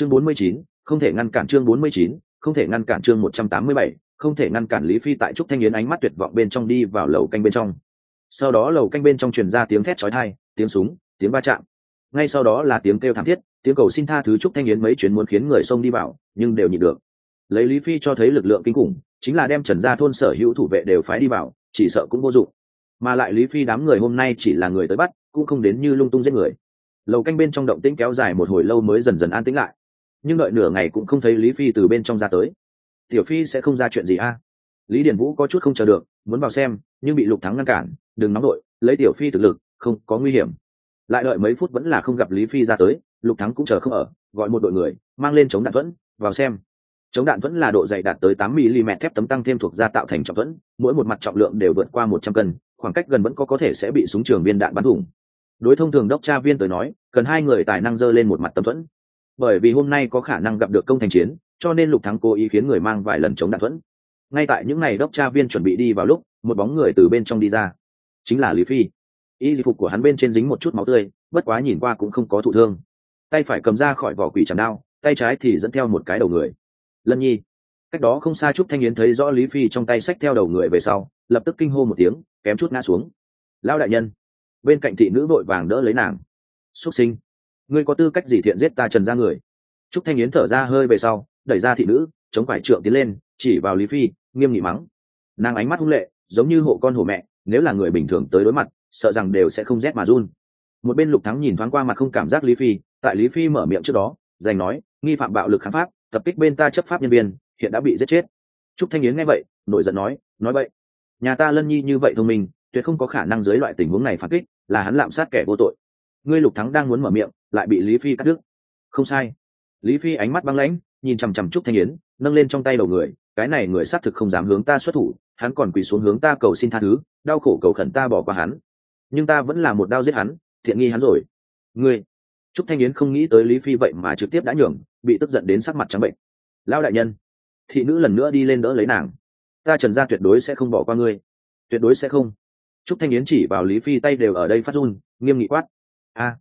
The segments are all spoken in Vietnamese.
chương bốn mươi chín, không thể ngăn cản chương bốn mươi chín, không thể ngăn cản chương một trăm tám mươi bảy, không thể ngăn cản lý phi tại trúc thanh yến ánh mắt tuyệt vọng bên trong đi vào lầu canh bên trong. Sau đó lầu canh bên trong truyền ra tiếng thét chói tai, tiếng súng, tiếng va chạm. Ngay sau đó là tiếng kêu thảm thiết, tiếng cầu xin tha thứ trúc thanh yến mấy chuyến muốn khiến người xông đi vào, nhưng đều nhịn được. Lấy lý phi cho thấy lực lượng kinh khủng, chính là đem trần gia thôn sở hữu thủ vệ đều phái đi vào, chỉ sợ cũng vô dụng. Mà lại lý phi đám người hôm nay chỉ là người tới bắt, cũng không đến như lung tung giết người. Lầu canh bên trong động tĩnh kéo dài một hồi lâu mới dần dần an tĩnh lại nhưng đợi nửa ngày cũng không thấy lý phi từ bên trong ra tới. Tiểu phi sẽ không ra chuyện gì a? Lý điển vũ có chút không chờ được, muốn vào xem, nhưng bị lục thắng ngăn cản, đừng nóng đội, lấy tiểu phi thực lực, không có nguy hiểm. Lại đợi mấy phút vẫn là không gặp lý phi ra tới, lục thắng cũng chờ không ở, gọi một đội người, mang lên chống đạn thuẫn vào xem. Chống đạn thuẫn là độ dày đạt tới tám mm thép tấm tăng thêm thuộc da tạo thành trọng thuẫn mỗi một mặt trọng lượng đều vượt qua một trăm cân, khoảng cách gần vẫn có có thể sẽ bị súng trường viên đạn bắn thủng. Đối thông thường đốc tra viên tới nói, cần hai người tài năng dơ lên một mặt tấm thuẫn bởi vì hôm nay có khả năng gặp được công thành chiến, cho nên lục thắng cố ý khiến người mang vài lần chống đạn thuẫn. Ngay tại những ngày đốc tra viên chuẩn bị đi vào lúc, một bóng người từ bên trong đi ra. Chính là lý phi. Y phục của hắn bên trên dính một chút máu tươi, bất quá nhìn qua cũng không có thụ thương. Tay phải cầm ra khỏi vỏ quỷ chằm đao, tay trái thì dẫn theo một cái đầu người. Lân nhi. Cách đó không xa chút thanh yến thấy rõ lý phi trong tay xách theo đầu người về sau, lập tức kinh hô một tiếng, kém chút ngã xuống. Lão đại nhân. Bên cạnh thị nữ vội vàng đỡ lấy nàng. Xuất sinh ngươi có tư cách gì thiện giết ta trần ra người? Trúc thanh yến thở ra hơi về sau, đẩy ra thị nữ, chống phải trượng tiến lên, chỉ vào lý phi, nghiêm nghị mắng. Nàng ánh mắt hung lệ, giống như hộ con hổ mẹ, nếu là người bình thường tới đối mặt, sợ rằng đều sẽ không rét mà run. Một bên lục thắng nhìn thoáng qua mặt không cảm giác lý phi, tại lý phi mở miệng trước đó, giành nói, nghi phạm bạo lực kháng pháp, tập kích bên ta chấp pháp nhân viên, hiện đã bị giết chết. Trúc thanh yến nghe vậy, nổi giận nói nói vậy, nhà ta lân nhi như vậy thông minh, tuyệt không có khả năng dưới loại tình huống này phản kích, là hắn lạm sát kẻ vô tội ngươi lục thắng đang muốn mở miệng, lại bị lý phi cắt đứt. Không sai. Lý phi ánh mắt băng lãnh, nhìn chằm chằm trúc thanh yến, nâng lên trong tay đầu người, cái này người xác thực không dám hướng ta xuất thủ, hắn còn quỳ xuống hướng ta cầu xin tha thứ, đau khổ cầu khẩn ta bỏ qua hắn. Nhưng ta vẫn là một đau giết hắn, thiện nghi hắn rồi. Ngươi. Trúc thanh yến không nghĩ tới lý phi vậy mà trực tiếp đã nhường, bị tức giận đến sắc mặt trắng bệnh. Lao đại nhân, thị nữ lần nữa đi lên đỡ lấy nàng. Ta trần gia tuyệt đối sẽ không bỏ qua ngươi. Tuyệt đối sẽ không. Trúc thanh yến chỉ vào lý phi tay đều ở đây phát run, nghiêm nghị quát a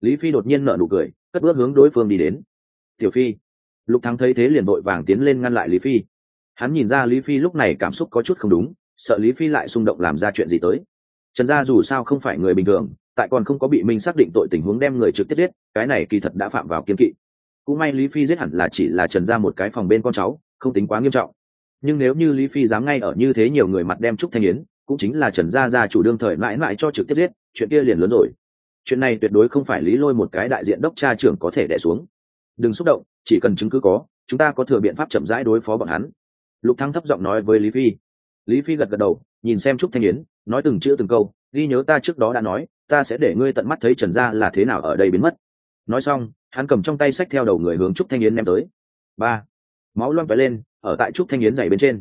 lý phi đột nhiên nở nụ cười, cất bước hướng đối phương đi đến. Tiểu phi. Lục thắng thấy thế liền vội vàng tiến lên ngăn lại lý phi. Hắn nhìn ra lý phi lúc này cảm xúc có chút không đúng, sợ lý phi lại xung động làm ra chuyện gì tới. Trần gia dù sao không phải người bình thường, tại còn không có bị minh xác định tội tình huống đem người trực tiếp giết, cái này kỳ thật đã phạm vào kiên kỵ. Cũng may lý phi giết hẳn là chỉ là trần Gia một cái phòng bên con cháu, không tính quá nghiêm trọng. Nhưng nếu như lý phi dám ngay ở như thế nhiều người mặt đem trúc thanh yến, cũng chính là trần gia gia chủ đương thời mãi mãi cho trực tiếp giết, chuyện kia liền lớn rồi chuyện này tuyệt đối không phải lý lôi một cái đại diện đốc cha trưởng có thể đẻ xuống. Đừng xúc động, chỉ cần chứng cứ có, chúng ta có thừa biện pháp chậm rãi đối phó bọn hắn. Lục thăng thấp giọng nói với lý phi. Lý phi gật gật đầu, nhìn xem trúc thanh yến, nói từng chữ từng câu, ghi nhớ ta trước đó đã nói, ta sẽ để ngươi tận mắt thấy trần gia là thế nào ở đây biến mất. Nói xong, hắn cầm trong tay sách theo đầu người hướng trúc thanh yến ném tới. Ba. Máu loang tóe lên, ở tại trúc thanh yến dày bên trên.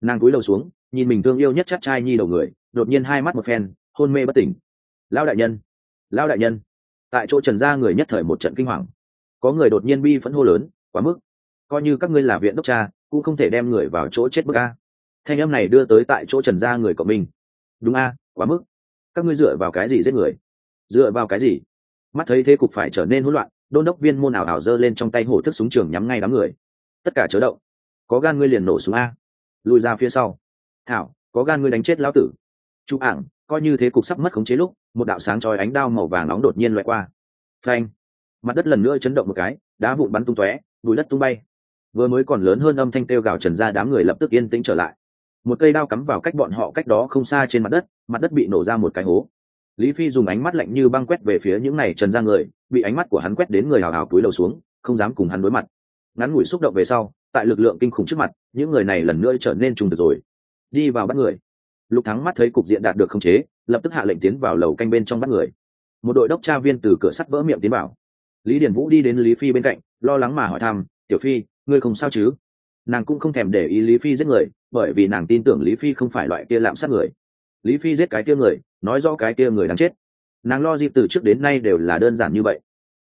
Nàng cúi đầu xuống, nhìn mình thương yêu nhất chắc trai nhi đầu người, đột nhiên hai mắt một phen, hôn mê bất tỉnh. Lão đại nhân lao đại nhân. Tại chỗ trần gia người nhất thời một trận kinh hoàng. Có người đột nhiên bi phẫn hô lớn, quá mức. Coi như các ngươi là viện đốc cha, cũng không thể đem người vào chỗ chết bức a. Thanh âm này đưa tới tại chỗ trần gia người của mình. Đúng a, quá mức. Các ngươi dựa vào cái gì giết người? Dựa vào cái gì? Mắt thấy thế cục phải trở nên hỗn loạn, đôn đốc viên môn ảo ảo giơ lên trong tay hổ thức súng trường nhắm ngay đám người. Tất cả chớ động. Có gan ngươi liền nổ súng a. Lùi ra phía sau. Thảo, có gan ngươi đánh chết lão tử. Chụp ảng coi như thế cục sắp mất khống chế lúc, một đạo sáng chói ánh đao màu vàng nóng đột nhiên loại qua. Phanh! Mặt đất lần nữa chấn động một cái, đá vụn bắn tung tóe bùi đất tung bay. Vừa mới còn lớn hơn âm thanh kêu gào trần ra đám người lập tức yên tĩnh trở lại. Một cây đao cắm vào cách bọn họ cách đó không xa trên mặt đất mặt đất bị nổ ra một cái hố. Lý phi dùng ánh mắt lạnh như băng quét về phía những này trần ra người, bị ánh mắt của hắn quét đến người hào hào túi đầu xuống, không dám cùng hắn đối mặt. Ngắn ngủi xúc động về sau, tại lực lượng kinh khủng trước mặt, những người này lần nữa trở nên trùng được rồi. Đi vào bắt người lục thắng mắt thấy cục diện đạt được khống chế, lập tức hạ lệnh tiến vào lầu canh bên trong bắt người. Một đội đốc tra viên từ cửa sắt vỡ miệng tiến vào. Lý điển vũ đi đến lý phi bên cạnh, lo lắng mà hỏi thăm, tiểu phi, ngươi không sao chứ? Nàng cũng không thèm để ý lý phi giết người, bởi vì nàng tin tưởng lý phi không phải loại kia lạm sát người. Lý phi giết cái kia người, nói rõ cái kia người đáng chết. Nàng lo dịp từ trước đến nay đều là đơn giản như vậy.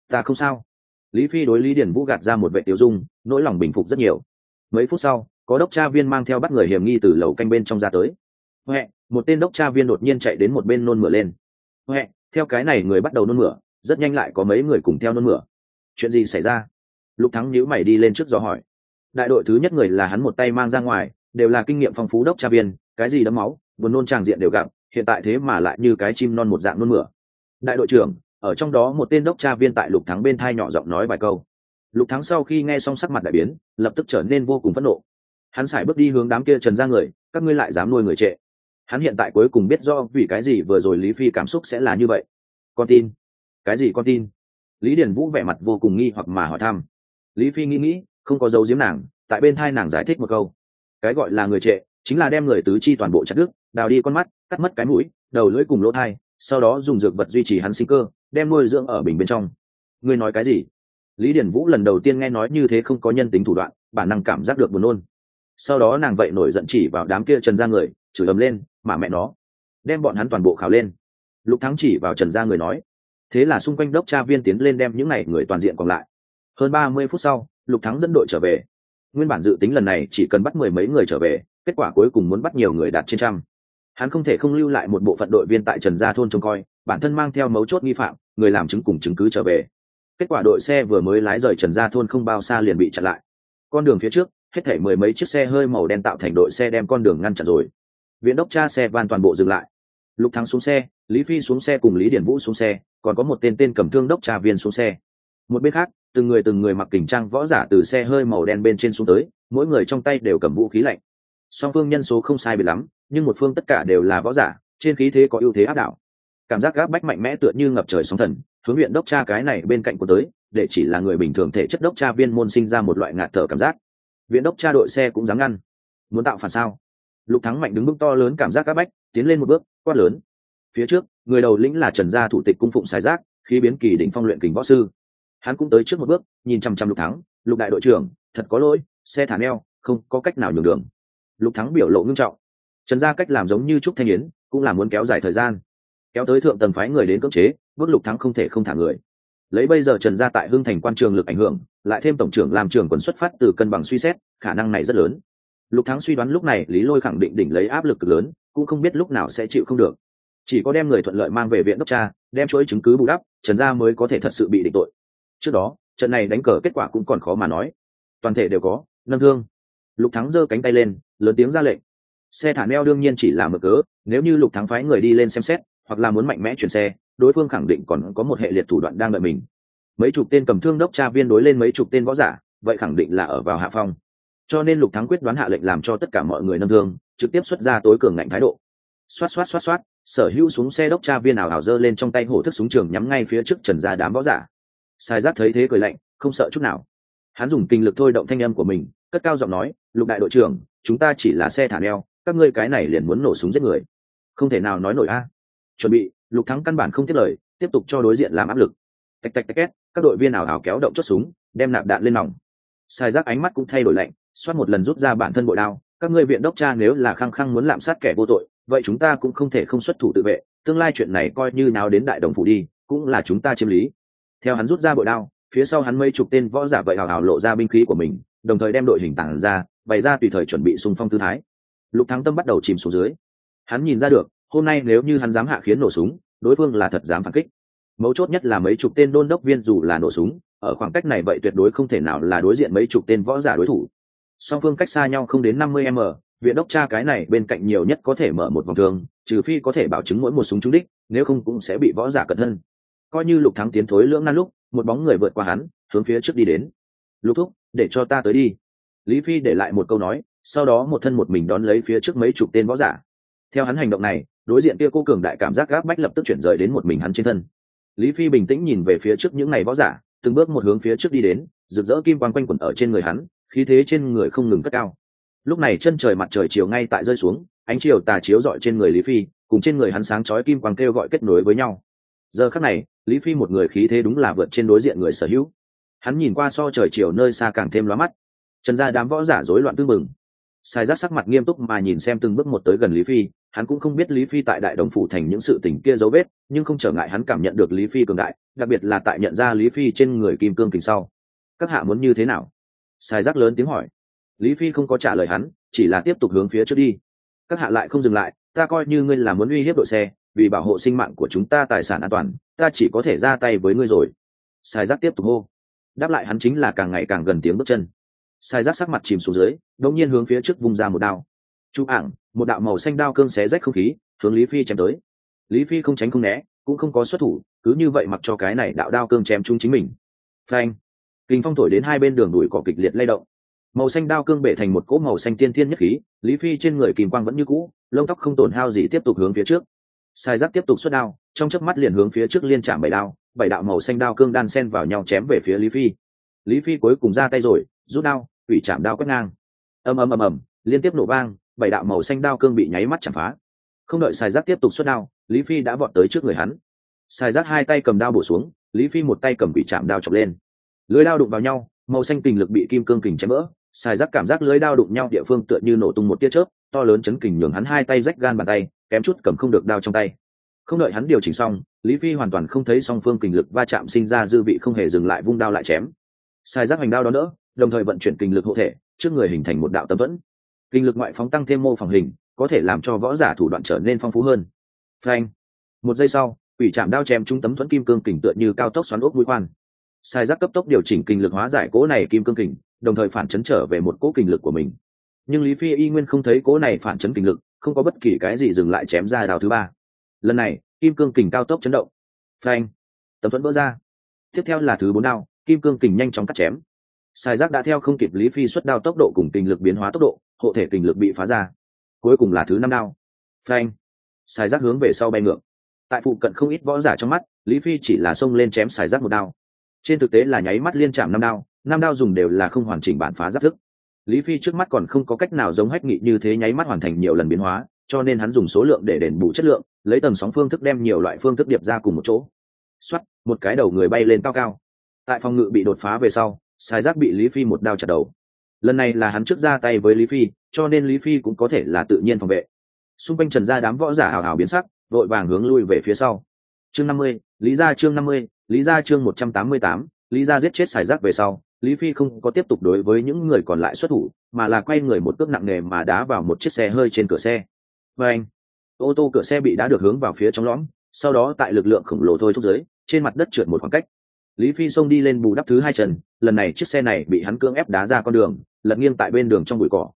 Ta không sao. Lý phi đối lý điển vũ gạt ra một vệ tiêu dung, nỗi lòng bình phục rất nhiều. Mấy phút sau, có đốc tra viên mang theo bắt người hiểm nghi từ lầu canh bên trong ra tới huệ, một tên đốc tra viên đột nhiên chạy đến một bên nôn mửa lên. Huệ, theo cái này người bắt đầu nôn mửa, rất nhanh lại có mấy người cùng theo nôn mửa. Chuyện gì xảy ra? Lục thắng nhíu mày đi lên trước dò hỏi. Đại đội thứ nhất người là hắn một tay mang ra ngoài, đều là kinh nghiệm phong phú đốc tra viên, cái gì đấm máu, buồn nôn tràng diện đều gặp, hiện tại thế mà lại như cái chim non một dạng nôn mửa. Đại đội trưởng, ở trong đó một tên đốc tra viên tại lục thắng bên thai nhỏ giọng nói vài câu. Lục thắng sau khi nghe xong sắc mặt đại biến, lập tức trở nên vô cùng phẫn nộ. Hắn sải bước đi hướng đám kia trần ra người, các ngươi lại dám nuôi người trệ hắn hiện tại cuối cùng biết do vì cái gì vừa rồi lý phi cảm xúc sẽ là như vậy. Con tin. Cái gì con tin? Lý điển vũ vẻ mặt vô cùng nghi hoặc mà hỏi thăm. Lý phi nghĩ nghĩ, không có dấu diếm nàng, tại bên thai nàng giải thích một câu. Cái gọi là người trệ, chính là đem người tứ chi toàn bộ chặt đứt, đào đi con mắt, cắt mất cái mũi, đầu lưỡi cùng lỗ thai, sau đó dùng dược vật duy trì hắn sinh cơ, đem nuôi dưỡng ở bình bên trong. Ngươi nói cái gì? Lý điển vũ lần đầu tiên nghe nói như thế không có nhân tính thủ đoạn, bản năng cảm giác được buồn nôn. Sau đó nàng vậy nổi giận chỉ vào đám kia trần ra người, chửi ầm lên mà mẹ nó. Đem bọn hắn toàn bộ khảo lên. Lục thắng chỉ vào trần Gia người nói. Thế là xung quanh đốc tra viên tiến lên đem những n à y người toàn diện còn lại. Hơn ba mươi phút sau, lục thắng dẫn đội trở về. Nguyên bản dự tính lần này chỉ cần bắt mười mấy người trở về, kết quả cuối cùng muốn bắt nhiều người đạt trên trăm. Hắn không thể không lưu lại một bộ phận đội viên tại trần gia thôn trông coi, bản thân mang theo mấu chốt nghi phạm, người làm chứng cùng chứng cứ trở về. Kết quả đội xe vừa mới lái rời trần gia thôn không bao xa liền bị chặn lại. Con đường phía trước, hết thể mười mấy chiếc xe hơi màu đen tạo thành đội xe đem con đường ngăn chặn rồi viện đốc cha xe van toàn bộ dừng lại. Lục thắng xuống xe, lý phi xuống xe cùng lý điển vũ xuống xe, còn có một tên tên cầm thương đốc trà viên xuống xe. Một bên khác, từng người từng người mặc kình trang võ giả từ xe hơi màu đen bên trên xuống tới, mỗi người trong tay đều cầm vũ khí lạnh. Song phương nhân số không sai bị lắm, nhưng một phương tất cả đều là võ giả, trên khí thế có ưu thế áp đảo. Cảm giác gác bách mạnh mẽ tựa như ngập trời sóng thần, hướng viện đốc cha cái này bên cạnh của tới, để chỉ là người bình thường thể chất đốc cha viên môn sinh ra một loại ngạt thở cảm giác. Viện đốc cha đội xe cũng dám ngăn. Muốn tạo phản sao? Lục thắng mạnh đứng bước to lớn cảm giác gáp bách, tiến lên một bước, quát lớn. Phía trước, người đầu lĩnh là trần gia thủ tịch cung phụng sài giác, khi biến kỳ đỉnh phong luyện kình võ sư. Hắn cũng tới trước một bước, nhìn chăm chăm lục thắng, lục đại đội trưởng, thật có lỗi, xe thả neo, không có cách nào nhường đường. Lục thắng biểu lộ ngưng trọng. Trần gia cách làm giống như trúc thanh yến, cũng là muốn kéo dài thời gian. Kéo tới thượng tầng phái người đến cưỡng chế, bước lục thắng không thể không thả người. Lấy bây giờ trần gia tại hưng thành quan trường lực ảnh hưởng, lại thêm tổng trưởng làm trường quần xuất phát từ cân bằng suy xét, khả năng này rất lớn lục thắng suy đoán lúc này, lý lôi khẳng định đỉnh lấy áp lực cực lớn, cũng không biết lúc nào sẽ chịu không được. Chỉ có đem người thuận lợi mang về viện đốc cha, đem chuỗi chứng cứ bù đắp, trần gia mới có thể thật sự bị định tội. Trước đó, trận này đánh cờ kết quả cũng còn khó mà nói. Toàn thể đều có, nâng thương. Lục thắng giơ cánh tay lên, lớn tiếng ra lệnh. Xe thả neo đương nhiên chỉ là mở cớ, nếu như lục thắng phái người đi lên xem xét, hoặc là muốn mạnh mẽ chuyển xe, đối phương khẳng định còn có một hệ liệt thủ đoạn đang đợi mình. Mấy chục tên cầm thương đốc tra viên đối lên mấy chục tên võ giả, vậy khẳng định là ở vào hạ phong cho nên lục thắng quyết đoán hạ lệnh làm cho tất cả mọi người nâng thương, trực tiếp xuất ra tối cường ngạnh thái độ. Xoát xoát xoát xoát, sở hữu súng xe đốc tra viên ảo ảo giơ lên trong tay hổ thức súng trường nhắm ngay phía trước trần gia đám võ giả. Sai giác thấy thế cười lạnh, không sợ chút nào. Hắn dùng kinh lực thôi động thanh âm của mình, cất cao giọng nói, lục đại đội trưởng, chúng ta chỉ là xe thả neo, các ngươi cái này liền muốn nổ súng giết người. Không thể nào nói nổi a. Chuẩn bị. Lục thắng căn bản không tiết lời, tiếp tục cho đối diện làm áp lực. Tạch tạch tạch két, các đội viên ảo ảo kéo động chốt súng, đem nạp đạn lên nòng. Sai giác ánh mắt cũng thay đổi lạnh xoát một lần rút ra bản thân bội đao, các ngươi viện đốc cha nếu là khăng khăng muốn lạm sát kẻ vô tội, vậy chúng ta cũng không thể không xuất thủ tự vệ, tương lai chuyện này coi như nào đến đại đồng phủ đi, cũng là chúng ta chiếm lý. Theo hắn rút ra bội đao, phía sau hắn mấy chục tên võ giả vậy hào hào lộ ra binh khí của mình, đồng thời đem đội hình tản ra, bày ra tùy thời chuẩn bị xung phong tư thái. Lục thắng tâm bắt đầu chìm xuống dưới. Hắn nhìn ra được, hôm nay nếu như hắn dám hạ khiến nổ súng, đối phương là thật dám phản kích. Mấu chốt nhất là mấy chục tên đôn đốc viên dù là nổ súng, ở khoảng cách này vậy tuyệt đối không thể nào là đối diện mấy chục tên võ giả đối thủ song phương cách xa nhau không đến năm mươi m, viện đốc cha cái này bên cạnh nhiều nhất có thể mở một vòng thường, trừ phi có thể bảo chứng mỗi một súng trúng đích, nếu không cũng sẽ bị võ giả cẩn thân coi như lục thắng tiến thối lưỡng nan lúc, một bóng người vượt qua hắn, hướng phía trước đi đến. Lục thúc, để cho ta tới đi. Lý phi để lại một câu nói, sau đó một thân một mình đón lấy phía trước mấy chục tên võ giả. Theo hắn hành động này, đối diện kia cô cường đại cảm giác gáp bách lập tức chuyển rời đến một mình hắn trên thân. Lý phi bình tĩnh nhìn về phía trước những ngày võ giả, từng bước một hướng phía trước đi đến, rực rỡ kim quang quanh quẩn ở trên người hắn khí thế trên người không ngừng cất cao. Lúc này chân trời mặt trời chiều ngay tại rơi xuống, ánh chiều tà chiếu rọi trên người lý phi, cùng trên người hắn sáng chói kim quang kêu gọi kết nối với nhau. Giờ khắc này, lý phi một người khí thế đúng là vượt trên đối diện người sở hữu. Hắn nhìn qua so trời chiều nơi xa càng thêm lóa mắt. Trần gia đám võ giả rối loạn tư mừng. Sai giác sắc mặt nghiêm túc mà nhìn xem từng bước một tới gần lý phi, hắn cũng không biết lý phi tại đại đồng phủ thành những sự tình kia dấu vết, nhưng không trở ngại hắn cảm nhận được lý phi cường đại, đặc biệt là tại nhận ra lý phi trên người kim cương kình sau. Các hạ muốn như thế nào? Sai giác lớn tiếng hỏi. Lý phi không có trả lời hắn, chỉ là tiếp tục hướng phía trước đi. Các hạ lại không dừng lại, ta coi như ngươi là muốn uy hiếp đội xe, vì bảo hộ sinh mạng của chúng ta tài sản an toàn, ta chỉ có thể ra tay với ngươi rồi. Sai giác tiếp tục hô. Đáp lại hắn chính là càng ngày càng gần tiếng bước chân. Sai rác sắc mặt chìm xuống dưới, đột nhiên hướng phía trước vung ra một đao. Chụp ảng, một đạo màu xanh đao cương xé rách không khí, hướng lý phi chém tới. Lý phi không tránh không né, cũng không có xuất thủ, cứ như vậy mặc cho cái này đạo đao cương chém chúng chính mình. Phanh kinh phong thổi đến hai bên đường đùi cỏ kịch liệt lay động. Màu xanh đao cương bể thành một cỗ màu xanh tiên thiên nhất khí, lý phi trên người kìm quang vẫn như cũ, lông tóc không tổn hao gì tiếp tục hướng phía trước. Sai giáp tiếp tục xuất đao, trong chớp mắt liền hướng phía trước liên chạm bảy đao, bảy đạo màu xanh đao cương đan sen vào nhau chém về phía lý phi. Lý phi cuối cùng ra tay rồi, rút đao ủy chạm đao quét ngang. Ầm ầm ầm ầm, liên tiếp nổ vang, bảy đạo màu xanh đao cương bị nháy mắt chạm phá. Không đợi sai giáp tiếp tục xuất đao, lý phi đã vọt tới trước người hắn. Sai giáp hai tay cầm đao bổ xuống, lý phi một tay cầm bị chạm đao chọc lên lưới đao đụng vào nhau, màu xanh kình lực bị kim cương kình chém vỡ, xài rác cảm giác lưới đao đụng nhau địa phương tựa như nổ tung một tia chớp, to lớn chấn kình nhường hắn hai tay rách gan bàn tay, kém chút cầm không được đao trong tay. Không đợi hắn điều chỉnh xong, lý phi hoàn toàn không thấy song phương kình lực va chạm sinh ra dư vị không hề dừng lại vung đao lại chém. Sai rác hành đao đó nữa, đồng thời vận chuyển kình lực hộ thể, trước người hình thành một đạo tấm vẫn kình lực ngoại phóng tăng thêm mô phỏng hình, có thể làm cho võ giả thủ đoạn trở nên phong phú hơn. Phanh! Một giây sau ủy chạm đao chém trúng tấm thuẫn kim cương kình tựa như cao tốc xoắn ốc mũi khoan sai giác cấp tốc điều chỉnh kinh lực hóa giải cỗ này kim cương kình, đồng thời phản chấn trở về một cỗ kinh lực của mình. Nhưng lý phi y nguyên không thấy cỗ này phản chấn kinh lực, không có bất kỳ cái gì dừng lại chém ra đào thứ ba. Lần này, kim cương kình cao tốc chấn động. Phanh! Tấm thuẫn vỡ ra. Tiếp theo là thứ bốn đao, kim cương kình nhanh chóng cắt chém. Sai giác đã theo không kịp lý phi xuất đao tốc độ cùng kinh lực biến hóa tốc độ, hộ thể kinh lực bị phá ra. Cuối cùng là thứ năm đao. Phanh! Sai giác hướng về sau bay ngược. Tại phụ cận không ít võ giả trong mắt, lý phi chỉ là xông lên chém sai giác một đao trên thực tế là nháy mắt liên chạm năm đao năm đao dùng đều là không hoàn chỉnh bản phá giáp thức. Lý phi trước mắt còn không có cách nào giống hách nghị như thế nháy mắt hoàn thành nhiều lần biến hóa, cho nên hắn dùng số lượng để đền bù chất lượng, lấy tầng sóng phương thức đem nhiều loại phương thức điệp ra cùng một chỗ. Xoắt một cái đầu người bay lên cao cao. Tại phòng ngự bị đột phá về sau, sai giác bị lý phi một đao chặt đầu. Lần này là hắn trước ra tay với lý phi, cho nên lý phi cũng có thể là tự nhiên phòng vệ. Xung quanh trần gia đám võ giả hào hào biến sắc, vội vàng hướng lui về phía sau. Chương năm mươi lý gia chương năm mươi lý gia chương một trăm tám mươi tám lý gia giết chết xài rác về sau lý phi không có tiếp tục đối với những người còn lại xuất thủ mà là quay người một cước nặng nề mà đá vào một chiếc xe hơi trên cửa xe. Và anh ô tô cửa xe bị đá được hướng vào phía trong lõm sau đó tại lực lượng khổng lồ thôi thúc giới trên mặt đất trượt một khoảng cách. Lý phi xông đi lên bù đắp thứ hai trần, lần này chiếc xe này bị hắn cưỡng ép đá ra con đường lật nghiêng tại bên đường trong bụi cỏ.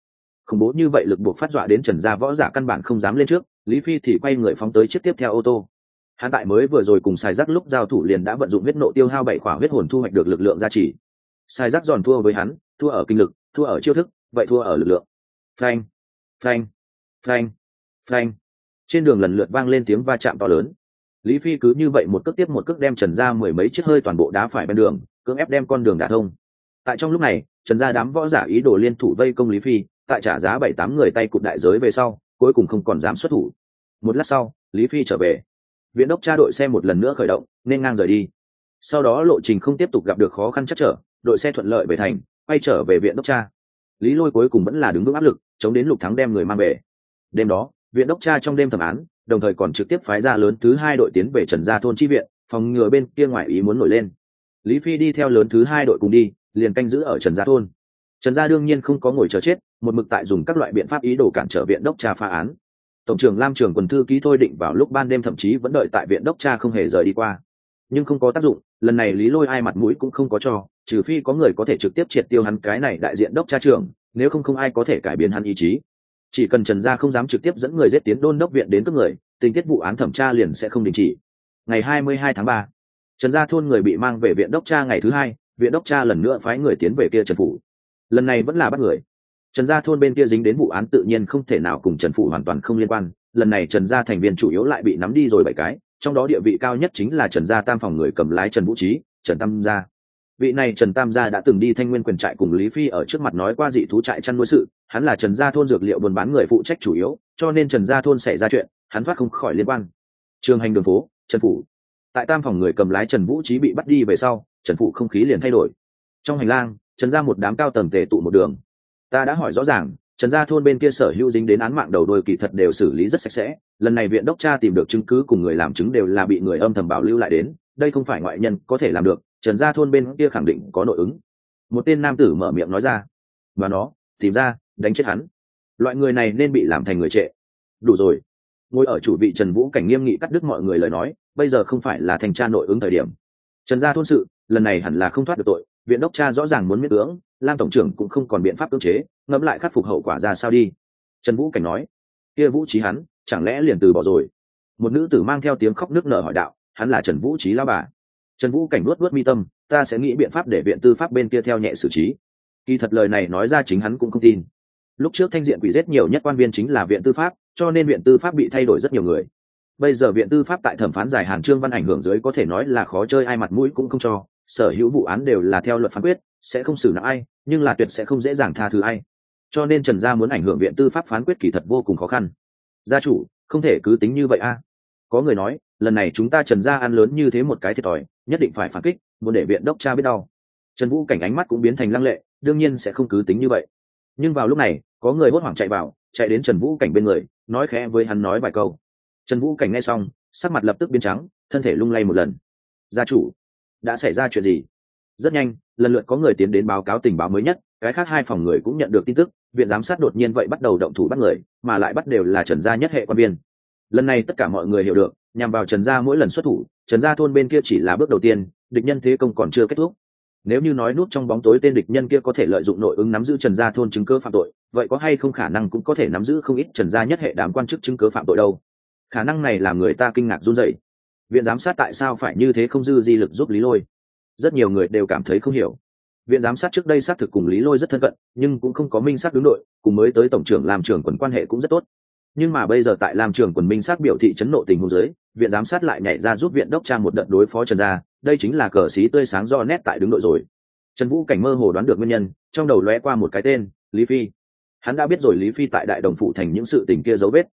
Khủng bố như vậy lực buộc phát dọa đến trần gia võ giả căn bản không dám lên trước lý phi thì quay người phóng tới chiếc tiếp theo ô tô hắn tại mới vừa rồi cùng xài rắc lúc giao thủ liền đã vận dụng huyết nộ tiêu hao bảy khỏa huyết hồn thu hoạch được lực lượng gia trì. Xài rắc giòn thua với hắn, thua ở kinh lực, thua ở chiêu thức, vậy thua ở lực lượng. Phanh phanh phanh phanh. Trên đường lần lượt vang lên tiếng va chạm to lớn. Lý phi cứ như vậy một cước tiếp một cước đem trần ra mười mấy chiếc hơi toàn bộ đá phải bên đường, cưỡng ép đem con đường đả thông. Tại trong lúc này, trần gia đám võ giả ý đồ liên thủ vây công lý phi, tại trả giá bảy tám người tay cụt đại giới về sau, cuối cùng không còn dám xuất thủ. Một lát sau, lý phi trở về viện đốc tra đội xe một lần nữa khởi động, nên ngang rời đi. Sau đó lộ trình không tiếp tục gặp được khó khăn chắc trở, đội xe thuận lợi về thành, quay trở về viện đốc tra. Lý lôi cuối cùng vẫn là đứng vững áp lực, chống đến lục thắng đem người mang về. Đêm đó viện đốc tra trong đêm thẩm án, đồng thời còn trực tiếp phái ra lớn thứ hai đội tiến về trần gia thôn chi viện, phòng ngừa bên kia ngoài ý muốn nổi lên. Lý phi đi theo lớn thứ hai đội cùng đi, liền canh giữ ở trần gia thôn. Trần gia đương nhiên không có ngồi chờ chết, một mực tại dùng các loại biện pháp ý đồ cản trở viện đốc tra phá án tổng trưởng lam trưởng quần thư ký thôi định vào lúc ban đêm thậm chí vẫn đợi tại viện đốc tra không hề rời đi qua. Nhưng không có tác dụng lần này lý lôi ai mặt mũi cũng không có cho trừ phi có người có thể trực tiếp triệt tiêu hắn cái này đại diện đốc tra trưởng nếu không không ai có thể cải biến hắn ý chí. Chỉ cần trần gia không dám trực tiếp dẫn người giết tiến đôn đốc viện đến cấp người tình tiết vụ án thẩm tra liền sẽ không đình chỉ. Ngày 22 tháng 3, trần gia thôn người bị mang về viện đốc tra ngày thứ hai viện đốc tra lần nữa phái người tiến về kia trần phủ. Lần này vẫn là bắt người trần gia thôn bên kia dính đến vụ án tự nhiên không thể nào cùng trần phủ hoàn toàn không liên quan. Lần này trần gia thành viên chủ yếu lại bị nắm đi rồi bảy cái, trong đó địa vị cao nhất chính là trần gia tam phòng người cầm lái trần vũ trí, trần tam gia. Vị này trần tam gia đã từng đi thanh nguyên quyền trại cùng lý phi ở trước mặt nói qua dị thú trại chăn nuôi sự, hắn là trần gia thôn dược liệu buôn bán người phụ trách chủ yếu, cho nên trần gia thôn xảy ra chuyện, hắn thoát không khỏi liên quan. Trường hành đường phố, trần phủ. Tại tam phòng người cầm lái trần vũ trí bị bắt đi về sau, trần Phủ không khí liền thay đổi. Trong hành lang, trần ra một đám cao tầng tề tụ một đường ta đã hỏi rõ ràng, trần gia thôn bên kia sở hữu dính đến án mạng đầu đôi kỳ thật đều xử lý rất sạch sẽ, lần này viện đốc cha tìm được chứng cứ cùng người làm chứng đều là bị người âm thầm bảo lưu lại đến, đây không phải ngoại nhân có thể làm được, trần gia thôn bên kia khẳng định có nội ứng. Một tên nam tử mở miệng nói ra và nó, tìm ra, đánh chết hắn. Loại người này nên bị làm thành người trệ. Đủ rồi. Ngồi ở chủ vị trần vũ cảnh nghiêm nghị cắt đứt mọi người lời nói, bây giờ không phải là thành tra nội ứng thời điểm. Trần gia thôn sự, lần này hẳn là không thoát được tội viện đốc cha rõ ràng muốn miễn cưỡng, lam tổng trưởng cũng không còn biện pháp cưỡng chế, ngẫm lại khắc phục hậu quả ra sao đi. Trần vũ cảnh nói, kia vũ trí hắn, chẳng lẽ liền từ bỏ rồi? Một nữ tử mang theo tiếng khóc nước nở hỏi đạo, hắn là trần vũ trí lao bà. Trần vũ cảnh luất luất mi tâm, ta sẽ nghĩ biện pháp để viện tư pháp bên kia theo nhẹ xử trí. Kỳ thật lời này nói ra chính hắn cũng không tin. Lúc trước thanh diện quỷ giết nhiều nhất quan viên chính là viện tư pháp, cho nên viện tư pháp bị thay đổi rất nhiều người. Bây giờ viện tư pháp tại thẩm phán giải hàn trương văn ảnh hưởng dưới có thể nói là khó chơi, ai mặt mũi cũng không cho sở hữu vụ án đều là theo luật phán quyết, sẽ không xử nặng ai, nhưng là tuyệt sẽ không dễ dàng tha thứ ai. Cho nên trần gia muốn ảnh hưởng viện tư pháp phán quyết kỳ thật vô cùng khó khăn. Gia chủ, không thể cứ tính như vậy a. Có người nói, lần này chúng ta trần gia ăn lớn như thế một cái thiệt thòi, nhất định phải phản kích, muốn để viện đốc cha biết đau. Trần vũ cảnh ánh mắt cũng biến thành lăng lệ, đương nhiên sẽ không cứ tính như vậy. Nhưng vào lúc này, có người hốt hoảng chạy vào, chạy đến trần vũ cảnh bên người, nói khẽ với hắn nói vài câu. Trần vũ cảnh nghe xong, sắc mặt lập tức biến trắng, thân thể lung lay một lần. Gia chủ đã xảy ra chuyện gì? Rất nhanh, lần lượt có người tiến đến báo cáo tình báo mới nhất, cái khác hai phòng người cũng nhận được tin tức, viện giám sát đột nhiên vậy bắt đầu động thủ bắt người, mà lại bắt đều là trần gia nhất hệ quan viên. Lần này tất cả mọi người hiểu được, nhằm vào trần gia mỗi lần xuất thủ, trần gia thôn bên kia chỉ là bước đầu tiên, địch nhân thế công còn chưa kết thúc. Nếu như nói nút trong bóng tối tên địch nhân kia có thể lợi dụng nội ứng nắm giữ trần gia thôn chứng cơ phạm tội, vậy có hay không khả năng cũng có thể nắm giữ không ít trần gia nhất hệ đám quan chức chứng cứ phạm tội đâu? Khả năng này làm người ta kinh ngạc run dậy viện giám sát tại sao phải như thế không dư di lực giúp lý lôi. Rất nhiều người đều cảm thấy không hiểu. Viện giám sát trước đây xác thực cùng lý lôi rất thân cận, nhưng cũng không có minh sát đứng đội, cùng mới tới tổng trưởng làm trưởng quần quan hệ cũng rất tốt. Nhưng mà bây giờ tại làm trưởng quần minh sát biểu thị chấn nộ tình huống giới viện giám sát lại nhảy ra giúp viện đốc trang một đợt đối phó trần gia, đây chính là cờ xí tươi sáng do nét tại đứng đội rồi. Trần vũ cảnh mơ hồ đoán được nguyên nhân, trong đầu lóe qua một cái tên, lý phi. Hắn đã biết rồi lý phi tại đại đồng phụ thành những sự tình kia dấu vết.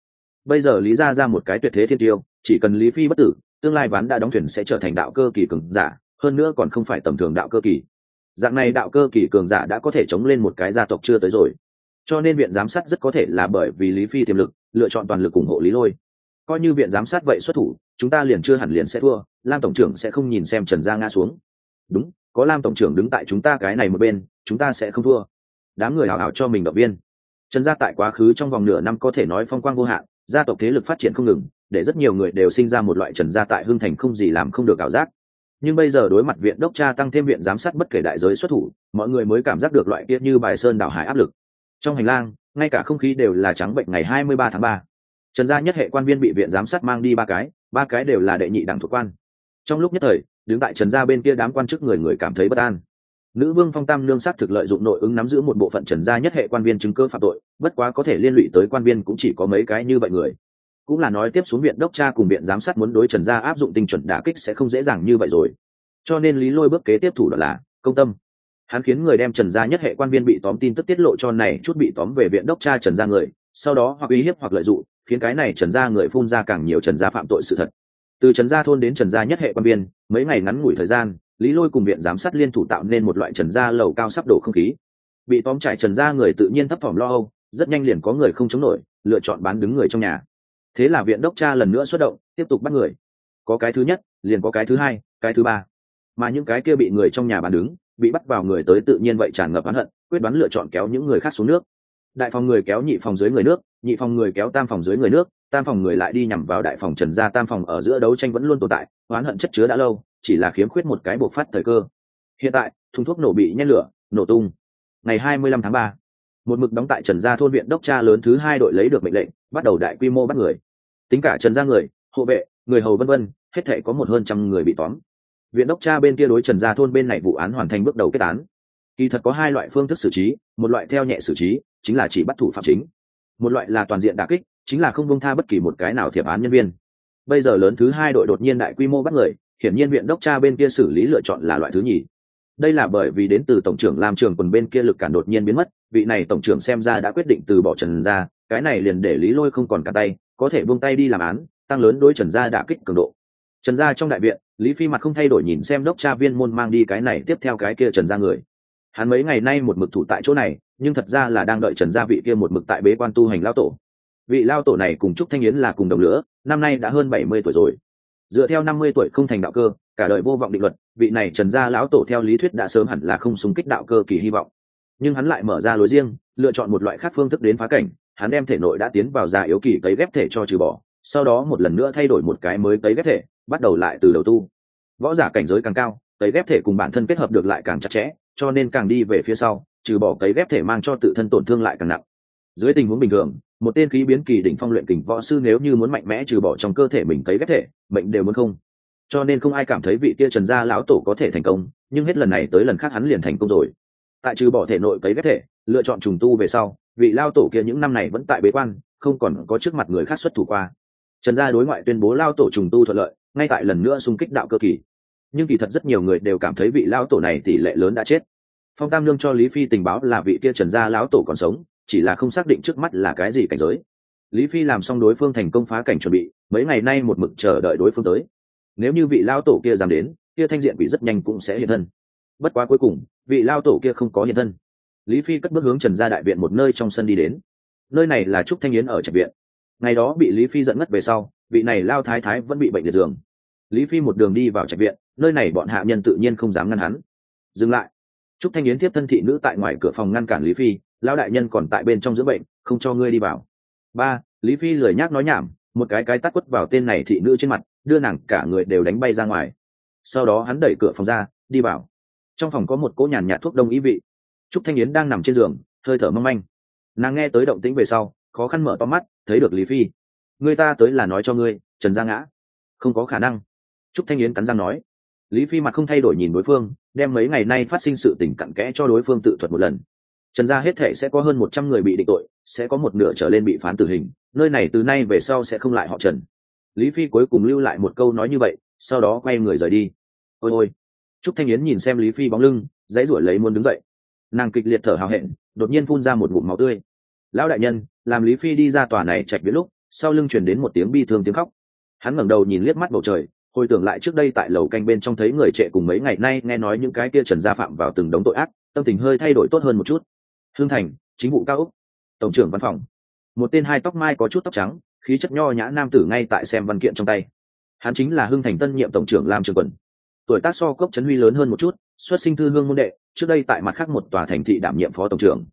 Bây giờ lý ra ra một cái tuyệt thế thiên tiêu chỉ cần lý phi bất tử, tương lai ván đã đóng thuyền sẽ trở thành đạo cơ kỳ cường giả, hơn nữa còn không phải tầm thường đạo cơ kỳ. Dạng này đạo cơ kỳ cường giả đã có thể chống lên một cái gia tộc chưa tới rồi. Cho nên viện giám sát rất có thể là bởi vì lý phi tiềm lực, lựa chọn toàn lực ủng hộ lý lôi. Coi như viện giám sát vậy xuất thủ, chúng ta liền chưa hẳn liền sẽ thua, lam tổng trưởng sẽ không nhìn xem trần gia ngã xuống. Đúng, có lam tổng trưởng đứng tại chúng ta cái này một bên, chúng ta sẽ không thua. Đám người hào hào cho mình động viên. Trần gia tại quá khứ trong vòng nửa năm có thể nói phong quang vô hạn, gia tộc thế lực phát triển không ngừng để rất nhiều người đều sinh ra một loại trần gia tại hưng thành không gì làm không được ảo giác. Nhưng bây giờ đối mặt viện đốc cha tăng thêm viện giám sát bất kể đại giới xuất thủ, mọi người mới cảm giác được loại kia như bài sơn đảo hải áp lực. Trong hành lang, ngay cả không khí đều là trắng bệnh ngày hai mươi ba tháng 3. trần gia nhất hệ quan viên bị viện giám sát mang đi ba cái ba cái đều là đệ nhị đẳng thuộc quan. Trong lúc nhất thời, đứng tại trần gia bên kia đám quan chức người người cảm thấy bất an. Nữ vương phong tam lương sát thực lợi dụng nội ứng nắm giữ một bộ phận trần gia nhất hệ quan viên chứng cơ phạm tội, bất quá có thể liên lụy tới quan viên cũng chỉ có mấy cái như vậy người cũng là nói tiếp xuống viện đốc cha cùng viện giám sát muốn đối trần gia áp dụng tinh chuẩn đả kích sẽ không dễ dàng như vậy rồi. Cho nên lý lôi bước kế tiếp thủ đoạn là, công tâm. Hắn khiến người đem trần gia nhất hệ quan viên bị tóm tin tức tiết lộ cho này chút bị tóm về viện đốc cha trần gia người, sau đó hoặc uy hiếp hoặc lợi dụng, khiến cái này trần gia người phun ra càng nhiều trần gia phạm tội sự thật. Từ trần gia thôn đến trần gia nhất hệ quan viên, mấy ngày ngắn ngủi thời gian, lý lôi cùng viện giám sát liên thủ tạo nên một loại trần gia lầu cao sắp đổ không khí. Bị tóm trải trần gia người tự nhiên thấp thỏm lo âu, rất nhanh liền có người không chống nổi, lựa chọn bán đứng người trong nhà thế là viện đốc cha lần nữa xuất động, tiếp tục bắt người. Có cái thứ nhất, liền có cái thứ hai, cái thứ ba. Mà những cái kia bị người trong nhà bán đứng, bị bắt vào người tới tự nhiên vậy tràn ngập oán hận, quyết đoán lựa chọn kéo những người khác xuống nước. Đại phòng người kéo nhị phòng dưới người nước, nhị phòng người kéo tam phòng dưới người nước, tam phòng người lại đi nhằm vào đại phòng trần gia tam phòng ở giữa đấu tranh vẫn luôn tồn tại, oán hận chất chứa đã lâu, chỉ là khiếm khuyết một cái bộc phát thời cơ. Hiện tại, thùng thuốc nổ bị nhen lửa, nổ tung. Ngày hai mươi lăm tháng ba, một mực đóng tại trần gia thôn viện đốc cha lớn thứ hai đội lấy được mệnh lệnh, bắt đầu đại quy mô bắt người tính cả trần gia người, hộ vệ, người hầu vân vân, hết thể có một hơn trăm người bị tóm. Viện đốc cha bên kia đối trần gia thôn bên này vụ án hoàn thành bước đầu kết án. Kỳ thật có hai loại phương thức xử trí, một loại theo nhẹ xử trí, chính là chỉ bắt thủ phạm chính. Một loại là toàn diện đà kích, chính là không bông tha bất kỳ một cái nào thiệp án nhân viên. Bây giờ lớn thứ hai đội đột nhiên đại quy mô bắt người, hiển nhiên viện đốc cha bên kia xử lý lựa chọn là loại thứ nhì. Đây là bởi vì đến từ tổng trưởng làm trường quần bên kia lực cản đột nhiên biến mất, vị này tổng trưởng xem ra đã quyết định từ bỏ trần ra cái này liền để lý lôi không còn cả tay có thể buông tay đi làm án, tăng lớn đối trần gia đả kích cường độ. Trần gia trong đại viện, lý phi mặt không thay đổi nhìn xem đốc cha viên môn mang đi cái này tiếp theo cái kia trần gia người. Hắn mấy ngày nay một mực thủ tại chỗ này, nhưng thật ra là đang đợi trần gia vị kia một mực tại bế quan tu hành lao tổ. Vị lao tổ này cùng trúc thanh yến là cùng đồng lửa năm nay đã hơn bảy mươi tuổi rồi. Dựa theo năm mươi tuổi không thành đạo cơ, cả đời vô vọng định luật, vị này trần gia lão tổ theo lý thuyết đã sớm hẳn là không súng kích đạo cơ kỳ hy vọng. Nhưng hắn lại mở ra lối riêng, lựa chọn một loại khác phương thức đến phá cảnh hắn đem thể nội đã tiến vào già yếu kỳ cấy ghép thể cho trừ bỏ, sau đó một lần nữa thay đổi một cái mới cấy ghép thể, bắt đầu lại từ đầu tu. Võ giả cảnh giới càng cao, cấy ghép thể cùng bản thân kết hợp được lại càng chặt chẽ, cho nên càng đi về phía sau, trừ bỏ cấy ghép thể mang cho tự thân tổn thương lại càng nặng. Dưới tình huống bình thường, một tên khí biến kỳ đỉnh phong luyện kình võ sư nếu như muốn mạnh mẽ trừ bỏ trong cơ thể mình cấy ghép thể bệnh đều muốn không. Cho nên không ai cảm thấy vị kia trần gia lão tổ có thể thành công, nhưng hết lần này tới lần khác hắn liền thành công rồi. Tại trừ bỏ thể nội cấy ghép thể, lựa chọn trùng tu về sau vị lao tổ kia những năm này vẫn tại bế quan, không còn có trước mặt người khác xuất thủ qua. Trần gia đối ngoại tuyên bố lao tổ trùng tu thuận lợi, ngay tại lần nữa xung kích đạo cơ kỳ. Nhưng kỳ thật rất nhiều người đều cảm thấy vị lao tổ này tỷ lệ lớn đã chết. Phong tam lương cho lý phi tình báo là vị kia trần gia lão tổ còn sống, chỉ là không xác định trước mắt là cái gì cảnh giới. Lý phi làm xong đối phương thành công phá cảnh chuẩn bị, mấy ngày nay một mực chờ đợi đối phương tới. Nếu như vị lao tổ kia dám đến, kia thanh diện bị rất nhanh cũng sẽ hiện thân. Bất quá cuối cùng, vị lao tổ kia không có hiện thân lý phi cất bước hướng trần gia đại viện một nơi trong sân đi đến. Nơi này là trúc thanh yến ở trạch viện. Ngày đó bị lý phi dẫn ngất về sau, vị này lao thái thái vẫn bị bệnh liệt giường. Lý phi một đường đi vào trạch viện, nơi này bọn hạ nhân tự nhiên không dám ngăn hắn. Dừng lại. Trúc thanh yến tiếp thân thị nữ tại ngoài cửa phòng ngăn cản lý phi lao đại nhân còn tại bên trong giữa bệnh, không cho ngươi đi vào. Ba, lý phi lười nhác nói nhảm, một cái cái tắt quất vào tên này thị nữ trên mặt, đưa nàng cả người đều đánh bay ra ngoài. Sau đó hắn đẩy cửa phòng ra, đi vào. Trong phòng có một cỗ nhàn nhạt thuốc đông ý vị trúc thanh yến đang nằm trên giường, hơi thở mong manh. Nàng nghe tới động tĩnh về sau, khó khăn mở to mắt, thấy được lý phi. Người ta tới là nói cho ngươi, trần gia ngã. Không có khả năng. Trúc thanh yến cắn răng nói. Lý phi mặt không thay đổi nhìn đối phương, đem mấy ngày nay phát sinh sự tình cặn kẽ cho đối phương tự thuật một lần. Trần gia hết thể sẽ có hơn một trăm người bị định tội, sẽ có một nửa trở lên bị phán tử hình, nơi này từ nay về sau sẽ không lại họ trần. Lý phi cuối cùng lưu lại một câu nói như vậy, sau đó quay người rời đi. Ôi ôi. Trúc thanh yến nhìn xem lý phi bóng lưng, dãy ruổi lấy muốn đứng dậy nàng kịch liệt thở hào hẹn, đột nhiên phun ra một bụng máu tươi. Lão đại nhân, làm lý phi đi ra tòa này chạch biết lúc, sau lưng chuyển đến một tiếng bi thương tiếng khóc. Hắn ngẩng đầu nhìn liếc mắt bầu trời, hồi tưởng lại trước đây tại lầu canh bên trong thấy người trệ cùng mấy ngày nay nghe nói những cái kia trần gia phạm vào từng đống tội ác, tâm tình hơi thay đổi tốt hơn một chút. Hương thành, chính vụ cao úc tổng trưởng văn phòng. Một tên hai tóc mai có chút tóc trắng, khí chất nho nhã nam tử ngay tại xem văn kiện trong tay. Hắn chính là hưng thành tân nhiệm tổng trưởng lam trường quần. Tuổi tác so cốc trấn huy lớn hơn một chút, xuất sinh thư hương môn đệ trước đây tại mặt khác một tòa thành thị đảm nhiệm phó tổng trưởng.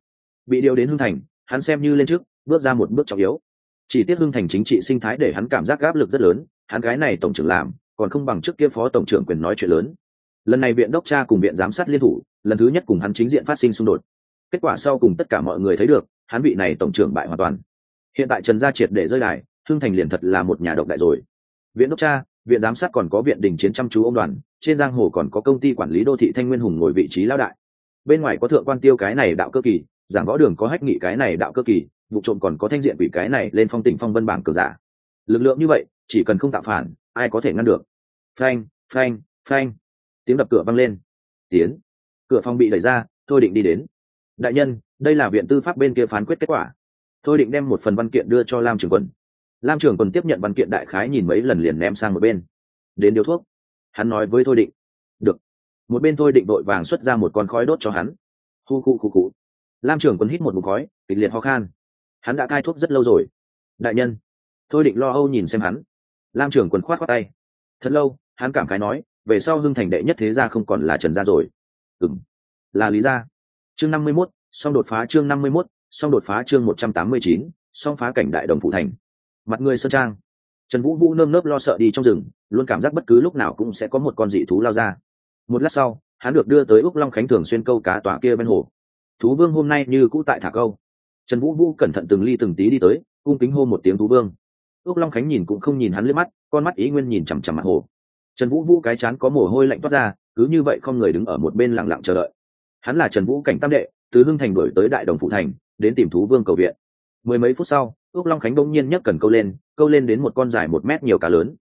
Bị điều đến hưng thành, hắn xem như lên trước, bước ra một bước trọng yếu. Chỉ tiếc hưng thành chính trị sinh thái để hắn cảm giác áp lực rất lớn, hắn gái này tổng trưởng làm, còn không bằng trước kia phó tổng trưởng quyền nói chuyện lớn. Lần này viện đốc tra cùng viện giám sát liên thủ, lần thứ nhất cùng hắn chính diện phát sinh xung đột. Kết quả sau cùng tất cả mọi người thấy được, hắn vị này tổng trưởng bại hoàn toàn. Hiện tại trần gia triệt để rơi đài, hưng thành liền thật là một nhà độc đại rồi. Viện đốc tra viện giám sát còn có viện đình chiến chăm chú ông đoàn, trên giang hồ còn có công ty quản lý đô thị thanh nguyên hùng ngồi vị trí lao đại. Bên ngoài có thượng quan tiêu cái này đạo cơ kỳ, giảng võ đường có hách nghị cái này đạo cơ kỳ, vụ trộm còn có thanh diện vị cái này lên phong tỉnh phong vân bảng cờ giả. Lực lượng như vậy, chỉ cần không tạo phản, ai có thể ngăn được? Phanh phanh phanh. Tiếng đập cửa vang lên. Tiến. Cửa phòng bị đẩy ra, thôi định đi đến. Đại nhân, đây là viện tư pháp bên kia phán quyết kết quả. Thôi định đem một phần văn kiện đưa cho lam trường quân lam trường Quân tiếp nhận văn kiện đại khái nhìn mấy lần liền ném sang một bên. Đến điếu thuốc. Hắn nói với thôi định. Được. Một bên thôi định đội vàng xuất ra một con khói đốt cho hắn. Khu khu khu khu. Lam trường Quân hít một mục khói, kịch liệt ho khan. Hắn đã cai thuốc rất lâu rồi. Đại nhân. Thôi định lo âu nhìn xem hắn. Lam trường Quân khoát khoát tay. Thật lâu, hắn cảm khái nói, về sau hưng thành đệ nhất thế gia không còn là trần gia rồi. Ừng là lý gia. Chương năm mươi mốt, song đột phá chương năm mươi mốt, song đột phá chương một trăm tám mươi chín, song phá cảnh đại đồng phụ thành mặt người sơn trang. Trần vũ vũ nơm nớp lo sợ đi trong rừng, luôn cảm giác bất cứ lúc nào cũng sẽ có một con dị thú lao ra. Một lát sau, hắn được đưa tới úc long khánh thường xuyên câu cá tòa kia bên hồ. Thú vương hôm nay như cũ tại thả câu. Trần vũ vũ cẩn thận từng ly từng tí đi tới, cung kính hô một tiếng thú vương. Úc long khánh nhìn cũng không nhìn hắn lên mắt, con mắt ý nguyên nhìn chằm chằm mặt hồ. Trần vũ vũ cái chán có mồ hôi lạnh toát ra, cứ như vậy không người đứng ở một bên lặng lặng chờ đợi. Hắn là trần vũ cảnh tam đệ, từ hưng thành đổi tới đại đồng phụ thành, đến tìm thú vương cầu viện mười mấy phút sau ước long khánh đông nhiên nhấc cần câu lên câu lên đến một con dài một mét nhiều cá lớn.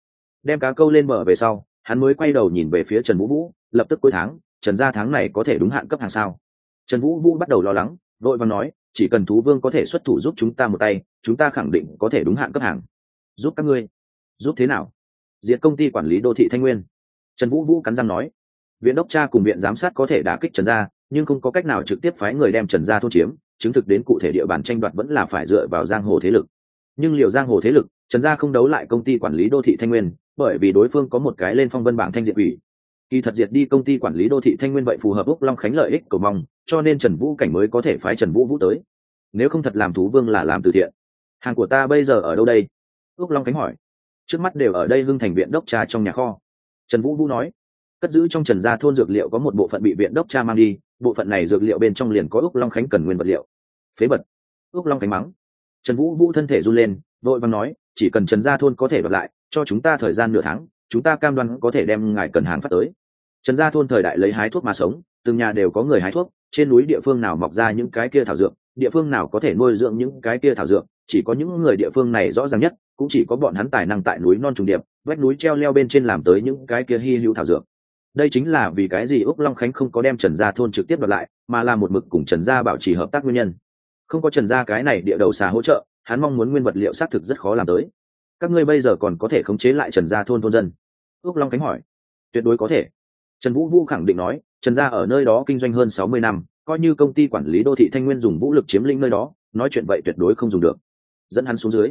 Đem cá câu lên bờ về sau, hắn mới quay đầu nhìn về phía trần vũ vũ, lập tức cuối tháng, trần gia tháng này có thể đúng hạn cấp hàng sao. Trần vũ vũ bắt đầu lo lắng, vội và nói, chỉ cần thú vương có thể xuất thủ giúp chúng ta một tay, chúng ta khẳng định có thể đúng hạn cấp hàng. Giúp các ngươi. Giúp thế nào? Diệt công ty quản lý đô thị thanh nguyên. Trần vũ vũ cắn răng nói, viện đốc cha cùng viện giám sát có thể đả kích trần gia, nhưng không có cách nào trực tiếp phái người đem trần gia thôn chiếm chứng thực đến cụ thể địa bàn tranh đoạt vẫn là phải dựa vào giang hồ thế lực. Nhưng liệu giang hồ thế lực, trần gia không đấu lại công ty quản lý đô thị thanh nguyên, bởi vì đối phương có một cái lên phong vân bảng thanh diệt ủy. Kỳ thật diệt đi công ty quản lý đô thị thanh nguyên vậy phù hợp úc long khánh lợi ích cầu mong, cho nên trần vũ cảnh mới có thể phái trần vũ vũ tới. Nếu không thật làm thú vương là làm từ thiện. Hàng của ta bây giờ ở đâu đây? Úc long khánh hỏi. Trước mắt đều ở đây hưng thành viện đốc trà trong nhà kho. Trần vũ vũ nói. Cất giữ trong trần gia thôn dược liệu có một bộ phận bị viện đốc cha mang đi bộ phận này dược liệu bên trong liền có úc long khánh cần nguyên vật liệu. Phế vật. Úc long khánh mắng. Trần vũ vũ thân thể run lên, vội vàng nói, chỉ cần trần gia thôn có thể đoạt lại, cho chúng ta thời gian nửa tháng, chúng ta cam đoan có thể đem ngài cần hàng phát tới. Trần gia thôn thời đại lấy hái thuốc mà sống, từng nhà đều có người hái thuốc, trên núi địa phương nào mọc ra những cái kia thảo dược, địa phương nào có thể nuôi dưỡng những cái kia thảo dược, chỉ có những người địa phương này rõ ràng nhất, cũng chỉ có bọn hắn tài năng tại núi non trùng điệp, vách núi treo leo bên trên làm tới những cái kia hy hữu thảo dược đây chính là vì cái gì úc long khánh không có đem trần gia thôn trực tiếp đoạt lại, mà là một mực cùng trần gia bảo trì hợp tác nguyên nhân. Không có trần gia cái này địa đầu xà hỗ trợ, hắn mong muốn nguyên vật liệu xác thực rất khó làm tới. Các ngươi bây giờ còn có thể khống chế lại trần gia thôn thôn dân? Úc long khánh hỏi. Tuyệt đối có thể. Trần vũ vũ khẳng định nói, trần gia ở nơi đó kinh doanh hơn sáu mươi năm, coi như công ty quản lý đô thị thanh nguyên dùng vũ lực chiếm lĩnh nơi đó, nói chuyện vậy tuyệt đối không dùng được. Dẫn hắn xuống dưới.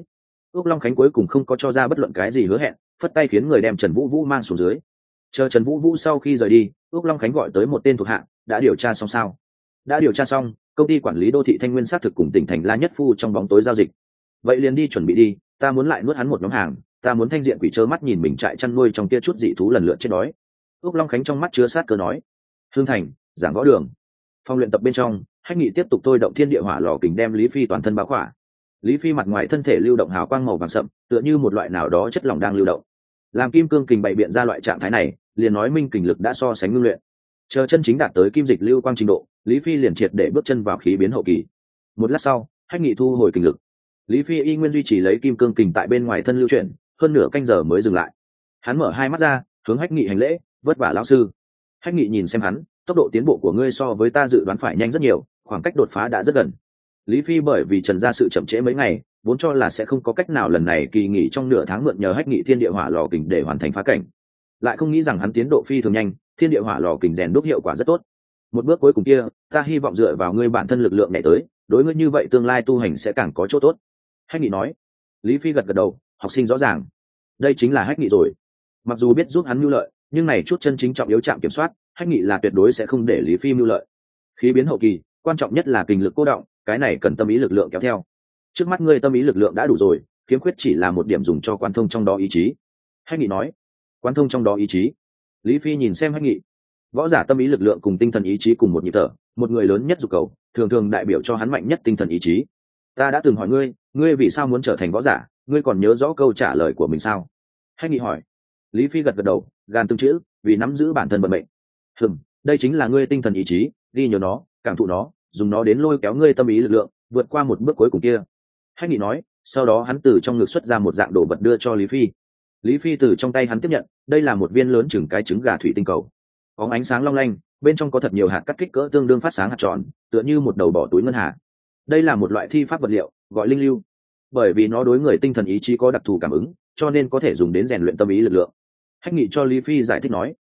Ước long khánh cuối cùng không có cho ra bất luận cái gì hứa hẹn, phất tay khiến người đem trần vũ vũ mang xuống dưới chờ trần vũ vũ sau khi rời đi, ước long khánh gọi tới một tên thuộc hạ đã điều tra xong sao? Đã điều tra xong, công ty quản lý đô thị thanh nguyên xác thực cùng tỉnh thành la nhất phu trong bóng tối giao dịch. Vậy liền đi chuẩn bị đi, ta muốn lại nuốt hắn một nhóm hàng, ta muốn thanh diện quỷ trơ mắt nhìn mình trại chăn nuôi trong kia chút dị thú lần lượt chết đói. Ước long khánh trong mắt chứa sát cơ nói. Hương thành, giảng võ đường. Phòng luyện tập bên trong, hách nghị tiếp tục thôi động thiên địa hỏa lò kình đem lý phi toàn thân báo khỏa. Lý phi mặt ngoài thân thể lưu động hào quang màu vàng sậm, tựa như một loại nào đó chất lỏng đang lưu động. Làm kim cương kình bày biện ra loại trạng thái này liền nói minh kình lực đã so sánh ngưng luyện. Chờ chân chính đạt tới kim dịch lưu quang trình độ, lý phi liền triệt để bước chân vào khí biến hậu kỳ. Một lát sau, hách nghị thu hồi kình lực. Lý phi y nguyên duy trì lấy kim cương kình tại bên ngoài thân lưu chuyển, hơn nửa canh giờ mới dừng lại. Hắn mở hai mắt ra, hướng hách nghị hành lễ, vất vả lão sư. Hách nghị nhìn xem hắn, tốc độ tiến bộ của ngươi so với ta dự đoán phải nhanh rất nhiều, khoảng cách đột phá đã rất gần. Lý phi bởi vì trần ra sự chậm trễ mấy ngày, vốn cho là sẽ không có cách nào lần này kỳ nghỉ trong nửa tháng mượn nhờ hách nghị thiên địa hỏa lò kình để hoàn thành phá cảnh lại không nghĩ rằng hắn tiến độ phi thường nhanh, thiên địa hỏa lò kình rèn đúc hiệu quả rất tốt. Một bước cuối cùng kia, ta hy vọng dựa vào ngươi bản thân lực lượng này tới, đối ngươi như vậy tương lai tu hành sẽ càng có chỗ tốt. Hách nghị nói. Lý phi gật gật đầu, học sinh rõ ràng. Đây chính là hách nghị rồi. Mặc dù biết giúp hắn mưu lợi, nhưng này chút chân chính trọng yếu chạm kiểm soát, hách nghị là tuyệt đối sẽ không để lý phi mưu lợi. Khí biến hậu kỳ, quan trọng nhất là kinh lực cô động, cái này cần tâm ý lực lượng kéo theo. Trước mắt ngươi tâm ý lực lượng đã đủ rồi, khiếm khuyết chỉ là một điểm dùng cho quan thông trong đó ý chí. Hách nghị nói. Quán thông trong đó ý chí. Lý phi nhìn xem hách nghị. Võ giả tâm ý lực lượng cùng tinh thần ý chí cùng một nhịp thở, một người lớn nhất dục cầu, thường thường đại biểu cho hắn mạnh nhất tinh thần ý chí. Ta đã từng hỏi ngươi ngươi vì sao muốn trở thành võ giả, ngươi còn nhớ rõ câu trả lời của mình sao? Hách nghị hỏi. Lý phi gật gật đầu, gan tương chữ, vì nắm giữ bản thân vận mệnh. Hừng đây chính là ngươi tinh thần ý chí, ghi nhớ nó, cảm thụ nó, dùng nó đến lôi kéo ngươi tâm ý lực lượng, vượt qua một bước cuối cùng kia. Hách nghị nói, sau đó hắn từ trong ngực xuất ra một dạng đồ vật đưa cho lý phi lý phi từ trong tay hắn tiếp nhận, đây là một viên lớn chừng cái trứng gà thủy tinh cầu. Có ánh sáng long lanh, bên trong có thật nhiều hạt cắt kích cỡ tương đương phát sáng hạt tròn, tựa như một đầu bỏ túi ngân hà. Đây là một loại thi pháp vật liệu, gọi linh lưu. Bởi vì nó đối người tinh thần ý chí có đặc thù cảm ứng, cho nên có thể dùng đến rèn luyện tâm ý lực lượng. Hách nghị cho lý phi giải thích nói,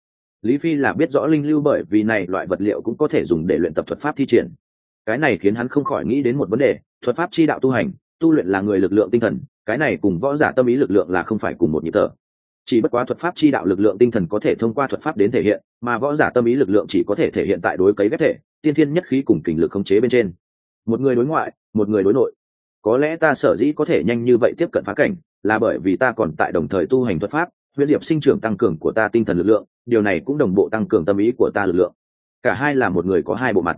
lý phi là biết rõ linh lưu bởi vì này loại vật liệu cũng có thể dùng để luyện tập thuật pháp thi triển. Cái này khiến hắn không khỏi nghĩ đến một vấn đề, thuật pháp chi đạo tu hành tu luyện là người lực lượng tinh thần, cái này cùng võ giả tâm ý lực lượng là không phải cùng một nhịp thở. Chỉ bất quá thuật pháp chi đạo lực lượng tinh thần có thể thông qua thuật pháp đến thể hiện, mà võ giả tâm ý lực lượng chỉ có thể thể hiện tại đối cấy ghép thể, tiên thiên nhất khí cùng kình lực khống chế bên trên. Một người đối ngoại, một người đối nội. Có lẽ ta sở dĩ có thể nhanh như vậy tiếp cận phá cảnh, là bởi vì ta còn tại đồng thời tu hành thuật pháp huyết diệp sinh trưởng tăng cường của ta tinh thần lực lượng, điều này cũng đồng bộ tăng cường tâm ý của ta lực lượng. Cả hai là một người có hai bộ mặt.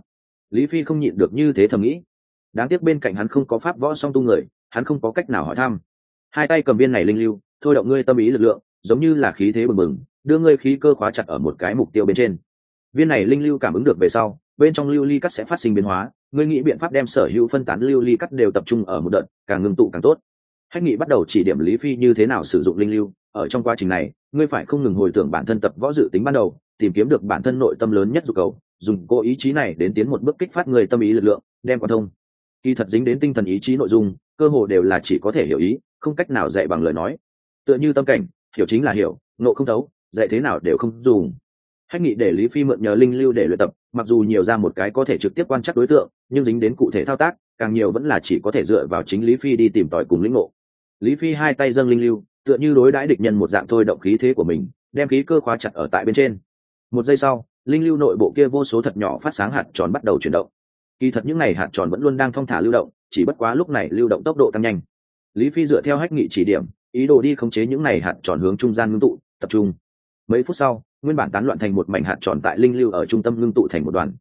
Lý phi không nhịn được như thế thầm nghĩ đáng tiếc bên cạnh hắn không có pháp võ song tu người, hắn không có cách nào hỏi thăm. Hai tay cầm viên này linh lưu, thôi động ngươi tâm ý lực lượng, giống như là khí thế bừng bừng, đưa ngươi khí cơ khóa chặt ở một cái mục tiêu bên trên. Viên này linh lưu cảm ứng được về sau, bên trong lưu ly cắt sẽ phát sinh biến hóa, ngươi nghĩ biện pháp đem sở hữu phân tán lưu ly cắt đều tập trung ở một đợt, càng ngưng tụ càng tốt. Hách nghị bắt đầu chỉ điểm lý phi như thế nào sử dụng linh lưu, ở trong quá trình này, ngươi phải không ngừng hồi tưởng bản thân tập võ dự tính ban đầu, tìm kiếm được bản thân nội tâm lớn nhất dục cầu, dùng cô ý chí này đến tiến một bước kích phát người tâm ý lực lượng, đem quan thông khi thật dính đến tinh thần ý chí nội dung, cơ hồ đều là chỉ có thể hiểu ý, không cách nào dạy bằng lời nói. Tựa như tâm cảnh, hiểu chính là hiểu nộ không thấu, dạy thế nào đều không dùng. Hách nghị để lý phi mượn nhờ linh lưu để luyện tập, mặc dù nhiều ra một cái có thể trực tiếp quan trắc đối tượng, nhưng dính đến cụ thể thao tác, càng nhiều vẫn là chỉ có thể dựa vào chính lý phi đi tìm tòi cùng lĩnh ngộ. Lý phi hai tay dâng linh lưu, tựa như đối đãi địch nhân một dạng thôi động khí thế của mình, đem khí cơ khóa chặt ở tại bên trên. Một giây sau, linh lưu nội bộ kia vô số thật nhỏ phát sáng hạt tròn bắt đầu chuyển động kỳ thật những này hạt tròn vẫn luôn đang thong thả lưu động, chỉ bất quá lúc này lưu động tốc độ tăng nhanh. Lý phi dựa theo hách nghị chỉ điểm, ý đồ đi khống chế những này hạt tròn hướng trung gian ngưng tụ, tập trung. Mấy phút sau, nguyên bản tán loạn thành một mảnh hạt tròn tại linh lưu ở trung tâm ngưng tụ thành một đoàn.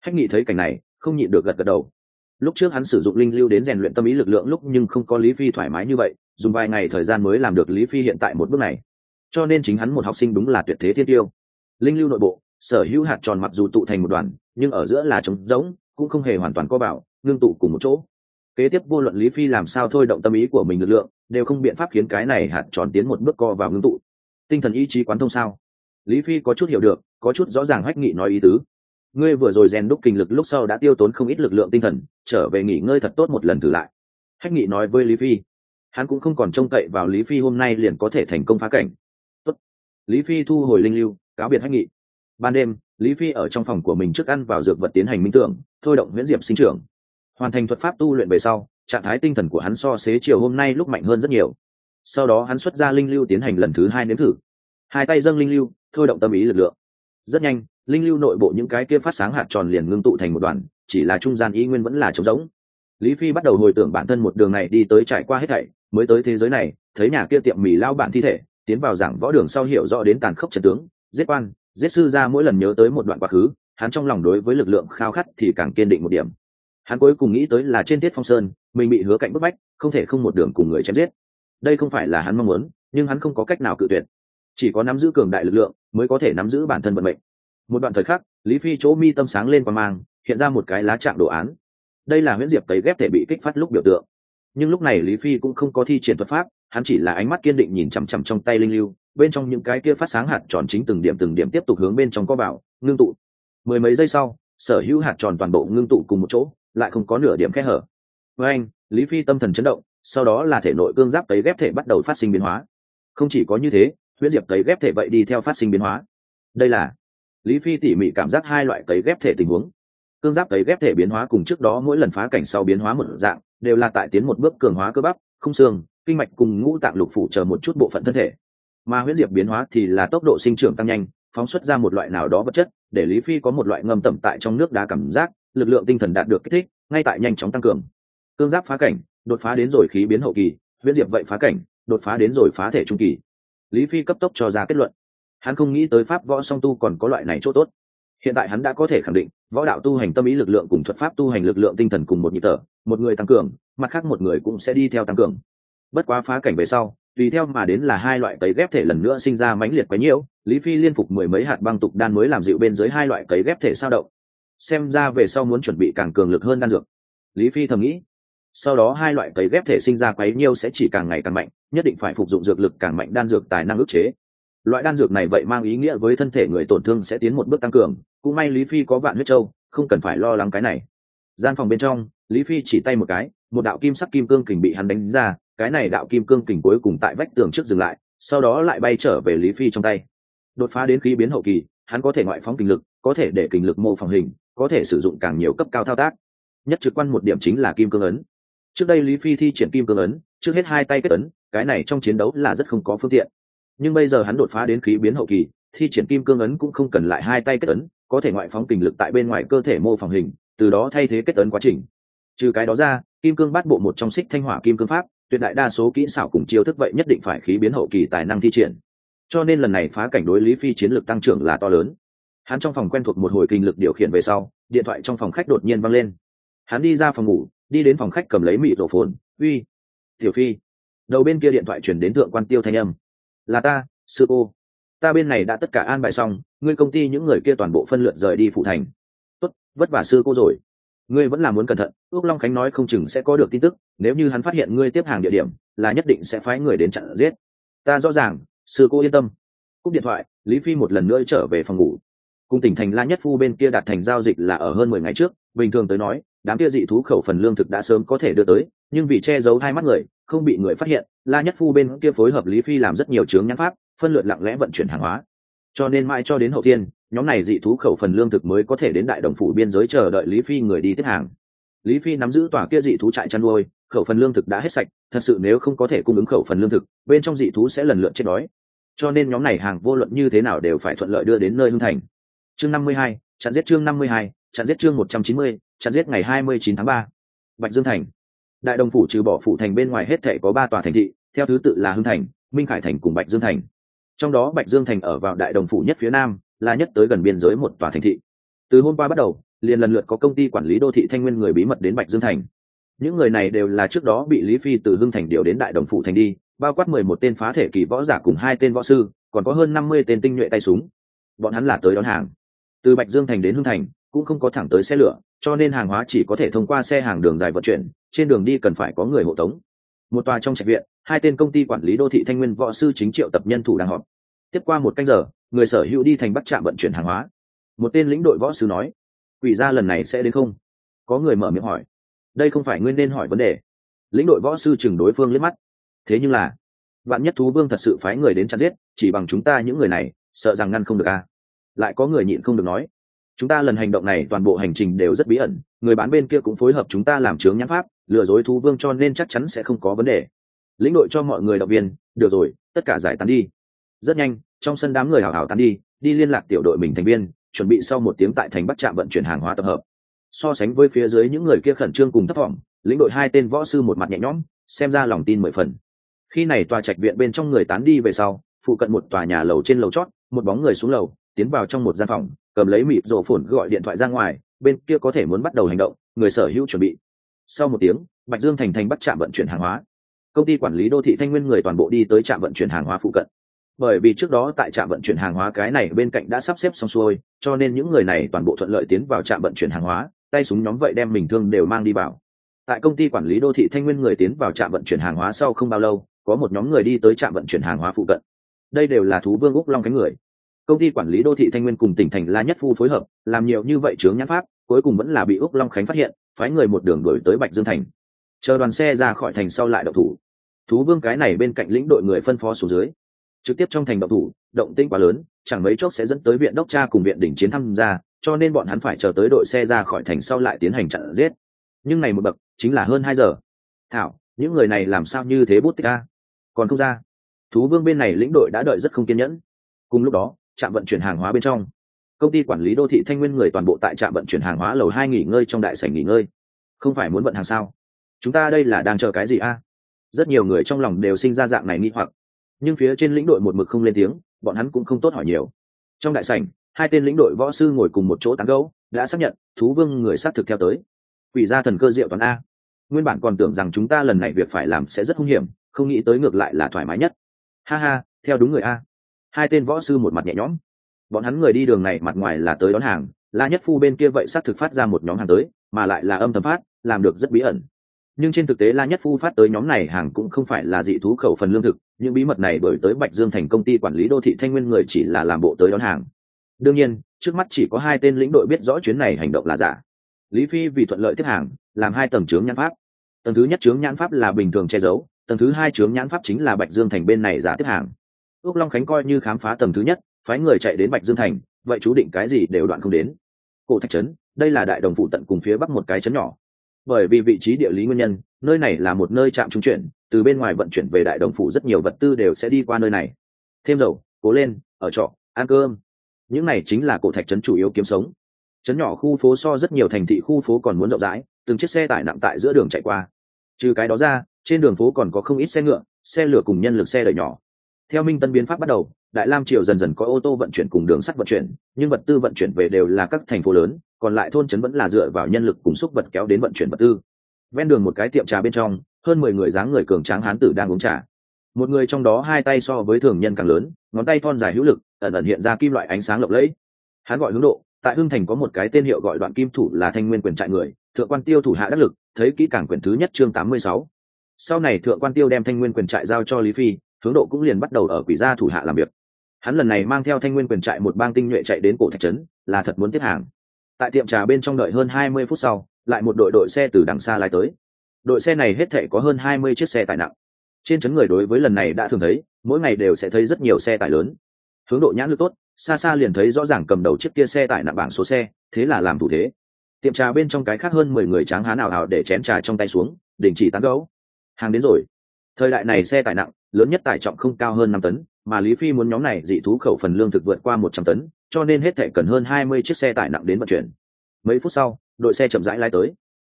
Hách nghị thấy cảnh này, không nhịn được gật gật đầu. Lúc trước hắn sử dụng linh lưu đến rèn luyện tâm ý lực lượng lúc nhưng không có lý phi thoải mái như vậy, dùng vài ngày thời gian mới làm được lý phi hiện tại một bước này. Cho nên chính hắn một học sinh đúng là tuyệt thế thiên tiêu. Linh lưu nội bộ, sở hữu hạt tròn mặc dù tụ thành một đoàn, nhưng ở giữa là trống rỗng cũng không hề hoàn toàn co bảo, ngưng tụ cùng một chỗ. Kế tiếp vô luận lý phi làm sao thôi động tâm ý của mình lực lượng, đều không biện pháp khiến cái này hạt tròn tiến một bước co vào ngưng tụ. Tinh thần ý chí quán thông sao? Lý phi có chút hiểu được, có chút rõ ràng hách nghị nói ý tứ. Ngươi vừa rồi rèn đúc kinh lực lúc sau đã tiêu tốn không ít lực lượng tinh thần, trở về nghỉ ngơi thật tốt một lần thử lại. Hách nghị nói với lý phi. Hắn cũng không còn trông cậy vào lý phi hôm nay liền có thể thành công phá cảnh. Tốt. lý phi thu hồi linh lưu, cáo biệt hách nghị. Ban đêm lý phi ở trong phòng của mình trước ăn vào dược vật tiến hành minh tưởng, thôi động nguyễn diệp sinh trưởng. Hoàn thành thuật pháp tu luyện về sau, trạng thái tinh thần của hắn so xế chiều hôm nay lúc mạnh hơn rất nhiều. Sau đó hắn xuất ra linh lưu tiến hành lần thứ hai nếm thử. Hai tay dâng linh lưu, thôi động tâm ý lực lượng. Rất nhanh, linh lưu nội bộ những cái kia phát sáng hạt tròn liền ngưng tụ thành một đoàn, chỉ là trung gian ý nguyên vẫn là trống rỗng. Lý phi bắt đầu hồi tưởng bản thân một đường này đi tới trải qua hết thảy, mới tới thế giới này, thấy nhà kia tiệm mì lao bản thi thể, tiến vào giảng võ đường sau hiểu rõ đến tàn khốc trận tướng, giết quan giết sư ra mỗi lần nhớ tới một đoạn quá khứ, hắn trong lòng đối với lực lượng khao khát thì càng kiên định một điểm. Hắn cuối cùng nghĩ tới là trên tiết phong sơn, mình bị hứa cạnh bức bách, không thể không một đường cùng người chém giết. Đây không phải là hắn mong muốn, nhưng hắn không có cách nào cự tuyệt. Chỉ có nắm giữ cường đại lực lượng mới có thể nắm giữ bản thân vận mệnh. Một đoạn thời khắc, lý phi chỗ mi tâm sáng lên qua mang, hiện ra một cái lá trạng đồ án. Đây là huyễn diệp cấy ghép thể bị kích phát lúc biểu tượng. Nhưng lúc này lý phi cũng không có thi triển thuật pháp, hắn chỉ là ánh mắt kiên định nhìn chằm chằm trong tay linh lưu bên trong những cái kia phát sáng hạt tròn chính từng điểm từng điểm tiếp tục hướng bên trong có vào, ngưng tụ. Mười mấy giây sau, sở hữu hạt tròn toàn bộ ngưng tụ cùng một chỗ, lại không có nửa điểm khe hở. Với anh, lý phi tâm thần chấn động, sau đó là thể nội cương giáp cấy ghép thể bắt đầu phát sinh biến hóa. Không chỉ có như thế, huyễn diệp cấy ghép thể vậy đi theo phát sinh biến hóa. Đây là lý phi tỉ mỉ cảm giác hai loại cấy ghép thể tình huống. Cương giáp cấy ghép thể biến hóa cùng trước đó mỗi lần phá cảnh sau biến hóa một dạng, đều là tại tiến một bước cường hóa cơ bắp, không xương, kinh mạch cùng ngũ tạng lục phủ chờ một chút bộ phận thân thể mà huyễn diệp biến hóa thì là tốc độ sinh trưởng tăng nhanh, phóng xuất ra một loại nào đó vật chất, để lý phi có một loại ngâm tẩm tại trong nước đá cảm giác, lực lượng tinh thần đạt được kích thích, ngay tại nhanh chóng tăng cường. Cương giáp phá cảnh, đột phá đến rồi khí biến hậu kỳ, huyễn diệp vậy phá cảnh, đột phá đến rồi phá thể trung kỳ. Lý phi cấp tốc cho ra kết luận. Hắn không nghĩ tới pháp võ song tu còn có loại này chỗ tốt. Hiện tại hắn đã có thể khẳng định, võ đạo tu hành tâm ý lực lượng cùng thuật pháp tu hành lực lượng tinh thần cùng một nhịp thở, một người tăng cường, mặt khác một người cũng sẽ đi theo tăng cường. Bất quá phá cảnh về sau tùy theo mà đến là hai loại cấy ghép thể lần nữa sinh ra mãnh liệt quấy nhiễu, lý phi liên phục mười mấy hạt băng tục đan mới làm dịu bên dưới hai loại cấy ghép thể sao động. Xem ra về sau muốn chuẩn bị càng cường lực hơn đan dược. Lý phi thầm nghĩ. Sau đó hai loại cấy ghép thể sinh ra quấy nhiêu sẽ chỉ càng ngày càng mạnh, nhất định phải phục dụng dược lực càng mạnh đan dược tài năng ức chế. Loại đan dược này vậy mang ý nghĩa với thân thể người tổn thương sẽ tiến một bước tăng cường. Cũng may lý phi có vạn huyết châu, không cần phải lo lắng cái này. Gian phòng bên trong, lý phi chỉ tay một cái, một đạo kim sắc kim cương kình bị hắn đánh ra cái này đạo kim cương kình cuối cùng tại vách tường trước dừng lại, sau đó lại bay trở về lý phi trong tay. Đột phá đến khí biến hậu kỳ, hắn có thể ngoại phóng kình lực, có thể để kình lực mô phỏng hình, có thể sử dụng càng nhiều cấp cao thao tác. Nhất trực quan một điểm chính là kim cương ấn. Trước đây lý phi thi triển kim cương ấn, trước hết hai tay kết ấn, cái này trong chiến đấu là rất không có phương tiện. Nhưng bây giờ hắn đột phá đến khí biến hậu kỳ, thi triển kim cương ấn cũng không cần lại hai tay kết ấn, có thể ngoại phóng kình lực tại bên ngoài cơ thể mô phỏng hình, từ đó thay thế kết ấn quá trình. Trừ cái đó ra, kim cương bắt bộ một trong xích thanh hỏa kim cương pháp tuyệt đại đa số kỹ xảo cùng chiêu thức vậy nhất định phải khí biến hậu kỳ tài năng thi triển. Cho nên lần này phá cảnh đối lý phi chiến lược tăng trưởng là to lớn. Hắn trong phòng quen thuộc một hồi kinh lực điều khiển về sau, điện thoại trong phòng khách đột nhiên văng lên. Hắn đi ra phòng ngủ, đi đến phòng khách cầm lấy mị rổ phồn, uy, tiểu phi. Đầu bên kia điện thoại chuyển đến thượng quan tiêu thanh âm. Là ta, sư cô. Ta bên này đã tất cả an bài xong, ngươi công ty những người kia toàn bộ phân lượt rời đi phụ thành. Tốt, vất vả sư cô rồi ngươi vẫn là muốn cẩn thận, ước long khánh nói không chừng sẽ có được tin tức, nếu như hắn phát hiện ngươi tiếp hàng địa điểm, là nhất định sẽ phái người đến chặn giết. Ta rõ ràng, sư cô yên tâm. Cúp điện thoại, lý phi một lần nữa trở về phòng ngủ. Cùng tỉnh thành la nhất phu bên kia đạt thành giao dịch là ở hơn mười ngày trước, bình thường tới nói, đám kia dị thú khẩu phần lương thực đã sớm có thể đưa tới, nhưng vì che giấu hai mắt người, không bị người phát hiện, la nhất phu bên kia phối hợp lý phi làm rất nhiều chướng nhãn pháp, phân lượt lặng lẽ vận chuyển hàng hóa cho nên mãi cho đến hậu thiên, nhóm này dị thú khẩu phần lương thực mới có thể đến đại đồng phủ biên giới chờ đợi lý phi người đi tiếp hàng. Lý phi nắm giữ tòa kia dị thú trại chăn nuôi, khẩu phần lương thực đã hết sạch, thật sự nếu không có thể cung ứng khẩu phần lương thực, bên trong dị thú sẽ lần lượt chết đói. Cho nên nhóm này hàng vô luận như thế nào đều phải thuận lợi đưa đến nơi hưng thành. Chương năm mươi hai, chặn giết chương năm mươi hai, chặn giết chương một trăm chín mươi, chặn giết ngày hai mươi chín tháng ba. Bạch dương thành. Đại đồng phủ trừ bỏ phủ thành bên ngoài hết thể có ba tòa thành thị, theo thứ tự là hưng thành, minh khải thành cùng bạch dương thành trong đó bạch dương thành ở vào đại đồng phủ nhất phía nam, là nhất tới gần biên giới một tòa thành thị. Từ hôm qua bắt đầu, liền lần lượt có công ty quản lý đô thị thanh nguyên người bí mật đến bạch dương thành. Những người này đều là trước đó bị lý phi từ hưng thành điều đến đại đồng phủ thành đi, bao quát mười một tên phá thể kỳ võ giả cùng hai tên võ sư, còn có hơn năm mươi tên tinh nhuệ tay súng. Bọn hắn là tới đón hàng. Từ bạch dương thành đến hưng thành, cũng không có thẳng tới xe lửa, cho nên hàng hóa chỉ có thể thông qua xe hàng đường dài vận chuyển, trên đường đi cần phải có người hộ tống một tòa trong trạch viện, hai tên công ty quản lý đô thị thanh nguyên võ sư chính triệu tập nhân thủ đang họp. Tiếp qua một canh giờ, người sở hữu đi thành bắt trạm vận chuyển hàng hóa. Một tên lĩnh đội võ sư nói, quỷ ra lần này sẽ đến không? Có người mở miệng hỏi, đây không phải nguyên nên hỏi vấn đề. Lĩnh đội võ sư chừng đối phương liếc mắt, thế nhưng là bạn nhất thú vương thật sự phái người đến chặn giết, chỉ bằng chúng ta những người này, sợ rằng ngăn không được a. Lại có người nhịn không được nói, chúng ta lần hành động này toàn bộ hành trình đều rất bí ẩn, người bán bên kia cũng phối hợp chúng ta làm chướng nhãn pháp lừa dối thú vương cho nên chắc chắn sẽ không có vấn đề. Lĩnh đội cho mọi người động viên, được rồi, tất cả giải tán đi. Rất nhanh, trong sân đám người hào hào tán đi đi liên lạc tiểu đội mình thành viên, chuẩn bị sau một tiếng tại thành bắt trạm vận chuyển hàng hóa tập hợp. So sánh với phía dưới những người kia khẩn trương cùng thấp thỏm, lĩnh đội hai tên võ sư một mặt nhẹ nhõm, xem ra lòng tin mười phần. Khi này tòa trạch viện bên trong người tán đi về sau, phụ cận một tòa nhà lầu trên lầu chót, một bóng người xuống lầu, tiến vào trong một gian phòng, cầm lấy mịp rổ phồn gọi điện thoại ra ngoài, bên kia có thể muốn bắt đầu hành động, người sở hữu chuẩn bị sau một tiếng, bạch dương thành thành bắt trạm vận chuyển hàng hóa. Công ty quản lý đô thị thanh nguyên người toàn bộ đi tới trạm vận chuyển hàng hóa phụ cận. Bởi vì trước đó tại trạm vận chuyển hàng hóa cái này bên cạnh đã sắp xếp xong xuôi, cho nên những người này toàn bộ thuận lợi tiến vào trạm vận chuyển hàng hóa, tay súng nhóm vậy đem mình thương đều mang đi vào. Tại công ty quản lý đô thị thanh nguyên người tiến vào trạm vận chuyển hàng hóa sau không bao lâu, có một nhóm người đi tới trạm vận chuyển hàng hóa phụ cận. Đây đều là thú vương úc long cánh người. Công ty quản lý đô thị thanh nguyên cùng tỉnh thành la nhất phu phối hợp, làm nhiều như vậy chướng nhãn pháp, cuối cùng vẫn là bị úc long khánh phát hiện phái người một đường đổi tới bạch dương thành. Chờ đoàn xe ra khỏi thành sau lại đậu thủ. Thú vương cái này bên cạnh lĩnh đội người phân phó xuống dưới. Trực tiếp trong thành đậu thủ, động tĩnh quá lớn, chẳng mấy chốc sẽ dẫn tới viện đốc cha cùng viện đỉnh chiến tham gia, cho nên bọn hắn phải chờ tới đội xe ra khỏi thành sau lại tiến hành chặn giết. Nhưng này một bậc, chính là hơn hai giờ. Thảo, những người này làm sao như thế bút tích a? Còn không ra. Thú vương bên này lĩnh đội đã đợi rất không kiên nhẫn. Cùng lúc đó, trạm vận chuyển hàng hóa bên trong công ty quản lý đô thị thanh nguyên người toàn bộ tại trạm vận chuyển hàng hóa lầu hai nghỉ ngơi trong đại sảnh nghỉ ngơi. Không phải muốn vận hàng sao? Chúng ta đây là đang chờ cái gì a? Rất nhiều người trong lòng đều sinh ra dạng này nghi hoặc. Nhưng phía trên lĩnh đội một mực không lên tiếng, bọn hắn cũng không tốt hỏi nhiều. Trong đại sảnh, hai tên lĩnh đội võ sư ngồi cùng một chỗ tán gấu đã xác nhận, thú vương người xác thực theo tới. Quỷ gia thần cơ diệu toàn a. Nguyên bản còn tưởng rằng chúng ta lần này việc phải làm sẽ rất hung hiểm, không nghĩ tới ngược lại là thoải mái nhất. Ha ha, theo đúng người a. Hai tên võ sư một mặt nhẹ nhõm bọn hắn người đi đường này mặt ngoài là tới đón hàng, la nhất phu bên kia vậy xác thực phát ra một nhóm hàng tới, mà lại là âm thầm phát, làm được rất bí ẩn. Nhưng trên thực tế la nhất phu phát tới nhóm này hàng cũng không phải là dị thú khẩu phần lương thực, những bí mật này đổi tới bạch dương thành công ty quản lý đô thị thanh nguyên người chỉ là làm bộ tới đón hàng. Đương nhiên, trước mắt chỉ có hai tên lĩnh đội biết rõ chuyến này hành động là giả. Lý phi vì thuận lợi tiếp hàng, làm hai tầng chướng nhãn pháp. Tầng thứ nhất chướng nhãn pháp là bình thường che giấu, tầng thứ hai chướng nhãn pháp chính là bạch dương thành bên này giả tiếp hàng. Ước long khánh coi như khám phá tầng thứ nhất phái người chạy đến bạch dương thành, vậy chú định cái gì đều đoạn không đến. Cổ thạch trấn, đây là đại đồng phụ tận cùng phía bắc một cái trấn nhỏ. Bởi vì vị trí địa lý nguyên nhân, nơi này là một nơi trạm trung chuyển, từ bên ngoài vận chuyển về đại đồng phụ rất nhiều vật tư đều sẽ đi qua nơi này. Thêm dầu, cố lên, ở trọ, ăn cơm. Những này chính là cổ thạch trấn chủ yếu kiếm sống. Trấn nhỏ khu phố so rất nhiều thành thị khu phố còn muốn rộng rãi, từng chiếc xe tải nặng tại giữa đường chạy qua. Trừ cái đó ra, trên đường phố còn có không ít xe ngựa, xe lửa cùng nhân lực xe đợi nhỏ. Theo minh tân biến pháp bắt đầu đại lam triều dần dần có ô tô vận chuyển cùng đường sắt vận chuyển, nhưng vật tư vận chuyển về đều là các thành phố lớn, còn lại thôn trấn vẫn là dựa vào nhân lực cùng xúc vật kéo đến vận chuyển vật tư. Ven đường một cái tiệm trà bên trong, hơn mười người dáng người cường tráng hán tử đang uống trà. Một người trong đó hai tay so với thường nhân càng lớn, ngón tay thon dài hữu lực, ẩn ẩn hiện ra kim loại ánh sáng lộng lẫy. Hắn gọi hướng độ, tại hưng thành có một cái tên hiệu gọi đoạn kim thủ là thanh nguyên quyền trại người, thượng quan tiêu thủ hạ đắc lực, thấy kỹ càng quyền thứ nhất chương tám mươi sáu. Sau này thượng quan tiêu đem thanh nguyên quyền trại giao cho lý phi, hướng độ cũng liền bắt đầu ở quỷ gia thủ hạ làm việc hắn lần này mang theo thanh nguyên quyền trại một bang tinh nhuệ chạy đến cổ thạch trấn, là thật muốn tiếp hàng. Tại tiệm trà bên trong đợi hơn hai mươi phút sau, lại một đội đội xe từ đằng xa lái tới. Đội xe này hết thể có hơn hai mươi chiếc xe tải nặng. Trên trấn người đối với lần này đã thường thấy, mỗi ngày đều sẽ thấy rất nhiều xe tải lớn. Hướng độ nhãn lực tốt, xa xa liền thấy rõ ràng cầm đầu chiếc kia xe tải nặng bảng số xe, thế là làm thủ thế. Tiệm trà bên trong cái khác hơn mười người tráng hán ảo ảo để chén trà trong tay xuống, đình chỉ tán gấu hàng đến rồi. Thời đại này xe tải nặng, lớn nhất tải trọng không cao hơn năm tấn mà lý phi muốn nhóm này dị thú khẩu phần lương thực vượt qua một trăm tấn, cho nên hết thể cần hơn hai mươi chiếc xe tải nặng đến vận chuyển. Mấy phút sau, đội xe chậm rãi lai tới.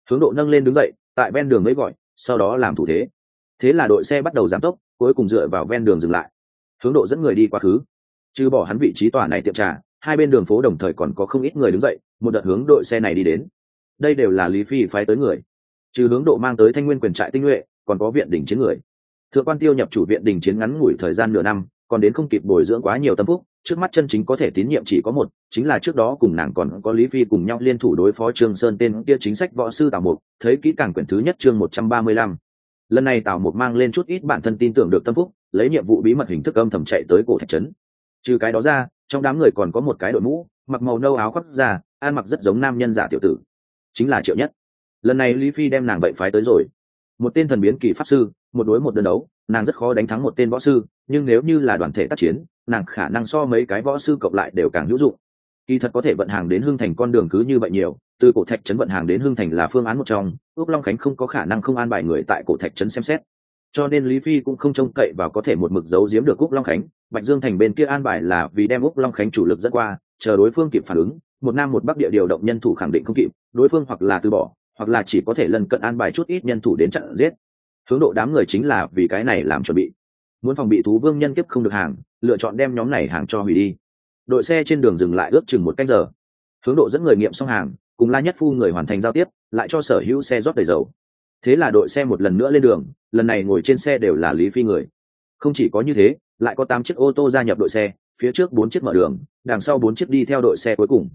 Hướng độ nâng lên đứng dậy, tại ven đường mới gọi, sau đó làm thủ thế. Thế là đội xe bắt đầu giảm tốc, cuối cùng dựa vào ven đường dừng lại. Hướng độ dẫn người đi quá khứ. Trừ bỏ hắn vị trí tòa này tiệm trà, hai bên đường phố đồng thời còn có không ít người đứng dậy, một đợt hướng đội xe này đi đến. Đây đều là lý phi phái tới người. Trừ hướng độ mang tới thanh nguyên quyền trại tinh nhuệ, còn có viện Đình chiến người. Thượng quan tiêu nhập chủ viện đình chiến ngắn ngủi thời gian nửa năm còn đến không kịp bồi dưỡng quá nhiều tâm phúc, trước mắt chân chính có thể tín nhiệm chỉ có một, chính là trước đó cùng nàng còn có lý phi cùng nhau liên thủ đối phó trương sơn tên kia chính sách võ sư tào mục, thấy kỹ càng quyển thứ nhất chương một trăm ba mươi lăm. Lần này tào mục mang lên chút ít bản thân tin tưởng được tâm phúc, lấy nhiệm vụ bí mật hình thức âm thầm chạy tới cổ thạch trấn. Trừ cái đó ra, trong đám người còn có một cái đội mũ, mặc màu nâu áo khoác ra ăn mặc rất giống nam nhân giả tiểu tử. Chính là triệu nhất. Lần này lý phi đem nàng vậy phái tới rồi. Một tên thần biến kỳ pháp sư, một đối một đơn đấu nàng rất khó đánh thắng một tên võ sư, nhưng nếu như là đoàn thể tác chiến, nàng khả năng so mấy cái võ sư cộng lại đều càng hữu dụng. Kỳ thật có thể vận hàng đến hưng thành con đường cứ như vậy nhiều, từ cổ thạch trấn vận hàng đến hưng thành là phương án một trong ước long khánh không có khả năng không an bài người tại cổ thạch trấn xem xét. Cho nên lý phi cũng không trông cậy vào có thể một mực giấu giếm được úc long khánh, bạch dương thành bên kia an bài là vì đem úc long khánh chủ lực dẫn qua, chờ đối phương kịp phản ứng, một nam một bắc địa điều động nhân thủ khẳng định không kịp, đối phương hoặc là từ bỏ, hoặc là chỉ có thể lần cận an bài chút ít nhân thủ đến chặn giết hướng độ đám người chính là vì cái này làm chuẩn bị. Muốn phòng bị thú vương nhân kiếp không được hàng, lựa chọn đem nhóm này hàng cho hủy đi. Đội xe trên đường dừng lại ước chừng một canh giờ. Hướng độ dẫn người nghiệm xong hàng, cùng la nhất phu người hoàn thành giao tiếp, lại cho sở hữu xe rót đầy dầu. Thế là đội xe một lần nữa lên đường, lần này ngồi trên xe đều là lý phi người. Không chỉ có như thế, lại có tám chiếc ô tô gia nhập đội xe, phía trước bốn chiếc mở đường, đằng sau bốn chiếc đi theo đội xe cuối cùng.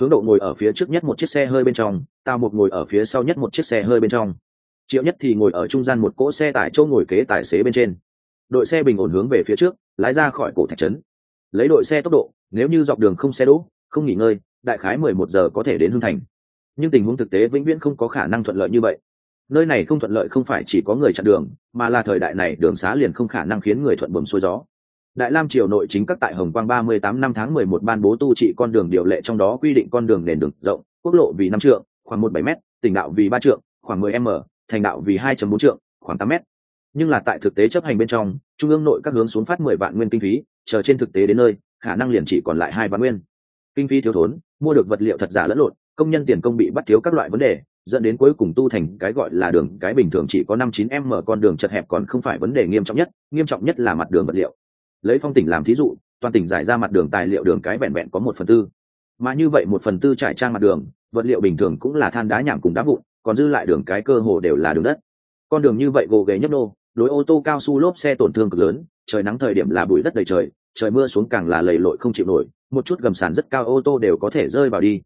Hướng độ ngồi ở phía trước nhất một chiếc xe hơi bên trong tao một ngồi ở phía sau nhất một chiếc xe hơi bên trong triệu nhất thì ngồi ở trung gian một cỗ xe tải châu ngồi kế tài xế bên trên. Đội xe bình ổn hướng về phía trước, lái ra khỏi cổ thạch trấn. Lấy đội xe tốc độ, nếu như dọc đường không xe đỗ, không nghỉ ngơi, đại khái mười một giờ có thể đến hưng thành. Nhưng tình huống thực tế vĩnh viễn không có khả năng thuận lợi như vậy. Nơi này không thuận lợi không phải chỉ có người chặn đường, mà là thời đại này đường xá liền không khả năng khiến người thuận buồm xuôi gió. Đại lam triều nội chính các tại hồng quang ba mươi tám năm tháng mười một ban bố tu trị con đường điều lệ trong đó quy định con đường nền đường rộng, quốc lộ vì năm trượng, khoảng một bảy m tỉnh đạo vì ba trượng, khoảng mười m thành đạo vì hai bốn trượng, khoảng tám mét. Nhưng là tại thực tế chấp hành bên trong, trung ương nội các hướng xuống phát mười vạn nguyên kinh phí, chờ trên thực tế đến nơi, khả năng liền chỉ còn lại hai vạn nguyên. Kinh phí thiếu thốn, mua được vật liệu thật giả lẫn lộn, công nhân tiền công bị bắt thiếu các loại vấn đề, dẫn đến cuối cùng tu thành cái gọi là đường, cái bình thường chỉ có năm chín m con đường chật hẹp còn không phải vấn đề nghiêm trọng nhất, nghiêm trọng nhất là mặt đường vật liệu. Lấy phong tỉnh làm thí dụ, toàn tỉnh giải ra mặt đường tài liệu đường cái vẹn vẹn có một phần tư. Mà như vậy một phần tư trải trang mặt đường, vật liệu bình thường cũng là than đá nhảm cùng đá vụn còn dư lại đường cái cơ hồ đều là đường đất. Con đường như vậy gồ ghề nhấp nô, đối ô tô cao su lốp xe tổn thương cực lớn, trời nắng thời điểm là bụi đất đầy trời trời mưa xuống càng là lầy lội không chịu nổi, một chút gầm sàn rất cao ô tô đều có thể rơi vào đi.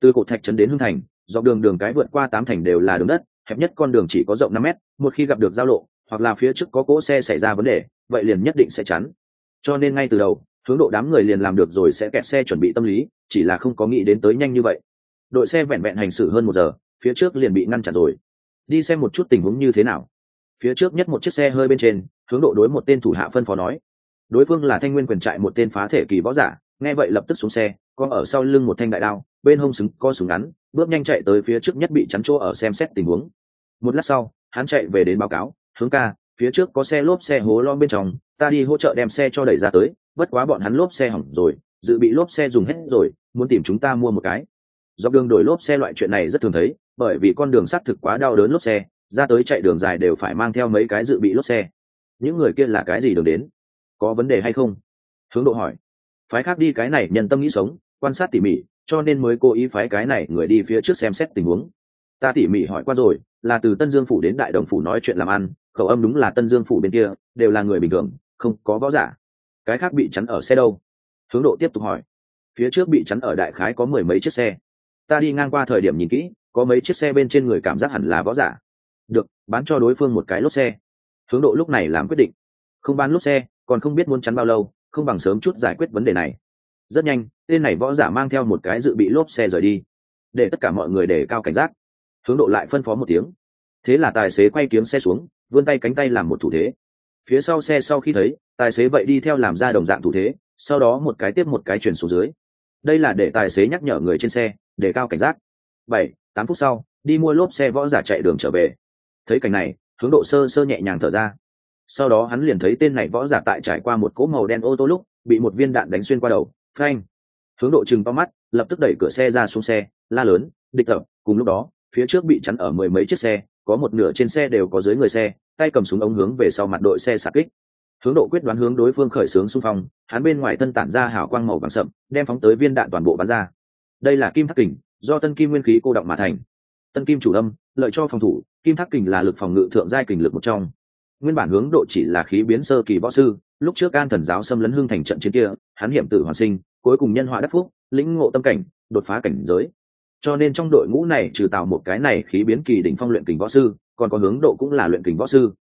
Từ cổ thạch trấn đến hưng thành, dọc đường đường cái vượt qua tám thành đều là đường đất, hẹp nhất con đường chỉ có rộng năm mét, một khi gặp được giao lộ, hoặc là phía trước có cỗ xe xảy ra vấn đề, vậy liền nhất định sẽ chắn. Cho nên ngay từ đầu, hướng độ đám người liền làm được rồi sẽ kẹt xe chuẩn bị tâm lý, chỉ là không có nghĩ đến tới nhanh như vậy. Đội xe vẹn vẹn hành xử hơn một giờ phía trước liền bị ngăn chặn rồi. Đi xem một chút tình huống như thế nào. Phía trước nhất một chiếc xe hơi bên trên, hướng độ đối một tên thủ hạ phân phó nói. Đối phương là thanh nguyên quyền trại một tên phá thể kỳ võ giả, nghe vậy lập tức xuống xe con ở sau lưng một thanh đại đao, bên hông súng co súng ngắn, bước nhanh chạy tới phía trước nhất bị chắn chỗ ở xem xét tình huống. Một lát sau, hắn chạy về đến báo cáo, hướng ca, phía trước có xe lốp xe hố lon bên trong, ta đi hỗ trợ đem xe cho đẩy ra tới, bất quá bọn hắn lốp xe hỏng rồi, dự bị lốp xe dùng hết rồi, muốn tìm chúng ta mua một cái. Dọc đường đổi lốp xe loại chuyện này rất thường thấy bởi vì con đường sắt thực quá đau đớn lốp xe, ra tới chạy đường dài đều phải mang theo mấy cái dự bị lốp xe. Những người kia là cái gì đường đến? Có vấn đề hay không? Hướng độ hỏi. Phái khác đi cái này nhân tâm nghĩ sống, quan sát tỉ mỉ, cho nên mới cố ý phái cái này người đi phía trước xem xét tình huống. Ta tỉ mỉ hỏi qua rồi, là từ tân dương phủ đến đại đồng phủ nói chuyện làm ăn, khẩu âm đúng là tân dương phủ bên kia, đều là người bình thường, không có võ giả. Cái khác bị chắn ở xe đâu? Hướng độ tiếp tục hỏi. Phía trước bị chắn ở đại khái có mười mấy chiếc xe. Ta đi ngang qua thời điểm nhìn kỹ có mấy chiếc xe bên trên người cảm giác hẳn là võ giả. Được, bán cho đối phương một cái lốp xe. Hướng độ lúc này làm quyết định. Không bán lốp xe, còn không biết muốn chắn bao lâu, không bằng sớm chút giải quyết vấn đề này. Rất nhanh, tên này võ giả mang theo một cái dự bị lốp xe rời đi. Để tất cả mọi người đề cao cảnh giác. Hướng độ lại phân phó một tiếng. Thế là tài xế quay kiếm xe xuống, vươn tay cánh tay làm một thủ thế. Phía sau xe sau khi thấy, tài xế vậy đi theo làm ra đồng dạng thủ thế, sau đó một cái tiếp một cái chuyển xuống dưới. Đây là để tài xế nhắc nhở người trên xe, để cao cảnh giác. Bảy tám phút sau, đi mua lốp xe võ giả chạy đường trở về. Thấy cảnh này, hướng độ sơ sơ nhẹ nhàng thở ra. Sau đó hắn liền thấy tên này võ giả tại trải qua một cỗ màu đen ô tô lúc, bị một viên đạn đánh xuyên qua đầu. Phanh! Hướng độ chừng to mắt, lập tức đẩy cửa xe ra xuống xe, la lớn, địch tập! Cùng lúc đó, phía trước bị chắn ở mười mấy chiếc xe, có một nửa trên xe đều có dưới người xe, tay cầm súng ống hướng về sau mặt đội xe xạ kích. Hướng độ quyết đoán hướng đối phương khởi xướng xung phong, hắn bên ngoài thân tản ra hào quang màu vàng sậm, đem phóng tới viên đạn toàn bộ bắn ra. Đây là kim thác kình do tân kim nguyên khí cô động mà thành. Tân kim chủ âm, lợi cho phòng thủ, kim thác kình là lực phòng ngự thượng giai kình lực một trong. Nguyên bản hướng độ chỉ là khí biến sơ kỳ võ sư, lúc trước can thần giáo xâm lấn hưng thành trận chiến kia, hắn hiểm tử hoàn sinh, cuối cùng nhân họa đắc phúc, lĩnh ngộ tâm cảnh, đột phá cảnh giới. Cho nên trong đội ngũ này trừ tạo một cái này khí biến kỳ đỉnh phong luyện kình võ sư, còn có hướng độ cũng là luyện kình võ sư.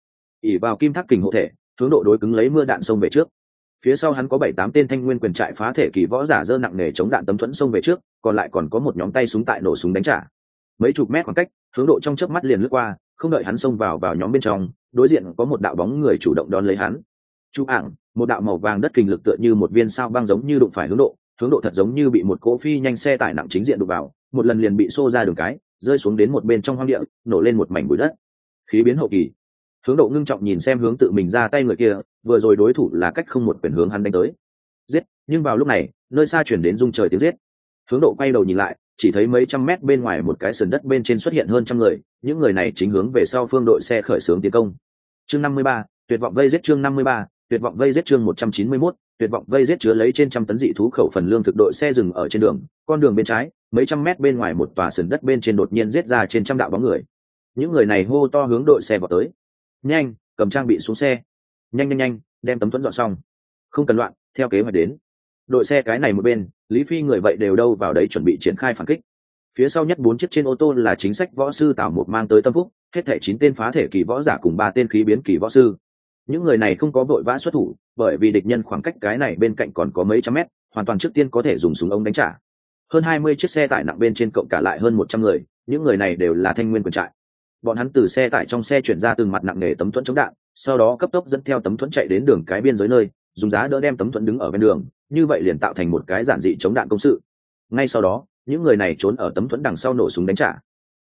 Ỉ vào kim thác kình hộ thể, hướng độ đối cứng lấy mưa đạn sông về trước phía sau hắn có bảy tám tên thanh nguyên quyền trại phá thể kỳ võ giả dơ nặng nề chống đạn tấm thuẫn xông về trước, còn lại còn có một nhóm tay súng tại nổ súng đánh trả. Mấy chục mét khoảng cách, hướng độ trong chớp mắt liền lướt qua, không đợi hắn xông vào vào nhóm bên trong, đối diện có một đạo bóng người chủ động đón lấy hắn. Chú ảng, một đạo màu vàng đất kình lực tựa như một viên sao băng giống như đụng phải hướng độ hướng độ thật giống như bị một cỗ phi nhanh xe tải nặng chính diện đụng vào, một lần liền bị xô ra đường cái, rơi xuống đến một bên trong hoang địa, nổ lên một mảnh bụi đất. Khí biến hậu kỳ hướng độ ngưng trọng nhìn xem hướng tự mình ra tay người kia, vừa rồi đối thủ là cách không một quyền hướng hắn đánh tới. Giết, nhưng vào lúc này, nơi xa chuyển đến rung trời tiếng giết. Hướng độ quay đầu nhìn lại, chỉ thấy mấy trăm mét bên ngoài một cái sườn đất bên trên xuất hiện hơn trăm người, những người này chính hướng về sau phương đội xe khởi xướng tiến công. Chương năm mươi ba, tuyệt vọng vây giết chương năm mươi ba, tuyệt vọng vây giết chương một trăm chín mươi mốt, tuyệt vọng vây giết chứa lấy trên trăm tấn dị thú khẩu phần lương thực đội xe dừng ở trên đường, con đường bên trái, mấy trăm mét bên ngoài một tòa sườn đất bên trên đột nhiên giết ra trên trăm đạo bóng người. Những người này hô to hướng đội xe vào tới nhanh, cầm trang bị xuống xe. Nhanh nhanh nhanh, đem tấm thuẫn dọn xong. Không cần loạn, theo kế hoạch đến. Đội xe cái này một bên, lý phi người vậy đều đâu vào đấy chuẩn bị triển khai phản kích. Phía sau nhất bốn chiếc trên ô tô là chính sách võ sư tảo một mang tới tâm phúc, hết thể chín tên phá thể kỳ võ giả cùng ba tên khí biến kỳ võ sư. Những người này không có vội vã xuất thủ, bởi vì địch nhân khoảng cách cái này bên cạnh còn có mấy trăm mét, hoàn toàn trước tiên có thể dùng súng ống đánh trả. Hơn hai mươi chiếc xe tải nặng bên trên cộng cả lại hơn một trăm người, những người này đều là thanh nguyên quần trại bọn hắn từ xe tải trong xe chuyển ra từng mặt nặng nề tấm thuẫn chống đạn, sau đó cấp tốc dẫn theo tấm thuẫn chạy đến đường cái biên giới nơi, dùng giá đỡ đem tấm thuẫn đứng ở bên đường, như vậy liền tạo thành một cái giản dị chống đạn công sự. Ngay sau đó, những người này trốn ở tấm thuẫn đằng sau nổ súng đánh trả.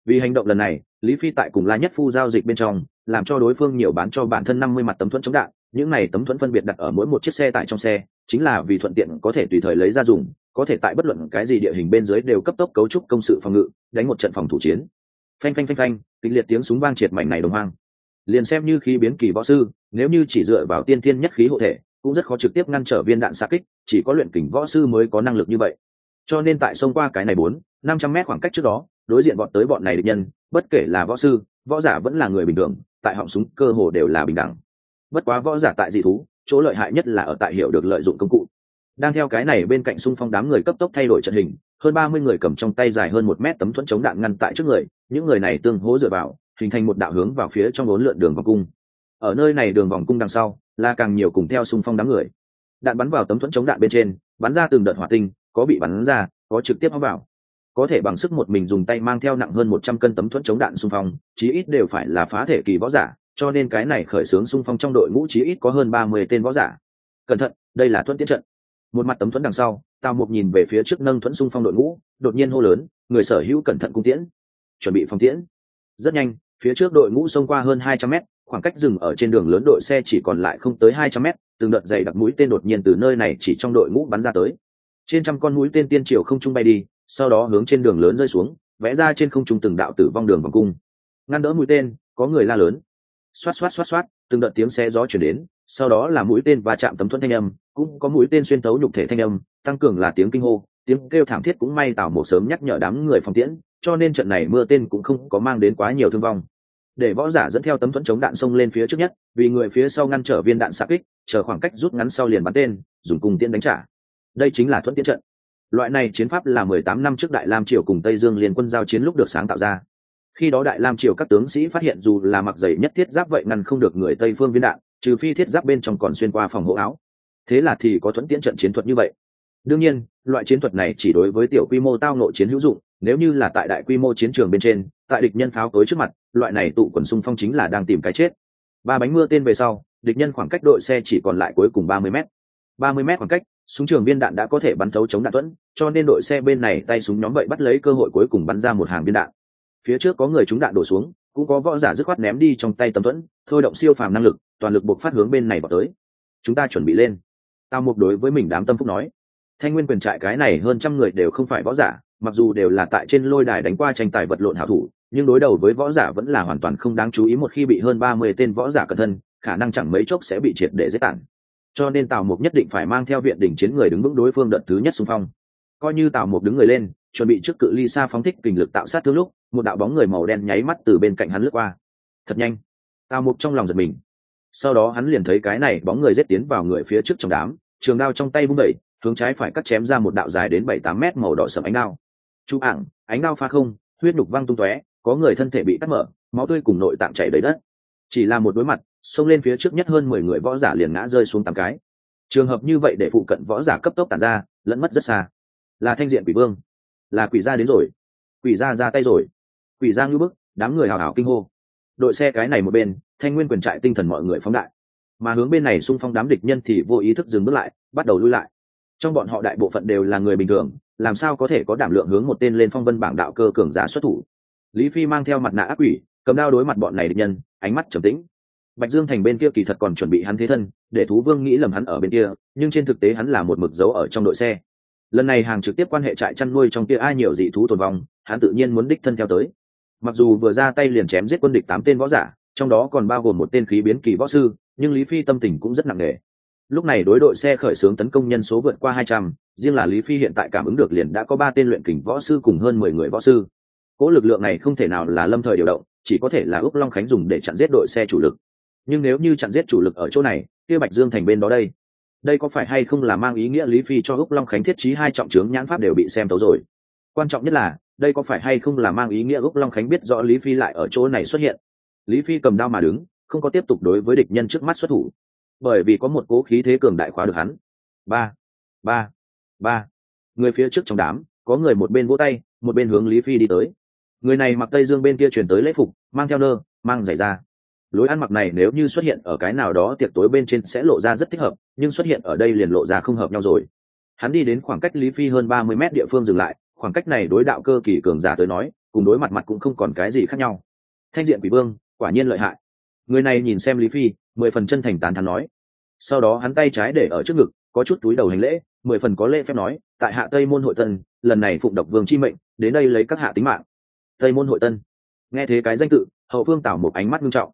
Vì hành động lần này, lý phi tại cùng la nhất phu giao dịch bên trong, làm cho đối phương nhiều bán cho bản thân năm mươi mặt tấm thuẫn chống đạn, những này tấm thuẫn phân biệt đặt ở mỗi một chiếc xe tải trong xe, chính là vì thuận tiện có thể tùy thời lấy ra dùng, có thể tại bất luận cái gì địa hình bên dưới đều cấp tốc cấu trúc công sự phòng ngự, đánh một trận phòng thủ chiến phanh phanh phanh phanh, kịch liệt tiếng súng vang triệt mảnh này đồng hoang. Liền xem như khí biến kỳ võ sư, nếu như chỉ dựa vào tiên thiên nhất khí hộ thể, cũng rất khó trực tiếp ngăn trở viên đạn xa kích, chỉ có luyện kình võ sư mới có năng lực như vậy. Cho nên tại sông qua cái này bốn, năm trăm mét khoảng cách trước đó, đối diện bọn tới bọn này địch nhân, bất kể là võ sư, võ giả vẫn là người bình thường, tại họng súng cơ hồ đều là bình đẳng. Bất quá võ giả tại dị thú, chỗ lợi hại nhất là ở tại hiểu được lợi dụng công cụ đang theo cái này bên cạnh xung phong đám người cấp tốc thay đổi trận hình, hơn ba mươi người cầm trong tay dài hơn một mét tấm thuẫn chống đạn ngăn tại trước người, những người này tương hố dựa vào, hình thành một đạo hướng vào phía trong bốn lượn đường vòng cung. Ở nơi này đường vòng cung đằng sau, là càng nhiều cùng theo xung phong đám người. Đạn bắn vào tấm thuẫn chống đạn bên trên, bắn ra từng đợt hỏa tinh, có bị bắn ra, có trực tiếp hóa vào. Có thể bằng sức một mình dùng tay mang theo nặng hơn một trăm cân tấm thuẫn chống đạn xung phong, chí ít đều phải là phá thể kỳ võ giả, cho nên cái này khởi xướng xung phong trong đội ngũ chí ít có hơn ba mươi tên võ giả. Cẩn thận, đây là thuẫn tiến trận một mặt tấm thuẫn đằng sau, tào mục nhìn về phía trước nâng thuẫn xung phong đội ngũ, đột nhiên hô lớn, người sở hữu cẩn thận cung tiễn. Chuẩn bị phòng tiễn. Rất nhanh, phía trước đội ngũ xông qua hơn hai trăm mét, khoảng cách dừng ở trên đường lớn đội xe chỉ còn lại không tới hai trăm mét, từng đợt dày đặc mũi tên đột nhiên từ nơi này chỉ trong đội ngũ bắn ra tới. Trên trăm con mũi tên tiên triều không trung bay đi, sau đó hướng trên đường lớn rơi xuống, vẽ ra trên không trung từng đạo tử vong đường vòng cung. Ngăn đỡ mũi tên, có người la lớn. Xoát xoát xoát xoát, từng đợt tiếng xe gió chuyển đến sau đó là mũi tên va chạm tấm thuẫn thanh âm, cũng có mũi tên xuyên tấu nhục thể thanh âm, tăng cường là tiếng kinh hô, tiếng kêu thảm thiết cũng may tào một sớm nhắc nhở đám người phòng tiễn, cho nên trận này mưa tên cũng không có mang đến quá nhiều thương vong. Để võ giả dẫn theo tấm thuẫn chống đạn sông lên phía trước nhất, vì người phía sau ngăn trở viên đạn xạ kích, chờ khoảng cách rút ngắn sau liền bắn tên, dùng cùng tiễn đánh trả. Đây chính là thuẫn tiễn trận. Loại này chiến pháp là mười tám năm trước đại lam triều cùng tây dương liên quân giao chiến lúc được sáng tạo ra. Khi đó đại lam triều các tướng sĩ phát hiện dù là mặc dày nhất thiết giáp vậy ngăn không được người tây phương viên đạn trừ phi thiết giáp bên trong còn xuyên qua phòng hộ áo. Thế là thì có thuẫn tiễn trận chiến thuật như vậy. Đương nhiên, loại chiến thuật này chỉ đối với tiểu quy mô tao nội chiến hữu dụng, nếu như là tại đại quy mô chiến trường bên trên, tại địch nhân pháo tối trước mặt, loại này tụ quần xung phong chính là đang tìm cái chết. Ba bánh mưa tên về sau, địch nhân khoảng cách đội xe chỉ còn lại cuối cùng ba mươi m ba mươi m khoảng cách, súng trường viên đạn đã có thể bắn thấu chống đạn tuẫn cho nên đội xe bên này tay súng nhóm vậy bắt lấy cơ hội cuối cùng bắn ra một hàng viên đạn. Phía trước có người trúng đạn đổ xuống cũng có võ giả dứt khoát ném đi trong tay tấm thuẫn, thôi động siêu phàm năng lực, toàn lực buộc phát hướng bên này vào tới. Chúng ta chuẩn bị lên. Tao mục đối với mình đám tâm phúc nói. Thanh nguyên quyền trại cái này hơn trăm người đều không phải võ giả, mặc dù đều là tại trên lôi đài đánh qua tranh tài vật lộn hảo thủ, nhưng đối đầu với võ giả vẫn là hoàn toàn không đáng chú ý một khi bị hơn ba mươi tên võ giả cẩn thân, khả năng chẳng mấy chốc sẽ bị triệt để giết tản cho nên tào mục nhất định phải mang theo viện đỉnh chiến người đứng vững đối phương đợt thứ nhất xung phong coi như tào mục đứng người lên, chuẩn bị trước cự ly xa phóng thích kình lực tạo sát thương lúc, một đạo bóng người màu đen nháy mắt từ bên cạnh hắn lướt qua. Thật nhanh. Tào mục trong lòng giật mình. Sau đó hắn liền thấy cái này bóng người rết tiến vào người phía trước trong đám, trường đao trong tay vung đẩy, hướng trái phải cắt chém ra một đạo dài đến bảy tám mét màu đỏ sầm ánh đao. Chú ảng, ánh đao pha không, huyết nhục văng tung tóe, có người thân thể bị cắt mở, máu tươi cùng nội tạng chảy đầy đất. Chỉ là một đối mặt, xông lên phía trước nhất hơn mười người võ giả liền ngã rơi xuống tám cái. Trường hợp như vậy để phụ cận võ giả cấp tốc tàn ra, lẫn mất rất xa là thanh diện quỷ vương, là quỷ gia đến rồi. Quỷ gia ra tay rồi. Quỷ gia ngưỡng bức, đám người hào hào kinh hô. Đội xe cái này một bên, thanh nguyên quyền trại tinh thần mọi người phóng đại. Mà hướng bên này xung phong đám địch nhân thì vô ý thức dừng bước lại, bắt đầu lui lại. Trong bọn họ đại bộ phận đều là người bình thường, làm sao có thể có đảm lượng hướng một tên lên phong vân bảng đạo cơ cường giả xuất thủ? Lý phi mang theo mặt nạ ác quỷ, cầm đao đối mặt bọn này địch nhân, ánh mắt trầm tĩnh. Bạch dương thành bên kia kỳ thật còn chuẩn bị hắn thế thân, để thú vương nghĩ lầm hắn ở bên kia, nhưng trên thực tế hắn là một mực dấu ở trong đội xe lần này hàng trực tiếp quan hệ trại chăn nuôi trong kia ai nhiều dị thú tồn vong, hắn tự nhiên muốn đích thân theo tới. Mặc dù vừa ra tay liền chém giết quân địch tám tên võ giả, trong đó còn bao gồm một tên khí biến kỳ võ sư, nhưng lý phi tâm tình cũng rất nặng nề. Lúc này đối đội xe khởi xướng tấn công nhân số vượt qua hai trăm, riêng là lý phi hiện tại cảm ứng được liền đã có ba tên luyện kình võ sư cùng hơn mười người võ sư. Cỗ lực lượng này không thể nào là lâm thời điều động, chỉ có thể là ước long khánh dùng để chặn giết đội xe chủ lực. Nhưng nếu như chặn giết chủ lực ở chỗ này, kia bạch dương thành bên đó đây đây có phải hay không là mang ý nghĩa lý phi cho úc long khánh thiết trí hai trọng trướng nhãn pháp đều bị xem tấu rồi? Quan trọng nhất là, đây có phải hay không là mang ý nghĩa úc long khánh biết rõ lý phi lại ở chỗ này xuất hiện? Lý phi cầm đao mà đứng, không có tiếp tục đối với địch nhân trước mắt xuất thủ. Bởi vì có một cố khí thế cường đại khóa được hắn. Ba ba ba. Người phía trước trong đám, có người một bên vỗ tay, một bên hướng lý phi đi tới. Người này mặc tây dương bên kia chuyển tới lễ phục, mang theo nơ, mang giày ra lối ăn mặc này nếu như xuất hiện ở cái nào đó tiệc tối bên trên sẽ lộ ra rất thích hợp, nhưng xuất hiện ở đây liền lộ ra không hợp nhau rồi. Hắn đi đến khoảng cách lý phi hơn ba mươi mét địa phương dừng lại, khoảng cách này đối đạo cơ kỳ cường giả tới nói, cùng đối mặt mặt cũng không còn cái gì khác nhau. Thanh diện quỷ vương, quả nhiên lợi hại. Người này nhìn xem lý phi, mười phần chân thành tán thắn nói. Sau đó hắn tay trái để ở trước ngực, có chút túi đầu hành lễ, mười phần có lễ phép nói, tại hạ tây môn hội tân, lần này phụng độc vương chi mệnh, đến đây lấy các hạ tính mạng. Tây môn hội tân. Nghe thế cái danh tự, hậu phương tảo một ánh mắt nghiêm trọng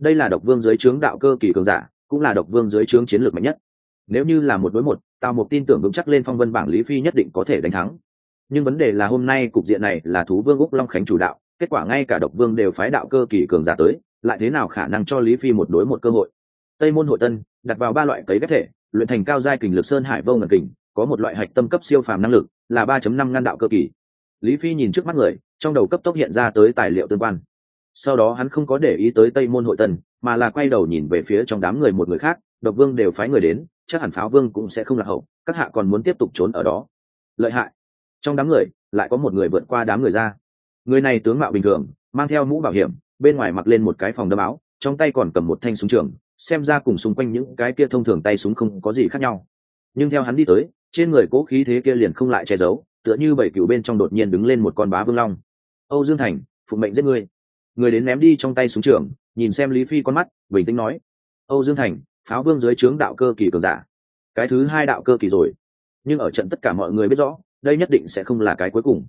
đây là độc vương dưới trướng đạo cơ kỳ cường giả, cũng là độc vương dưới trướng chiến lược mạnh nhất. Nếu như là một đối một, tào một tin tưởng vững chắc lên phong vân bảng lý phi nhất định có thể đánh thắng. Nhưng vấn đề là hôm nay cục diện này là thú vương úc long khánh chủ đạo, kết quả ngay cả độc vương đều phái đạo cơ kỳ cường giả tới, lại thế nào khả năng cho lý phi một đối một cơ hội? Tây môn hội tân, đặt vào ba loại cấy ghép thể, luyện thành cao giai kình lực sơn hải vô ngần kình, có một loại hạch tâm cấp siêu phàm năng lực, là ba năm ngăn đạo cơ kỳ. Lý phi nhìn trước mắt người, trong đầu cấp tốc hiện ra tới tài liệu tương quan sau đó hắn không có để ý tới tây môn hội tân mà là quay đầu nhìn về phía trong đám người một người khác, độc vương đều phái người đến, chắc hẳn pháo vương cũng sẽ không lạc hậu, các hạ còn muốn tiếp tục trốn ở đó. Lợi hại. Trong đám người, lại có một người vượt qua đám người ra. Người này tướng mạo bình thường, mang theo mũ bảo hiểm, bên ngoài mặc lên một cái phòng đâm áo, trong tay còn cầm một thanh súng trường, xem ra cùng xung quanh những cái kia thông thường tay súng không có gì khác nhau. Nhưng theo hắn đi tới, trên người cố khí thế kia liền không lại che giấu, tựa như bảy cựu bên trong đột nhiên đứng lên một con bá vương long. Âu dương thành phụ mệnh giết ngươi người đến ném đi trong tay súng trường, nhìn xem lý phi con mắt, bình tĩnh nói, âu dương thành, pháo vương dưới trướng đạo cơ kỳ cường giả. Cái thứ hai đạo cơ kỳ rồi. Nhưng ở trận tất cả mọi người biết rõ, đây nhất định sẽ không là cái cuối cùng.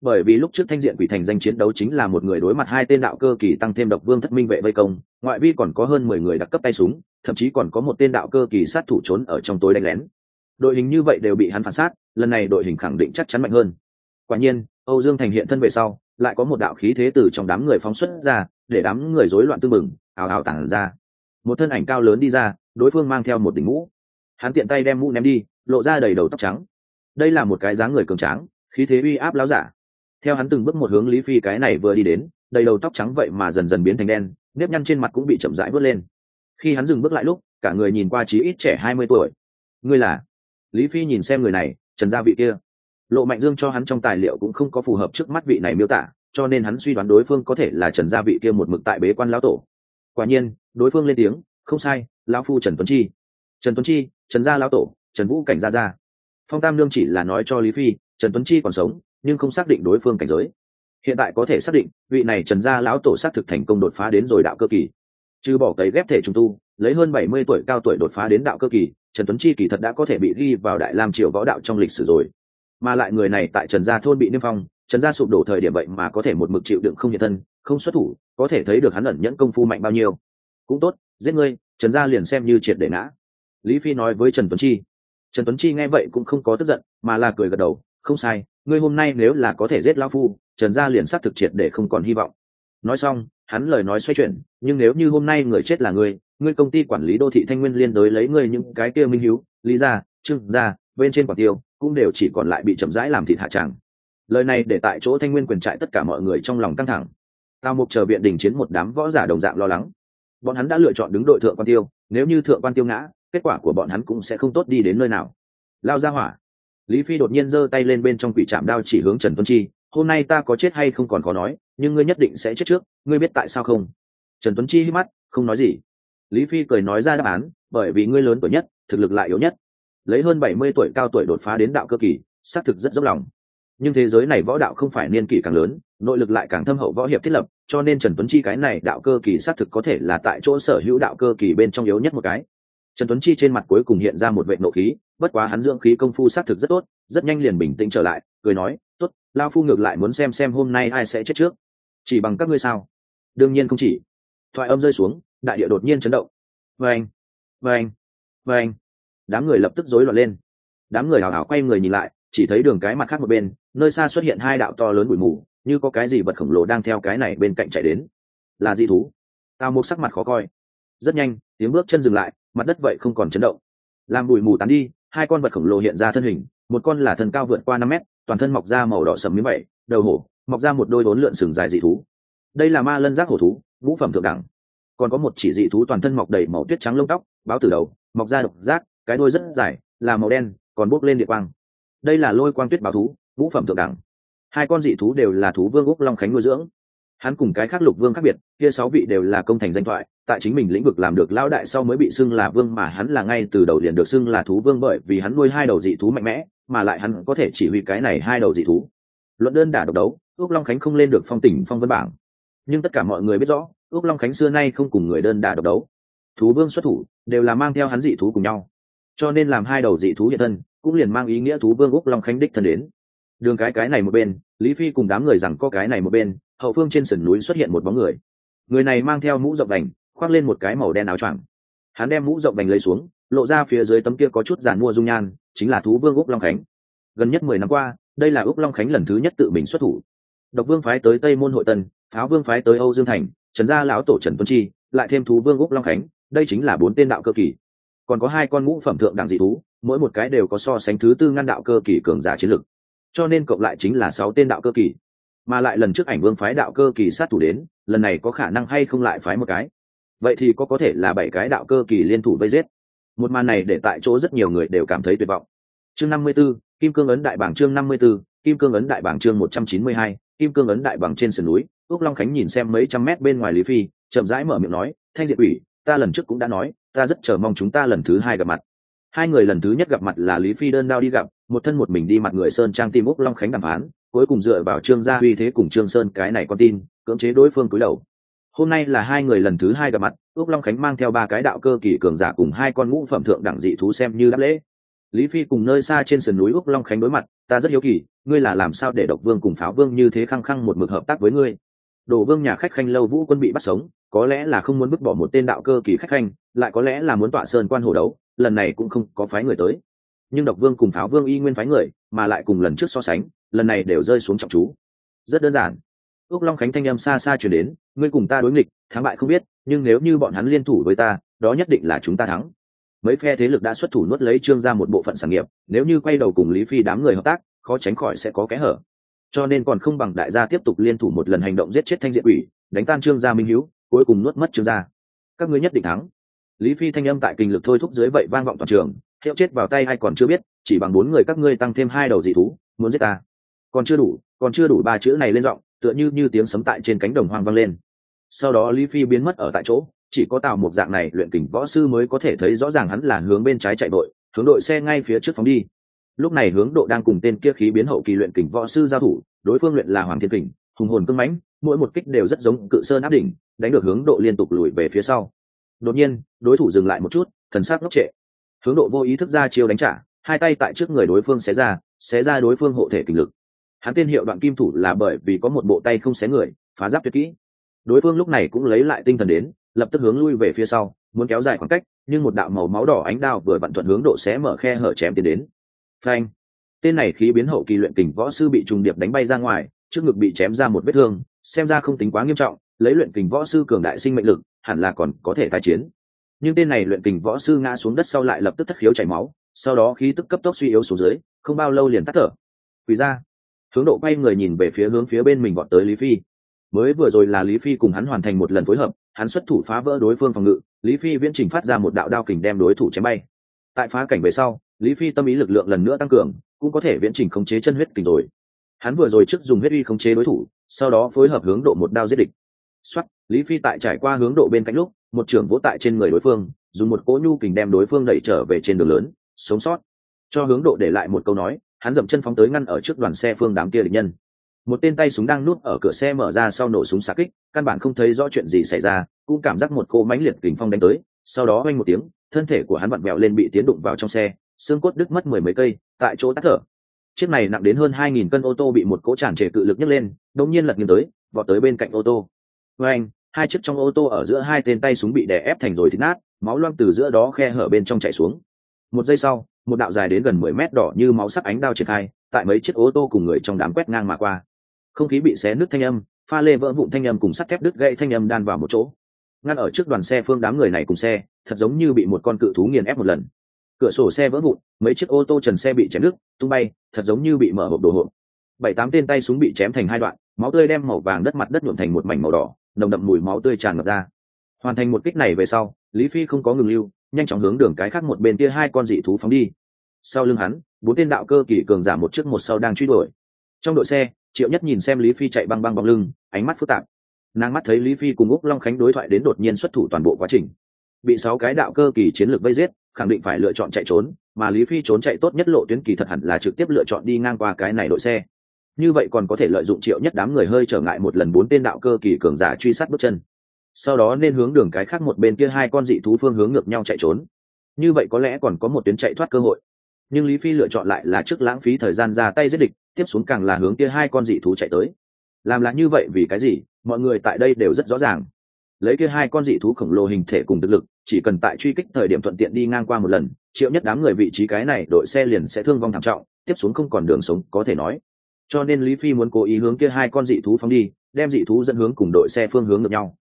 Bởi vì lúc trước thanh diện quỷ thành danh chiến đấu chính là một người đối mặt hai tên đạo cơ kỳ tăng thêm độc vương thất minh vệ vây công, ngoại vi còn có hơn mười người đặc cấp tay súng, thậm chí còn có một tên đạo cơ kỳ sát thủ trốn ở trong tối đánh lén. Đội hình như vậy đều bị hắn phản sát, lần này đội hình khẳng định chắc chắn mạnh hơn. Quả nhiên, âu dương thành hiện thân về sau lại có một đạo khí thế từ trong đám người phóng xuất ra, để đám người rối loạn tư mừng ào ào tản ra. Một thân ảnh cao lớn đi ra, đối phương mang theo một đỉnh mũ. Hắn tiện tay đem mũ ném đi, lộ ra đầy đầu tóc trắng. Đây là một cái dáng người cường tráng, khí thế uy áp láo giả. Theo hắn từng bước một hướng lý phi cái này vừa đi đến, đầy đầu tóc trắng vậy mà dần dần biến thành đen, nếp nhăn trên mặt cũng bị chậm rãi vớt lên. Khi hắn dừng bước lại lúc, cả người nhìn qua chí ít trẻ hai mươi tuổi. Ngươi là? Lý phi nhìn xem người này, trần gia vị kia lộ mạnh dương cho hắn trong tài liệu cũng không có phù hợp trước mắt vị này miêu tả, cho nên hắn suy đoán đối phương có thể là trần gia vị kia một mực tại bế quan lão tổ. Quả nhiên, đối phương lên tiếng, không sai, lão phu trần tuấn chi. Trần tuấn chi, trần gia lão tổ, trần vũ cảnh gia gia. Phong tam lương chỉ là nói cho lý phi, trần tuấn chi còn sống, nhưng không xác định đối phương cảnh giới. Hiện tại có thể xác định, vị này trần gia lão tổ xác thực thành công đột phá đến rồi đạo cơ kỳ. Trừ bỏ cấy ghép thể trung tu, lấy hơn bảy mươi tuổi cao tuổi đột phá đến đạo cơ kỳ, trần tuấn chi kỳ thật đã có thể bị ghi vào đại lam triều võ đạo trong lịch sử rồi mà lại người này tại trần gia thôn bị niêm phong, trần gia sụp đổ thời điểm vậy mà có thể một mực chịu đựng không nhiệt thân, không xuất thủ, có thể thấy được hắn ẩn nhẫn công phu mạnh bao nhiêu. Cũng tốt, giết ngươi, trần gia liền xem như triệt để ngã. Lý phi nói với trần tuấn chi. Trần tuấn chi nghe vậy cũng không có tức giận, mà là cười gật đầu, không sai, ngươi hôm nay nếu là có thể giết lao phu, trần gia liền xác thực triệt để không còn hy vọng. Nói xong, hắn lời nói xoay chuyển, nhưng nếu như hôm nay người chết là ngươi ngươi công ty quản lý đô thị thanh nguyên liên đối lấy ngươi những cái kia minh hiếu, lý gia, trương gia, bên trên quả tiêu cũng đều chỉ còn lại bị chậm rãi làm thịt hạ tràng. Lời này để tại chỗ thanh nguyên quyền trại tất cả mọi người trong lòng căng thẳng. Tào mục chờ viện đình chiến một đám võ giả đồng dạng lo lắng. Bọn hắn đã lựa chọn đứng đội thượng quan tiêu, nếu như thượng quan tiêu ngã, kết quả của bọn hắn cũng sẽ không tốt đi đến nơi nào. Lao ra hỏa. Lý phi đột nhiên giơ tay lên bên trong quỷ trạm đao chỉ hướng trần tuân chi, hôm nay ta có chết hay không còn khó nói, nhưng ngươi nhất định sẽ chết trước, ngươi biết tại sao không? Trần tuấn chi hít mắt, không nói gì. Lý phi cười nói ra đáp án, bởi vì ngươi lớn tuổi nhất, thực lực lại yếu nhất lấy hơn bảy mươi tuổi cao tuổi đột phá đến đạo cơ kỳ, xác thực rất dốc lòng. Nhưng thế giới này võ đạo không phải niên kỷ càng lớn, nội lực lại càng thâm hậu võ hiệp thiết lập, cho nên trần tuấn chi cái này đạo cơ kỳ xác thực có thể là tại chỗ sở hữu đạo cơ kỳ bên trong yếu nhất một cái. Trần tuấn chi trên mặt cuối cùng hiện ra một vệ nộ khí, bất quá hắn dưỡng khí công phu xác thực rất tốt, rất nhanh liền bình tĩnh trở lại, cười nói, tốt lao phu ngược lại muốn xem xem hôm nay ai sẽ chết trước. Chỉ bằng các ngươi sao? Đương nhiên không chỉ. Thoại âm rơi xuống, đại địa đột nhiên chấn động. Vâng vâng vâng đám người lập tức rối loạn lên. Đám người hào hào quay người nhìn lại, chỉ thấy đường cái mặt khác một bên, nơi xa xuất hiện hai đạo to lớn bụi mù, như có cái gì vật khổng lồ đang theo cái này bên cạnh chạy đến. Là dị thú. Tao một sắc mặt khó coi. Rất nhanh, tiếng bước chân dừng lại, mặt đất vậy không còn chấn động. Làm bụi mù tán đi, hai con vật khổng lồ hiện ra thân hình, một con là thân cao vượt qua năm mét, toàn thân mọc ra màu đỏ sầm miếng vậy đầu hổ, mọc ra một đôi bốn lượn sừng dài dị thú. Đây là ma lân giác hổ thú, ngũ phẩm thượng đẳng. Còn có một chỉ dị thú toàn thân mọc đầy màu tuyết trắng lông tóc, báo từ đầu, mọc ra độc giác cái đuôi rất dài, là màu đen, còn bốc lên địa quang. Đây là lôi quang tuyết báo thú, ngũ phẩm thượng đẳng. Hai con dị thú đều là thú vương úc long khánh nuôi dưỡng. Hắn cùng cái khác lục vương khác biệt, kia sáu vị đều là công thành danh thoại, tại chính mình lĩnh vực làm được lão đại sau mới bị xưng là vương mà hắn là ngay từ đầu liền được xưng là thú vương bởi vì hắn nuôi hai đầu dị thú mạnh mẽ, mà lại hắn có thể chỉ huy cái này hai đầu dị thú. Luận đơn đả độc đấu ước long khánh không lên được phong tỉnh phong vân bảng. Nhưng tất cả mọi người biết rõ ước long khánh xưa nay không cùng người đơn đả độc đấu. Thú vương xuất thủ, đều là mang theo hắn dị thú cùng nhau cho nên làm hai đầu dị thú hiện thân, cũng liền mang ý nghĩa thú vương úc long khánh đích thân đến. Đường cái cái này một bên, lý phi cùng đám người rằng có cái này một bên, hậu phương trên sườn núi xuất hiện một bóng người. Người này mang theo mũ rộng đành, khoác lên một cái màu đen áo choàng. Hắn đem mũ rộng đành lấy xuống, lộ ra phía dưới tấm kia có chút giàn mua dung nhan, chính là thú vương úc long khánh. Gần nhất mười năm qua, đây là úc long khánh lần thứ nhất tự mình xuất thủ. Độc vương phái tới tây môn hội tân, pháo vương phái tới âu dương thành, trần gia lão tổ trần tuân chi, lại thêm thú vương úc long khánh, đây chính là bốn tên đạo cơ kỳ còn có hai con ngũ phẩm thượng đẳng dị thú mỗi một cái đều có so sánh thứ tư ngăn đạo cơ kỳ cường giả chiến lực. Cho nên cộng lại chính là sáu tên đạo cơ kỳ. Mà lại lần trước ảnh vương phái đạo cơ kỳ sát thủ đến lần này có khả năng hay không lại phái một cái? Vậy thì có có thể là bảy cái đạo cơ kỳ liên thủ vây giết. Một màn này để tại chỗ rất nhiều người đều cảm thấy tuyệt vọng. Chương năm mươi 54, kim cương ấn đại bảng chương năm mươi 54, kim cương ấn đại bảng chương một trăm chín mươi hai kim cương ấn đại bảng trên sườn núi ước long khánh nhìn xem mấy trăm mét bên ngoài lý phi chậm rãi mở miệng nói thanh diệt ủy ta lần trước cũng đã nói ta rất chờ mong chúng ta lần thứ hai gặp mặt. Hai người lần thứ nhất gặp mặt là lý phi đơn đao đi gặp, một thân một mình đi mặt người sơn trang tim úc long khánh đàm phán, cuối cùng dựa vào trương gia uy thế cùng trương sơn cái này con tin, cưỡng chế đối phương cúi đầu. Hôm nay là hai người lần thứ hai gặp mặt, úc long khánh mang theo ba cái đạo cơ kỳ cường giả cùng hai con ngũ phẩm thượng đẳng dị thú xem như đáp lễ. Lý phi cùng nơi xa trên sườn núi úc long khánh đối mặt, ta rất hiếu kỳ, ngươi là làm sao để độc vương cùng pháo vương như thế khăng khăng một mực hợp tác với ngươi? Đồ vương nhà khách khanh lâu vũ quân bị bắt sống có lẽ là không muốn vứt bỏ một tên đạo cơ kỳ khách khanh, lại có lẽ là muốn tọa sơn quan hồ đấu, lần này cũng không có phái người tới. Nhưng độc vương cùng pháo vương y nguyên phái người, mà lại cùng lần trước so sánh, lần này đều rơi xuống trọng chú. Rất đơn giản. Ước long khánh thanh âm xa xa chuyển đến, ngươi cùng ta đối nghịch, thắng bại không biết, nhưng nếu như bọn hắn liên thủ với ta, đó nhất định là chúng ta thắng. Mấy phe thế lực đã xuất thủ nuốt lấy trương ra một bộ phận sản nghiệp, nếu như quay đầu cùng lý phi đám người hợp tác, khó tránh khỏi sẽ có kẽ hở. Cho nên còn không bằng đại gia tiếp tục liên thủ một lần hành động giết chết thanh diện ủy đánh tan trương gia minh hữu cuối cùng nuốt mất trương gia. Các ngươi nhất định thắng. Lý phi thanh âm tại kinh lực thôi thúc dưới vậy vang vọng toàn trường, hiệu chết vào tay hay còn chưa biết, chỉ bằng bốn người các ngươi tăng thêm hai đầu dị thú, muốn giết ta. Còn chưa đủ, còn chưa đủ ba chữ này lên giọng, tựa như như tiếng sấm tại trên cánh đồng hoang vang lên. Sau đó lý phi biến mất ở tại chỗ, chỉ có tào một dạng này luyện kình võ sư mới có thể thấy rõ ràng hắn là hướng bên trái chạy đội hướng đội xe ngay phía trước phóng đi. Lúc này hướng độ đang cùng tên kia khí biến hậu kỳ luyện kình võ sư giao thủ, đối phương luyện là hoàng thiên kình, hùng hồn cưng mãnh mỗi một kích đều rất giống cự sơn áp đỉnh, đánh được hướng độ liên tục lùi về phía sau. Đột nhiên, đối thủ dừng lại một chút, thần sắc ngốc trệ. Hướng độ vô ý thức ra chiêu đánh trả, hai tay tại trước người đối phương xé ra xé ra đối phương hộ thể kình lực. Hắn tên hiệu đoạn kim thủ là bởi vì có một bộ tay không xé người, phá giáp tuyệt kỹ. Đối phương lúc này cũng lấy lại tinh thần đến, lập tức hướng lui về phía sau, muốn kéo dài khoảng cách, nhưng một đạo màu máu đỏ ánh đao vừa vặn thuận hướng độ xé mở khe hở chém tiến đến. Phanh! Tên này khí biến hậu kỳ luyện kình võ sư bị trùng điệp đánh bay ra ngoài, trước ngực bị chém ra một vết thương xem ra không tính quá nghiêm trọng, lấy luyện kình võ sư cường đại sinh mệnh lực, hẳn là còn có thể tái chiến. Nhưng tên này luyện kình võ sư ngã xuống đất sau lại lập tức thất khiếu chảy máu, sau đó khí tức cấp tốc suy yếu xuống dưới, không bao lâu liền tắt thở. Quỳ ra. Hướng độ quay người nhìn về phía hướng phía bên mình bọn tới lý phi. Mới vừa rồi là lý phi cùng hắn hoàn thành một lần phối hợp, hắn xuất thủ phá vỡ đối phương phòng ngự, lý phi viễn trình phát ra một đạo đao kình đem đối thủ chém bay. Tại phá cảnh về sau, lý phi tâm ý lực lượng lần nữa tăng cường, cũng có thể viễn trình khống chế chân huyết kình rồi. Hắn vừa rồi trước dùng huyết uy khống chế đối thủ sau đó phối hợp hướng độ một đao giết địch. Xuất lý phi tại trải qua hướng độ bên cạnh lúc, một trưởng vỗ tại trên người đối phương, dùng một cỗ nhu kình đem đối phương đẩy trở về trên đường lớn, sống sót. Cho hướng độ để lại một câu nói, hắn dậm chân phóng tới ngăn ở trước đoàn xe phương đám kia địch nhân. Một tên tay súng đang nuốt ở cửa xe mở ra sau nổ súng xạ kích, căn bản không thấy rõ chuyện gì xảy ra, cũng cảm giác một cỗ mãnh liệt kình phong đánh tới, sau đó oanh một tiếng, thân thể của hắn vặn vẹo lên bị tiến đụng vào trong xe, xương cốt đứt mất mười mấy cây, tại chỗ tắt thở chiếc này nặng đến hơn hai nghìn cân ô tô bị một cỗ tràn trề cự lực nhấc lên, đột nhiên lật nghiêng tới, vọt tới bên cạnh ô tô. Với anh, hai chiếc trong ô tô ở giữa hai tên tay súng bị đè ép thành rồi thịt nát, máu loang từ giữa đó khe hở bên trong chảy xuống. Một giây sau, một đạo dài đến gần mười mét đỏ như máu sắc ánh đao triển khai, tại mấy chiếc ô tô cùng người trong đám quét ngang mà qua. Không khí bị xé nứt thanh âm, pha lê vỡ vụn thanh âm cùng sắt thép đứt gãy thanh âm đan vào một chỗ. Ngăn ở trước đoàn xe phương đám người này cùng xe, thật giống như bị một con cự thú nghiền ép một lần cửa sổ xe vỡ vụn, mấy chiếc ô tô trần xe bị chém nước tung bay, thật giống như bị mở hộp đồ hộp. Bảy tám tên tay súng bị chém thành hai đoạn, máu tươi đem màu vàng đất mặt đất nhuộm thành một mảnh màu đỏ, nồng đậm mùi máu tươi tràn ngập ra. Hoàn thành một kích này về sau, lý phi không có ngừng lưu, nhanh chóng hướng đường cái khác một bên kia hai con dị thú phóng đi. Sau lưng hắn, bốn tên đạo cơ kỳ cường giả một trước một sau đang truy đuổi. Trong đội xe, triệu nhất nhìn xem lý phi chạy băng băng bóng lưng, ánh mắt phức tạp. Nàng mắt thấy lý phi cùng úc long khánh đối thoại đến đột nhiên xuất thủ toàn bộ quá trình bị sáu cái đạo cơ kỳ chiến lược vây giết, khẳng định phải lựa chọn chạy trốn, mà lý phi trốn chạy tốt nhất lộ tuyến kỳ thật hẳn là trực tiếp lựa chọn đi ngang qua cái này đội xe. Như vậy còn có thể lợi dụng triệu nhất đám người hơi trở ngại một lần bốn tên đạo cơ kỳ cường giả truy sát bước chân. Sau đó nên hướng đường cái khác một bên kia hai con dị thú phương hướng ngược nhau chạy trốn. Như vậy có lẽ còn có một tuyến chạy thoát cơ hội. Nhưng lý phi lựa chọn lại là trước lãng phí thời gian ra tay giết địch, tiếp xuống càng là hướng kia hai con dị thú chạy tới. Làm là như vậy vì cái gì? Mọi người tại đây đều rất rõ ràng lấy kia hai con dị thú khổng lồ hình thể cùng thực lực, chỉ cần tại truy kích thời điểm thuận tiện đi ngang qua một lần, triệu nhất đám người vị trí cái này đội xe liền sẽ thương vong thảm trọng, tiếp xuống không còn đường sống, có thể nói. Cho nên lý phi muốn cố ý hướng kia hai con dị thú phóng đi, đem dị thú dẫn hướng cùng đội xe phương hướng ngược nhau.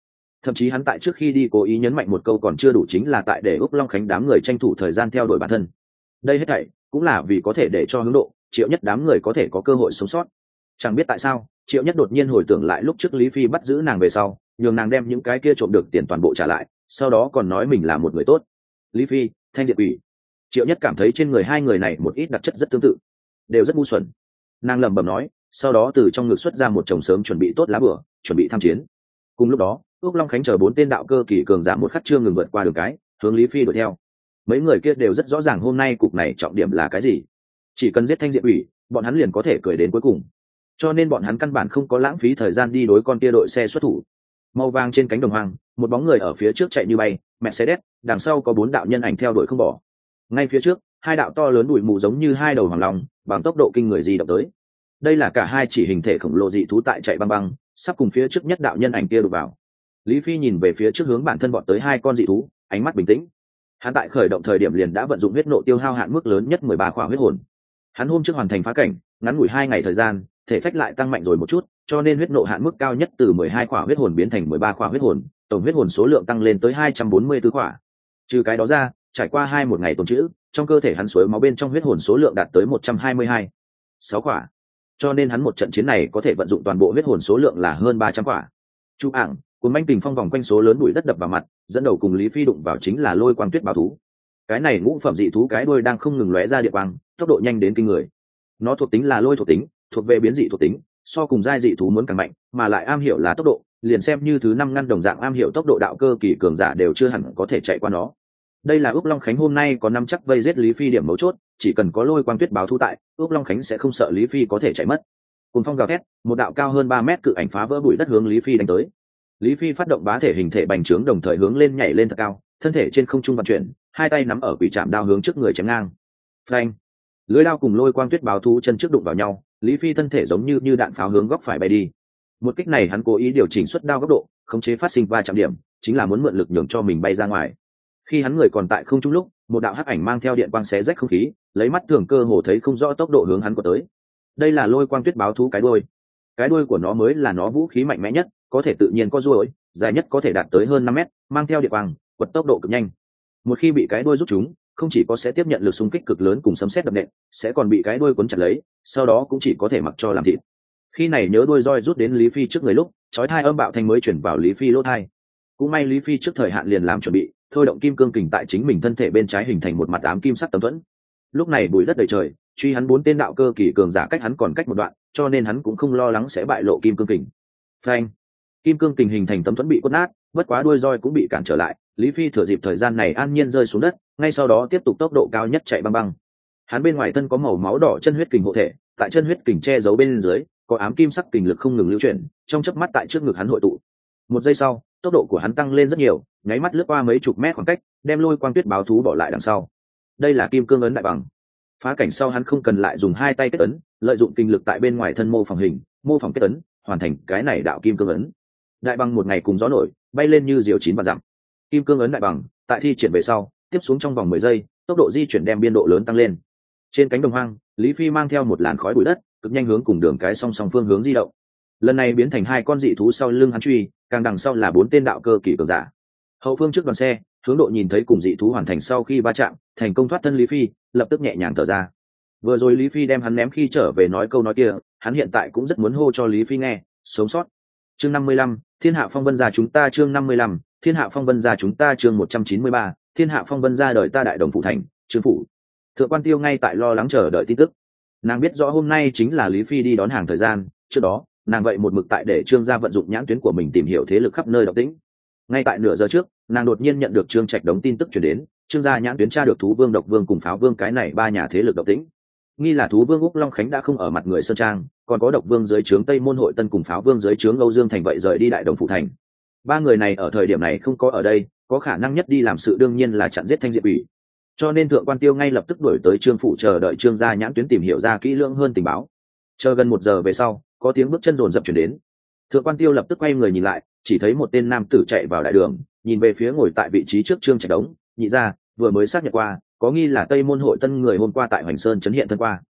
Thậm chí hắn tại trước khi đi cố ý nhấn mạnh một câu còn chưa đủ chính là tại để úc long khánh đám người tranh thủ thời gian theo đuổi bản thân. Đây hết thảy cũng là vì có thể để cho hướng độ, triệu nhất đám người có thể có cơ hội sống sót. Chẳng biết tại sao, triệu nhất đột nhiên hồi tưởng lại lúc trước lý phi bắt giữ nàng về sau nhường nàng đem những cái kia trộm được tiền toàn bộ trả lại, sau đó còn nói mình là một người tốt. Lý phi, thanh diệt ủy triệu nhất cảm thấy trên người hai người này một ít đặc chất rất tương tự, đều rất ngu xuẩn. Nàng lẩm bẩm nói, sau đó từ trong ngực xuất ra một chồng sớm chuẩn bị tốt lá bửa chuẩn bị tham chiến. Cùng lúc đó, ước long khánh chờ bốn tên đạo cơ kỳ cường giả một khắc trương ngừng vượt qua đường cái, hướng lý phi đuổi theo. Mấy người kia đều rất rõ ràng hôm nay cục này trọng điểm là cái gì. Chỉ cần giết thanh diệt ủy bọn hắn liền có thể cười đến cuối cùng. Cho nên bọn hắn căn bản không có lãng phí thời gian đi đối con kia đội xe xuất thủ màu vàng trên cánh đồng hoang, một bóng người ở phía trước chạy như bay mẹ xe đét. đằng sau có bốn đạo nhân ảnh theo đuổi không bỏ. Ngay phía trước, hai đạo to lớn bụi mù giống như hai đầu hoàng long, bằng tốc độ kinh người di động tới. Đây là cả hai chỉ hình thể khổng lồ dị thú tại chạy băng băng, sắp cùng phía trước nhất đạo nhân ảnh kia đục vào. Lý phi nhìn về phía trước hướng bản thân bọn tới hai con dị thú, ánh mắt bình tĩnh. Hắn tại khởi động thời điểm liền đã vận dụng huyết nộ tiêu hao hạn mức lớn nhất mười ba khỏa huyết hồn. Hắn hôm trước hoàn thành phá cảnh, ngắn ngủi hai ngày thời gian thể phách lại tăng mạnh rồi một chút, cho nên huyết nộ hạn mức cao nhất từ mười hai khỏa huyết hồn biến thành mười ba khỏa huyết hồn, tổng huyết hồn số lượng tăng lên tới hai trăm bốn mươi 244 khỏa. Trừ cái đó ra, trải qua hai một ngày tồn chữ trong cơ thể hắn suối máu bên trong huyết hồn số lượng đạt tới một trăm hai mươi hai, sáu khỏa. Cho nên hắn một trận chiến này có thể vận dụng toàn bộ huyết hồn số lượng là hơn ba trăm quả Chu ảng, cuốn manh tình phong vòng quanh số lớn bụi đất đập vào mặt, dẫn đầu cùng lý phi đụng vào chính là lôi quang tuyết bảo thú. Cái này ngũ phẩm dị thú cái đuôi đang không ngừng lóe ra địa quang, tốc độ nhanh đến kinh người. Nó thuộc tính là lôi thuộc tính thuộc về biến dị thuộc tính, so cùng giai dị thú muốn càng mạnh, mà lại am hiểu là tốc độ, liền xem như thứ năm ngăn đồng dạng am hiểu tốc độ đạo cơ kỳ cường giả đều chưa hẳn có thể chạy qua nó. Đây là ước long khánh hôm nay có năm chắc vây giết lý phi điểm mấu chốt, chỉ cần có lôi quang tuyết báo thu tại, ước long khánh sẽ không sợ lý phi có thể chạy mất. Cùng phong gào thét, một đạo cao hơn ba mét cự ảnh phá vỡ bụi đất hướng lý phi đánh tới. Lý phi phát động bá thể hình thể bành trướng đồng thời hướng lên nhảy lên thật cao, thân thể trên không trung vận chuyển, hai tay nắm ở quỷ trạm đao hướng trước người chém ngang. Phanh! Lưới lao cùng lôi quang tuyết báo thú chân trước đụng vào nhau, lý phi thân thể giống như như đạn pháo hướng góc phải bay đi. Một kích này hắn cố ý điều chỉnh suất đao góc độ, khống chế phát sinh va chạm điểm, chính là muốn mượn lực nhường cho mình bay ra ngoài. Khi hắn người còn tại không trung lúc, một đạo hắc ảnh mang theo điện quang xé rách không khí, lấy mắt thường cơ hồ thấy không rõ tốc độ hướng hắn của tới. Đây là lôi quang tuyết báo thú cái đôi cái đuôi của nó mới là nó vũ khí mạnh mẽ nhất, có thể tự nhiên có ruồi, dài nhất có thể đạt tới hơn năm mét, mang theo điện quang, quật tốc độ cực nhanh. Một khi bị cái đuôi rút chúng không chỉ có sẽ tiếp nhận lực xung kích cực lớn cùng sấm xét đập nện, sẽ còn bị cái đuôi cuốn chặt lấy, sau đó cũng chỉ có thể mặc cho làm thịt. Khi này nhớ đuôi roi rút đến lý phi trước người lúc, chói thai âm bạo thanh mới chuyển vào lý phi lỗ thai. Cũng may lý phi trước thời hạn liền làm chuẩn bị, thôi động kim cương kình tại chính mình thân thể bên trái hình thành một mặt ám kim sắc tấm thuẫn. Lúc này bụi đất đầy trời, truy hắn bốn tên đạo cơ kỳ cường giả cách hắn còn cách một đoạn, cho nên hắn cũng không lo lắng sẽ bại lộ kim cương kình. Phanh! Kim cương kình hình thành tấm thuẫn bị quất nát, bất quá đuôi roi cũng bị cản trở lại lý phi thừa dịp thời gian này an nhiên rơi xuống đất, ngay sau đó tiếp tục tốc độ cao nhất chạy băng băng. Hắn bên ngoài thân có màu máu đỏ chân huyết kình hộ thể, tại chân huyết kình che giấu bên dưới, có ám kim sắc kình lực không ngừng lưu chuyển, trong chớp mắt tại trước ngực hắn hội tụ. Một giây sau, tốc độ của hắn tăng lên rất nhiều, nháy mắt lướt qua mấy chục mét khoảng cách, đem lôi quang tuyết báo thú bỏ lại đằng sau. Đây là kim cương ấn đại bằng. Phá cảnh sau hắn không cần lại dùng hai tay kết ấn, lợi dụng kinh lực tại bên ngoài thân mô phỏng hình, mô phỏng kết ấn, hoàn thành cái này đạo kim cương ấn. Đại bằng một ngày cùng gió nổi, bay lên như diều chín và dặm kim cương ấn đại bằng, tại thi triển về sau, tiếp xuống trong vòng mười giây, tốc độ di chuyển đem biên độ lớn tăng lên. Trên cánh đồng hoang, lý phi mang theo một làn khói bụi đất, cực nhanh hướng cùng đường cái song song phương hướng di động. Lần này biến thành hai con dị thú sau lưng hắn truy, càng đằng sau là bốn tên đạo cơ kỷ cường giả. Hậu phương trước đoàn xe, hướng độ nhìn thấy cùng dị thú hoàn thành sau khi va chạm, thành công thoát thân lý phi, lập tức nhẹ nhàng thở ra. Vừa rồi lý phi đem hắn ném khi trở về nói câu nói kia, hắn hiện tại cũng rất muốn hô cho lý phi nghe, sống sót. Chương năm mươi lăm, thiên hạ phong vân già chúng ta chương năm mươi lăm thiên hạ phong vân gia chúng ta chương một trăm chín mươi ba, thiên hạ phong vân gia đợi ta đại đồng phụ thành, trương phủ. Thượng quan tiêu ngay tại lo lắng chờ đợi tin tức. Nàng biết rõ hôm nay chính là lý phi đi đón hàng thời gian, trước đó, nàng vậy một mực tại để trương gia vận dụng nhãn tuyến của mình tìm hiểu thế lực khắp nơi độc tĩnh. Ngay tại nửa giờ trước, nàng đột nhiên nhận được trương trạch đống tin tức chuyển đến, trương gia nhãn tuyến tra được thú vương, độc vương cùng pháo vương cái này ba nhà thế lực độc tĩnh. Nghi là thú vương úc long khánh đã không ở mặt người sơn trang, còn có độc vương dưới trướng tây môn hội tân cùng pháo vương dưới trướng âu dương thành vậy rời đi đại đồng phụ thành ba người này ở thời điểm này không có ở đây, có khả năng nhất đi làm sự đương nhiên là chặn giết thanh diệp ủy cho nên thượng quan tiêu ngay lập tức đổi tới trương phủ chờ đợi trương gia nhãn tuyến tìm hiểu ra kỹ lưỡng hơn tình báo. Chờ gần một giờ về sau, có tiếng bước chân rồn rập chuyển đến. Thượng quan tiêu lập tức quay người nhìn lại, chỉ thấy một tên nam tử chạy vào đại đường, nhìn về phía ngồi tại vị trí trước trương trạch đống, nhị ra vừa mới xác nhận qua, có nghi là tây môn hội tân người hôm qua tại hoành sơn trấn hiện thân qua.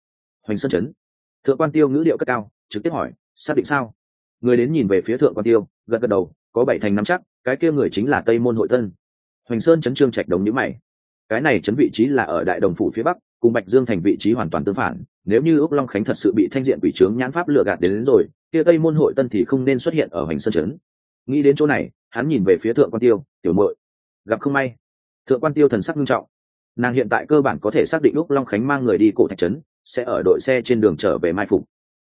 Hoành sơn trấn thượng quan tiêu ngữ điệu cất cao, trực tiếp hỏi, xác định sao? Người đến nhìn về phía thượng quan tiêu, gật gật đầu có bảy thành năm chắc cái kia người chính là tây môn hội tân. Hoành sơn chấn trương trạch đống nhữ mày. Cái này chấn vị trí là ở đại đồng phủ phía bắc cùng bạch dương thành vị trí hoàn toàn tương phản. Nếu như úc long khánh thật sự bị thanh diện quỷ trướng nhãn pháp lừa gạt đến, đến rồi kia tây môn hội tân thì không nên xuất hiện ở hoành sơn chấn. nghĩ đến chỗ này hắn nhìn về phía thượng quan tiêu tiểu muội gặp không may? Thượng quan tiêu thần sắc nghiêm trọng. Nàng hiện tại cơ bản có thể xác định úc long khánh mang người đi cổ thạch trấn sẽ ở đội xe trên đường trở về mai phục.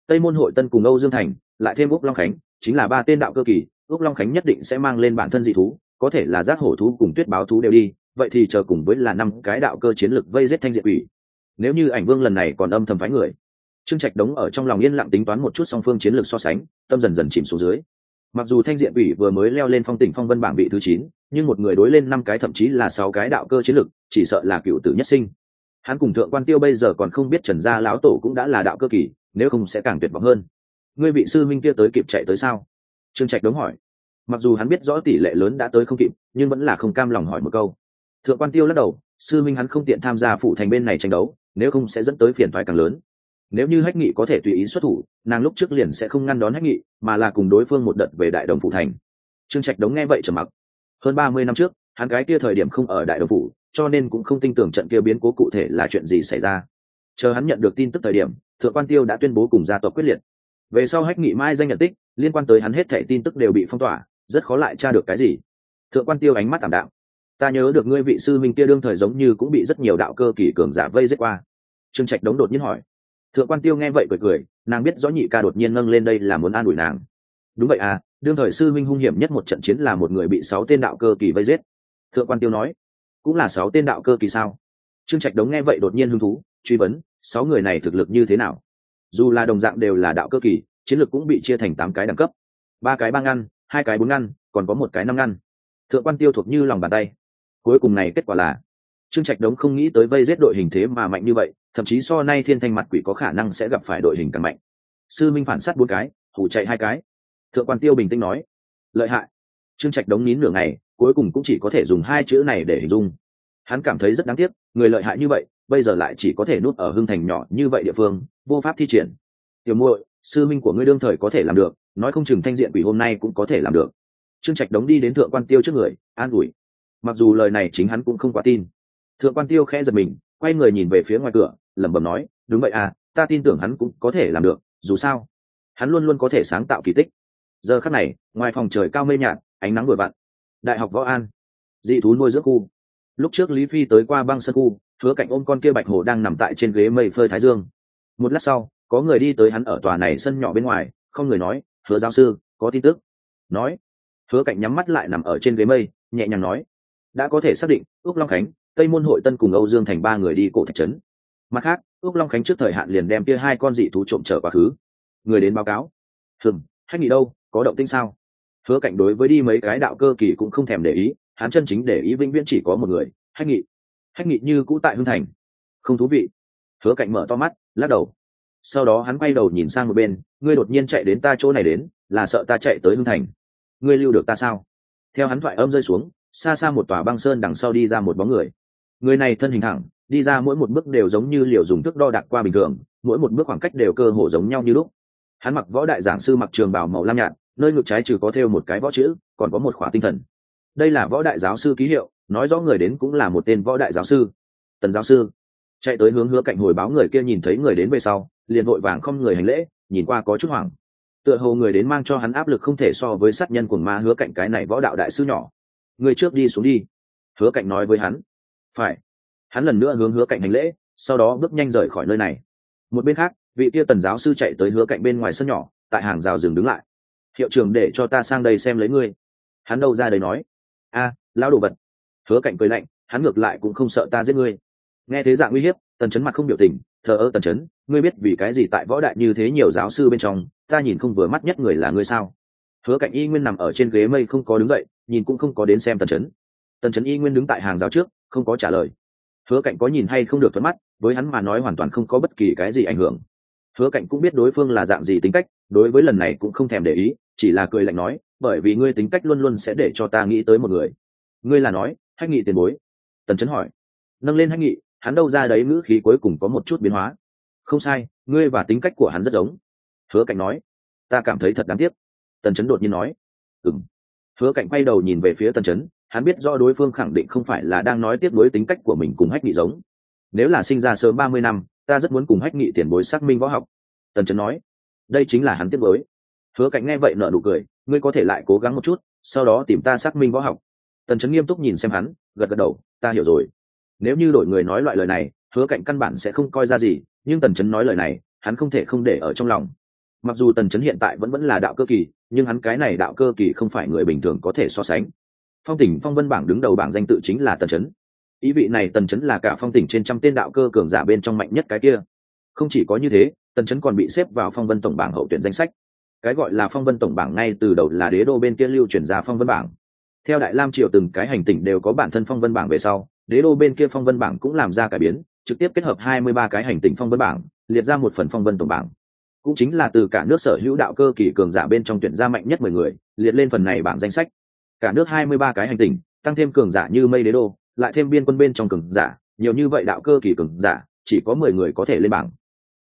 Tây môn hội tân cùng âu dương thành lại thêm úc long khánh chính là ba tên đạo cơ kỳ ước long khánh nhất định sẽ mang lên bản thân dị thú, có thể là giác hổ thú cùng tuyết báo thú đều đi, vậy thì chờ cùng với là năm cái đạo cơ chiến lực vây giết thanh diệt ủy nếu như ảnh vương lần này còn âm thầm phái người, trương trạch đống ở trong lòng yên lặng tính toán một chút song phương chiến lược so sánh, tâm dần dần chìm xuống dưới. Mặc dù thanh diện ủy vừa mới leo lên phong tỉnh phong vân bảng vị thứ chín, nhưng một người đối lên năm cái thậm chí là sáu cái đạo cơ chiến lược, chỉ sợ là cựu tử nhất sinh. Hắn cùng thượng quan tiêu bây giờ còn không biết trần gia lão tổ cũng đã là đạo cơ kỳ, nếu không sẽ càng tuyệt vọng hơn. Ngươi vị sư minh kia tới kịp chạy tới sao? Trương trạch đống hỏi. Mặc dù hắn biết rõ tỷ lệ lớn đã tới không kịp, nhưng vẫn là không cam lòng hỏi một câu. Thượng quan tiêu lắc đầu, sư minh hắn không tiện tham gia phụ thành bên này tranh đấu, nếu không sẽ dẫn tới phiền thoái càng lớn. Nếu như hách nghị có thể tùy ý xuất thủ, nàng lúc trước liền sẽ không ngăn đón hách nghị, mà là cùng đối phương một đợt về đại đồng phụ thành. Trương trạch đống nghe vậy trầm mặc. Hơn ba mươi năm trước, hắn gái kia thời điểm không ở đại đồng phủ, cho nên cũng không tin tưởng trận kia biến cố cụ thể là chuyện gì xảy ra. Chờ hắn nhận được tin tức thời điểm, thượng quan tiêu đã tuyên bố cùng gia tộc quyết liệt. Về sau hách nghị mai danh nhận tích liên quan tới hắn hết thảy tin tức đều bị phong tỏa, rất khó lại tra được cái gì. Thượng quan tiêu ánh mắt tảm đạm. Ta nhớ được ngươi vị sư minh kia đương thời giống như cũng bị rất nhiều đạo cơ kỳ cường giả vây giết qua. Trương trạch đống đột nhiên hỏi. Thượng quan tiêu nghe vậy cười cười, nàng biết rõ nhị ca đột nhiên nâng lên đây là muốn an ủi nàng. Đúng vậy à đương thời sư minh hung hiểm nhất một trận chiến là một người bị sáu tên đạo cơ kỳ vây giết. Thượng quan tiêu nói. Cũng là sáu tên đạo cơ kỳ sao? Trương trạch đống nghe vậy đột nhiên hứng thú, truy vấn, sáu người này thực lực như thế nào? Dù là đồng dạng đều là đạo cơ kỳ chiến lược cũng bị chia thành tám cái đẳng cấp. Ba cái ba ngăn, hai cái bốn ngăn, còn có một cái năm ngăn. Thượng quan tiêu thuộc như lòng bàn tay. Cuối cùng này kết quả là, trương trạch đống không nghĩ tới vây giết đội hình thế mà mạnh như vậy, thậm chí so nay thiên thanh mặt quỷ có khả năng sẽ gặp phải đội hình càng mạnh. Sư minh phản s á t bốn cái hủ chạy hai cái. Thượng quan tiêu bình tĩnh nói, lợi hại. Trương trạch đống nín nửa ngày, cuối cùng cũng chỉ có thể dùng hai chữ này để hình dung. Hắn cảm thấy rất đáng tiếc, người lợi hại như vậy, bây giờ lại chỉ có thể nút ở hưng thành nhỏ như vậy địa phương, vô pháp thi triển. Tiểu muội sư minh của ngươi đương thời có thể làm được, nói không chừng thanh diện quỷ hôm nay cũng có thể làm được. Trương trạch đống đi đến thượng quan tiêu trước người, an ủi. Mặc dù lời này chính hắn cũng không quá tin. Thượng quan tiêu khẽ giật mình, quay người nhìn về phía ngoài cửa, lẩm bẩm nói, đúng vậy à ta tin tưởng hắn cũng có thể làm được, dù sao, hắn luôn luôn có thể sáng tạo kỳ tích. Giờ khắc này, ngoài phòng trời cao mây nhạt, ánh nắng vội vặn. Đại học võ an, dị thú nuôi giữa khu. Lúc trước lý phi tới qua băng sân khu, hứa cạnh ôm con kia bạch hồ đang nằm tại trên ghế mây phơi thái dương. Một lát sau có người đi tới hắn ở tòa này sân nhỏ bên ngoài, không người nói, hứa giáo sư, có tin tức. Nói. Hứa cạnh nhắm mắt lại nằm ở trên ghế mây, nhẹ nhàng nói. Đã có thể xác định, ước long khánh, tây môn hội tân cùng âu dương thành ba người đi cổ thạch trấn. Mặt khác, ước long khánh trước thời hạn liền đem kia hai con dị thú trộm trở quá khứ. Người đến báo cáo. Hừm, khách nghị đâu, có động tinh sao? Hứa cạnh đối với đi mấy cái đạo cơ kỳ cũng không thèm để ý, hắn chân chính để ý vĩnh viễn chỉ có một người, khách nghị khách nghị như cũ tại hưng thành. Không thú vị. Hứa cạnh mở to mắt, lắc đầu sau đó hắn quay đầu nhìn sang một bên, ngươi đột nhiên chạy đến ta chỗ này đến, là sợ ta chạy tới hưng thành. Ngươi lưu được ta sao? Theo hắn thoại âm rơi xuống, xa xa một tòa băng sơn đằng sau đi ra một bóng người. Người này thân hình thẳng, đi ra mỗi một bước đều giống như liều dùng thước đo đạc qua bình thường, mỗi một bước khoảng cách đều cơ hồ giống nhau như lúc. Hắn mặc võ đại giảng sư mặc trường bảo màu lam nhạt, nơi ngực trái trừ có thêu một cái võ chữ, còn có một khỏa tinh thần. Đây là võ đại giáo sư ký hiệu, nói rõ người đến cũng là một tên võ đại giáo sư. Tần giáo sư. Chạy tới hướng hứa cạnh hồi báo người kia nhìn thấy người đến về sau liền vội vàng không người hành lễ, nhìn qua có chút hoảng. Tựa hồ người đến mang cho hắn áp lực không thể so với sát nhân của ma hứa cạnh cái này võ đạo đại sư nhỏ. Người trước đi xuống đi. Hứa cạnh nói với hắn. Phải. Hắn lần nữa hướng hứa cạnh hành lễ, sau đó bước nhanh rời khỏi nơi này. Một bên khác, vị kia tần giáo sư chạy tới hứa cạnh bên ngoài sân nhỏ, tại hàng rào rừng đứng lại. Hiệu trưởng để cho ta sang đây xem lấy ngươi. Hắn đâu ra đây nói. A lao đồ vật. Hứa cạnh cười lạnh, hắn ngược lại cũng không sợ ta giết ngươi. Nghe thế dạng uy hiếp tần chấn mặt không biểu tình, thờ ơ tần chấn, ngươi biết vì cái gì tại võ đại như thế nhiều giáo sư bên trong, ta nhìn không vừa mắt nhất người là ngươi sao? Hứa cạnh y nguyên nằm ở trên ghế mây không có đứng dậy, nhìn cũng không có đến xem tần chấn. Tần chấn y nguyên đứng tại hàng giáo trước, không có trả lời. Hứa cạnh có nhìn hay không được thuận mắt, với hắn mà nói hoàn toàn không có bất kỳ cái gì ảnh hưởng. Hứa cạnh cũng biết đối phương là dạng gì tính cách, đối với lần này cũng không thèm để ý, chỉ là cười lạnh nói, bởi vì ngươi tính cách luôn luôn sẽ để cho ta nghĩ tới một người. Ngươi là nói, hách nghị tiền bối? Tần chấn hỏi. Nâng lên hách nghị hắn đâu ra đấy ngữ khí cuối cùng có một chút biến hóa. Không sai, ngươi và tính cách của hắn rất giống. Hứa cạnh nói. Ta cảm thấy thật đáng tiếc. Tần chấn đột nhiên nói. Ừng hứa cạnh quay đầu nhìn về phía tần chấn, hắn biết do đối phương khẳng định không phải là đang nói tiếp nối tính cách của mình cùng hách nghị giống. Nếu là sinh ra sớm ba mươi năm, ta rất muốn cùng hách nghị tiền bối xác minh võ học. Tần chấn nói. Đây chính là hắn tiếp nối. Hứa cạnh nghe vậy nợ nụ cười. Ngươi có thể lại cố gắng một chút, sau đó tìm ta xác minh võ học. Tần chấn nghiêm túc nhìn xem hắn, gật gật đầu. Ta hiểu rồi nếu như đổi người nói loại lời này, hứa cạnh căn bản sẽ không coi ra gì, nhưng tần chấn nói lời này, hắn không thể không để ở trong lòng. Mặc dù tần chấn hiện tại vẫn vẫn là đạo cơ kỳ, nhưng hắn cái này đạo cơ kỳ không phải người bình thường có thể so sánh. Phong tỉnh phong vân bảng đứng đầu bảng danh tự chính là tần chấn. Ý vị này tần chấn là cả phong tỉnh trên trăm tên đạo cơ cường giả bên trong mạnh nhất cái kia. Không chỉ có như thế, tần chấn còn bị xếp vào phong vân tổng bảng hậu tuyển danh sách. Cái gọi là phong vân tổng bảng ngay từ đầu là đế đô bên kia lưu chuyển ra phong vân bảng. Theo đại lam triều từng cái hành tỉnh đều có bản thân phong vân bảng về sau đế đô bên kia phong vân bảng cũng làm ra cải biến, trực tiếp kết hợp hai mươi ba cái hành tinh phong vân bảng, liệt ra một phần phong vân tổng bảng. Cũng chính là từ cả nước sở hữu đạo cơ kỳ cường giả bên trong tuyển ra mạnh nhất mười người, liệt lên phần này bảng danh sách. Cả nước hai mươi ba cái hành tinh, tăng thêm cường giả như mây đế đô, lại thêm biên quân bên trong cường giả, nhiều như vậy đạo cơ kỳ cường giả, chỉ có mười người có thể lên bảng.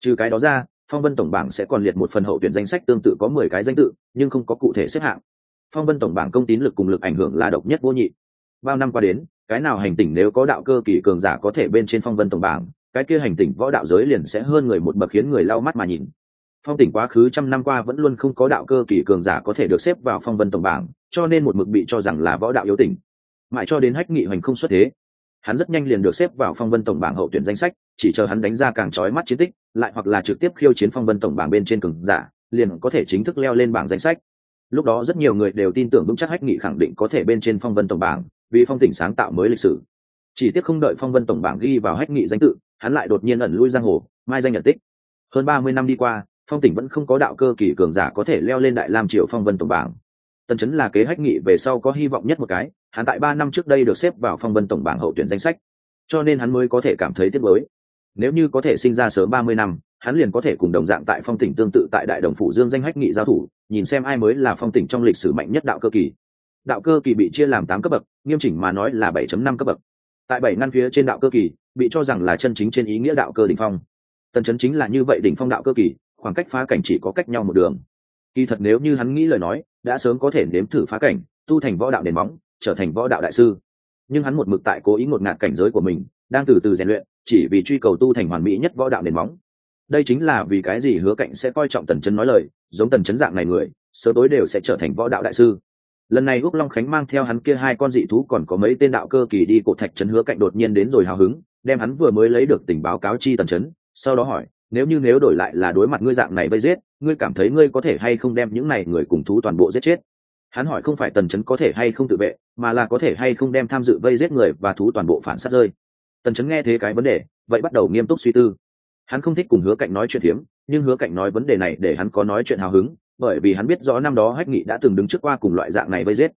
Trừ cái đó ra, phong vân tổng bảng sẽ còn liệt một phần hậu tuyển danh sách tương tự có mười cái danh tự, nhưng không có cụ thể xếp hạng. Phong vân tổng bảng công tín lực cùng lực ảnh hưởng là độc nhất vô nhị bao năm qua đến, cái nào hành tỉnh nếu có đạo cơ kỳ cường giả có thể bên trên phong vân tổng bảng, cái kia hành tỉnh võ đạo giới liền sẽ hơn người một bậc khiến người lau mắt mà nhìn. Phong tỉnh quá khứ trăm năm qua vẫn luôn không có đạo cơ kỳ cường giả có thể được xếp vào phong vân tổng bảng, cho nên một mực bị cho rằng là võ đạo yếu tỉnh. Mãi cho đến hách nghị hoành không xuất thế, hắn rất nhanh liền được xếp vào phong vân tổng bảng hậu tuyển danh sách, chỉ chờ hắn đánh ra càng trói mắt chiến tích, lại hoặc là trực tiếp khiêu chiến phong vân tổng bảng bên trên cường giả, liền có thể chính thức leo lên bảng danh sách. Lúc đó rất nhiều người đều tin tưởng vững chắc hách nghị khẳng định có thể bên trên phong vân tổng bảng vì phong tỉnh sáng tạo mới lịch sử. Chỉ tiếc không đợi phong vân tổng bảng ghi vào hách nghị danh tự, hắn lại đột nhiên ẩn lui giang hồ, mai danh nhận tích. Hơn ba mươi năm đi qua, phong tỉnh vẫn không có đạo cơ kỳ cường giả có thể leo lên đại lam triều phong vân tổng bảng. Tần chấn là kế hách nghị về sau có hy vọng nhất một cái, hắn tại ba năm trước đây được xếp vào phong vân tổng bảng hậu tuyển danh sách. Cho nên hắn mới có thể cảm thấy tiếc mới nếu như có thể sinh ra sớm ba mươi năm, hắn liền có thể cùng đồng dạng tại phong tỉnh tương tự tại đại đồng phủ dương danh hách nghị giao thủ, nhìn xem ai mới là phong tỉnh trong lịch sử mạnh nhất đạo cơ kỳ đạo cơ kỳ bị chia làm tám cấp bậc, nghiêm chỉnh mà nói là 7 năm cấp bậc. Tại bảy ngăn phía trên đạo cơ kỳ, bị cho rằng là chân chính trên ý nghĩa đạo cơ đỉnh phong. Tần chấn chính là như vậy đỉnh phong đạo cơ kỳ, khoảng cách phá cảnh chỉ có cách nhau một đường. Kỳ thật nếu như hắn nghĩ lời nói, đã sớm có thể nếm thử phá cảnh, tu thành võ đạo nền móng, trở thành võ đạo đại sư. Nhưng hắn một mực tại cố ý ngột ngạt cảnh giới của mình, đang từ từ rèn luyện, chỉ vì truy cầu tu thành hoàn mỹ nhất võ đạo nền móng. Đây chính là vì cái gì hứa cạnh sẽ coi trọng tần chấn nói lời, giống tần chấn dạng này người, sớm tối đều sẽ trở thành võ đạo đại sư lần này úc long khánh mang theo hắn kia hai con dị thú còn có mấy tên đạo cơ kỳ đi cổ thạch trấn hứa cạnh đột nhiên đến rồi hào hứng đem hắn vừa mới lấy được tình báo cáo chi tần chấn sau đó hỏi nếu như nếu đổi lại là đối mặt ngươi dạng này vây giết ngươi cảm thấy ngươi có thể hay không đem những này người cùng thú toàn bộ giết chết? Hắn hỏi không phải tần chấn có thể hay không tự vệ mà là có thể hay không đem tham dự vây giết người và thú toàn bộ phản sát rơi? Tần chấn nghe thế cái vấn đề vậy bắt đầu nghiêm túc suy tư. Hắn không thích cùng hứa cạnh nói chuyện hiếm, nhưng hứa cạnh nói vấn đề này để hắn có nói chuyện hào hứng bởi vì hắn biết rõ năm đó hách nghị đã từng đứng trước qua cùng loại dạng này vây giết.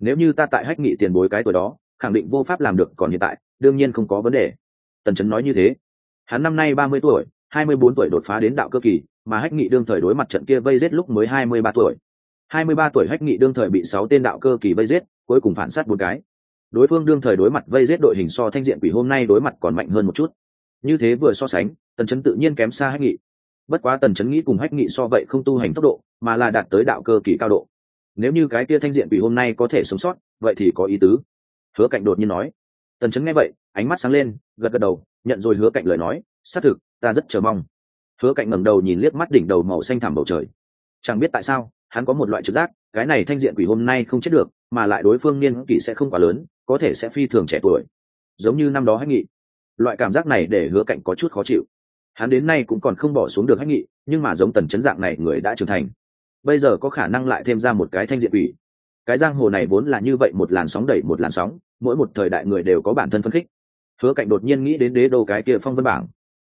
Nếu như ta tại hách nghị tiền bối cái tuổi đó, khẳng định vô pháp làm được còn hiện tại, đương nhiên không có vấn đề. Tần chấn nói như thế. Hắn năm nay ba mươi tuổi, hai mươi bốn tuổi đột phá đến đạo cơ kỳ, mà hách nghị đương thời đối mặt trận kia vây giết lúc mới hai mươi ba tuổi. Hai mươi ba tuổi hách nghị đương thời bị sáu tên đạo cơ kỳ vây giết, cuối cùng phản sát một cái. Đối phương đương thời đối mặt vây giết đội hình so thanh diện quỷ hôm nay đối mặt còn mạnh hơn một chút. Như thế vừa so sánh, tần chấn tự nhiên kém xa hách nghị bất quá tần chấn nghĩ cùng hách nghị so vậy không tu hành tốc độ, mà là đạt tới đạo cơ kỳ cao độ. Nếu như cái kia thanh diện quỷ hôm nay có thể sống sót, vậy thì có ý tứ. Hứa cạnh đột nhiên nói. Tần chấn nghe vậy, ánh mắt sáng lên, gật gật đầu, nhận rồi hứa cạnh lời nói, xác thực, ta rất chờ mong. Hứa cạnh ngẩng đầu nhìn liếc mắt đỉnh đầu màu xanh thẳm bầu trời. Chẳng biết tại sao, hắn có một loại trực giác, cái này thanh diện quỷ hôm nay không chết được, mà lại đối phương niên kỷ sẽ không quá lớn, có thể sẽ phi thường trẻ tuổi. Giống như năm đó hách nghị. Loại cảm giác này để hứa cạnh có chút khó chịu hắn đến nay cũng còn không bỏ xuống được hách nghị, nhưng mà giống tần chấn dạng này người đã trưởng thành. Bây giờ có khả năng lại thêm ra một cái thanh diện ủy. Cái giang hồ này vốn là như vậy một làn sóng đẩy, một làn sóng, mỗi một thời đại người đều có bản thân phân khích. Hứa cạnh đột nhiên nghĩ đến đế đô cái kia phong vân bảng.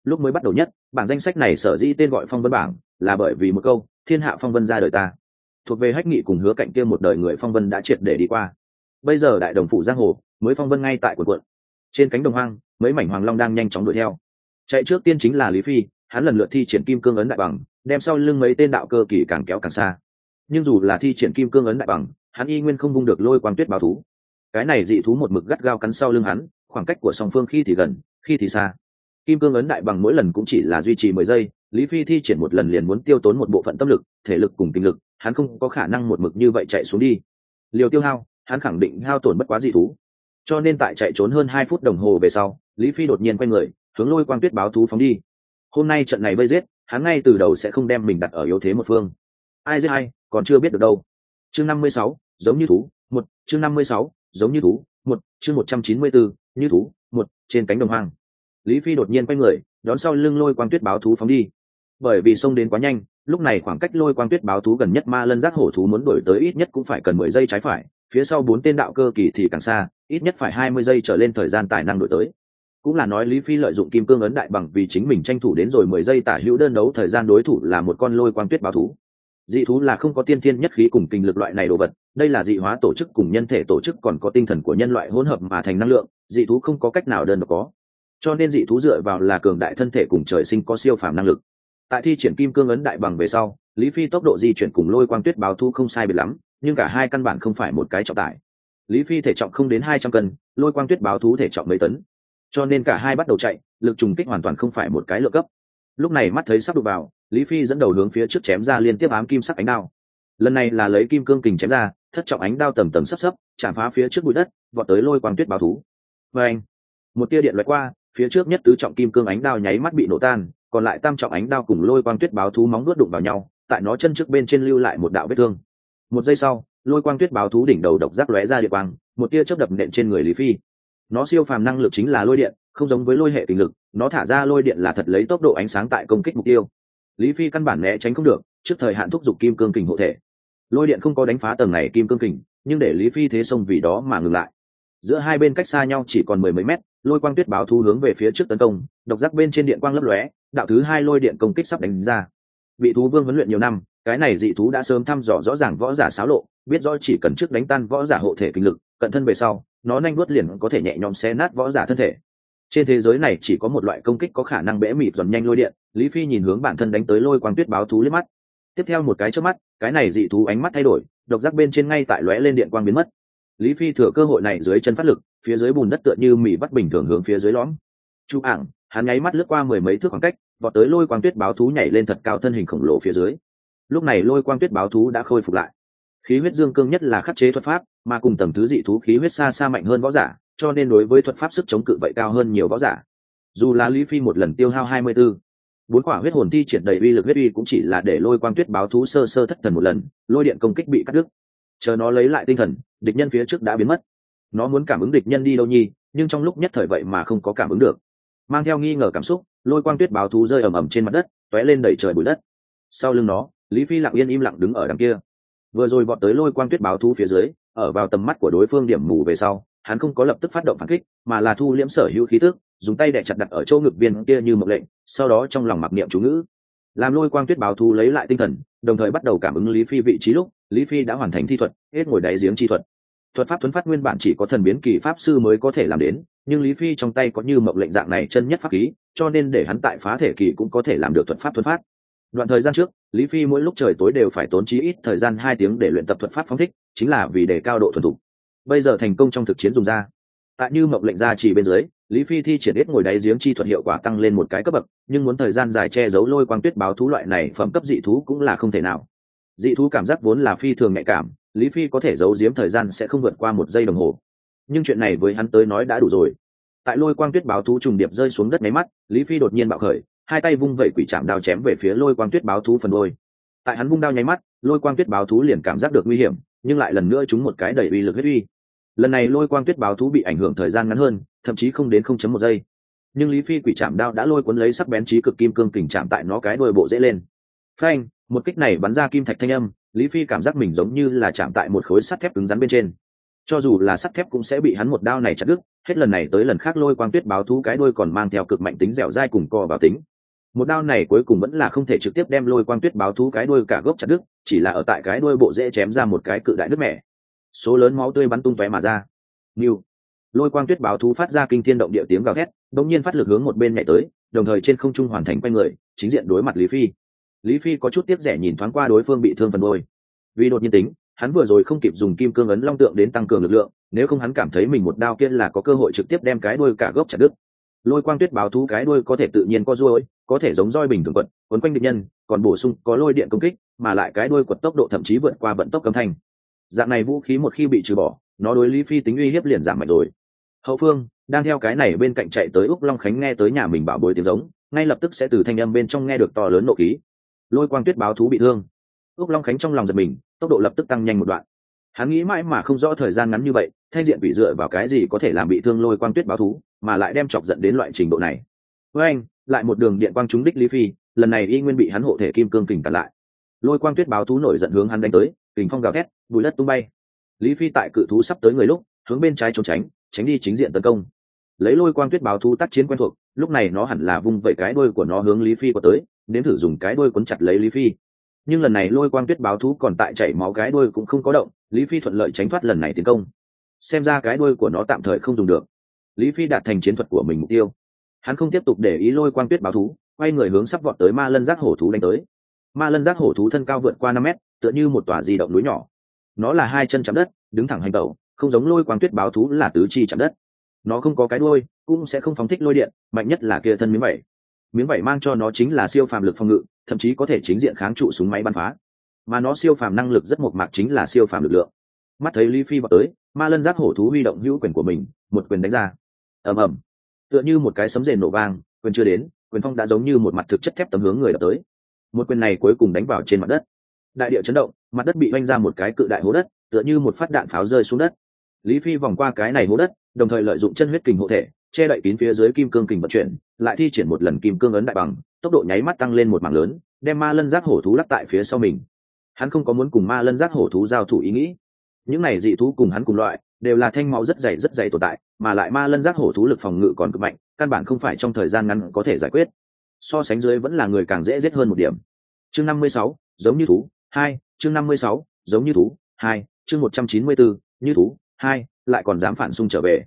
Lúc mới bắt đầu nhất, bảng danh sách này sở dĩ tên gọi phong vân bảng là bởi vì một câu, thiên hạ phong vân ra đời ta. Thuộc về hách nghị cùng hứa cạnh kia một đời người phong vân đã triệt để đi qua. Bây giờ đại đồng phủ giang hồ, mới phong vân ngay tại quần quận. Trên cánh đồng hoang, mấy mảnh hoàng long đang nhanh chóng đuổi theo chạy trước tiên chính là lý phi, hắn lần lượt thi triển kim cương ấn đại bằng, đem sau lưng mấy tên đạo cơ kỳ càng kéo càng xa. Nhưng dù là thi triển kim cương ấn đại bằng, hắn y nguyên không vung được lôi quang tuyết báo thú. Cái này dị thú một mực gắt gao cắn sau lưng hắn, khoảng cách của song phương khi thì gần, khi thì xa. Kim cương ấn đại bằng mỗi lần cũng chỉ là duy trì mười giây, lý phi thi triển một lần liền muốn tiêu tốn một bộ phận tâm lực, thể lực cùng tinh lực, hắn không có khả năng một mực như vậy chạy xuống đi. Liều tiêu hao, hắn khẳng định hao tổn bất quá dị thú. Cho nên tại chạy trốn hơn hai phút đồng hồ về sau, lý phi đột nhiên quay người hướng lôi quang tuyết báo thú phóng đi. Hôm nay trận này vây giết, hắn ngay từ đầu sẽ không đem mình đặt ở yếu thế một phương. Ai giết ai, còn chưa biết được đâu. Chương năm mươi sáu, giống như thú, một, chương năm mươi sáu, giống như thú, một, chương một trăm chín mươi bốn như thú, một, trên cánh đồng hoang. Lý phi đột nhiên quay người, đón sau lưng lôi quang tuyết báo thú phóng đi. Bởi vì sông đến quá nhanh, lúc này khoảng cách lôi quang tuyết báo thú gần nhất ma lân giác hổ thú muốn đổi tới ít nhất cũng phải cần mười giây trái phải, phía sau bốn tên đạo cơ kỳ thì càng xa, ít nhất phải hai mươi giây trở lên thời gian tài năng đổi tới cũng là nói lý phi lợi dụng kim cương ấn đại bằng vì chính mình tranh thủ đến rồi mười giây tả hữu đơn đấu thời gian đối thủ là một con lôi quang tuyết báo thú. Dị thú là không có tiên thiên nhất khí cùng kinh lực loại này đồ vật, đây là dị hóa tổ chức cùng nhân thể tổ chức còn có tinh thần của nhân loại hỗn hợp mà thành năng lượng, dị thú không có cách nào đơn độc có. Cho nên dị thú dựa vào là cường đại thân thể cùng trời sinh có siêu phàm năng lực. Tại thi triển kim cương ấn đại bằng về sau, lý phi tốc độ di chuyển cùng lôi quang tuyết báo thu không sai biệt lắm, nhưng cả hai căn bản không phải một cái trọng tải. Lý phi thể trọng không đến hai trăm cân, lôi quang tuyết báo thú thể trọng mấy tấn cho nên cả hai bắt đầu chạy, lực trùng kích hoàn toàn không phải một cái lựa cấp. Lúc này mắt thấy sắp đụng vào, lý phi dẫn đầu hướng phía trước chém ra liên tiếp ám kim sắc ánh đao. Lần này là lấy kim cương kình chém ra, thất trọng ánh đao tầm tầm sấp sấp chạm phá phía trước bụi đất, vọt tới lôi quang tuyết báo thú. Và anh một tia điện loại qua, phía trước nhất tứ trọng kim cương ánh đao nháy mắt bị nổ tan, còn lại tam trọng ánh đao cùng lôi quang tuyết báo thú móng nuốt đụng vào nhau, tại nó chân trước bên trên lưu lại một đạo vết thương. Một giây sau, lôi quang tuyết báo thú đỉnh đầu độc giác lóe ra địa quang, một tia chớp đập nện trên người lý phi nó siêu phàm năng lực chính là lôi điện, không giống với lôi hệ tình lực, nó thả ra lôi điện là thật lấy tốc độ ánh sáng tại công kích mục tiêu. Lý phi căn bản né tránh không được, trước thời hạn thúc giục kim cương kình hộ thể. Lôi điện không có đánh phá tầng này kim cương kình, nhưng để lý phi thế xông vì đó mà ngừng lại. Giữa hai bên cách xa nhau chỉ còn mười mấy mét, lôi quang tuyết báo thu hướng về phía trước tấn công, độc giác bên trên điện quang lấp lóe, đạo thứ hai lôi điện công kích sắp đánh ra. Vị thú vương huấn luyện nhiều năm, cái này dị thú đã sớm thăm dò rõ ràng võ giả xáo lộ, biết rõ chỉ cần trước đánh tan võ giả hộ thể kinh lực, cận thân về sau nó nhanh nuốt liền có thể nhẹ nhõm xé nát võ giả thân thể. Trên thế giới này chỉ có một loại công kích có khả năng bẽ mịt dần nhanh lôi điện, lý phi nhìn hướng bản thân đánh tới lôi quang tuyết báo thú liếc mắt. Tiếp theo một cái trước mắt, cái này dị thú ánh mắt thay đổi, độc giác bên trên ngay tại lóe lên điện quang biến mất. Lý phi thừa cơ hội này dưới chân phát lực, phía dưới bùn đất tựa như mì bắt bình thường hướng phía dưới lõm. Chu ảng, hắn nháy mắt lướt qua mười mấy thước khoảng cách, vọt tới lôi quang tuyết báo thú nhảy lên thật cao thân hình khổng lồ phía dưới. Lúc này lôi quang tuyết báo thú đã khôi phục lại. Khí huyết dương cương nhất là khắc chế thuật pháp mà cùng tầng thứ dị thú khí huyết xa xa mạnh hơn võ giả cho nên đối với thuật pháp sức chống cự vậy cao hơn nhiều võ giả. Dù là lý phi một lần tiêu hao hai mươi 24, bốn quả huyết hồn thi triển đầy uy lực huyết uy cũng chỉ là để lôi quang tuyết báo thú sơ sơ thất thần một lần lôi điện công kích bị cắt đứt. Chờ nó lấy lại tinh thần địch nhân phía trước đã biến mất. Nó muốn cảm ứng địch nhân đi đâu nhi nhưng trong lúc nhất thời vậy mà không có cảm ứng được. Mang theo nghi ngờ cảm xúc lôi quang tuyết báo thú rơi ầm ầm trên mặt đất t ó é lên đẩy trời bụi đất. Sau lưng nó lý phi lặng yên im lặng đứng ở đằng kia. Vừa rồi bọn tới lôi quang tuyết báo thú phía dưới ở vào tầm mắt của đối phương điểm mù về sau, hắn không có lập tức phát động phản kích, mà là thu liễm sở hữu khí tức, dùng tay đẻ chặt đặt ở chỗ ngực viên kia như mộng lệnh, sau đó trong lòng mặc niệm chú ngữ. Làm lôi quang tuyết báo thu lấy lại tinh thần, đồng thời bắt đầu cảm ứng lý phi vị trí lúc, lý phi đã hoàn thành thi thuật, hết ngồi đáy giếng chi thuật. Thuật pháp thuấn phát nguyên bản chỉ có thần biến kỳ pháp sư mới có thể làm đến, nhưng lý phi trong tay có như mộng lệnh dạng này chân nhất pháp khí, cho nên để hắn tại phá thể kỳ cũng có thể làm được thuật pháp thuấn phát. Đoạn thời gian trước, lý phi mỗi lúc trời tối đều phải tốn trí ít thời gian hai tiếng để luyện tập thuật pháp phóng thích chính là vì để cao độ thuần thục. Bây giờ thành công trong thực chiến dùng ra tại như mộng lệnh ra chỉ bên dưới, lý phi thi triển ít ngồi đáy giếng chi thuật hiệu quả tăng lên một cái cấp bậc, nhưng muốn thời gian dài che giấu lôi quang tuyết báo thú loại này phẩm cấp dị thú cũng là không thể nào. Dị thú cảm giác vốn là phi thường nhạy cảm, lý phi có thể giấu giếm thời gian sẽ không vượt qua một giây đồng hồ. Nhưng chuyện này với hắn tới nói đã đủ rồi. Tại lôi quang tuyết báo thú trùng điệp rơi xuống đất máy mắt, lý phi đột nhiên bạo khởi, hai tay vung vẩy quỷ chạm đao chém về phía lôi quang tuyết báo thú phần đôi tại hắn vung đao nháy mắt, lôi quang tuyết báo thú liền cảm giác được nguy hiểm nhưng lại lần nữa trúng một cái đẩy uy lực huyết uy. Lần này lôi quang tuyết báo thú bị ảnh hưởng thời gian ngắn hơn, thậm chí không đến không chấm một giây. Nhưng lý phi quỷ chạm đao đã lôi cuốn lấy sắc bén trí cực kim cương kình chạm tại nó cái đôi bộ dễ lên. Phanh, một kích này bắn ra kim thạch thanh âm, lý phi cảm giác mình giống như là chạm tại một khối sắt thép cứng rắn bên trên. Cho dù là sắt thép cũng sẽ bị hắn một đao này chặt đứt, hết lần này tới lần khác lôi quang tuyết báo thú cái đôi còn mang theo cực mạnh tính dẻo dai cùng co vào tính một đao này cuối cùng vẫn là không thể trực tiếp đem lôi quang tuyết báo thú cái đuôi cả gốc chặt đứt, chỉ là ở tại cái đuôi bộ dễ chém ra một cái cự đại đứt mẻ. Số lớn máu tươi bắn tung tóe mà ra. Niu. lôi quang tuyết báo thú phát ra kinh thiên động địa tiếng gào thét, đột nhiên phát lực hướng một bên mẹ tới, đồng thời trên không trung hoàn thành quay người, chính diện đối mặt lý phi. Lý phi có chút tiếc rẻ nhìn thoáng qua đối phương bị thương phần đôi vì đột nhiên tính, hắn vừa rồi không kịp dùng kim cương ấn long tượng đến tăng cường lực lượng, nếu không hắn cảm thấy mình một đao kia là có cơ hội trực tiếp đem cái đuôi cả gốc chặt đứt lôi quang tuyết báo thú cái đuôi có thể tự nhiên co ruôi, có thể giống roi bình thường quật, quấn quanh địch nhân, còn bổ sung có lôi điện công kích, mà lại cái đuôi quật tốc độ thậm chí vượt qua vận tốc âm thanh. Dạng này vũ khí một khi bị trừ bỏ, nó đối lý phi tính uy hiếp liền giảm mạnh rồi. Hậu phương, đang theo cái này bên cạnh chạy tới úc long khánh nghe tới nhà mình bảo bối tiếng giống, ngay lập tức sẽ từ thanh âm bên trong nghe được to lớn nộ khí. Lôi quang tuyết báo thú bị thương. Úc long khánh trong lòng giật mình, tốc độ lập tức tăng nhanh một đoạn hắn nghĩ mãi mà không rõ thời gian ngắn như vậy, thanh diện bị dựa vào cái gì có thể làm bị thương lôi quang tuyết báo thú, mà lại đem chọc giận đến loại trình độ này. Với anh, lại một đường điện quang trúng đích lý phi, lần này y nguyên bị hắn hộ thể kim cương kình cản lại. Lôi quang tuyết báo thú nổi giận hướng hắn đánh tới, kình phong gào thét, bụi đất tung bay. Lý phi tại cự thú sắp tới người lúc, hướng bên trái trốn tránh tránh đi chính diện tấn công. Lấy lôi quang tuyết báo thú tác chiến quen thuộc, lúc này nó hẳn là vung vẩy cái đuôi của nó hướng lý phi của tới nếm thử dùng cái đuôi cuốn chặt lấy lý phi. Nhưng lần này lôi quang tuyết báo thú còn tại chảy máu cái đuôi cũng không có động lý phi thuận lợi tránh thoát lần này tiến công. Xem ra cái đuôi của nó tạm thời không dùng được. Lý phi đạt thành chiến thuật của mình mục tiêu. Hắn không tiếp tục để ý lôi quang tuyết báo thú, quay người hướng sắp vọt tới ma lân giác hổ thú đánh tới. Ma lân giác hổ thú thân cao vượt qua năm mét, tựa như một tòa di động núi nhỏ. Nó là hai chân chạm đất, đứng thẳng hành tẩu, không giống lôi quang tuyết báo thú là tứ chi chạm đất. Nó không có cái đuôi, cũng sẽ không phóng thích lôi điện, mạnh nhất là kia thân miếng vẩy miếng vẩy mang cho nó chính là siêu phàm lực phòng ngự, thậm chí có thể chính diện kháng trụ súng máy bắn phá mà nó siêu phàm năng lực rất mộc mạc chính là siêu phàm lực lượng. Mắt thấy lý phi vào tới, ma lân giác hổ thú huy động hữu quyền của mình, một quyền đánh ra. Ầm ầm. Tựa như một cái sấm rền nổ vang, quyền chưa đến, quyền phong đã giống như một mặt thực chất thép tấm hướng người đập tới. Một quyền này cuối cùng đánh vào trên mặt đất. Đại địa chấn động, mặt đất bị oanh ra một cái cự đại hố đất, tựa như một phát đạn pháo rơi xuống đất. Lý phi vòng qua cái này hố đất, đồng thời lợi dụng chân huyết kình hộ thể, che đậy kín phía dưới kim cương kình vận chuyển, lại thi triển một lần kim cương ấn đại bằng, tốc độ nháy mắt tăng lên một mảng lớn, đem ma lân giác hổ thú lắc tại phía sau mình hắn không có muốn cùng ma lân giác hổ thú giao thủ ý nghĩ. Những này dị thú cùng hắn cùng loại, đều là thanh máu rất dày rất dày tồn tại, mà lại ma lân giác hổ thú lực phòng ngự còn cực mạnh, căn bản không phải trong thời gian ngắn có thể giải quyết. So sánh dưới vẫn là người càng dễ giết hơn một điểm. Chương năm mươi sáu, giống như thú, hai, chương năm mươi sáu, giống như thú, hai, chương một trăm chín mươi bốn, như thú, hai, lại còn dám phản xung trở về.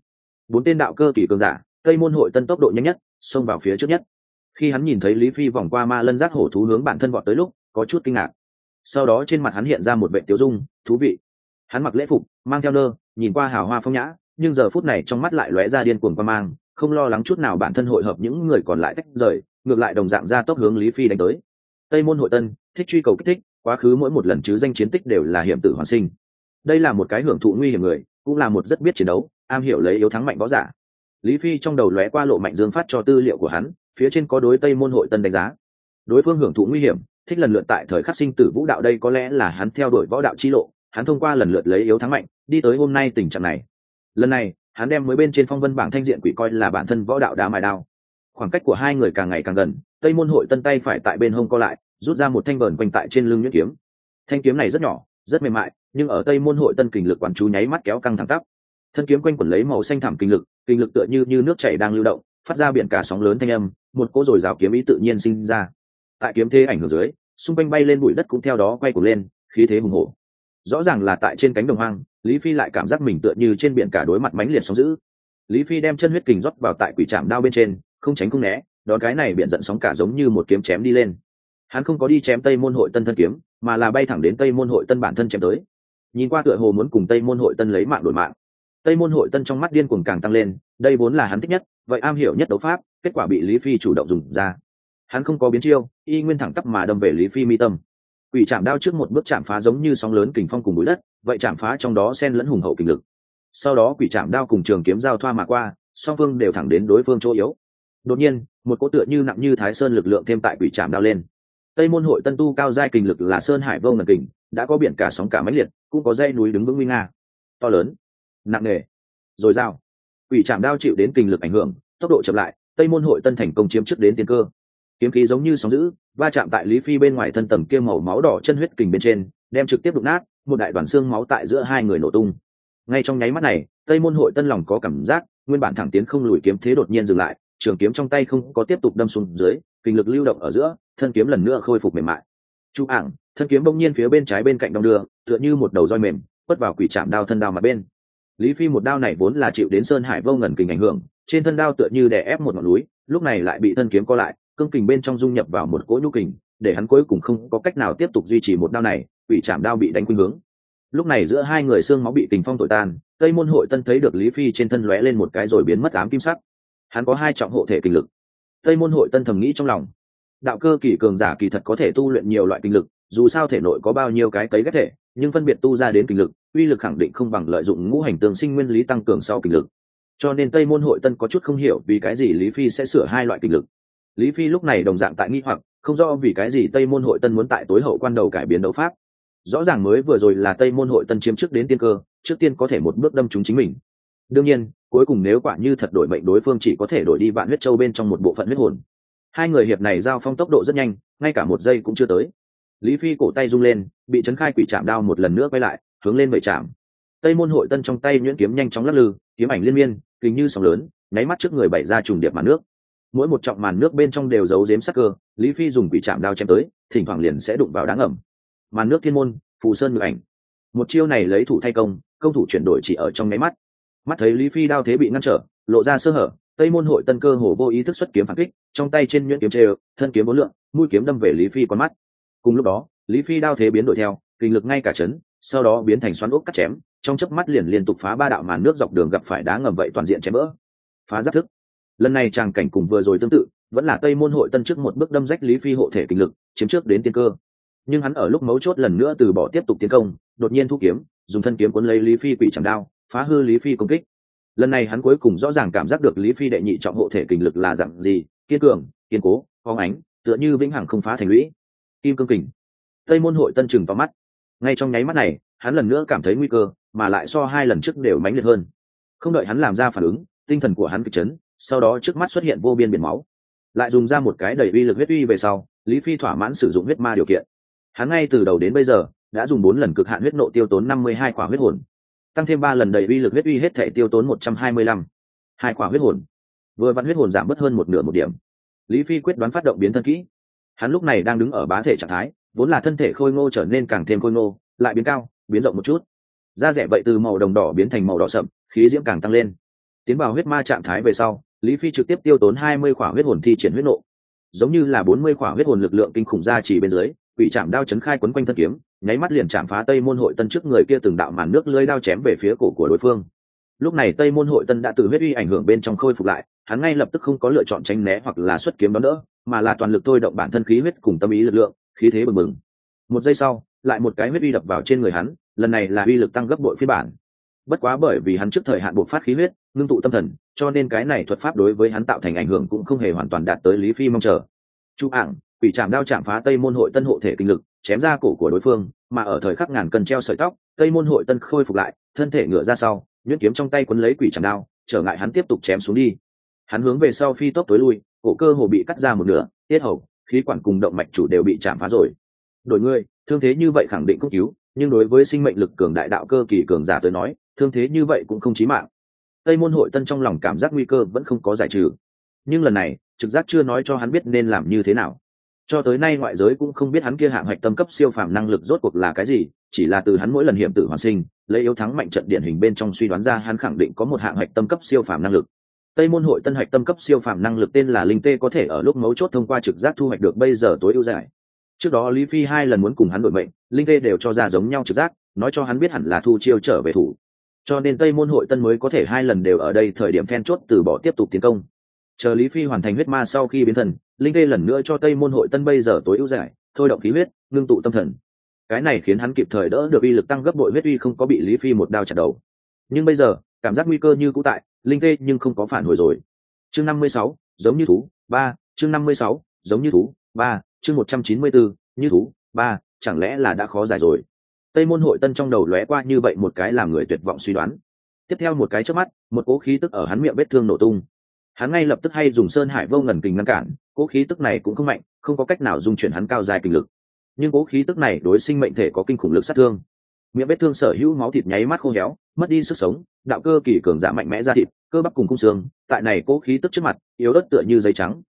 Bốn tên đạo cơ kỳ cường giả cây môn hội tân tốc độ nhanh nhất, xông vào phía trước nhất. Khi hắn nhìn thấy lý phi vòng qua ma lân giác hổ thú hướng bản thân vọt tới lúc, có chút kinh ngạc sau đó trên mặt hắn hiện ra một vệ tiêu dung, thú vị. Hắn mặc lễ phục, mang theo nơ, nhìn qua hào hoa phong nhã, nhưng giờ phút này trong mắt lại lóe ra điên cuồng qua mang, không lo lắng chút nào bản thân hội hợp những người còn lại tách rời, ngược lại đồng dạng ra tốc hướng lý phi đánh tới. Tây môn hội tân, thích truy cầu kích thích, quá khứ mỗi một lần chứ danh chiến tích đều là hiểm tử hoàn sinh. Đây là một cái hưởng thụ nguy hiểm người, cũng là một rất biết chiến đấu, am hiểu lấy yếu thắng mạnh võ giả. Lý phi trong đầu lóe qua lộ mạnh dương phát cho tư liệu của hắn, phía trên có đối tây môn hội tân đánh giá. Đối phương hưởng thụ nguy hiểm thích lần lượt tại thời khắc sinh tử vũ đạo đây có lẽ là hắn theo đuổi võ đạo chi lộ, hắn thông qua lần lượt lấy yếu thắng mạnh, đi tới hôm nay tình trạng này. Lần này, hắn đem mới bên trên phong vân bảng thanh diện quỷ coi là bản thân võ đạo đá mài đao. Khoảng cách của hai người càng ngày càng gần, tây môn hội tân tay phải tại bên hông co lại, rút ra một thanh vờn quanh tại trên lưng nhuyễn kiếm. Thanh kiếm này rất nhỏ, rất mềm mại, nhưng ở tây môn hội tân kình lực quản chú nháy mắt kéo căng thẳng tắp. Thân kiếm quanh quẩn lấy màu xanh thảm kinh lực kinh lực tựa như như nước chảy đang lưu động, phát ra biển cả sóng lớn thanh âm, một cỗ rồi giáo kiếm ý tự nhiên sinh ra tại kiếm thế ảnh hưởng dưới, xung quanh bay lên bụi đất cũng theo đó quay cuồng lên, khí thế hùng hổ. Rõ ràng là tại trên cánh đồng hoang, lý phi lại cảm giác mình tựa như trên biển cả đối mặt mánh liệt sóng dữ. Lý phi đem chân huyết kình rót vào tại quỷ trạm đao bên trên, không tránh không né, đón cái này biện giận sóng cả giống như một kiếm chém đi lên. Hắn không có đi chém tây môn hội tân thân kiếm, mà là bay thẳng đến tây môn hội tân bản thân chém tới. Nhìn qua tựa hồ muốn cùng tây môn hội tân lấy mạng đổi mạng. Tây môn hội tân trong mắt điên cuồng càng tăng lên, đây vốn là hắn thích nhất, vậy am hiểu nhất đấu pháp, kết quả bị lý phi chủ động dùng ra hắn không có biến chiêu, y nguyên thẳng tắp mà đâm về lý phi mi tâm. Quỷ chạm đao trước một bước chạm phá giống như sóng lớn kình phong cùng bụi đất, vậy chạm phá trong đó sen lẫn hùng hậu kình lực. Sau đó quỷ chạm đao cùng trường kiếm giao thoa mà qua, song phương đều thẳng đến đối phương chỗ yếu. Đột nhiên, một cỗ tựa như nặng như thái sơn lực lượng thêm tại quỷ chạm đao lên. Tây môn hội tân tu cao giai kình lực là sơn hải vô ngần kình, đã có biển cả sóng cả máy liệt, cũng có dây núi đứng vững nguy nga. To lớn, nặng nề rồi dao quỷ chạm đao chịu đến kình lực ảnh hưởng, tốc độ chậm lại, tây môn hội tân thành công chiếm trước đến tiên cơ kiếm khí giống như sóng dữ, va chạm tại lý phi bên ngoài thân tầm kia màu máu đỏ chân huyết kình bên trên, đem trực tiếp đụng nát, một đại đoàn xương máu tại giữa hai người nổ tung. Ngay trong nháy mắt này, tây môn hội tân lòng có cảm giác, nguyên bản thẳng tiến không lùi kiếm thế đột nhiên dừng lại, trường kiếm trong tay không có tiếp tục đâm xuống dưới kinh lực lưu động ở giữa, thân kiếm lần nữa khôi phục mềm mại. Chú ảng, thân kiếm bỗng nhiên phía bên trái bên cạnh đong đưa, tựa như một đầu roi mềm, quất vào quỷ chạm đao thân đao mặt bên. Lý phi một đao này vốn là chịu đến sơn hải vô ngần kình ảnh hưởng, trên thân đao tựa như đè ép một ngọn núi, lúc này lại bị thân kiếm co lại cương kình bên trong dung nhập vào một cỗ nhu kình, để hắn cuối cùng không có cách nào tiếp tục duy trì một đao này, quỷ chạm đao bị đánh khuynh hướng. Lúc này giữa hai người xương máu bị kình phong tội tan, tây môn hội tân thấy được lý phi trên thân lóe lên một cái rồi biến mất ám kim sắc. Hắn có hai trọng hộ thể kinh lực. Tây môn hội tân thầm nghĩ trong lòng, đạo cơ kỳ cường giả kỳ thật có thể tu luyện nhiều loại kinh lực, dù sao thể nội có bao nhiêu cái cấy ghép thể, nhưng phân biệt tu ra đến kinh lực, uy lực khẳng định không bằng lợi dụng ngũ hành tương sinh nguyên lý tăng cường sau kinh lực. Cho nên tây môn hội tân có chút không hiểu vì cái gì lý phi sẽ sửa hai loại kinh lực lý phi lúc này đồng dạng tại nghi hoặc, không rõ vì cái gì tây môn hội tân muốn tại tối hậu quan đầu cải biến đấu pháp. Rõ ràng mới vừa rồi là tây môn hội tân chiếm trước đến tiên cơ, trước tiên có thể một bước đâm trúng chính mình. Đương nhiên, cuối cùng nếu quả như thật đổi mệnh đối phương chỉ có thể đổi đi vạn huyết châu bên trong một bộ phận huyết hồn. Hai người hiệp này giao phong tốc độ rất nhanh, ngay cả một giây cũng chưa tới. Lý phi cổ tay rung lên, bị trấn khai quỷ chạm đao một lần nữa quay lại, hướng lên bảy chạm tây môn hội tân trong tay nhuyễn kiếm nhanh chóng lắc lư, kiếm ảnh liên miên kính như sóng lớn, nháy mắt trước người bảy ra trùng điệp màn nước mỗi một trọng màn nước bên trong đều giấu giếm sắc cơ, lý phi dùng quỷ chạm đao chém tới, thỉnh thoảng liền sẽ đụng vào đáng ẩm màn nước thiên môn, phù sơn ngự ảnh. Một chiêu này lấy thủ thay công công thủ chuyển đổi chỉ ở trong nháy mắt. Mắt thấy lý phi đao thế bị ngăn trở, lộ ra sơ hở, tây môn hội tân cơ hồ vô ý thức xuất kiếm phản kích, trong tay trên nhuyễn kiếm chê thân kiếm bốn lượng, mũi kiếm đâm về lý phi con mắt. Cùng lúc đó, lý phi đao thế biến đổi theo, kinh lực ngay cả chấn, sau đó biến thành xoắn ốc cắt chém, trong chớp mắt liền liên tục phá ba đạo màn nước dọc đường gặp phải đá ngầm vậy toàn diện chém bỡ. phá giáp thức lần này tràng cảnh cùng vừa rồi tương tự, vẫn là tây môn hội tân trước một bước đâm rách lý phi hộ thể kinh lực, chiếm trước đến tiên cơ. Nhưng hắn ở lúc mấu chốt lần nữa từ bỏ tiếp tục tiến công, đột nhiên thu kiếm, dùng thân kiếm cuốn lấy lý phi quỷ chẳng đao, phá hư lý phi công kích. Lần này hắn cuối cùng rõ ràng cảm giác được lý phi đệ nhị trọng hộ thể kinh lực là dặn gì, kiên cường, kiên cố phóng ánh, tựa như vĩnh hằng không phá thành lũy. Kim cương kình. Tây môn hội tân chừng vào mắt. Ngay trong nháy mắt này, hắn lần nữa cảm thấy nguy cơ, mà lại so hai lần trước đều mãnh liệt hơn. Không đợi hắn làm ra phản ứng, tinh thần của hắn kịch chấn sau đó trước mắt xuất hiện vô biên biển máu, lại dùng ra một cái đầy uy lực huyết uy về sau, lý phi thỏa mãn sử dụng huyết ma điều kiện. Hắn ngay từ đầu đến bây giờ, đã dùng bốn lần cực hạn huyết nộ tiêu tốn năm mươi hai quả huyết hồn, tăng thêm ba lần đầy uy lực huyết uy hết thể tiêu tốn một trăm hai mươi lăm. Hai quả huyết hồn. Vừa vặn huyết hồn giảm bớt hơn một nửa một điểm. Lý phi quyết đoán phát động biến thân kỹ. Hắn lúc này đang đứng ở bá thể trạng thái, vốn là thân thể khôi ngô trở nên càng thêm khôi ngô, lại biến cao, biến rộng một chút. Da rẻ vậy từ màu đồng đỏ biến thành màu đỏ sậm, khí diễm càng tăng lên. Tiến vào huyết ma trạng thái về sau lý phi trực tiếp tiêu tốn hai mươi khỏa huyết hồn thi triển huyết nộ. Giống như là bốn mươi khỏa huyết hồn lực lượng kinh khủng ra chỉ bên dưới, quỷ chạm đao chấn khai quấn quanh thân kiếm, nháy mắt liền chạm phá tây môn hội tân trước người kia từng đạo màn nước lưới đao chém về phía cổ của đối phương. Lúc này tây môn hội tân đã từ huyết uy ảnh hưởng bên trong khôi phục lại, hắn ngay lập tức không có lựa chọn tránh né hoặc là xuất kiếm đón đỡ, mà là toàn lực thôi động bản thân khí huyết cùng tâm ý lực lượng, khí thế bừng bừng. Một giây sau, lại một cái huyết uy đập vào trên người hắn, lần này là uy lực tăng gấp bội phiên bản. Bất quá bởi vì hắn trước thời hạn buộc phát khí huyết ngưng tụ tâm thần, cho nên cái này thuật pháp đối với hắn tạo thành ảnh hưởng cũng không hề hoàn toàn đạt tới lý phi mong chờ. Chu ảng, quỷ chạm đao chạm phá tây môn hội tân hộ thể kinh lực, chém ra cổ của đối phương, mà ở thời khắc ngàn cần treo sợi tóc, tây môn hội tân khôi phục lại, thân thể ngựa ra sau, nhuyễn kiếm trong tay quấn lấy quỷ chạm đao, trở ngại hắn tiếp tục chém xuống đi. Hắn hướng về sau phi tốc tối lui, cổ cơ hồ bị cắt ra một nửa, tiết hầu, khí quản cùng động mạch chủ đều bị chạm phá rồi. Đổi ngươi, thương thế như vậy khẳng định cấp cứu, nhưng đối với sinh mệnh lực cường đại đạo cơ kỳ cường giả tới nói, thương thế như vậy cũng không chí mạng tây môn hội tân trong lòng cảm giác nguy cơ vẫn không có giải trừ. Nhưng lần này, trực giác chưa nói cho hắn biết nên làm như thế nào. Cho tới nay ngoại giới cũng không biết hắn kia hạng hoạch tâm cấp siêu phàm năng lực rốt cuộc là cái gì, chỉ là từ hắn mỗi lần hiểm tử hoàn sinh, lấy yếu thắng mạnh trận điển hình bên trong suy đoán ra hắn khẳng định có một hạng hoạch tâm cấp siêu phàm năng lực. Tây môn hội tân hoạch tâm cấp siêu phàm năng lực tên là linh tê có thể ở lúc mấu chốt thông qua trực giác thu hoạch được bây giờ tối ưu giải. Trước đó lý phi hai lần muốn cùng hắn đổi mệnh, linh tê đều cho ra giống nhau trực giác, nói cho hắn biết hẳn là thu chiêu trở về thủ cho nên tây môn hội tân mới có thể hai lần đều ở đây, thời điểm then chốt từ bỏ tiếp tục tiến công. Chờ lý phi hoàn thành huyết ma sau khi biến thần, linh tê lần nữa cho tây môn hội tân bây giờ tối ưu giải, thôi động khí huyết, ngưng tụ tâm thần. Cái này khiến hắn kịp thời đỡ được uy lực tăng gấp bội, huyết uy không có bị lý phi một đao chặt đầu. Nhưng bây giờ, cảm giác nguy cơ như cũ tại, linh tê nhưng không có phản hồi rồi. Chương năm mươi sáu, giống như thú, ba, chương năm mươi sáu, giống như thú, ba, chương một trăm chín mươi bốn như thú, ba, chẳng lẽ là đã khó giải rồi? Tây môn hội tân trong đầu lóe qua như vậy một cái làm người tuyệt vọng suy đoán. Tiếp theo một cái trước mắt một cố khí tức ở hắn miệng vết thương nổ tung. Hắn ngay lập tức hay dùng sơn hải vô ngần kình ngăn cản cố khí tức này cũng không mạnh không có cách nào dung chuyển hắn cao dài kình lực. Nhưng cố khí tức này đối sinh mệnh thể có kinh khủng lực sát thương. Miệng vết thương sở hữu máu thịt nháy mắt khô héo mất đi sức sống đạo cơ kỳ cường giả mạnh mẽ ra thịt cơ bắp cùng cung xương tại này cố khí tức trước mặt yếu ớt tựa như giấy trắng.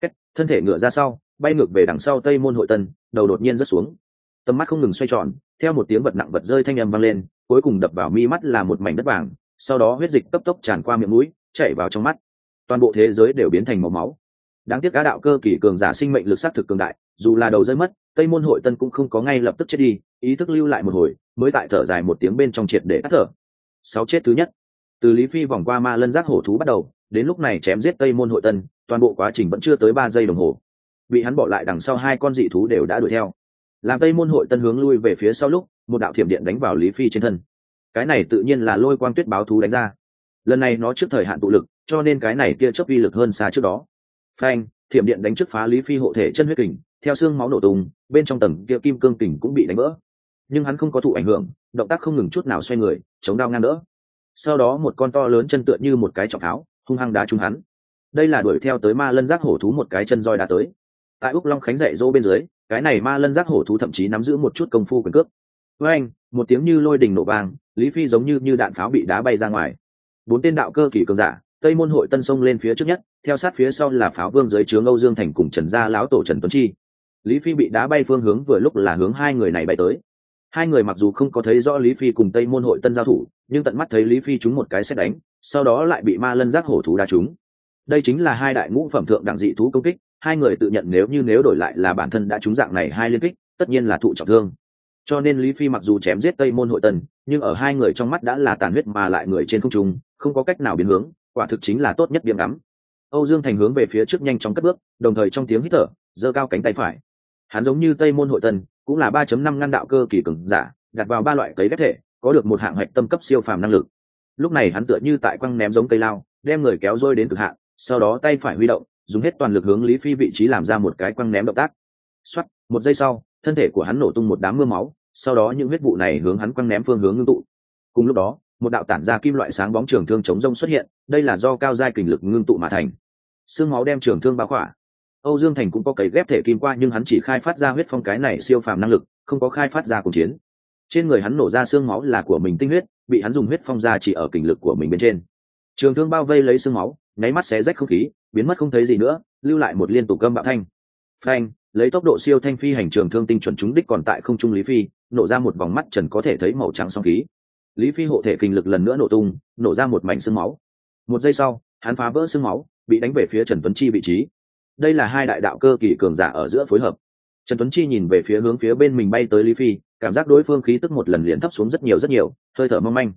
Kết, thân thể ngựa ra sau bay ngược về đằng sau tây môn hội tân đầu đột nhiên rớt xuống tầm mắt không ngừng xoay tròn, theo một tiếng vật nặng vật rơi thanh âm vang lên, cuối cùng đập vào mi mắt là một mảnh đất vàng, sau đó huyết dịch cấp tốc tràn qua miệng mũi, chảy vào trong mắt. Toàn bộ thế giới đều biến thành màu máu. Đáng tiếc cá đạo cơ kỳ cường giả sinh mệnh lực sát thực cường đại, dù là đầu rơi mất, tây môn hội tân cũng không có ngay lập tức chết đi, ý thức lưu lại một hồi, mới tại thở dài một tiếng bên trong triệt để tắt thở. Sáu chết thứ nhất. Từ lý phi vòng qua ma lân giác hổ thú bắt đầu, đến lúc này chém giết tây môn hội tân, toàn bộ quá trình vẫn chưa tới ba giây đồng hồ. Bị hắn bỏ lại đằng sau hai con dị thú đều đã đuổi theo làm tây môn hội tân hướng lui về phía sau lúc, một đạo thiểm điện đánh vào lý phi trên thân. Cái này tự nhiên là lôi quang tuyết báo thú đánh ra. Lần này nó trước thời hạn tụ lực, cho nên cái này tia chớp uy lực hơn xa trước đó. Phanh, thiểm điện đánh trước phá lý phi hộ thể chân huyết kình, theo xương máu nổ tung, bên trong tầng kia kim cương kình cũng bị đánh vỡ. Nhưng hắn không có thụ ảnh hưởng, động tác không ngừng chút nào xoay người, chống đao ngang đỡ. Sau đó một con to lớn chân tựa như một cái trọng tháo, hung hăng đá trúng hắn. Đây là đuổi theo tới ma lân giác hổ thú một cái chân roi đã tới tại úc long khánh dạy dỗ bên dưới, cái này ma lân giác hổ thú thậm chí nắm giữ một chút công phu quyền cước. Với anh, một tiếng như lôi đình nổ vang, lý phi giống như như đạn pháo bị đá bay ra ngoài. Bốn tên đạo cơ kỳ cường giả, tây môn hội tân sông lên phía trước nhất, theo sát phía sau là pháo vương dưới trướng âu dương thành cùng trần gia lão tổ trần tuấn chi. Lý phi bị đá bay phương hướng vừa lúc là hướng hai người này bay tới. Hai người mặc dù không có thấy rõ lý phi cùng tây môn hội tân giao thủ, nhưng tận mắt thấy lý phi trúng một cái xét đánh, sau đó lại bị ma lân giác hổ thú đá trúng. Đây chính là hai đại ngũ phẩm thượng đẳng dị thú công kích hai người tự nhận nếu như nếu đổi lại là bản thân đã trúng dạng này hai liên kích, tất nhiên là thụ trọng thương. Cho nên lý phi mặc dù chém giết tây môn hội tần, nhưng ở hai người trong mắt đã là tàn huyết mà lại người trên không trung, không có cách nào biến hướng, quả thực chính là tốt nhất điểm ngắm. Âu dương thành hướng về phía trước nhanh chóng cất bước, đồng thời trong tiếng hít thở, giơ cao cánh tay phải. Hắn giống như tây môn hội tần, cũng là 3 năm ngăn đạo cơ kỳ cường giả, đặt vào ba loại cấy ghép thể, có được một hạng hạch tâm cấp siêu phàm năng lực. Lúc này hắn tựa như tại quăng ném giống cây lao, đem người kéo rôi đến cực hạn, sau đó tay phải huy động dùng hết toàn lực hướng lý phi vị trí làm ra một cái quăng ném động tác. Xoắt một giây sau, thân thể của hắn nổ tung một đám mưa máu, sau đó những huyết vụ này hướng hắn quăng ném phương hướng ngưng tụ. Cùng lúc đó, một đạo tản ra kim loại sáng bóng trường thương chống rông xuất hiện, đây là do cao giai kình lực ngưng tụ mà thành. Xương máu đem trường thương bao khỏa. Âu dương thành cũng có cấy ghép thể kim qua, nhưng hắn chỉ khai phát ra huyết phong cái này siêu phàm năng lực, không có khai phát ra cùng chiến. Trên người hắn nổ ra xương máu là của mình tinh huyết, bị hắn dùng huyết phong ra chỉ ở kình lực của mình bên trên. Trường thương bao vây lấy xương máu, nháy mắt xé rách không khí biến mất không thấy gì nữa, lưu lại một liên tục gâm bạo thanh. Phanh, lấy tốc độ siêu thanh phi hành trường thương tinh chuẩn chúng đích còn tại không trung lý phi, nổ ra một vòng mắt trần có thể thấy màu trắng song khí. Lý phi hộ thể kinh lực lần nữa nổ tung, nổ ra một mảnh sương máu. Một giây sau, hắn phá vỡ sương máu, bị đánh về phía trần tuấn chi vị trí. Đây là hai đại đạo cơ kỳ cường giả ở giữa phối hợp. Trần tuấn chi nhìn về phía hướng phía bên mình bay tới lý phi, cảm giác đối phương khí tức một lần liền thấp xuống rất nhiều rất nhiều, hơi thở mong manh.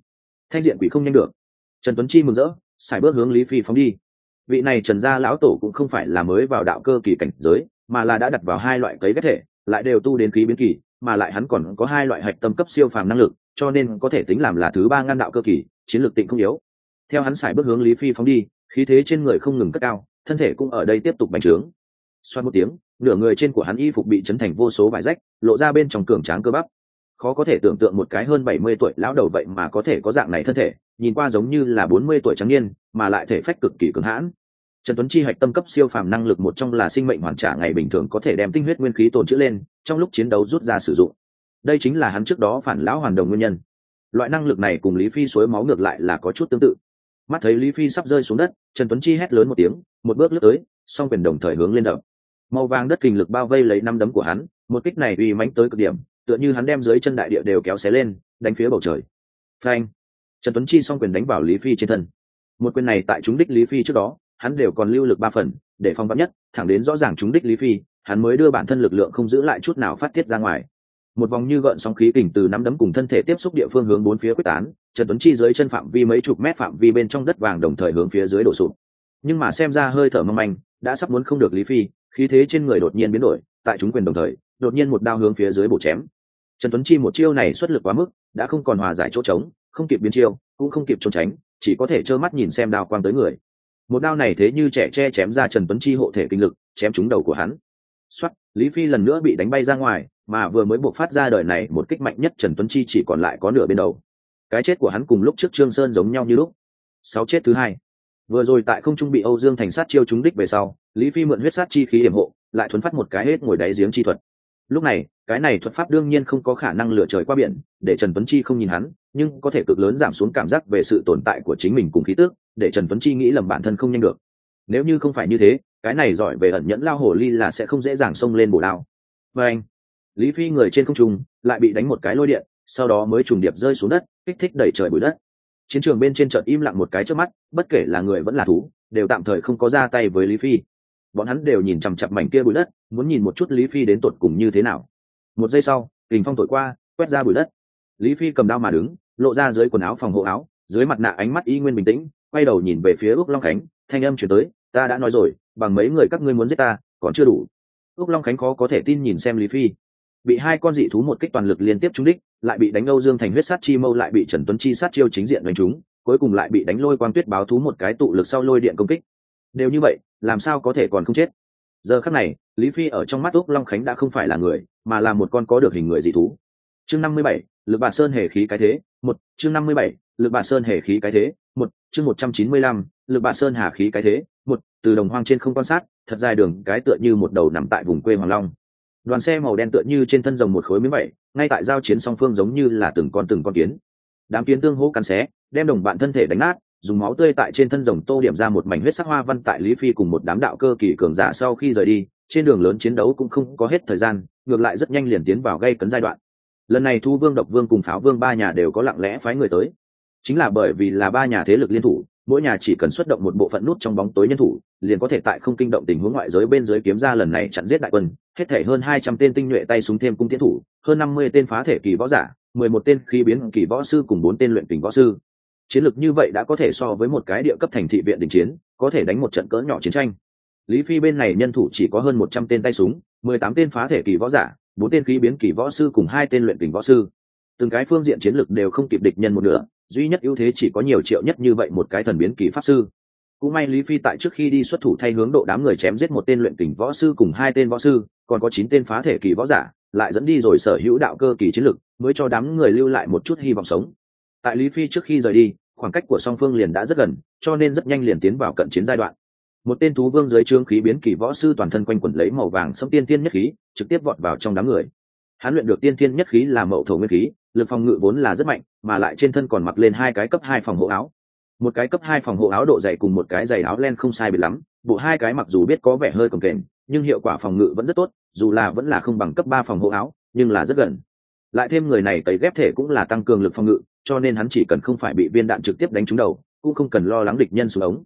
Thanh diện quỷ không nhanh được. Trần tuấn chi mừng rỡ xài bước hướng lý phi phóng đi vị này trần gia lão tổ cũng không phải là mới vào đạo cơ kỳ cảnh giới, mà là đã đặt vào hai loại cấy ghép thể, lại đều tu đến khí biến kỳ, mà lại hắn còn có hai loại hạch tâm cấp siêu phàm năng lực, cho nên có thể tính làm là thứ ba ngăn đạo cơ kỳ, chiến lược tịnh không yếu. Theo hắn xài bước hướng lý phi phóng đi, khí thế trên người không ngừng cất cao, thân thể cũng ở đây tiếp tục bành trướng. Xoan một tiếng, nửa người trên của hắn y phục bị chấn thành vô số vải rách, lộ ra bên trong cường tráng cơ bắp khó có thể tưởng tượng một cái hơn bảy mươi tuổi lão đầu vậy mà có thể có dạng này thân thể, nhìn qua giống như là bốn mươi tuổi trắng niên, mà lại thể phách cực kỳ cường hãn. Trần tuấn chi hạch tâm cấp siêu phàm năng lực một trong là sinh mệnh hoàn trả ngày bình thường có thể đem tinh huyết nguyên khí tồn trữ lên, trong lúc chiến đấu rút ra sử dụng. Đây chính là hắn trước đó phản lão hoàn đồng nguyên nhân. Loại năng lực này cùng lý phi suối máu ngược lại là có chút tương tự. Mắt thấy lý phi sắp rơi xuống đất, trần tuấn chi hét lớn một tiếng, một bước lướt tới, song quyền đồng thời hướng lên đập. Màu vàng đất kình lực bao vây lấy năm đấm của hắn, một kích này uy mãnh tới cực điểm tựa như hắn đem dưới chân đại địa đều kéo xé lên, đánh phía bầu trời. Phanh! Trần tuấn chi song quyền đánh vào lý phi trên thân. Một quyền này tại chúng đích lý phi trước đó, hắn đều còn lưu lực ba phần, để phong vắn nhất, thẳng đến rõ ràng chúng đích lý phi, hắn mới đưa bản thân lực lượng không giữ lại chút nào phát tiết ra ngoài. Một vòng như gợn sóng khí kình từ nắm đấm cùng thân thể tiếp xúc địa phương hướng bốn phía quyết tán, trần tuấn chi dưới chân phạm vi mấy chục mét phạm vi bên trong đất vàng đồng thời hướng phía dưới đổ sụp. Nhưng mà xem ra hơi thở mong manh, đã sắp muốn không được lý phi, khí thế trên người đột nhiên biến đổi, tại chúng quyền đồng thời, đột nhiên một đao hướng phía dưới bổ chém trần tuấn chi một chiêu này xuất lực quá mức, đã không còn hòa giải chỗ trống, không kịp biến chiêu, cũng không kịp trốn tránh, chỉ có thể trơ mắt nhìn xem đao quang tới người. Một đao này thế như trẻ che chém ra trần tuấn chi hộ thể kinh lực, chém trúng đầu của hắn. Xuất lý phi lần nữa bị đánh bay ra ngoài, mà vừa mới buộc phát ra đời này một kích mạnh nhất trần tuấn chi chỉ còn lại có nửa bên đầu. Cái chết của hắn cùng lúc trước trương sơn giống nhau như lúc. Sáu chết thứ hai. Vừa rồi tại không trung bị âu dương thành sát chiêu trúng đích về sau, lý phi mượn huyết sát chi khí hiểm hộ, lại thuấn phát một cái hết ngồi đáy giếng chi thuật lúc này, cái này thuật pháp đương nhiên không có khả năng lừa trời qua biển, để trần tuấn chi không nhìn hắn, nhưng có thể cực lớn giảm xuống cảm giác về sự tồn tại của chính mình cùng khí tước để trần tuấn chi nghĩ lầm bản thân không nhanh được. Nếu như không phải như thế, cái này giỏi về ẩn nhẫn lao hồ ly là sẽ không dễ dàng xông lên bổ lao và anh, lý phi người trên không trung, lại bị đánh một cái lôi điện, sau đó mới trùng điệp rơi xuống đất, kích thích đẩy trời bụi đất. Chiến trường bên trên chợt im lặng một cái trước mắt, bất kể là người vẫn là thú, đều tạm thời không có ra tay với lý phi bọn hắn đều nhìn chằm chặp mảnh kia bụi đất, muốn nhìn một chút lý phi đến tột cùng như thế nào. Một giây sau, kình phong thổi qua, quét ra bụi đất. Lý phi cầm đao mà đứng, lộ ra dưới quần áo phòng hộ áo, dưới mặt nạ ánh mắt y nguyên bình tĩnh, quay đầu nhìn về phía ước long khánh, thanh âm chuyển tới, ta đã nói rồi, bằng mấy người các ngươi muốn giết ta, còn chưa đủ. Ước long khánh khó có thể tin nhìn xem lý phi. Bị hai con dị thú một kích toàn lực liên tiếp trúng đích, lại bị đánh âu dương thành huyết sát chi mâu lại bị trần tuấn chi sát chiêu chính diện đánh trúng, cuối cùng lại bị đánh lôi quang tuyết báo thú một cái tụ lực sau lôi điện công kích. Đều như vậy làm sao có thể còn không chết? Giờ khắc này, lý phi ở trong mắt úc long khánh đã không phải là người, mà là một con có được hình người dị thú. Chương năm mươi bảy, lực bà sơn hề khí cái thế, một, chương năm mươi bảy, lực bà sơn hề khí cái thế, một, chương một trăm chín mươi lăm, lực bà sơn hà khí cái thế, một, từ đồng hoang trên không quan sát, thật dài đường, cái tựa như một đầu nằm tại vùng quê hoàng long. Đoàn xe màu đen tựa như trên thân rồng một khối miếng bảy ngay tại giao chiến song phương giống như là từng con từng con kiến. Đám kiến tương hỗ cắn xé, đem đồng bạn thân thể đánh nát dùng máu tươi tại trên thân rồng tô điểm ra một mảnh huyết sắc hoa văn tại lý phi cùng một đám đạo cơ kỳ cường giả sau khi rời đi, trên đường lớn chiến đấu cũng không có hết thời gian, ngược lại rất nhanh liền tiến vào gây cấn giai đoạn. Lần này thu vương, độc vương cùng pháo vương ba nhà đều có lặng lẽ phái người tới. Chính là bởi vì là ba nhà thế lực liên thủ, mỗi nhà chỉ cần xuất động một bộ phận nút trong bóng tối nhân thủ, liền có thể tại không kinh động tình huống ngoại giới bên dưới kiếm ra lần này chặn giết đại quân, hết thể hơn hai trăm tên tinh nhuệ tay súng thêm cung tiến thủ, hơn năm mươi tên phá thể kỳ võ giả, mười một tên khí biến kỳ võ sư cùng bốn tên luyện tình võ sư chiến lược như vậy đã có thể so với một cái địa cấp thành thị viện đình chiến, có thể đánh một trận cỡ nhỏ chiến tranh. Lý phi bên này nhân thủ chỉ có hơn một trăm tên tay súng, mười tám tên phá thể kỳ võ giả, bốn tên khí biến kỳ võ sư cùng hai tên luyện tình võ sư. Từng cái phương diện chiến lược đều không kịp địch nhân một nửa, duy nhất ưu thế chỉ có nhiều triệu nhất như vậy một cái thần biến kỳ pháp sư. Cũng may lý phi tại trước khi đi xuất thủ thay hướng độ đám người chém giết một tên luyện kình võ sư cùng hai tên võ sư, còn có chín tên phá thể kỳ võ giả, lại dẫn đi rồi sở hữu đạo cơ kỳ chiến lực mới cho đám người lưu lại một chút hy vọng sống tại lý phi trước khi rời đi, khoảng cách của song phương liền đã rất gần, cho nên rất nhanh liền tiến vào cận chiến giai đoạn. Một tên thú vương dưới trương khí biến kỳ võ sư toàn thân quanh quẩn lấy màu vàng xâm tiên tiên nhất khí, trực tiếp vọt vào trong đám người. Hán luyện được tiên tiên nhất khí là mậu thổ nguyên khí, lực phòng ngự vốn là rất mạnh, mà lại trên thân còn mặc lên hai cái cấp hai phòng hộ áo. Một cái cấp hai phòng hộ áo độ dày cùng một cái dày áo len không sai biệt lắm, bộ hai cái mặc dù biết có vẻ hơi cồng kềnh, nhưng hiệu quả phòng ngự vẫn rất tốt, dù là vẫn là không bằng cấp ba phòng hộ áo, nhưng là rất gần. Lại thêm người này tẩy ghép thể cũng là tăng cường lực phòng ngự cho nên hắn chỉ cần không phải bị viên đạn trực tiếp đánh trúng đầu cũng không cần lo lắng địch nhân xuống ống.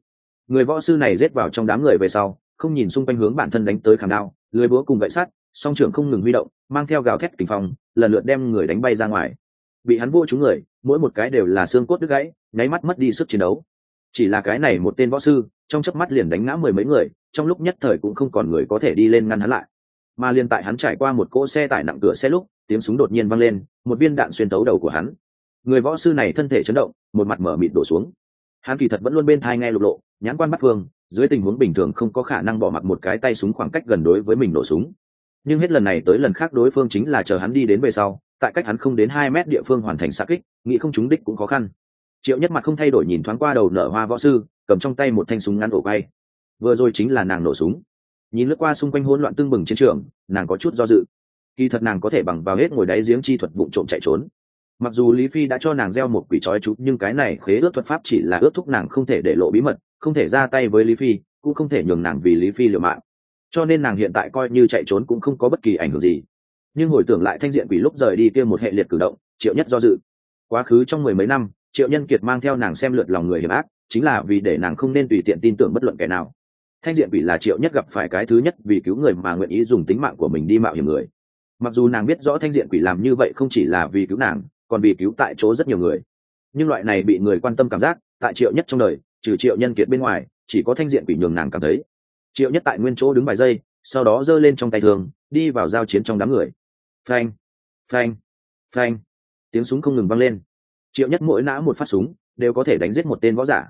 Người võ sư này rết vào trong đám người về sau không nhìn xung quanh hướng bản thân đánh tới khảm đao lưới búa cùng gậy sắt song trưởng không ngừng huy động mang theo gào thét kinh phòng, lần lượt đem người đánh bay ra ngoài. Bị hắn vô chúng người mỗi một cái đều là xương cốt đứt gãy nháy mắt mất đi sức chiến đấu. Chỉ là cái này một tên võ sư trong chớp mắt liền đánh ngã mười mấy người trong lúc nhất thời cũng không còn người có thể đi lên ngăn hắn lại. Mà liền tại hắn trải qua một cỗ xe tải nặng cửa xe lúc tiếng súng đột nhiên vang lên một viên đạn xuyên tấu đầu của hắn người võ sư này thân thể chấn động, một mặt mở mịt đổ xuống. Hắn kỳ thật vẫn luôn bên thai nghe lục lộ, nhãn quan bắt phương, dưới tình huống bình thường không có khả năng bỏ mặc một cái tay súng khoảng cách gần đối với mình nổ súng. Nhưng hết lần này tới lần khác đối phương chính là chờ hắn đi đến về sau, tại cách hắn không đến hai mét địa phương hoàn thành xa kích, nghĩ không trúng đích cũng khó khăn. Triệu nhất mặt không thay đổi nhìn thoáng qua đầu nở hoa võ sư, cầm trong tay một thanh súng ngắn ổ bay. Vừa rồi chính là nàng nổ súng. Nhìn lướt qua xung quanh hỗn loạn tưng bừng chiến trường, nàng có chút do dự. Kỳ thật nàng có thể bằng vào hết ngồi đáy giếng chi thuật vụ trộm chạy trốn mặc dù lý phi đã cho nàng gieo một quỷ trói chút nhưng cái này khế ước thuật pháp chỉ là ước thúc nàng không thể để lộ bí mật, không thể ra tay với lý phi, cũng không thể nhường nàng vì lý phi liều mạng. Cho nên nàng hiện tại coi như chạy trốn cũng không có bất kỳ ảnh hưởng gì. Nhưng hồi tưởng lại thanh diện quỷ lúc rời đi kia một hệ liệt cử động, triệu nhất do dự. Quá khứ trong mười mấy năm, triệu nhân kiệt mang theo nàng xem lượt lòng người hiểm ác, chính là vì để nàng không nên tùy tiện tin tưởng bất luận kẻ nào. Thanh diện quỷ là triệu nhất gặp phải cái thứ nhất vì cứu người mà nguyện ý dùng tính mạng của mình đi mạo hiểm người. Mặc dù nàng biết rõ thanh diện quỷ làm như vậy không chỉ là vì cứu nàng còn vì cứu tại chỗ rất nhiều người. Nhưng loại này bị người quan tâm cảm giác, tại triệu nhất trong đời, trừ triệu nhân kiệt bên ngoài, chỉ có thanh diện quỷ nhường nàng cảm thấy. Triệu nhất tại nguyên chỗ đứng vài giây, sau đó giơ lên trong tay thường đi vào giao chiến trong đám người. Phanh phanh phanh. Tiếng súng không ngừng vang lên. Triệu nhất mỗi nã một phát súng, đều có thể đánh giết một tên võ giả.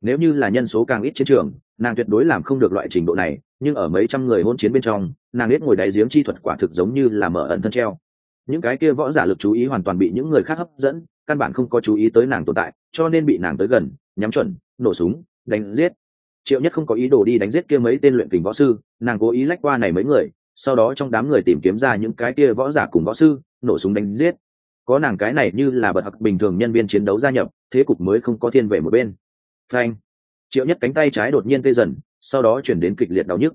Nếu như là nhân số càng ít chiến trường, nàng tuyệt đối làm không được loại trình độ này, nhưng ở mấy trăm người hôn chiến bên trong, nàng biết ngồi đáy giếng chi thuật quả thực giống như là mở ẩn thân treo những cái kia võ giả lực chú ý hoàn toàn bị những người khác hấp dẫn, căn bản không có chú ý tới nàng tồn tại, cho nên bị nàng tới gần, nhắm chuẩn, nổ súng, đánh giết. Triệu nhất không có ý đồ đi đánh giết kia mấy tên luyện kình võ sư, nàng cố ý lách qua này mấy người, sau đó trong đám người tìm kiếm ra những cái kia võ giả cùng võ sư, nổ súng đánh giết. Có nàng cái này như là bật hặc bình thường nhân viên chiến đấu gia nhập, thế cục mới không có thiên về một bên. Phanh. Triệu nhất cánh tay trái đột nhiên tê dần, sau đó chuyển đến kịch liệt đau nhức.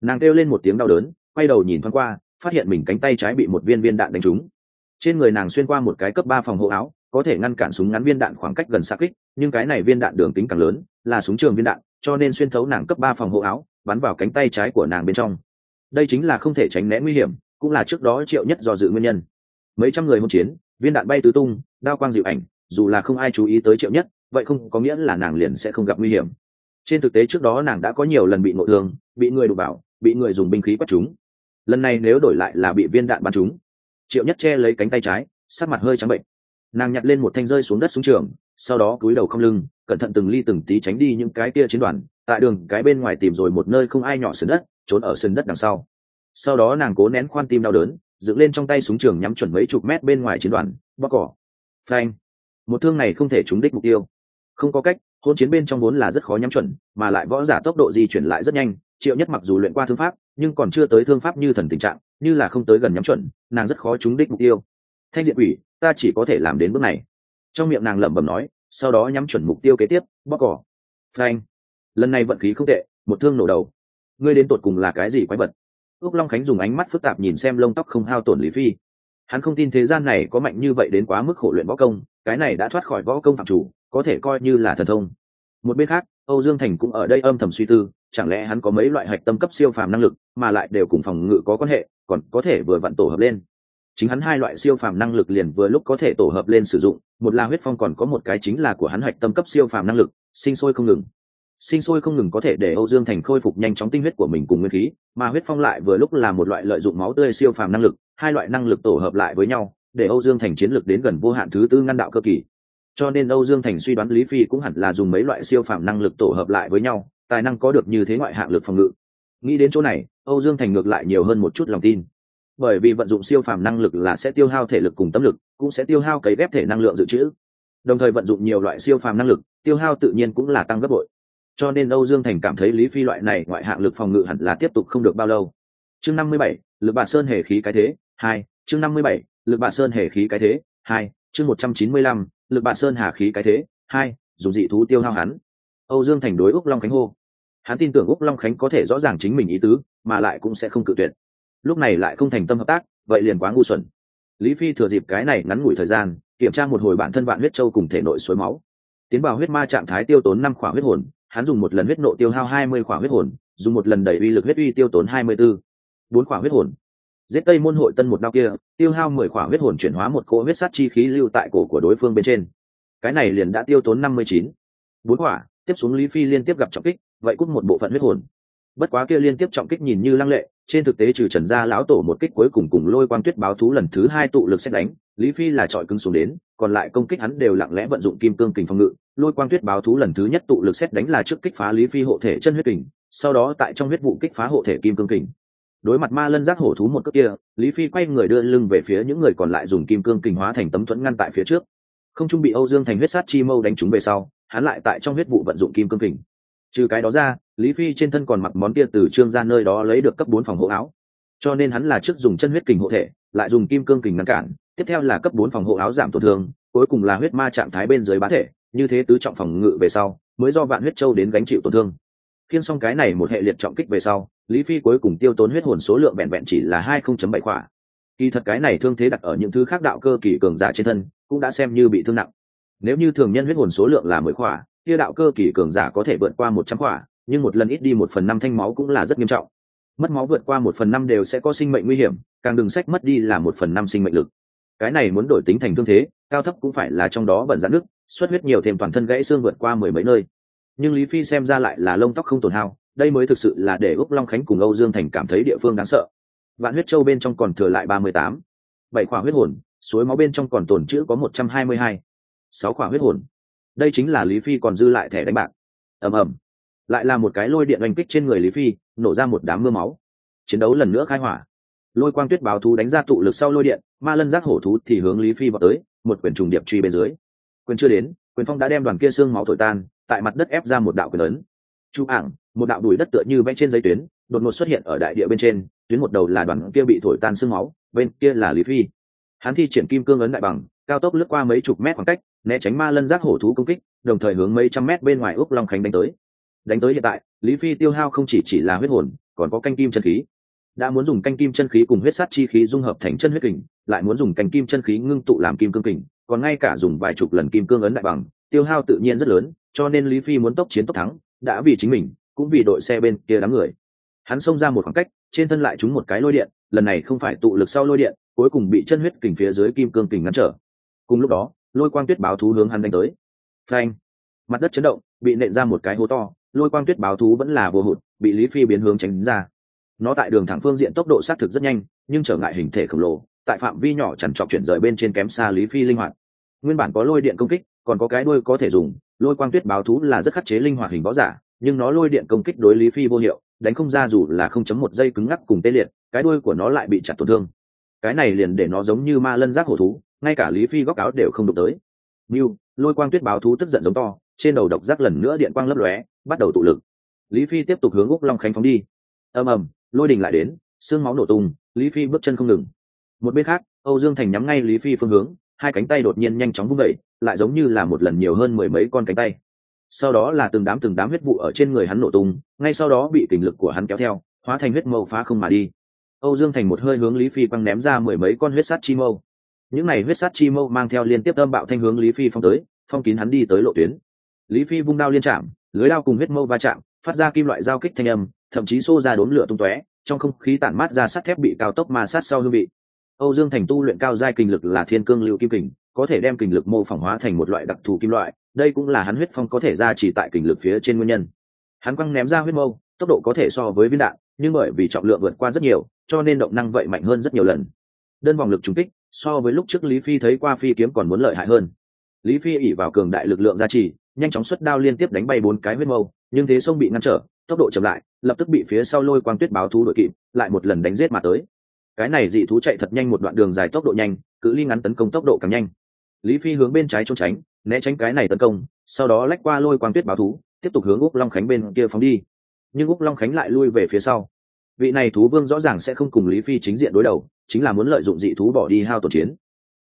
Nàng kêu lên một tiếng đau đớn, quay đầu nhìn thoáng qua phát hiện mình cánh tay trái bị một viên viên đạn đánh trúng. Trên người nàng xuyên qua một cái cấp ba phòng hộ áo, có thể ngăn cản súng ngắn viên đạn khoảng cách gần xa kích, nhưng cái này viên đạn đường kính càng lớn, là súng trường viên đạn, cho nên xuyên thấu nàng cấp ba phòng hộ áo, bắn vào cánh tay trái của nàng bên trong. Đây chính là không thể tránh né nguy hiểm, cũng là trước đó triệu nhất do dự nguyên nhân. Mấy trăm người hỗn chiến, viên đạn bay tứ tung, đao quang dịu ảnh, dù là không ai chú ý tới triệu nhất, vậy không có nghĩa là nàng liền sẽ không gặp nguy hiểm. Trên thực tế trước đó nàng đã có nhiều lần bị ngộ thương, bị người đụng bảo bị người dùng binh khí bắt chúng lần này nếu đổi lại là bị viên đạn bắn trúng, triệu nhất che lấy cánh tay trái sát mặt hơi trắng bệnh. Nàng nhặt lên một thanh rơi xuống đất xuống trường sau đó cúi đầu không lưng cẩn thận từng ly từng tí tránh đi những cái kia chiến đoàn tại đường cái bên ngoài tìm rồi một nơi không ai nhỏ sườn đất trốn ở sườn đất đằng sau. Sau đó nàng cố nén khoan tim đau đớn dựng lên trong tay súng trường nhắm chuẩn mấy chục mét bên ngoài chiến đoàn bóc cỏ. Phanh. Một thương này không thể trúng đích mục tiêu. Không có cách hôn chiến bên trong vốn là rất khó nhắm chuẩn mà lại võ giả tốc độ di chuyển lại rất nhanh triệu nhất mặc dù luyện qua thương pháp nhưng còn chưa tới thương pháp như thần tình trạng, như là không tới gần nhắm chuẩn, nàng rất khó trúng đích mục tiêu. Thanh diện quỷ, ta chỉ có thể làm đến bước này. Trong miệng nàng lẩm bẩm nói, sau đó nhắm chuẩn mục tiêu kế tiếp, bóc cỏ. Phanh. Lần này vận khí không tệ, một thương nổ đầu. Ngươi đến tột cùng là cái gì quái vật? Ước long khánh dùng ánh mắt phức tạp nhìn xem lông tóc không hao tổn lý phi. Hắn không tin thế gian này có mạnh như vậy đến quá mức khổ luyện võ công, cái này đã thoát khỏi võ công phạm chủ, có thể coi như là thần thông. Một bên khác âu dương thành cũng ở đây âm thầm suy tư, chẳng lẽ hắn có mấy loại hạch tâm cấp siêu phàm năng lực mà lại đều cùng phòng ngự có quan hệ, còn có thể vừa vặn tổ hợp lên. Chính hắn hai loại siêu phàm năng lực liền vừa lúc có thể tổ hợp lên sử dụng, một là huyết phong còn có một cái chính là của hắn hạch tâm cấp siêu phàm năng lực, sinh sôi không ngừng. Sinh sôi không ngừng có thể để âu dương thành khôi phục nhanh chóng tinh huyết của mình cùng nguyên khí, mà huyết phong lại vừa lúc là một loại lợi dụng máu tươi siêu phàm năng lực, hai loại năng lực tổ hợp lại với nhau, để âu dương thành chiến lực đến gần vô hạn thứ tư ngăn đạo cơ kỳ cho nên âu dương thành suy đoán lý phi cũng hẳn là dùng mấy loại siêu phàm năng lực tổ hợp lại với nhau, tài năng có được như thế ngoại hạng lực phòng ngự. Nghĩ đến chỗ này, âu dương thành ngược lại nhiều hơn một chút lòng tin. Bởi vì vận dụng siêu phàm năng lực là sẽ tiêu hao thể lực cùng tâm lực, cũng sẽ tiêu hao cấy ghép thể năng lượng dự trữ. Đồng thời vận dụng nhiều loại siêu phàm năng lực, tiêu hao tự nhiên cũng là tăng gấp bội. Cho nên âu dương thành cảm thấy lý phi loại này ngoại hạng lực phòng ngự hẳn là tiếp tục không được bao lâu. Chương năm mươi bảy, lực bản sơn hề khí cái thế, hai, chương năm mươi bảy, lực bản sơn hề khí cái thế, hai, chương một trăm chín mươi lăm lực bạn sơn hà khí cái thế, hai, dùng dị thú tiêu hao hắn. Âu dương thành đối úc long khánh hô. Hắn tin tưởng úc long khánh có thể rõ ràng chính mình ý tứ, mà lại cũng sẽ không cự tuyệt. Lúc này lại không thành tâm hợp tác, vậy liền quá ngu xuẩn. Lý phi thừa dịp cái này ngắn ngủi thời gian, kiểm tra một hồi bản thân vạn huyết châu cùng thể nội suối máu. Tiến vào huyết ma trạng thái tiêu tốn năm khỏa huyết hồn, hắn dùng một lần huyết nộ tiêu hao hai mươi khỏa huyết hồn, dùng một lần đẩy uy lực huyết uy tiêu tốn hai mươi b ố bốn khỏa huyết hồn giết tây môn hội tân một đao kia, tiêu hao mười khỏa huyết hồn chuyển hóa một cỗ huyết sát chi khí lưu tại cổ của đối phương bên trên. Cái này liền đã tiêu tốn năm mươi chín. Bốn khỏa, tiếp xuống lý phi liên tiếp gặp trọng kích, vậy cút một bộ phận huyết hồn. Bất quá kia liên tiếp trọng kích nhìn như lăng lệ, trên thực tế trừ trần gia lão tổ một kích cuối cùng cùng lôi quang tuyết báo thú lần thứ hai tụ lực xét đánh, lý phi là trọi cứng xuống đến, còn lại công kích hắn đều lặng lẽ vận dụng kim cương kình phòng ngự, lôi quang tuyết báo thú lần thứ nhất tụ lực xét đánh là trước kích phá lý phi hộ thể chân huyết kình, sau đó tại trong huyết vụ kích phá hộ thể kim cương kình đối mặt ma lân giác hổ thú một cước kia, lý phi quay người đưa lưng về phía những người còn lại dùng kim cương kình hóa thành tấm thuẫn ngăn tại phía trước. Không trung bị âu dương thành huyết sát chi mâu đánh trúng về sau, hắn lại tại trong huyết vụ vận dụng kim cương kình. Trừ cái đó ra, lý phi trên thân còn mặc món kia từ trương ra nơi đó lấy được cấp bốn phòng hộ áo. Cho nên hắn là trước dùng chân huyết kình hộ thể, lại dùng kim cương kình ngăn cản, tiếp theo là cấp bốn phòng hộ áo giảm tổn thương, cuối cùng là huyết ma trạng thái bên dưới bá thể, như thế tứ trọng phòng ngự về sau, mới do vạn huyết châu đến gánh chịu tổn thương. Khiên xong cái này một hệ liệt trọng kích về sau lý phi cuối cùng tiêu tốn huyết hồn số lượng vẹn vẹn chỉ là hai không chấm bảy khỏa kỳ thật cái này thương thế đặt ở những thứ khác đạo cơ kỳ cường giả trên thân, cũng đã xem như bị thương nặng. Nếu như thường nhân huyết hồn số lượng là mười khỏa kia đạo cơ kỳ cường giả có thể vượt qua một trăm khỏa nhưng một lần ít đi một phần năm thanh máu cũng là rất nghiêm trọng. Mất máu vượt qua một phần năm đều sẽ có sinh mệnh nguy hiểm, càng đừng sách mất đi là một phần năm sinh mệnh lực. Cái này muốn đổi tính thành thương thế, cao thấp cũng phải là trong đó bẩn giãn nước xuất huyết nhiều thêm toàn thân gãy xương vượt qua mười mấy nơi. Nhưng lý phi xem ra lại là lông tóc không tổn hao đây mới thực sự là để úc long khánh cùng âu dương thành cảm thấy địa phương đáng sợ. Vạn huyết châu bên trong còn thừa lại ba mươi tám, bảy khỏa huyết hồn, suối máu bên trong còn tồn chữ có một trăm hai mươi hai, sáu khỏa huyết hồn. Đây chính là lý phi còn dư lại thẻ đánh bạc. Ầm ầm. Lại là một cái lôi điện oanh kích trên người lý phi, nổ ra một đám mưa máu. Chiến đấu lần nữa khai hỏa. Lôi quang tuyết báo thú đánh ra tụ lực sau lôi điện, ma lân giác hổ thú thì hướng lý phi vào tới, một quyền trùng điệp truy bên dưới. Quyền chưa đến, quyền phong đã đem đoàn kia xương máu thổi tan, tại mặt đất ép ra một đạo quyền ấn chu ảng, một đạo đùi đất tựa như vẽ trên giấy tuyến, đột ngột xuất hiện ở đại địa bên trên, tuyến một đầu là đoàn kia bị thổi tan xương máu, bên kia là lý phi. Hắn thi triển kim cương ấn đại bằng, cao tốc lướt qua mấy chục mét khoảng cách, né tránh ma lân giác hổ thú công kích, đồng thời hướng mấy trăm mét bên ngoài úc long khánh đánh tới. Đánh tới hiện tại, lý phi tiêu hao không chỉ chỉ là huyết hồn, còn có canh kim chân khí. Đã muốn dùng canh kim chân khí cùng huyết sát chi khí dung hợp thành chân huyết kình, lại muốn dùng canh kim chân khí ngưng tụ làm kim cương kình, còn ngay cả dùng vài chục lần kim cương ấn đại bằng, tiêu hao tự nhiên rất lớn, cho nên lý phi muốn tốc chiến tốc thắng đã vì chính mình, cũng vì đội xe bên kia đám người. Hắn xông ra một khoảng cách, trên thân lại trúng một cái lôi điện, lần này không phải tụ lực sau lôi điện, cuối cùng bị chân huyết kình phía dưới kim cương kình ngăn trở. Cùng lúc đó, lôi quang tuyết báo thú hướng hắn đánh tới. Phanh! Mặt đất chấn động, bị nện ra một cái hố to, lôi quang tuyết báo thú vẫn là vô hụt, bị lý phi biến hướng tránh ra. Nó tại đường thẳng phương diện tốc độ xác thực rất nhanh, nhưng trở ngại hình thể khổng lồ, tại phạm vi nhỏ chằn trọc chuyển rời bên trên kém xa lý phi linh hoạt. Nguyên bản có lôi điện công kích còn có cái đuôi có thể dùng lôi quang tuyết báo thú là rất khắc chế linh hoạt hình võ giả nhưng nó lôi điện công kích đối lý phi vô hiệu đánh không ra dù là không chấm một giây cứng ngắc cùng tê liệt cái đuôi của nó lại bị chặt tổn thương. Cái này liền để nó giống như ma lân giác hổ thú ngay cả lý phi góc áo đều không đụng tới. Miu, lôi quang tuyết báo thú tức giận giống to trên đầu độc giác lần nữa điện quang lấp lóe bắt đầu tụ lực. Lý phi tiếp tục hướng úc long khánh phóng đi. Ầm ầm lôi đình lại đến xương máu nổ tung lý phi bước chân không ngừng. Một bên khác âu dương thành nhắm ngay lý phi phương hướng hai cánh tay đột nhiên nhanh chóng vung đẩy lại giống như là một lần nhiều hơn mười mấy con cánh tay. Sau đó là từng đám từng đám huyết vụ ở trên người hắn nổ tung, ngay sau đó bị kình lực của hắn kéo theo, hóa thành huyết mâu phá không mà đi. Âu dương thành một hơi hướng lý phi quăng ném ra mười mấy con huyết sắt chi mâu. Những này huyết sắt chi mâu mang theo liên tiếp âm bạo thanh hướng lý phi phong tới, phong kín hắn đi tới lộ tuyến. Lý phi vung đao liên chạm, lưới lao cùng huyết mâu va chạm, phát ra kim loại giao kích thanh âm, thậm chí xô ra đốn lửa tung tóe, trong không khí tản mát ra sắt thép bị cao tốc ma sát sau hương vị. Âu dương thành tu luyện cao giai kinh lực là thiên cương lưu kim kình có thể đem kình lực mô phỏng hóa thành một loại đặc thù kim loại, đây cũng là hắn huyết phong có thể ra chỉ tại kình lực phía trên nguyên nhân. Hắn quăng ném ra huyết mâu, tốc độ có thể so với viên đạn, nhưng bởi vì trọng lượng vượt qua rất nhiều, cho nên động năng vậy mạnh hơn rất nhiều lần. Đơn vòng lực trung kích, so với lúc trước lý phi thấy qua phi kiếm còn muốn lợi hại hơn. Lý phi ỉ vào cường đại lực lượng gia trì, nhanh chóng xuất đao liên tiếp đánh bay bốn cái huyết mâu, nhưng thế sông bị ngăn trở, tốc độ chậm lại, lập tức bị phía sau lôi quang tuyết báo thú đội kịp, lại một lần đánh giết mà tới. Cái này dị thú chạy thật nhanh một đoạn đường dài tốc độ nhanh, cự ly ngắn tấn công tốc độ càng nhanh lý phi hướng bên trái trốn tránh, né tránh cái này tấn công, sau đó lách qua lôi quang tuyết báo thú, tiếp tục hướng úc long khánh bên kia phóng đi. Nhưng úc long khánh lại lui về phía sau. Vị này thú vương rõ ràng sẽ không cùng lý phi chính diện đối đầu, chính là muốn lợi dụng dị thú bỏ đi hao tổn chiến.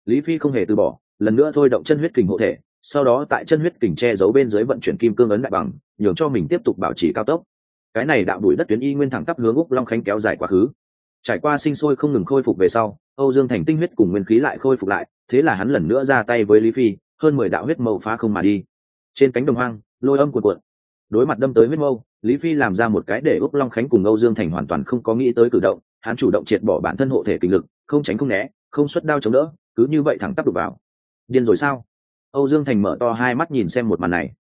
Lý phi không hề từ bỏ, lần nữa thôi động chân huyết kình hộ thể, sau đó tại chân huyết kình che giấu bên dưới vận chuyển kim cương ấn đại bằng, nhường cho mình tiếp tục bảo trì cao tốc. Cái này đạo đuổi đất tuyến y nguyên thẳng tắp hướng úc long khánh kéo dài quá khứ trải qua sinh sôi không ngừng khôi phục về sau, âu dương thành tinh huyết cùng nguyên khí lại khôi phục lại, thế là hắn lần nữa ra tay với lý phi, hơn mười đạo huyết mâu phá không mà đi. Trên cánh đồng hoang, lôi âm cuộn cuộn. Đối mặt đâm tới huyết mâu, lý phi làm ra một cái để úc long khánh cùng âu dương thành hoàn toàn không có nghĩ tới cử động, hắn chủ động triệt bỏ bản thân hộ thể kinh lực, không tránh không né, không xuất đao chống đỡ, cứ như vậy thẳng tắp đục vào. Điên rồi sao? Âu dương thành mở to hai mắt nhìn xem một màn này.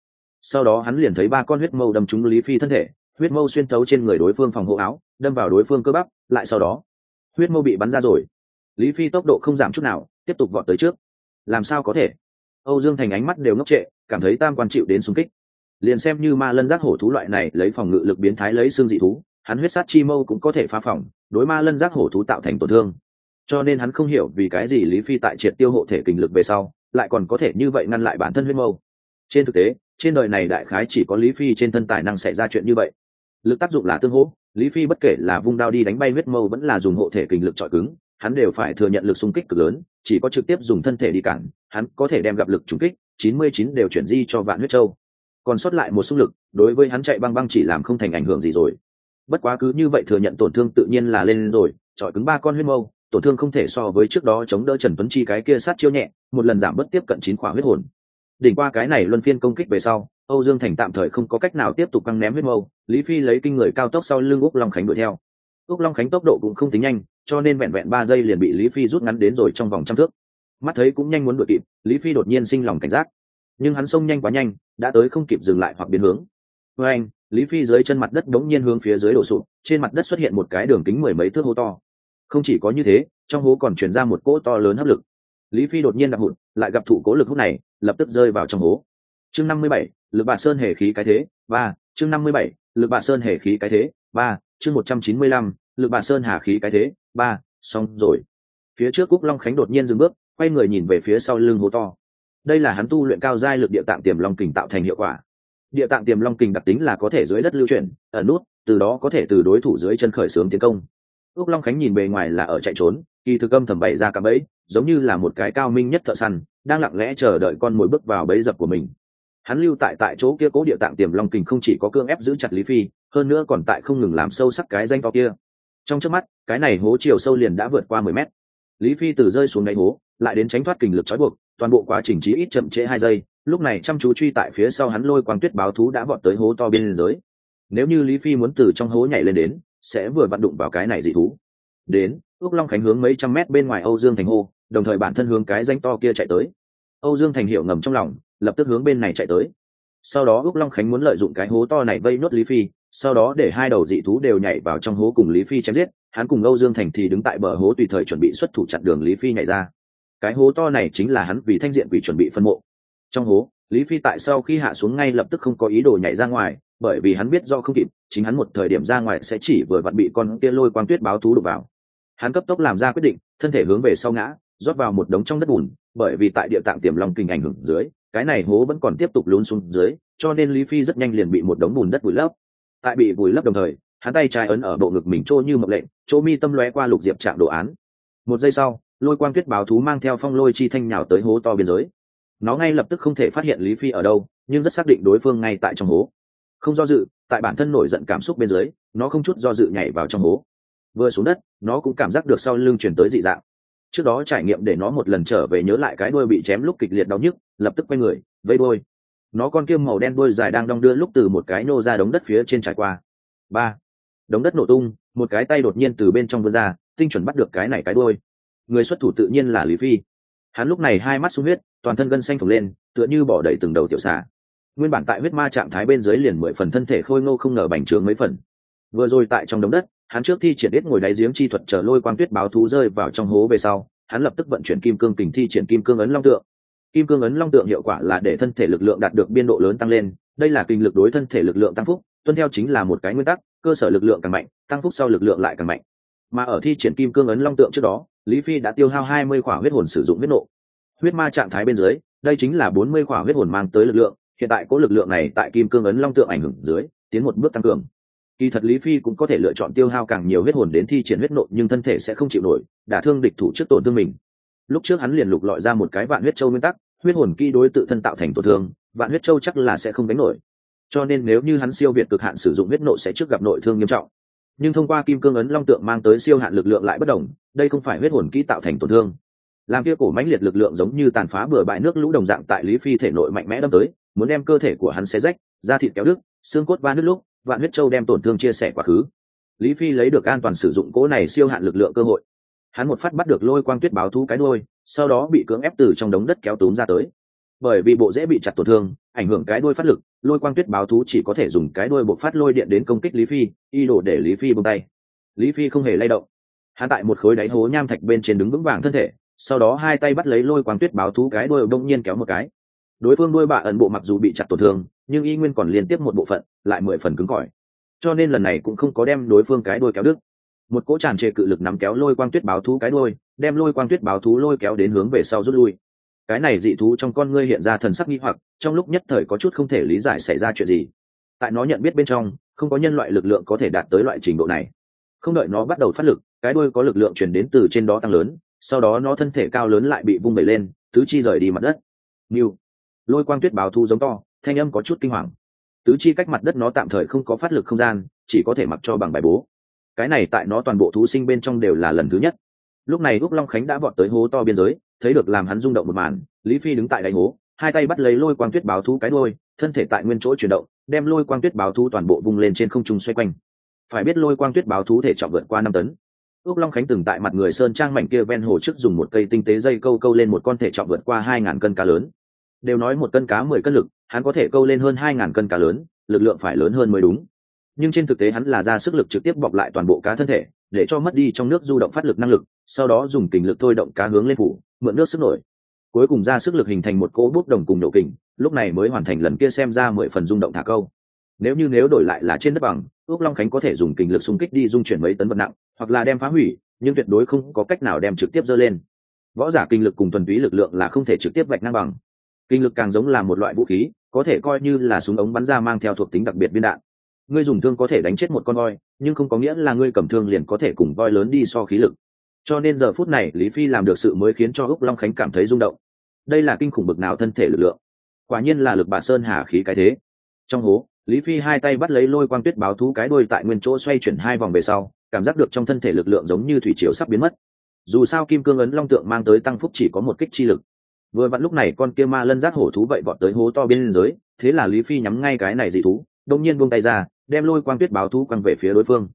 Sau đó hắn liền thấy ba con huyết mâu đâm trúng lý phi thân thể, huyết mâu xuyên thấu trên người đối phương phòng hộ áo đâm vào đối phương cơ bắp, lại sau đó, huyết mâu bị bắn ra rồi. Lý phi tốc độ không giảm chút nào, tiếp tục vọt tới trước. Làm sao có thể? Âu dương thành ánh mắt đều ngốc trệ, cảm thấy tam quan chịu đến xung kích. Liền xem như ma lân giác hổ thú loại này lấy phòng ngự lực biến thái lấy xương dị thú, hắn huyết sát chi mâu cũng có thể phá phòng, đối ma lân giác hổ thú tạo thành tổn thương. Cho nên hắn không hiểu vì cái gì lý phi tại triệt tiêu hộ thể kình lực về sau, lại còn có thể như vậy ngăn lại bản thân huyết mâu. Trên thực tế, trên đời này đại khái chỉ có lý phi trên thân tài năng xảy ra chuyện như vậy. Lực tác dụng là tương hỗ lý phi bất kể là vung đao đi đánh bay huyết mâu vẫn là dùng hộ thể kình lực trọi cứng, hắn đều phải thừa nhận lực xung kích cực lớn, chỉ có trực tiếp dùng thân thể đi cản, hắn có thể đem gặp lực trúng kích, chín mươi chín đều chuyển di cho vạn huyết châu. Còn sót lại một xung lực, đối với hắn chạy băng băng chỉ làm không thành ảnh hưởng gì rồi. Bất quá cứ như vậy thừa nhận tổn thương tự nhiên là lên rồi trọi cứng ba con huyết mâu, tổn thương không thể so với trước đó chống đỡ trần tuấn chi cái kia sát chiêu nhẹ, một lần giảm bất tiếp cận chín khỏa huyết hồn đỉnh qua cái này luân phiên công kích về sau, âu dương thành tạm thời không có cách nào tiếp tục căng ném huyết mâu, lý phi lấy kinh người cao tốc sau lưng úc long khánh đuổi theo. Úc long khánh tốc độ cũng không tính nhanh, cho nên vẹn vẹn ba giây liền bị lý phi rút ngắn đến rồi trong vòng trăm thước. Mắt thấy cũng nhanh muốn đuổi kịp, lý phi đột nhiên sinh lòng cảnh giác. Nhưng hắn xông nhanh quá nhanh, đã tới không kịp dừng lại hoặc biến hướng. Với anh, lý phi dưới chân mặt đất đống nhiên hướng phía dưới đổ sụp, trên mặt đất xuất hiện một cái đường kính mười mấy thước hố to. Không chỉ có như thế, trong hố còn chuyển ra một cỗ to lớn hấp lực. Lý phi đột nhiên đạp hụt, lại gặp thủ cố lực hút này lập tức rơi vào trong hố. Chương năm mươi bảy, lực bạ sơn hề khí cái thế, ba, chương năm mươi bảy, lực bạ sơn hề khí cái thế, ba, chương một trăm chín mươi lăm, lực bạ sơn hà khí cái thế, ba, xong rồi. Phía trước cúc long khánh đột nhiên dừng bước, quay người nhìn về phía sau lưng hố to. Đây là hắn tu luyện cao giai lực địa tạng tiềm long kình tạo thành hiệu quả. Địa tạng tiềm long kình đặc tính là có thể dưới đất lưu chuyển ở nút, từ đó có thể từ đối thủ dưới chân khởi xướng tiến công. Ước long khánh nhìn bề ngoài là ở chạy trốn, kỳ thực âm thầm bày ra cả bẫy, giống như là một cái cao minh nhất thợ săn đang lặng lẽ chờ đợi con mồi bước vào bẫy dập của mình. Hắn lưu tại tại chỗ kia cố địa tạng tiềm long kình không chỉ có cương ép giữ chặt lý phi, hơn nữa còn tại không ngừng làm sâu sắc cái danh to kia. Trong trước mắt, cái này hố chiều sâu liền đã vượt qua mười mét. Lý phi từ rơi xuống đáy hố, lại đến tránh thoát kình lực trói buộc, toàn bộ quá trình chỉ ít chậm trễ hai giây, lúc này chăm chú truy tại phía sau hắn lôi quang tuyết báo thú đã vọt tới hố to bên dưới. nếu như lý phi muốn từ trong hố nhảy lên đến, sẽ vừa vặn đụng vào cái này dị thú. Đến ước long khánh hướng mấy trăm mét bên ngoài âu dương thành hô, đồng thời bản thân hướng cái danh to kia chạy tới. Âu dương thành hiểu ngầm trong lòng, lập tức hướng bên này chạy tới. Sau đó ước long khánh muốn lợi dụng cái hố to này vây nốt lý phi, sau đó để hai đầu dị thú đều nhảy vào trong hố cùng lý phi chém giết, hắn cùng âu dương thành thì đứng tại bờ hố tùy thời chuẩn bị xuất thủ chặn đường lý phi nhảy ra. Cái hố to này chính là hắn vì thanh diện quỷ chuẩn bị phân mộ. Trong hố, lý phi tại sau khi hạ xuống ngay lập tức không có ý đồ nhảy ra ngoài, bởi vì hắn biết do không kịp, chính hắn một thời điểm ra ngoài sẽ chỉ vừa vặn bị con kia lôi quang tuyết báo thú đục vào hắn cấp tốc làm ra quyết định, thân thể hướng về sau ngã, rót vào một đống trong đất bùn, bởi vì tại địa tạng tiềm long kinh ảnh hưởng dưới, cái này hố vẫn còn tiếp tục lún xuống dưới, cho nên lý phi rất nhanh liền bị một đống bùn đất vùi lấp. Tại bị vùi lấp đồng thời, hắn tay trái ấn ở bộ ngực mình trôi như mộng lệnh, chỗ mi tâm lóe qua lục diệp trạng đồ án. Một giây sau, lôi quang tuyết báo thú mang theo phong lôi chi thanh nhào tới hố to biên giới. Nó ngay lập tức không thể phát hiện lý phi ở đâu, nhưng rất xác định đối phương ngay tại trong hố. Không do dự, tại bản thân nổi giận cảm xúc bên dưới, nó không chút do dự nhảy vào trong hố vừa xuống đất, nó cũng cảm giác được sau lưng chuyển tới dị dạng. Trước đó trải nghiệm để nó một lần trở về nhớ lại cái đuôi bị chém lúc kịch liệt đau nhức, lập tức quay người vây đôi nó con kiêm màu đen đuôi dài đang đong đưa lúc từ một cái nô ra đống đất phía trên trải qua. Ba. Đống đất nổ tung, một cái tay đột nhiên từ bên trong vươn ra, tinh chuẩn bắt được cái này cái đuôi. Người xuất thủ tự nhiên là lý phi. Hắn lúc này hai mắt sung huyết, toàn thân gân xanh phồng lên, tựa như bỏ đầy từng đầu tiểu xà. Nguyên bản tại huyết ma trạng thái bên dưới liền mười phần thân thể khôi ngô không ngờ bành trướng mấy phần. Vừa rồi tại trong đống đất hắn trước thi triển ít ngồi đáy giếng chi thuật chờ lôi quang tuyết báo thú rơi vào trong hố về sau, hắn lập tức vận chuyển kim cương kình thi triển kim cương ấn long tượng. Kim cương ấn long tượng hiệu quả là để thân thể lực lượng đạt được biên độ lớn tăng lên, đây là kinh lực đối thân thể lực lượng tăng phúc, tuân theo chính là một cái nguyên tắc, cơ sở lực lượng càng mạnh, tăng phúc sau lực lượng lại càng mạnh. Mà ở thi triển kim cương ấn long tượng trước đó, lý phi đã tiêu hao hai mươi khỏa huyết hồn sử dụng huyết nộ. Huyết ma trạng thái bên dưới, đây chính là bốn mươi khỏa huyết hồn mang tới lực lượng, hiện tại có lực lượng này tại kim cương ấn long tượng ảnh hưởng dưới, tiến một bước tăng cường kỳ thật lý phi cũng có thể lựa chọn tiêu hao càng nhiều huyết hồn đến thi triển huyết nộ, nhưng thân thể sẽ không chịu nổi, đả thương địch thủ trước tổn thương mình. Lúc trước hắn liền lục lọi ra một cái vạn huyết châu nguyên tắc, huyết hồn kỹ đối tự thân tạo thành tổn thương, vạn huyết châu chắc là sẽ không đánh nổi. Cho nên nếu như hắn siêu việt cực hạn sử dụng huyết nộ sẽ trước gặp nội thương nghiêm trọng. Nhưng thông qua kim cương ấn long tượng mang tới siêu hạn lực lượng lại bất đồng, đây không phải huyết hồn kỹ tạo thành tổn thương. Làm kia cổ mãnh liệt lực lượng giống như tàn phá bừa bãi nước lũ đồng dạng tại lý phi thể nội mạnh mẽ đâm tới, muốn đem cơ thể của hắn xé rách, da thịt kéo đứt, xương cốt va nứt lúc vạn huyết châu đem tổn thương chia sẻ quá khứ. Lý phi lấy được an toàn sử dụng cỗ này siêu hạn lực lượng cơ hội. Hắn một phát bắt được lôi quang tuyết báo thú cái đôi sau đó bị cưỡng ép từ trong đống đất kéo túm ra tới. Bởi vì bộ dễ bị chặt tổn thương, ảnh hưởng cái đôi phát lực, lôi quang tuyết báo thú chỉ có thể dùng cái đôi buộc phát lôi điện đến công kích lý phi, y đổ để lý phi bông tay. Lý phi không hề lay động. Hắn tại một khối đáy hố nham thạch bên trên đứng vững vàng thân thể, sau đó hai tay bắt lấy lôi quang tuyết báo thú cái đôi đông nhiên kéo một cái. Đối phương đôi bạ ẩn bộ mặc dù bị chặt tổn thương nhưng y nguyên còn liên tiếp một bộ phận, lại mười phần cứng cỏi. Cho nên lần này cũng không có đem đối phương cái đôi kéo đứt. Một cỗ tràn trề cự lực nắm kéo lôi quang tuyết báo thú cái đôi đem lôi quang tuyết báo thú lôi kéo đến hướng về sau rút lui. Cái này dị thú trong con ngươi hiện ra thần sắc nghi hoặc, trong lúc nhất thời có chút không thể lý giải xảy ra chuyện gì. Tại nó nhận biết bên trong, không có nhân loại lực lượng có thể đạt tới loại trình độ này. Không đợi nó bắt đầu phát lực, cái đuôi có lực lượng chuyển đến từ trên đó tăng lớn, sau đó nó thân thể cao lớn lại bị vung bẩy lên, tứ chi rời đi mặt đất. Nghiêu. lôi quang tuyết báo thu giống to thanh âm có chút kinh hoàng. Tứ chi cách mặt đất nó tạm thời không có phát lực không gian, chỉ có thể mặc cho bằng bài bố. Cái này tại nó toàn bộ thú sinh bên trong đều là lần thứ nhất. Lúc này úc long khánh đã vọt tới hố to biên giới, thấy được làm hắn rung động một màn, lý phi đứng tại đáy hố, hai tay bắt lấy lôi quang tuyết báo thú cái đôi thân thể tại nguyên chỗ chuyển động, đem lôi quang tuyết báo thú toàn bộ vung lên trên không trung xoay quanh. Phải biết lôi quang tuyết báo thú thể trọng vượt qua năm tấn. Ước long khánh từng tại mặt người sơn trang mảnh kia ven hồ trước dùng một cây tinh tế dây câu câu lên một con thể trọng vượt qua hai ngàn cân cá lớn đều nói một cân cá mười cân lực, hắn có thể câu lên hơn hai ngàn cân cá lớn, lực lượng phải lớn hơn mới đúng. Nhưng trên thực tế hắn là ra sức lực trực tiếp bọc lại toàn bộ cá thân thể, để cho mất đi trong nước du động phát lực năng lực, sau đó dùng kình lực thôi động cá hướng lên phủ, mượn nước sức nổi. Cuối cùng ra sức lực hình thành một cỗ bút đồng cùng độ kình, lúc này mới hoàn thành lần kia xem ra mười phần rung động thả câu. Nếu như nếu đổi lại là trên đất bằng, ước long khánh có thể dùng kình lực xung kích đi dung chuyển mấy tấn vật nặng, hoặc là đem phá hủy, nhưng tuyệt đối không có cách nào đem trực tiếp dơ lên. Võ giả kinh lực cùng thuần túy lực lượng là không thể trực tiếp vạch ngang bằng kinh lực càng giống là một loại vũ khí, có thể coi như là súng ống bắn ra mang theo thuộc tính đặc biệt viên đạn. Ngươi dùng thương có thể đánh chết một con voi, nhưng không có nghĩa là ngươi cầm thương liền có thể cùng voi lớn đi so khí lực. Cho nên giờ phút này, lý phi làm được sự mới khiến cho úc long khánh cảm thấy rung động. Đây là kinh khủng bực nào thân thể lực lượng. Quả nhiên là lực bà sơn hà khí cái thế. Trong hố, lý phi hai tay bắt lấy lôi quang tuyết báo thú cái đôi tại nguyên chỗ xoay chuyển hai vòng về sau, cảm giác được trong thân thể lực lượng giống như thủy chiều sắp biến mất. Dù sao kim cương ấn long tượng mang tới tăng phúc chỉ có một kích chi lực vừa vặn lúc này con kia ma lân giác hổ thú vậy vọt tới hố to bên dưới, thế là lý phi nhắm ngay cái này dị thú đông nhiên buông tay ra, đem lôi quang tuyết báo thú quăng về phía đối phương.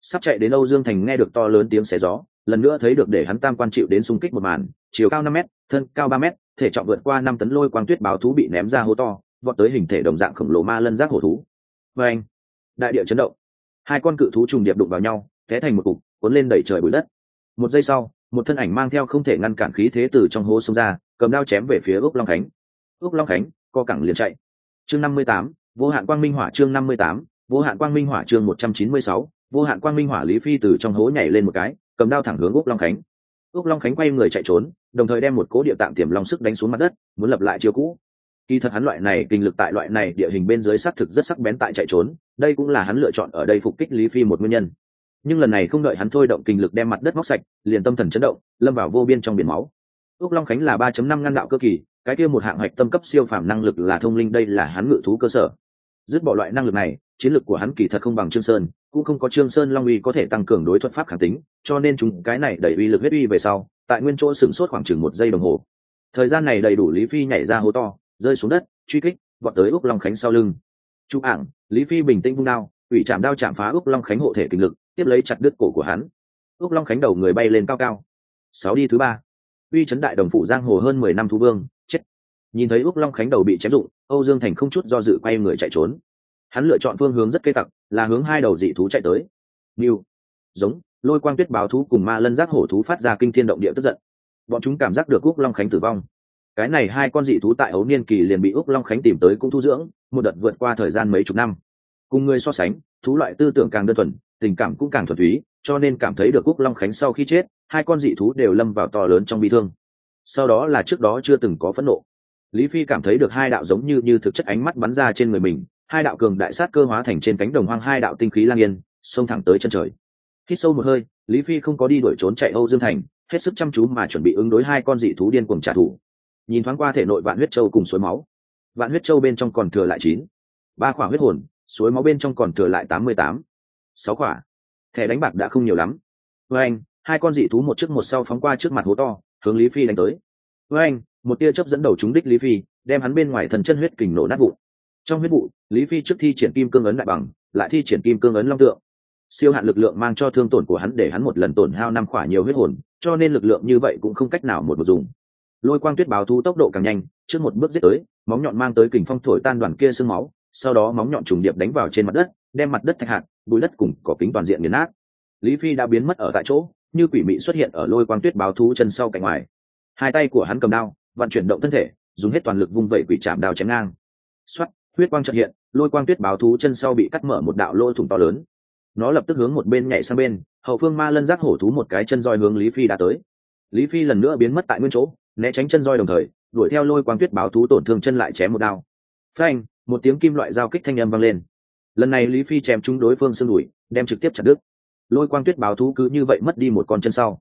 Sắp chạy đến âu dương thành nghe được to lớn tiếng xé gió, lần nữa thấy được để hắn tam quan chịu đến xung kích một màn, chiều cao năm m thân cao ba m thể trọng vượt qua năm tấn lôi quang tuyết báo thú bị ném ra hố to, vọt tới hình thể đồng dạng khổng lồ ma lân giác hổ thú. Và anh, đại địa chấn động. Hai con cự thú trùng điệp đụng vào nhau, té thành một cục, cuốn lên đẩy trời bụi đất. Một giây sau, một thân ảnh mang theo không thể ngăn cản khí thế từ trong hố xông ra cầm đao chém về phía ước long khánh. Ước long khánh, co cẳng liền chạy. Chương năm mươi tám, vô hạn quang minh hỏa chương năm mươi tám, vô hạn quang minh hỏa chương một trăm chín mươi sáu, vô hạn quang minh hỏa lý phi từ trong hố nhảy lên một cái, cầm đao thẳng hướng ước long khánh. Ước long khánh quay người chạy trốn, đồng thời đem một cố địa tạm tiềm long sức đánh xuống mặt đất, muốn lập lại chiêu cũ. Kỳ thật hắn loại này kinh lực tại loại này địa hình bên dưới xác thực rất sắc bén tại chạy trốn, đây cũng là hắn lựa chọn ở đây phục kích lý phi một nguyên nhân. Nhưng lần này không đợi hắn thôi động kinh lực đem mặt đất móc sạch, liền tâm thần chấn động, lâm vào vô biên trong biển máu ước long khánh là ba năm ngăn đạo cơ kỳ, cái kia một hạng hạch tâm cấp siêu phàm năng lực là thông linh, đây là hắn ngự thú cơ sở. Dứt bỏ loại năng lực này, chiến lược của hắn kỳ thật không bằng trương sơn, cũng không có trương sơn long uy có thể tăng cường đối thuật pháp kháng tính, cho nên chúng cái này đẩy uy lực huyết uy về sau, tại nguyên chỗ sừng sốt khoảng chừng một giây đồng hồ. Thời gian này đầy đủ lý phi nhảy ra hố to, rơi xuống đất, truy kích, vọt tới úc long khánh sau lưng. Chú ảng, lý phi bình tĩnh vung đao, ủy chạm đao chạm phá úc long khánh hộ thể kinh lực, tiếp lấy chặt đứt cổ của hắn. Úc long khánh đầu người bay lên cao cao. Sáu đi thứ ba uy chấn đại đồng phụ giang hồ hơn mười năm thú vương chết. Nhìn thấy úc long khánh đầu bị chém dụng âu dương thành không chút do dự quay người chạy trốn. Hắn lựa chọn phương hướng rất cây tặc là hướng hai đầu dị thú chạy tới. Niu, giống lôi quang tuyết báo thú cùng ma lân giác hổ thú phát ra kinh thiên động địa tức giận. Bọn chúng cảm giác được úc long khánh tử vong. Cái này hai con dị thú tại ấu niên kỳ liền bị úc long khánh tìm tới cũng thu dưỡng một đợt vượt qua thời gian mấy chục năm. Cùng người so sánh thú loại tư tưởng càng đơn thuần tình cảm cũng càng thuần túy cho nên cảm thấy được Cúc long khánh sau khi chết, hai con dị thú đều lâm vào to lớn trong bi thương. Sau đó là trước đó chưa từng có phẫn nộ. Lý phi cảm thấy được hai đạo giống như như thực chất ánh mắt bắn ra trên người mình, hai đạo cường đại sát cơ hóa thành trên cánh đồng hoang hai đạo tinh khí lang yên, xông thẳng tới chân trời. Hít sâu một hơi, lý phi không có đi đuổi trốn chạy âu dương thành, hết sức chăm chú mà chuẩn bị ứng đối hai con dị thú điên cuồng trả thù. Nhìn thoáng qua thể nội vạn huyết châu cùng suối máu. Vạn huyết châu bên trong còn thừa lại chín. Ba khỏa huyết hồn, suối máu bên trong còn thừa lại tám mươi tám. Sáu khỏa thẻ đánh bạc đã không nhiều lắm. Với anh, hai con dị thú một trước một sau phóng qua trước mặt hố to, hướng lý phi đánh tới. Với anh, một tia chớp dẫn đầu trúng đích lý phi, đem hắn bên ngoài thần chân huyết kình nổ nát vụ trong huyết vụ, lý phi trước thi triển kim cương ấn đại bằng, lại thi triển kim cương ấn long tượng. Siêu hạn lực lượng mang cho thương tổn của hắn để hắn một lần tổn hao năm khỏa nhiều huyết hồn, cho nên lực lượng như vậy cũng không cách nào một một dùng. Lôi quang tuyết báo thu tốc độ càng nhanh, trước một bước giết tới, móng nhọn mang tới kình phong thổi tan đoàn kia sương máu, sau đó móng nhọn trùng điệp đánh vào trên mặt đất, đem mặt đất thạch hạt bùi đất cùng cỏ kính toàn diện nghiền nát. Lý phi đã biến mất ở tại chỗ, như quỷ mị xuất hiện ở lôi quang tuyết báo thú chân sau cạnh ngoài. Hai tay của hắn cầm đao, vận chuyển động thân thể, dùng hết toàn lực vung vẩy quỷ chạm đao chém ngang. Xoắt huyết quang trợ hiện, lôi quang tuyết báo thú chân sau bị cắt mở một đạo lỗ thủng to lớn. Nó lập tức hướng một bên nhảy sang bên, hậu phương ma lân giác hổ thú một cái chân roi hướng lý phi đã tới. Lý phi lần nữa biến mất tại nguyên chỗ, né tránh chân roi đồng thời, đuổi theo lôi quang tuyết báo thú tổn thương chân lại chém một đao. Phanh, một tiếng kim loại giao kích thanh âm vang lên lần này lý phi chém trúng đối phương xương đùi, đem trực tiếp chặt đứt. Lôi quang tuyết báo thú cứ như vậy mất đi một con chân sau.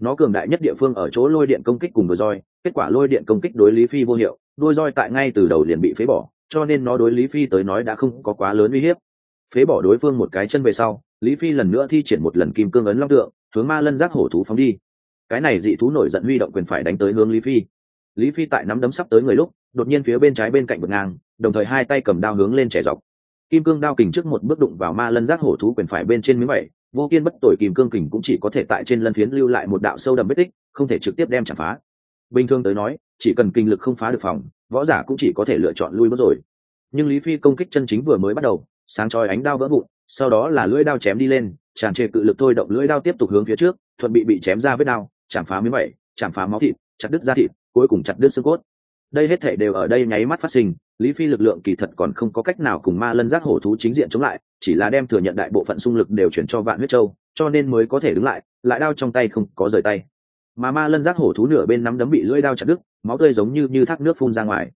Nó cường đại nhất địa phương ở chỗ lôi điện công kích cùng đôi roi, kết quả lôi điện công kích đối lý phi vô hiệu, đôi roi tại ngay từ đầu liền bị phế bỏ, cho nên nó đối lý phi tới nói đã không có quá lớn uy hiếp. Phế bỏ đối phương một cái chân về sau, lý phi lần nữa thi triển một lần kim cương ấn long tượng, hướng ma lân giác hổ thú phóng đi. Cái này dị thú nổi giận huy động quyền phải đánh tới hướng lý phi. Lý phi tại nắm đấm sắp tới người lúc, đột nhiên phía bên trái bên cạnh bực ngang, đồng thời hai tay cầm đao hướng lên trẻ dọc kim cương đao kình trước một bước đụng vào ma lân giác hổ thú quyền phải bên trên miếng bảy, vô kiên bất tội kim cương kình cũng chỉ có thể tại trên lân phiến lưu lại một đạo sâu đậm vết tích, không thể trực tiếp đem chạm phá. Bình thường tới nói, chỉ cần kinh lực không phá được phòng, võ giả cũng chỉ có thể lựa chọn lui bước rồi. Nhưng lý phi công kích chân chính vừa mới bắt đầu, sáng chói ánh đao vỡ vụn, sau đó là lưỡi đao chém đi lên, tràn trề cự lực thôi động lưỡi đao tiếp tục hướng phía trước, thuận bị bị chém ra vết đao, chạm phá miếng bảy, chạm phá máu thịt, chặt đứt da thịt, cuối cùng chặt đứt xương cốt đây hết thể đều ở đây nháy mắt phát sinh, lý phi lực lượng kỳ thật còn không có cách nào cùng ma lân giác hổ thú chính diện chống lại, chỉ là đem thừa nhận đại bộ phận xung lực đều chuyển cho vạn huyết châu, cho nên mới có thể đứng lại lại đao trong tay không có rời tay. Mà ma lân giác hổ thú nửa bên nắm đấm bị lưỡi đao chặt đứt, máu tươi giống như như thác nước phun ra ngoài.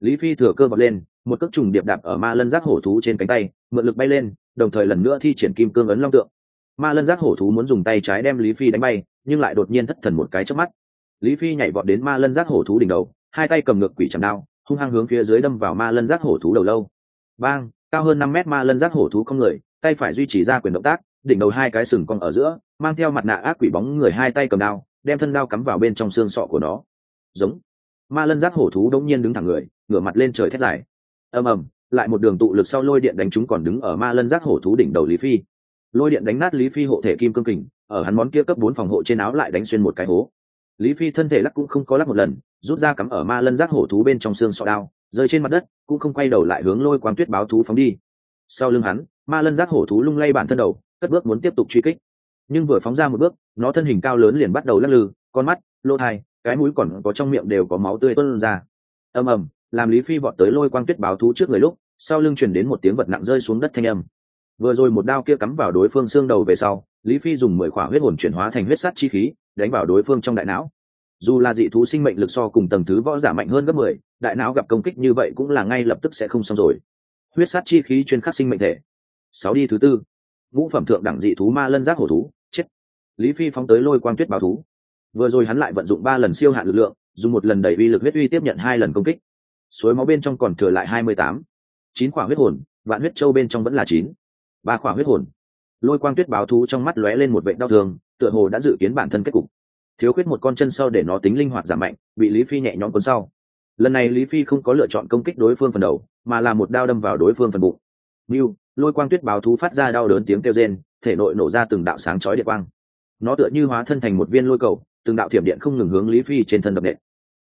Lý phi thừa cơ bật lên, một cước trùng điệp đạp ở ma lân giác hổ thú trên cánh tay, mượn lực bay lên, đồng thời lần nữa thi triển kim cương ấn long tượng. Ma lân giác hổ thú muốn dùng tay trái đem lý phi đánh bay, nhưng lại đột nhiên thất thần một cái trước mắt. Lý phi nhảy vọt đến ma lân giác hổ thú đỉnh đầu hai tay cầm ngược quỷ chạm đao, hung hăng hướng phía dưới đâm vào ma lân giác hổ thú đầu lâu. Bang, cao hơn năm mét ma lân giác hổ thú không người, tay phải duy trì ra quyền động tác, đỉnh đầu hai cái sừng cong ở giữa, mang theo mặt nạ ác quỷ bóng người hai tay cầm đao, đem thân đao cắm vào bên trong xương sọ của nó. Giống. Ma lân giác hổ thú đống nhiên đứng thẳng người, ngửa mặt lên trời thét dài. Ầm ầm, lại một đường tụ lực sau lôi điện đánh chúng còn đứng ở ma lân giác hổ thú đỉnh đầu lý phi. Lôi điện đánh nát lý phi hộ thể kim cương kình, ở hắn món kia cấp bốn phòng hộ trên áo lại đánh xuyên một cái hố lý phi thân thể lắc cũng không có lắc một lần, rút ra cắm ở ma lân giác hổ thú bên trong xương sọ đao, rơi trên mặt đất, cũng không quay đầu lại hướng lôi quang tuyết báo thú phóng đi. Sau lưng hắn, ma lân giác hổ thú lung lay bản thân đầu, cất bước muốn tiếp tục truy kích. Nhưng vừa phóng ra một bước, nó thân hình cao lớn liền bắt đầu lắc lư, con mắt, lỗ thai, cái mũi còn có trong miệng đều có máu tươi tuân ra. Ầm ầm, làm lý phi vọt tới lôi quang tuyết báo thú trước người lúc, sau lưng chuyển đến một tiếng vật nặng rơi xuống đất thanh âm. Vừa rồi một đao kia cắm vào đối phương xương đầu về sau, lý phi dùng mười khỏa huyết hồn chuyển hóa thành huyết sắt chi khí đánh vào đối phương trong đại não. Dù là dị thú sinh mệnh lực so cùng tầng thứ võ giả mạnh hơn gấp mười, đại não gặp công kích như vậy cũng là ngay lập tức sẽ không xong rồi. Huyết sát chi khí chuyên khắc sinh mệnh thể. Sáu đi thứ tư. Ngũ phẩm thượng đẳng dị thú ma lân giác hổ thú, chết. Lý phi phóng tới lôi quang tuyết báo thú. Vừa rồi hắn lại vận dụng ba lần siêu hạn lực lượng, dùng một lần đẩy uy lực huyết uy tiếp nhận hai lần công kích. Suối máu bên trong còn thừa lại hai mươi tám. Chín quả huyết hồn, vạn huyết châu bên trong vẫn là chín. Ba quả huyết hồn. Lôi quang tuyết báo thú trong mắt lóe lên một vệ đau thương tựa hồ đã dự kiến bản thân kết cục. Thiếu khuyết một con chân sau để nó tính linh hoạt giảm mạnh bị lý phi nhẹ nhõm cuốn sau. Lần này lý phi không có lựa chọn công kích đối phương phần đầu mà là một đao đâm vào đối phương phần bụng. Ngưu, lôi quang tuyết báo thú phát ra đau đớn tiếng kêu rên thể nội nổ ra từng đạo sáng chói điện quang. Nó tựa như hóa thân thành một viên lôi cầu từng đạo thiểm điện không ngừng hướng lý phi trên thân đập nện.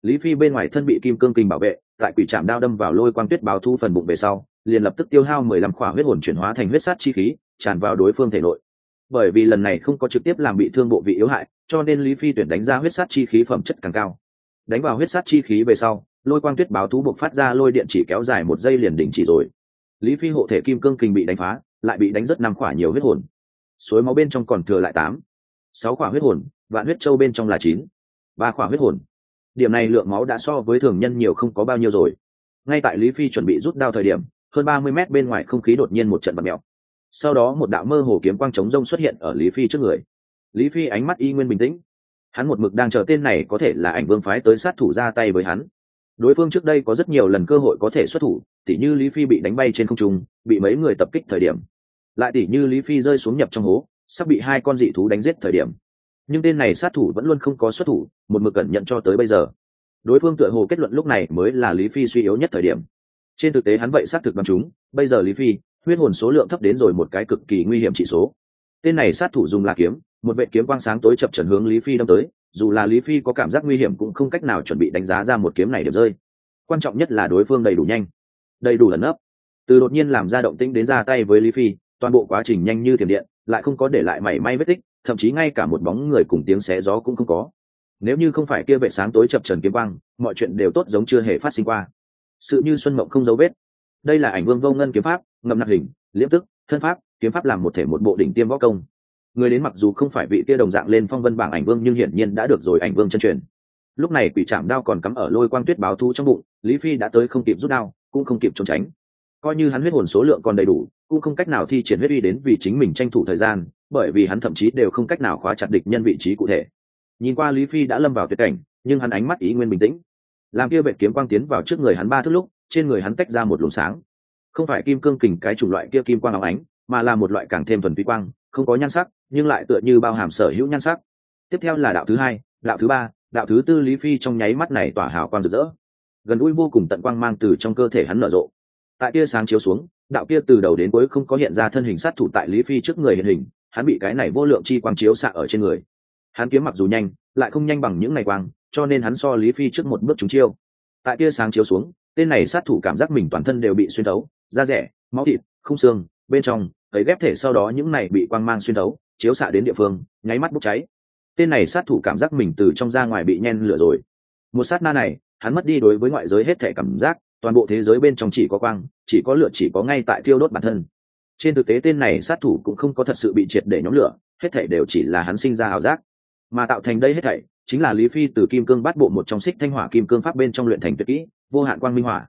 Lý phi bên ngoài thân bị kim cương kình bảo vệ tại quỷ trạm đao đâm vào lôi quang tuyết báo thu phần bụng về sau liền lập tức tiêu hao mười lăm khỏa huyết hồn chuyển hóa thành huyết sát chi khí tràn vào đối phương thể nội bởi vì lần này không có trực tiếp làm bị thương bộ vị yếu hại, cho nên lý phi tuyển đánh ra huyết sát chi khí phẩm chất càng cao. Đánh vào huyết sát chi khí về sau, lôi quang tuyết báo thú buộc phát ra lôi điện chỉ kéo dài một giây liền đỉnh chỉ rồi. Lý phi hộ thể kim cương kình bị đánh phá, lại bị đánh rất năm khỏa nhiều huyết hồn. Suối máu bên trong còn thừa lại tám, sáu khỏa huyết hồn, vạn huyết châu bên trong là chín, ba khỏa huyết hồn. Điểm này lượng máu đã so với thường nhân nhiều không có bao nhiêu rồi. Ngay tại lý phi chuẩn bị rút đao thời điểm, hơn ba mươi mét bên ngoài không khí đột nhiên một trận bật mèo sau đó một đạo mơ hồ kiếm quang trống rông xuất hiện ở lý phi trước người. Lý phi ánh mắt y nguyên bình tĩnh. Hắn một mực đang chờ tên này có thể là ảnh vương phái tới sát thủ ra tay với hắn. Đối phương trước đây có rất nhiều lần cơ hội có thể xuất thủ, tỉ như lý phi bị đánh bay trên không trung, bị mấy người tập kích thời điểm. Lại tỉ như lý phi rơi xuống nhập trong hố, sắp bị hai con dị thú đánh giết thời điểm. Nhưng tên này sát thủ vẫn luôn không có xuất thủ, một mực cẩn nhận cho tới bây giờ. Đối phương tựa hồ kết luận lúc này mới là lý phi suy yếu nhất thời điểm. Trên thực tế hắn vậy xác thực bằng chúng, bây giờ lý phi huyết hồn số lượng thấp đến rồi một cái cực kỳ nguy hiểm chỉ số. Tên này sát thủ dùng là kiếm, một vệ kiếm quang sáng tối chập trần hướng lý phi đâm tới, dù là lý phi có cảm giác nguy hiểm cũng không cách nào chuẩn bị đánh giá ra một kiếm này điểm rơi. Quan trọng nhất là đối phương đầy đủ nhanh, đầy đủ ẩn nấp. Từ đột nhiên làm ra động tĩnh đến ra tay với lý phi, toàn bộ quá trình nhanh như thiểm điện, lại không có để lại mảy may vết tích, thậm chí ngay cả một bóng người cùng tiếng xé gió cũng không có. Nếu như không phải kia vệ sáng tối chập trần kiếm quang, mọi chuyện đều tốt giống chưa hề phát sinh qua. Sự như xuân mộng không dấu vết đây là ảnh vương vô ngân kiếm pháp ngầm nặc hình, liễm tức, thân pháp, kiếm pháp làm một thể một bộ đỉnh tiêm võ công. Người đến mặc dù không phải vị kia đồng dạng lên phong vân bảng ảnh vương nhưng hiển nhiên đã được rồi ảnh vương chân truyền. Lúc này quỷ trạm đao còn cắm ở lôi quang tuyết báo thu trong bụng, lý phi đã tới không kịp rút đao, cũng không kịp trốn tránh. Coi như hắn huyết hồn số lượng còn đầy đủ, cũng không cách nào thi triển huyết uy đến vì chính mình tranh thủ thời gian, bởi vì hắn thậm chí đều không cách nào khóa chặt địch nhân vị trí cụ thể. Nhìn qua lý phi đã lâm vào tuyệt cảnh, nhưng hắn ánh mắt ý nguyên bình tĩnh. Làm kia vệ kiếm quang tiến vào trước người hắn ba thước lúc trên người hắn tách ra một luồng sáng. Không phải kim cương kình cái chủng loại kia kim quang áo ánh, mà là một loại càng thêm thuần túy quang, không có nhan sắc, nhưng lại tựa như bao hàm sở hữu nhan sắc. Tiếp theo là đạo thứ hai, đạo thứ ba, đạo thứ tư lý phi trong nháy mắt này tỏa hào quang rực rỡ. Gần ui vô cùng tận quang mang từ trong cơ thể hắn nở rộ. Tại kia sáng chiếu xuống, đạo kia từ đầu đến cuối không có hiện ra thân hình sát thủ tại lý phi trước người hiện hình, hắn bị cái này vô lượng chi quang chiếu xạ ở trên người. Hắn kiếm mặc dù nhanh, lại không nhanh bằng những ngày quang, cho nên hắn so lý phi trước một bước trúng chiêu. Tại kia sáng chiếu xuống tên này sát thủ cảm giác mình toàn thân đều bị xuyên đấu da rẻ, máu thịt, không xương, bên trong ấy ghép thể sau đó những này bị quang mang xuyên đấu chiếu xạ đến địa phương, nháy mắt bốc cháy. Tên này sát thủ cảm giác mình từ trong ra ngoài bị nhen lửa rồi. Một sát na này, hắn mất đi đối với ngoại giới hết thể cảm giác, toàn bộ thế giới bên trong chỉ có quang, chỉ có lửa, chỉ có ngay tại thiêu đốt bản thân. Trên thực tế tên này sát thủ cũng không có thật sự bị triệt để nhóm lửa, hết thể đều chỉ là hắn sinh ra ảo giác. Mà tạo thành đây hết thảy, chính là lý phi từ kim cương bắt bộ một trong xích thanh hỏa kim cương pháp bên trong luyện thành tuyệt kỹ vô hạn quang minh hỏa.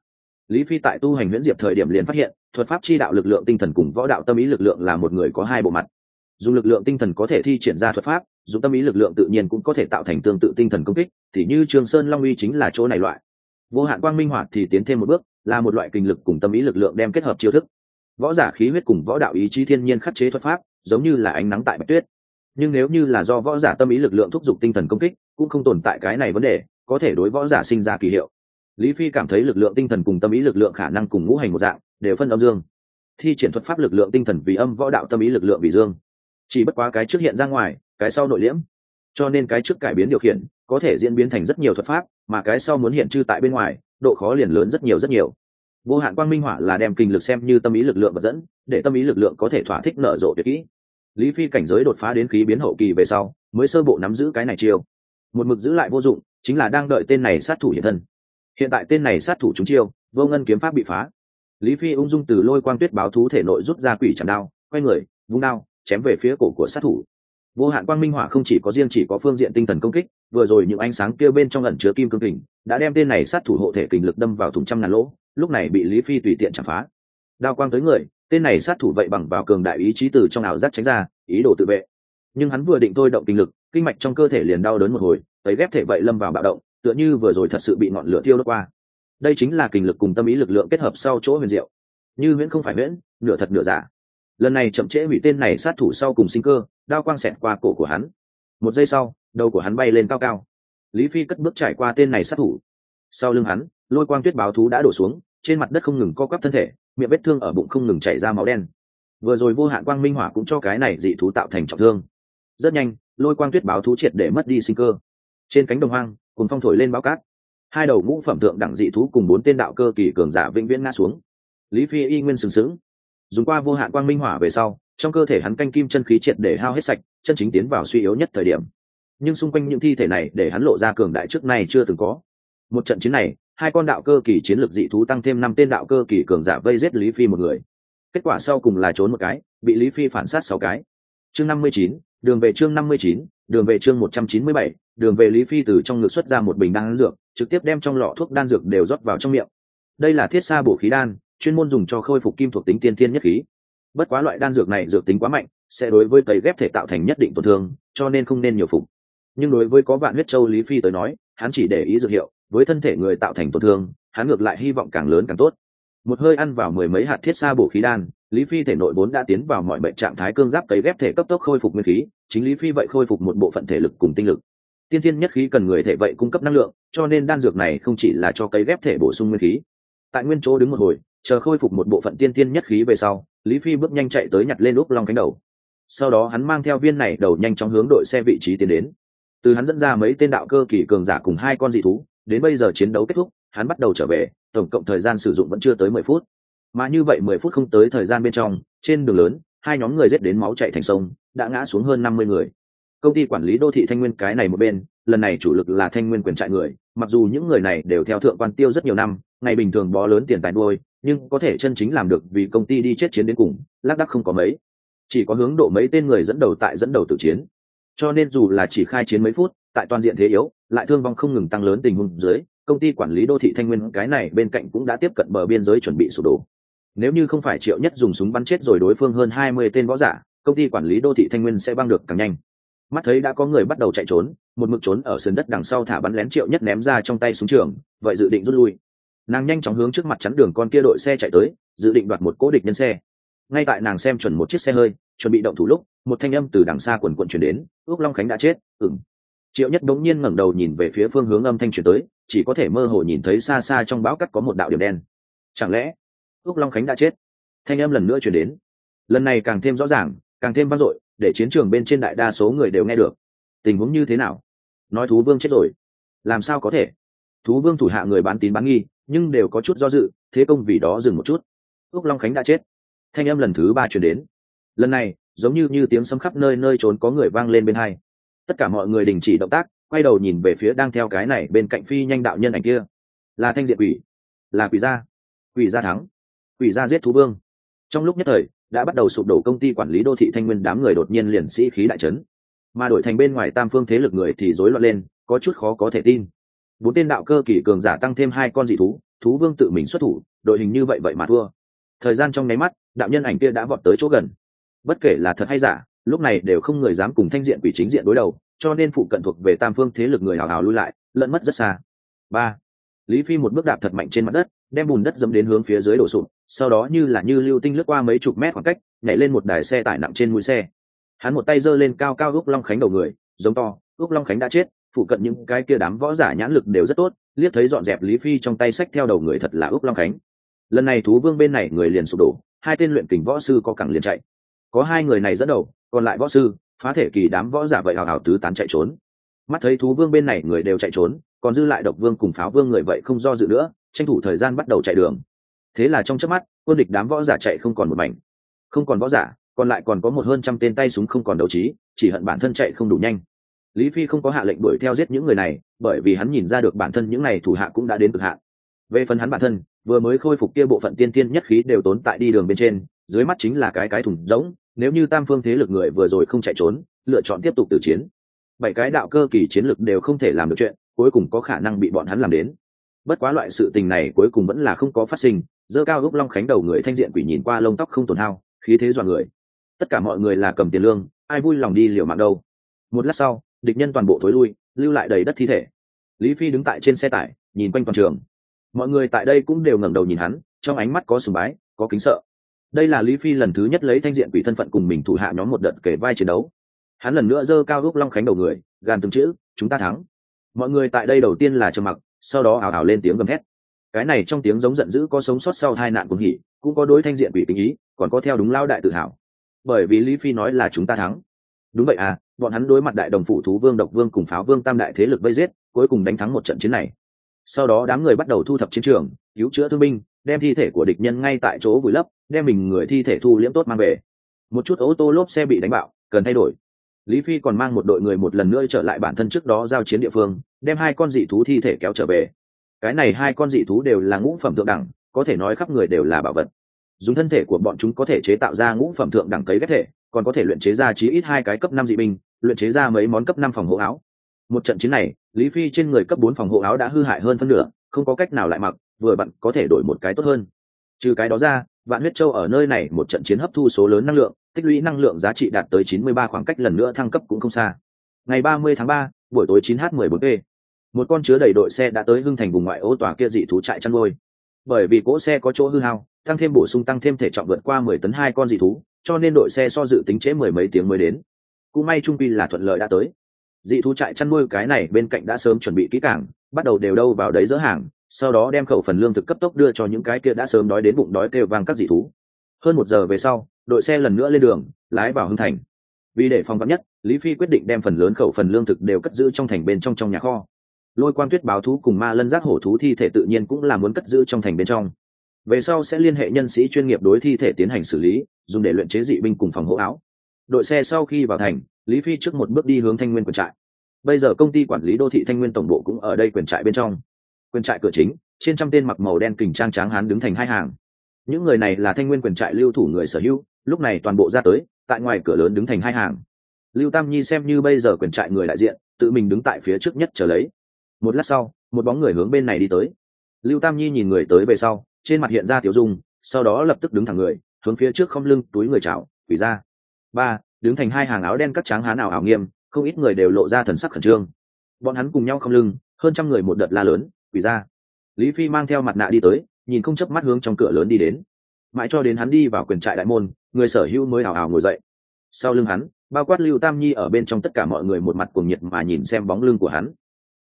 Lý phi tại tu hành huyễn diệp thời điểm liền phát hiện, thuật pháp chi đạo lực lượng tinh thần cùng võ đạo tâm ý lực lượng là một người có hai bộ mặt. Dùng lực lượng tinh thần có thể thi triển ra thuật pháp dùng tâm ý lực lượng tự nhiên cũng có thể tạo thành tương tự tinh thần công kích thì như trường sơn long uy chính là chỗ này loại. Vô hạn quang minh hỏa thì tiến thêm một bước, là một loại kinh lực cùng tâm ý lực lượng đem kết hợp chiêu thức. Võ giả khí huyết cùng võ đạo ý chí thiên nhiên khắc chế thuật pháp, giống như là ánh nắng tại bạch tuyết. Nhưng nếu như là do võ giả tâm ý lực lượng thúc giục tinh thần công kích, cũng không tồn tại cái này vấn đề, có thể đối võ giả sinh ra kỳ hiệu lý phi cảm thấy lực lượng tinh thần cùng tâm ý, lực lượng khả năng cùng ngũ hành một dạng, đều phân âm dương. Thi triển thuật pháp lực lượng tinh thần vì âm, võ đạo tâm ý, lực lượng vì dương. Chỉ bất quá cái trước hiện ra ngoài, cái sau nội liễm. Cho nên cái trước cải biến điều khiển, có thể diễn biến thành rất nhiều thuật pháp, mà cái sau muốn hiện trư tại bên ngoài, độ khó liền lớn rất nhiều rất nhiều. Vô hạn quang minh hỏa là đem kinh lực xem như tâm ý, lực lượng vật dẫn, để tâm ý, lực lượng có thể thỏa thích nở rộ tuyệt kỹ. Lý phi cảnh giới đột phá đến khí biến hậu kỳ về sau, mới sơ bộ nắm giữ cái này chiêu. Một mực giữ lại vô dụng, chính là đang đợi tên này sát thủ hiện thân hiện tại tên này sát thủ trúng chiêu, vô ngân kiếm pháp bị phá. Lý phi ung dung từ lôi quang tuyết báo thú thể nội rút ra quỷ chẳng đao, quay người, vung đao, chém về phía cổ của sát thủ. Vô hạn quang minh hỏa không chỉ có riêng chỉ có phương diện tinh thần công kích, vừa rồi những ánh sáng kia bên trong ẩn chứa kim cương kình, đã đem tên này sát thủ hộ thể kình lực đâm vào thùng trăm ngàn lỗ, lúc này bị lý phi tùy tiện chạm phá. Đao quang tới người, tên này sát thủ vậy bằng vào cường đại ý chí từ trong ảo giác tránh ra, ý đồ tự vệ. Nhưng hắn vừa định thôi động kinh lực, kinh mạch trong cơ thể liền đau đớn một hồi thấy ghép thể vậy lâm vào bạo động tựa như vừa rồi thật sự bị ngọn lửa thiêu đốt qua. Đây chính là kinh lực cùng tâm ý lực lượng kết hợp sau chỗ huyền diệu. Như huyễn không phải huyễn, nửa thật nửa giả. Lần này chậm trễ hủy tên này sát thủ sau cùng sinh cơ, đao quang xẹt qua cổ của hắn. Một giây sau, đầu của hắn bay lên cao cao. Lý phi cất bước trải qua tên này sát thủ. Sau lưng hắn, lôi quang tuyết báo thú đã đổ xuống, trên mặt đất không ngừng co quắp thân thể, miệng vết thương ở bụng không ngừng chảy ra máu đen. Vừa rồi vô hạn quang minh hỏa cũng cho cái này dị thú tạo thành trọng thương. Rất nhanh, lôi quang tuyết báo thú triệt để mất đi sinh cơ. Trên cánh đồng hoang cùng phong thổi lên báo cát. Hai đầu ngũ phẩm tượng đẳng dị thú cùng bốn tên đạo cơ kỳ cường giả vĩnh viễn ngã xuống. Lý phi y nguyên sừng sững, dùng qua vô hạn quang minh hỏa về sau, trong cơ thể hắn canh kim chân khí triệt để hao hết sạch, chân chính tiến vào suy yếu nhất thời điểm. Nhưng xung quanh những thi thể này để hắn lộ ra cường đại trước nay chưa từng có. Một trận chiến này, hai con đạo cơ kỳ chiến lược dị thú tăng thêm năm tên đạo cơ kỳ cường giả vây giết lý phi một người. Kết quả sau cùng là trốn một cái, bị lý phi phản sát sáu cái. Chương năm mươi chín, đường về chương năm mươi chín, đường về chương một trăm chín mươi bảy đường về lý phi từ trong ngực xuất ra một bình đan dược, trực tiếp đem trong lọ thuốc đan dược đều rót vào trong miệng. Đây là thiết xa bổ khí đan, chuyên môn dùng cho khôi phục kim thuộc tính tiên thiên nhất khí. Bất quá loại đan dược này dược tính quá mạnh, sẽ đối với cấy ghép thể tạo thành nhất định tổn thương, cho nên không nên nhiều phục. Nhưng đối với có vạn huyết châu lý phi tới nói, hắn chỉ để ý dược hiệu, với thân thể người tạo thành tổn thương, hắn ngược lại hy vọng càng lớn càng tốt. Một hơi ăn vào mười mấy hạt thiết xa bổ khí đan, lý phi thể nội vốn đã tiến vào mọi bệnh trạng thái cương giáp cấy ghép thể cấp tốc khôi phục nguyên khí, chính lý phi vậy khôi phục một bộ phận thể lực cùng tinh lực tiên thiên nhất khí cần người thể vậy cung cấp năng lượng, cho nên đan dược này không chỉ là cho cấy ghép thể bổ sung nguyên khí. Tại nguyên chỗ đứng một hồi, chờ khôi phục một bộ phận tiên thiên nhất khí về sau, lý phi bước nhanh chạy tới nhặt lên úp long cánh đầu. Sau đó hắn mang theo viên này đầu nhanh chóng hướng đội xe vị trí tiến đến. Từ hắn dẫn ra mấy tên đạo cơ kỳ cường giả cùng hai con dị thú, đến bây giờ chiến đấu kết thúc, hắn bắt đầu trở về, tổng cộng thời gian sử dụng vẫn chưa tới mười phút. Mà như vậy mười phút không tới thời gian bên trong, trên đường lớn, hai nhóm người giết đến máu chạy thành sông, đã ngã xuống hơn năm mươi người công ty quản lý đô thị thanh nguyên cái này một bên, lần này chủ lực là thanh nguyên quyền trại người, mặc dù những người này đều theo thượng quan tiêu rất nhiều năm, ngày bình thường bó lớn tiền tài nuôi, nhưng có thể chân chính làm được vì công ty đi chết chiến đến cùng, lác đắc không có mấy. Chỉ có hướng độ mấy tên người dẫn đầu tại dẫn đầu tự chiến. Cho nên dù là chỉ khai chiến mấy phút, tại toàn diện thế yếu, lại thương vong không ngừng tăng lớn tình huống dưới, công ty quản lý đô thị thanh nguyên cái này bên cạnh cũng đã tiếp cận bờ biên giới chuẩn bị sụp đổ. Nếu như không phải triệu nhất dùng súng bắn chết rồi đối phương hơn hai mươi tên võ giả, công ty quản lý đô thị thanh nguyên sẽ băng được càng nhanh mắt thấy đã có người bắt đầu chạy trốn, một mực trốn ở sườn đất đằng sau thả bắn lén triệu nhất ném ra trong tay súng trường, vậy dự định rút lui. Nàng nhanh chóng hướng trước mặt chắn đường con kia đội xe chạy tới, dự định đoạt một cố địch nhân xe. Ngay tại nàng xem chuẩn một chiếc xe hơi, chuẩn bị động thủ lúc, một thanh âm từ đằng xa quần quận chuyển đến, ước long khánh đã chết. Ừng triệu nhất đống nhiên ngẩng đầu nhìn về phía phương hướng âm thanh chuyển tới, chỉ có thể mơ hồ nhìn thấy xa xa trong bão cắt có một đạo điểm đen. Chẳng lẽ ước long khánh đã chết? Thanh âm lần nữa chuyển đến. Lần này càng thêm rõ ràng, càng thêm vang dội để chiến trường bên trên đại đa số người đều nghe được. Tình huống như thế nào? Nói thú vương chết rồi. Làm sao có thể? Thú vương thủ hạ người bán tín bán nghi, nhưng đều có chút do dự, thế công vì đó dừng một chút. Ước long khánh đã chết. Thanh âm lần thứ ba chuyển đến. Lần này, giống như như tiếng sấm khắp nơi nơi trốn có người vang lên bên hai. Tất cả mọi người đình chỉ động tác, quay đầu nhìn về phía đang theo cái này bên cạnh phi nhanh đạo nhân ảnh kia. Là thanh diện quỷ. Là quỷ gia. Quỷ gia thắng. Quỷ gia giết thú vương. Trong lúc nhất thời đã bắt đầu sụp đổ công ty quản lý đô thị thanh nguyên, đám người đột nhiên liền sĩ khí đại trấn mà đổi thành bên ngoài tam phương thế lực người thì rối loạn lên, có chút khó có thể tin. Bốn tên đạo cơ kỷ cường giả tăng thêm hai con dị thú thú vương tự mình xuất thủ, đội hình như vậy vậy mà thua. Thời gian trong nháy mắt, đạo nhân ảnh kia đã vọt tới chỗ gần. Bất kể là thật hay giả, lúc này đều không người dám cùng thanh diện quỷ chính diện đối đầu, cho nên phụ cận thuộc về tam phương thế lực người hào hào lui lại, lẫn mất rất xa. Ba lý phi một bước đạp thật mạnh trên mặt đất, đem bùn đất dẫm đến hướng phía dưới đổ sụp, sau đó như là như lưu tinh lướt qua mấy chục mét khoảng cách, nhảy lên một đài xe tải nặng trên mũi xe. Hắn một tay giơ lên cao cao úc long khánh đầu người, giống to, úc long khánh đã chết, phụ cận những cái kia đám võ giả nhãn lực đều rất tốt, liếc thấy dọn dẹp lý phi trong tay sách theo đầu người thật là úc long khánh. Lần này thú vương bên này người liền sụp đổ, hai tên luyện kình võ sư có cẳng liền chạy. Có hai người này dẫn đầu, còn lại võ sư, phá thể kỳ đám võ giả vậy hào hào tứ tán chạy trốn. Mắt thấy thú vương bên này người đều chạy trốn còn dư lại độc vương cùng pháo vương người vậy không do dự nữa, tranh thủ thời gian bắt đầu chạy đường. Thế là trong chớp mắt, quân địch đám võ giả chạy không còn một mảnh. Không còn võ giả, còn lại còn có một hơn trăm tên tay súng không còn đấu trí, chỉ hận bản thân chạy không đủ nhanh. Lý phi không có hạ lệnh đuổi theo giết những người này, bởi vì hắn nhìn ra được bản thân những này thủ hạ cũng đã đến cực hạn. Về phần hắn bản thân, vừa mới khôi phục kia bộ phận tiên tiên nhất khí đều tốn tại đi đường bên trên, dưới mắt chính là cái cái thùng rỗng, nếu như tam phương thế lực người vừa rồi không chạy trốn, lựa chọn tiếp tục tử chiến. Bảy cái đạo cơ kỳ chiến lực đều không thể làm được chuyện cuối cùng có khả năng bị bọn hắn làm đến. Bất quá loại sự tình này cuối cùng vẫn là không có phát sinh dơ cao úc long khánh đầu người thanh diện quỷ nhìn qua lông tóc không tổn hao, khí thế dọa người. Tất cả mọi người là cầm tiền lương, ai vui lòng đi liều mạng đâu. Một lát sau, địch nhân toàn bộ thối lui, lưu lại đầy đất thi thể. Lý phi đứng tại trên xe tải, nhìn quanh toàn trường. Mọi người tại đây cũng đều ngẩng đầu nhìn hắn, trong ánh mắt có sùng bái, có kính sợ. Đây là lý phi lần thứ nhất lấy thanh diện quỷ thân phận cùng mình thủ hạ nhóm một đợt kể vai chiến đấu. Hắn lần nữa dơ cao úc long khánh đầu người, gàn từng chữ, chúng ta thắng mọi người tại đây đầu tiên là trầm mặc, sau đó ảo ảo lên tiếng gầm thét. Cái này trong tiếng giống giận dữ có sống sót sau hai nạn cuồng hỉ, cũng có đối thanh diện quỷ tình ý, còn có theo đúng lao đại tự hào. Bởi vì lý phi nói là chúng ta thắng. Đúng vậy à bọn hắn đối mặt đại đồng phụ thú vương, độc vương cùng pháo vương tam đại thế lực vây giết, cuối cùng đánh thắng một trận chiến này. Sau đó đám người bắt đầu thu thập chiến trường, cứu chữa thương binh, đem thi thể của địch nhân ngay tại chỗ vùi lấp, đem mình người thi thể thu liễm tốt mang về. Một chút ô tô lốp xe bị đánh bạo, cần thay đổi lý phi còn mang một đội người một lần nữa trở lại bản thân trước đó giao chiến địa phương, đem hai con dị thú thi thể kéo trở về. Cái này hai con dị thú đều là ngũ phẩm thượng đẳng, có thể nói khắp người đều là bảo vật. Dùng thân thể của bọn chúng có thể chế tạo ra ngũ phẩm thượng đẳng cấy ghép thể, còn có thể luyện chế ra chí ít hai cái cấp năm dị binh, luyện chế ra mấy món cấp năm phòng hộ áo. Một trận chiến này, lý phi trên người cấp bốn phòng hộ áo đã hư hại hơn phân nửa, không có cách nào lại mặc, vừa bận có thể đổi một cái tốt hơn. Trừ cái đó ra vạn huyết châu ở nơi này một trận chiến hấp thu số lớn năng lượng, tích lũy năng lượng giá trị đạt tới chín mươi ba khoảng cách lần nữa thăng cấp cũng không xa. Ngày ba mươi tháng ba, buổi tối chín h mười bốn p, một con chứa đầy đội xe đã tới hưng thành vùng ngoại ô tòa kia dị thú trại chăn nuôi. Bởi vì cỗ xe có chỗ hư hao, tăng thêm bổ sung tăng thêm thể trọng vượt qua mười tấn hai con dị thú, cho nên đội xe so dự tính trễ mười mấy tiếng mới đến. Cũng may trung pi là thuận lợi đã tới. Dị thú trại chăn nuôi cái này bên cạnh đã sớm chuẩn bị kỹ cảng bắt đầu đều đâu vào đấy dỡ hàng sau đó đem khẩu phần lương thực cấp tốc đưa cho những cái kia đã sớm đói đến bụng đói kêu vang các dị thú. Hơn một giờ về sau, đội xe lần nữa lên đường, lái vào hưng thành. Vì để phòng vắn nhất, lý phi quyết định đem phần lớn khẩu phần lương thực đều cất giữ trong thành bên trong trong nhà kho. Lôi quan tuyết báo thú cùng ma lân giác hổ thú thi thể tự nhiên cũng là muốn cất giữ trong thành bên trong. Về sau sẽ liên hệ nhân sĩ chuyên nghiệp đối thi thể tiến hành xử lý, dùng để luyện chế dị binh cùng phòng hộ áo. Đội xe sau khi vào thành, lý phi trước một bước đi hướng thanh nguyên quyền trại. Bây giờ công ty quản lý đô thị thanh nguyên tổng bộ cũng ở đây quyền trại bên trong quyền trại cửa chính, trên trăm tên mặc màu đen kình trang tráng hán đứng thành hai hàng. Những người này là thanh nguyên quyền trại lưu thủ người sở hữu, lúc này toàn bộ ra tới, tại ngoài cửa lớn đứng thành hai hàng. Lưu tam nhi xem như bây giờ quyền trại người đại diện, tự mình đứng tại phía trước nhất chờ lấy. Một lát sau, một bóng người hướng bên này đi tới. Lưu tam nhi nhìn người tới về sau, trên mặt hiện ra tiểu dung, sau đó lập tức đứng thẳng người, hướng phía trước không lưng, túi người chào, quỷ ra ba, đứng thành hai hàng áo đen các tráng hán ảo ảo nghiêm, không ít người đều lộ ra thần sắc khẩn trương. Bọn hắn cùng nhau không lưng, hơn trăm người một đợt la lớn quỷ ra. Lý phi mang theo mặt nạ đi tới, nhìn không chớp mắt hướng trong cửa lớn đi đến. Mãi cho đến hắn đi vào quyền trại đại môn, người sở hữu mới ảo ảo ngồi dậy. Sau lưng hắn, bao quát lưu tam nhi ở bên trong tất cả mọi người một mặt cuồng nhiệt mà nhìn xem bóng lưng của hắn.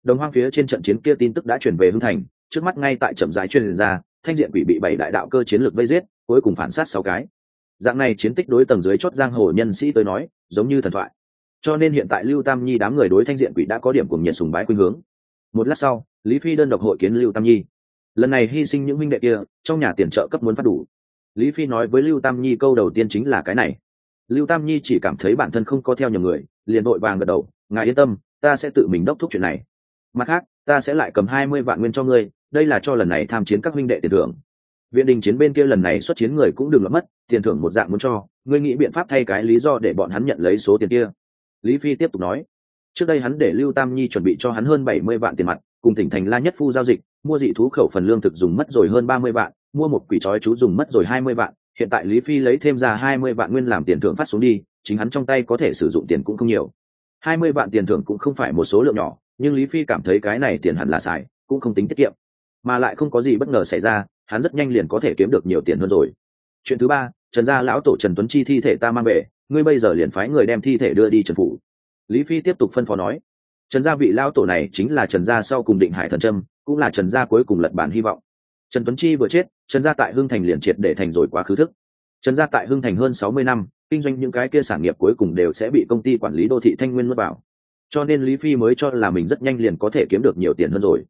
Đồng hoang phía trên trận chiến kia tin tức đã chuyển về hưng thành, trước mắt ngay tại chậm rãi truyền ra, thanh diện quỷ bị bảy đại đạo cơ chiến lược vây giết, cuối cùng phản sát sáu cái. Dạng này chiến tích đối tầng dưới chót giang hồ nhân sĩ tới nói, giống như thần thoại. Cho nên hiện tại lưu tam nhi đám người đối thanh diện quỷ đã có điểm cùng nhiệt sùng bái khuynh hướng. Một lát sau lý phi đơn độc hội kiến lưu tam nhi. Lần này hy sinh những minh đệ kia, trong nhà tiền trợ cấp muốn phát đủ. Lý phi nói với lưu tam nhi câu đầu tiên chính là cái này. Lưu tam nhi chỉ cảm thấy bản thân không có theo nhiều người, liền đội vàng gật đầu, ngài yên tâm, ta sẽ tự mình đốc thúc chuyện này. Mặt khác, ta sẽ lại cầm hai mươi vạn nguyên cho ngươi, đây là cho lần này tham chiến các huynh đệ tiền thưởng. Viện đình chiến bên kia lần này xuất chiến người cũng đừng lỡ mất, tiền thưởng một dạng muốn cho, ngươi nghĩ biện pháp thay cái lý do để bọn hắn nhận lấy số tiền kia. Lý phi tiếp tục nói trước đây hắn để lưu tam nhi chuẩn bị cho hắn hơn bảy mươi vạn tiền mặt, cùng tỉnh thành la nhất phu giao dịch, mua dị thú khẩu phần lương thực dùng mất rồi hơn ba mươi vạn, mua một quỷ trói chú dùng mất rồi hai mươi vạn, hiện tại lý phi lấy thêm ra hai mươi vạn nguyên làm tiền thưởng phát xuống đi, chính hắn trong tay có thể sử dụng tiền cũng không nhiều. hai mươi vạn tiền thưởng cũng không phải một số lượng nhỏ, nhưng lý phi cảm thấy cái này tiền hẳn là xài, cũng không tính tiết kiệm. Mà lại không có gì bất ngờ xảy ra, hắn rất nhanh liền có thể kiếm được nhiều tiền hơn rồi. Chuyện thứ ba, trần gia lão tổ trần tuấn chi thi thể ta mang về, ngươi bây giờ liền phái người đem thi thể đưa đi trần phủ lý phi tiếp tục phân phó nói, trần gia vị lao tổ này chính là trần gia sau cùng định hải thần trâm cũng là trần gia cuối cùng lật bản hy vọng. Trần tuấn chi vừa chết, trần gia tại hưng thành liền triệt để thành rồi quá khứ thức. Trần gia tại hưng thành hơn sáu mươi năm, kinh doanh những cái kia sản nghiệp cuối cùng đều sẽ bị công ty quản lý đô thị thanh nguyên mất vào. Cho nên lý phi mới cho là mình rất nhanh liền có thể kiếm được nhiều tiền hơn rồi.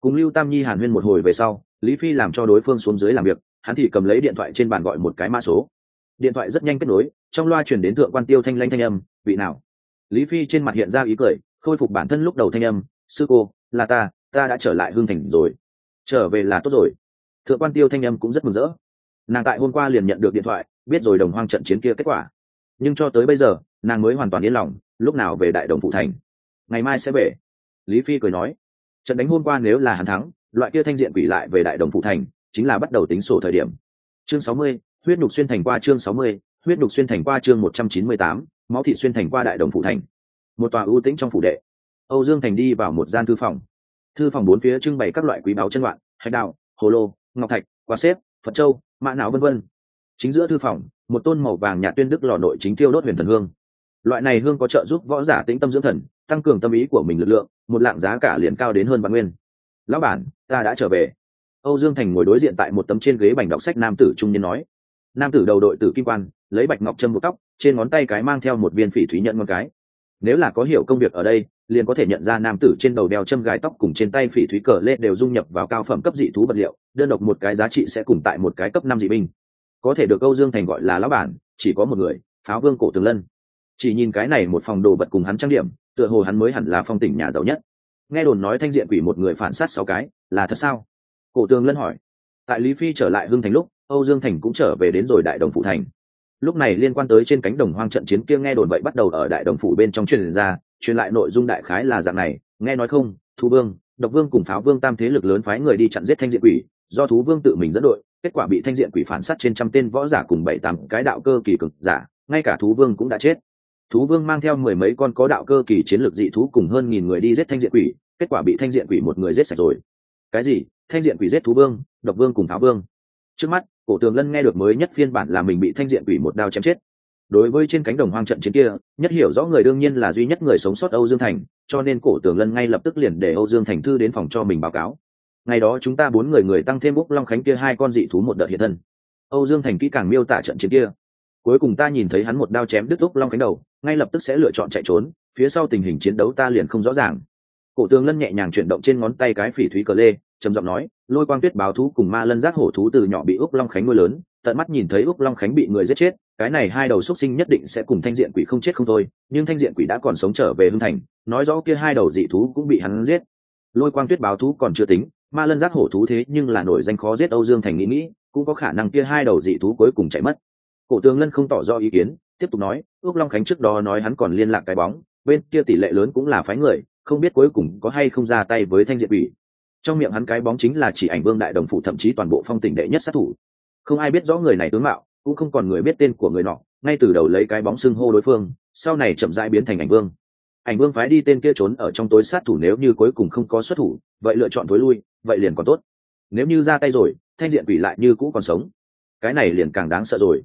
Cùng lưu tam nhi hàn huyên một hồi về sau, lý phi làm cho đối phương xuống dưới làm việc, hắn thì cầm lấy điện thoại trên bàn gọi một cái mã số. Điện thoại rất nhanh kết nối, trong loa chuyển đến thượng quan tiêu thanh lanh thanh âm, vị nào? Lý phi trên mặt hiện ra ý cười, khôi phục bản thân lúc đầu thanh âm, sư cô, là ta ta đã trở lại hương thành rồi. Trở về là tốt rồi. Thượng quan tiêu thanh âm cũng rất mừng rỡ. Nàng tại hôm qua liền nhận được điện thoại, biết rồi đồng hoang trận chiến kia kết quả. Nhưng cho tới bây giờ, nàng mới hoàn toàn yên lòng, lúc nào về đại đồng phụ thành. Ngày mai sẽ về. Lý phi cười nói, trận đánh hôm qua nếu là hắn thắng, loại kia thanh diện quỷ lại về đại đồng phụ thành, chính là bắt đầu tính sổ thời điểm. Chương sáu mươi, huyết nhục xuyên thành qua chương sáu mươi, huyết nhục xuyên thành qua chương một trăm chín mươi tám máu thị xuyên thành qua đại đồng phủ thành, một tòa ưu tĩnh trong phủ đệ. Âu dương thành đi vào một gian thư phòng. Thư phòng bốn phía trưng bày các loại quý báu chân loạn hạch đạo hồ lô, ngọc thạch quả xếp, phật châu, mã não vân vân. Chính giữa thư phòng, một tôn màu vàng nhạt tuyên đức lò nội chính tiêu đốt huyền thần hương. Loại này hương có trợ giúp võ giả tĩnh tâm dưỡng thần, tăng cường tâm ý của mình lực lượng, một lạng giá cả liền cao đến hơn vạn nguyên. Lão bản, ta đã trở về. Âu dương thành ngồi đối diện tại một tấm trên ghế bành đọc sách nam tử trung niên nói. Nam tử đầu đội tử kim quan lấy bạch ngọc trâm buộc tóc, trên ngón tay cái mang theo một viên phỉ thúy nhận một cái. Nếu là có hiểu công việc ở đây, liền có thể nhận ra nam tử trên đầu đeo châm gài tóc cùng trên tay phỉ thúy cờ lê đều dung nhập vào cao phẩm cấp dị thú vật liệu, đơn độc một cái giá trị sẽ cùng tại một cái cấp năm dị binh. Có thể được âu dương thành gọi là lão bản, chỉ có một người, pháo vương cổ tường lân. Chỉ nhìn cái này một phòng đồ vật cùng hắn trang điểm, tựa hồ hắn mới hẳn là phong tỉnh nhà giàu nhất. Nghe đồn nói thanh diện quỷ một người phản sát sáu cái, là thật sao? Cổ tường lân hỏi. Tại lý phi trở lại hưng thành lúc, âu dương thành cũng trở về đến rồi đại đồng phụ thành lúc này liên quan tới trên cánh đồng hoang trận chiến kia nghe đồn vậy bắt đầu ở đại đồng phủ bên trong truyền ra, truyền lại nội dung đại khái là dạng này, nghe nói không, thu vương, độc vương cùng pháo vương tam thế lực lớn phái người đi chặn giết thanh diện quỷ, do thú vương tự mình dẫn đội, kết quả bị thanh diện quỷ phản sát trên trăm tên võ giả cùng bảy tám cái đạo cơ kỳ cực giả, ngay cả thú vương cũng đã chết. Thú vương mang theo mười mấy con có đạo cơ kỳ chiến lược dị thú cùng hơn nghìn người đi giết thanh diện quỷ, kết quả bị thanh diện quỷ một người giết sạch rồi. Cái gì? Thanh diện quỷ giết thú vương, độc vương cùng pháo vương. Trước mắt cổ tường lân nghe được mới nhất phiên bản là mình bị thanh diện quỷ một đao chém chết. Đối với trên cánh đồng hoang trận chiến kia, nhất hiểu rõ người đương nhiên là duy nhất người sống sót âu dương thành, cho nên cổ tường lân ngay lập tức liền để âu dương thành thư đến phòng cho mình báo cáo. Ngày đó chúng ta bốn người người tăng thêm búc long khánh kia hai con dị thú một đợt hiện thân. Âu dương thành kỹ càng miêu tả trận chiến kia. Cuối cùng ta nhìn thấy hắn một đao chém đứt úc long cánh đầu, ngay lập tức sẽ lựa chọn chạy trốn, phía sau tình hình chiến đấu ta liền không rõ ràng. Cổ tường lân nhẹ nhàng chuyển động trên ngón tay cái phỉ thúy cờ lê trầm giọng nói, lôi quang tuyết báo thú cùng ma lân giác hổ thú từ nhỏ bị úc long khánh nuôi lớn, tận mắt nhìn thấy úc long khánh bị người giết chết, cái này hai đầu xuất sinh nhất định sẽ cùng thanh diện quỷ không chết không thôi, nhưng thanh diện quỷ đã còn sống trở về hưng thành, nói rõ kia hai đầu dị thú cũng bị hắn giết. Lôi quang tuyết báo thú còn chưa tính, ma lân giác hổ thú thế nhưng là nổi danh khó giết âu dương thành nghĩ nghĩ, cũng có khả năng kia hai đầu dị thú cuối cùng chạy mất. Cổ tướng lân không tỏ rõ ý kiến, tiếp tục nói ước long khánh trước đó nói hắn còn liên lạc cái bóng, bên kia tỷ lệ lớn cũng là phái người, không biết cuối cùng có hay không ra tay với thanh diện quỷ trong miệng hắn cái bóng chính là chỉ ảnh vương đại đồng phụ thậm chí toàn bộ phong tỉnh đệ nhất sát thủ. Không ai biết rõ người này tướng mạo, cũng không còn người biết tên của người nọ, ngay từ đầu lấy cái bóng xưng hô đối phương, sau này chậm rãi biến thành ảnh vương. Ảnh vương phái đi tên kia trốn ở trong tối sát thủ nếu như cuối cùng không có xuất thủ, vậy lựa chọn thối lui, vậy liền còn tốt. Nếu như ra tay rồi, thanh diện quỷ lại như cũ còn sống. Cái này liền càng đáng sợ rồi.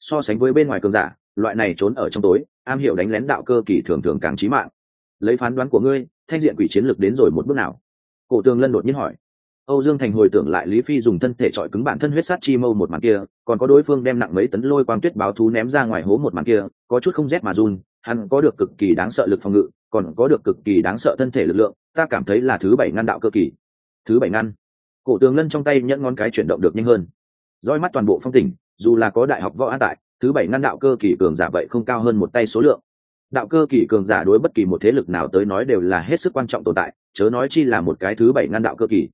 So sánh với bên ngoài cường giả, loại này trốn ở trong tối, am hiểu đánh lén đạo cơ kỳ thường thường càng trí mạng. Lấy phán đoán của ngươi, thanh diện quỷ chiến lược đến rồi một bước nào? Cổ tường lân đột nhiên hỏi. Âu dương thành hồi tưởng lại lý phi dùng thân thể trọi cứng bản thân huyết sát chi mâu một màn kia, còn có đối phương đem nặng mấy tấn lôi quang tuyết báo thú ném ra ngoài hố một màn kia, có chút không rét mà run, hắn có được cực kỳ đáng sợ lực phòng ngự, còn có được cực kỳ đáng sợ thân thể lực lượng, ta cảm thấy là thứ bảy ngăn đạo cơ kỳ. Thứ bảy ngăn. Cổ tường lân trong tay nhẫn ngón cái chuyển động được nhanh hơn. Roi mắt toàn bộ phong tỉnh dù là có đại học võ an tại, thứ bảy ngăn đạo cơ kỳ cường giả vậy không cao hơn một tay số lượng đạo cơ kỳ cường giả đối bất kỳ một thế lực nào tới nói đều là hết sức quan trọng tồn tại, chớ nói chi là một cái thứ bảy ngăn đạo cơ kỳ.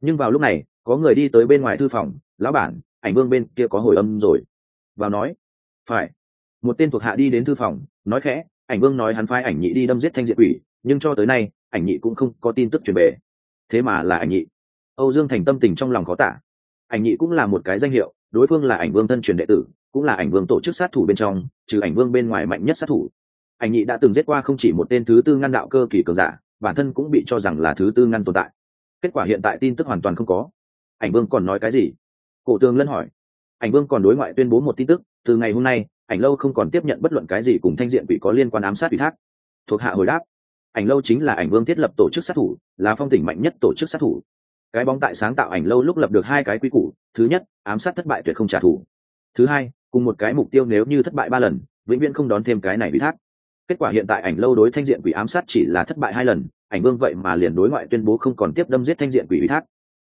Nhưng vào lúc này, có người đi tới bên ngoài thư phòng, lão bản, ảnh vương bên kia có hồi âm rồi. Vào nói, phải. Một tên thuộc hạ đi đến thư phòng, nói khẽ, ảnh vương nói hắn phái ảnh nhị đi đâm giết thanh diệt quỷ, nhưng cho tới nay, ảnh nhị cũng không có tin tức truyền về. Thế mà là ảnh nhị. Âu dương thành tâm tình trong lòng khó tả. Ảnh nhị cũng là một cái danh hiệu, đối phương là ảnh vương thân truyền đệ tử, cũng là ảnh vương tổ chức sát thủ bên trong, trừ ảnh vương bên ngoài mạnh nhất sát thủ ảnh nhị đã từng giết qua không chỉ một tên thứ tư ngăn đạo cơ kỳ cường giả, bản thân cũng bị cho rằng là thứ tư ngăn tồn tại. Kết quả hiện tại tin tức hoàn toàn không có. Ảnh vương còn nói cái gì? Cổ tường lân hỏi. Ảnh vương còn đối ngoại tuyên bố một tin tức, từ ngày hôm nay, ảnh lâu không còn tiếp nhận bất luận cái gì cùng thanh diện quỷ có liên quan ám sát ủy thác. Thuộc hạ hồi đáp. Ảnh lâu chính là ảnh vương thiết lập tổ chức sát thủ, là phong tỉnh mạnh nhất tổ chức sát thủ. Cái bóng tại sáng tạo ảnh lâu lúc lập được hai cái quy củ, thứ nhất, ám sát thất bại tuyệt không trả thù. Thứ hai, cùng một cái mục tiêu nếu như thất bại ba lần, vĩnh viễn không đón thêm cái này ủy thác kết quả hiện tại ảnh lâu đối thanh diện quỷ ám sát chỉ là thất bại hai lần, ảnh vương vậy mà liền đối ngoại tuyên bố không còn tiếp đâm giết thanh diện quỷ ủy thác.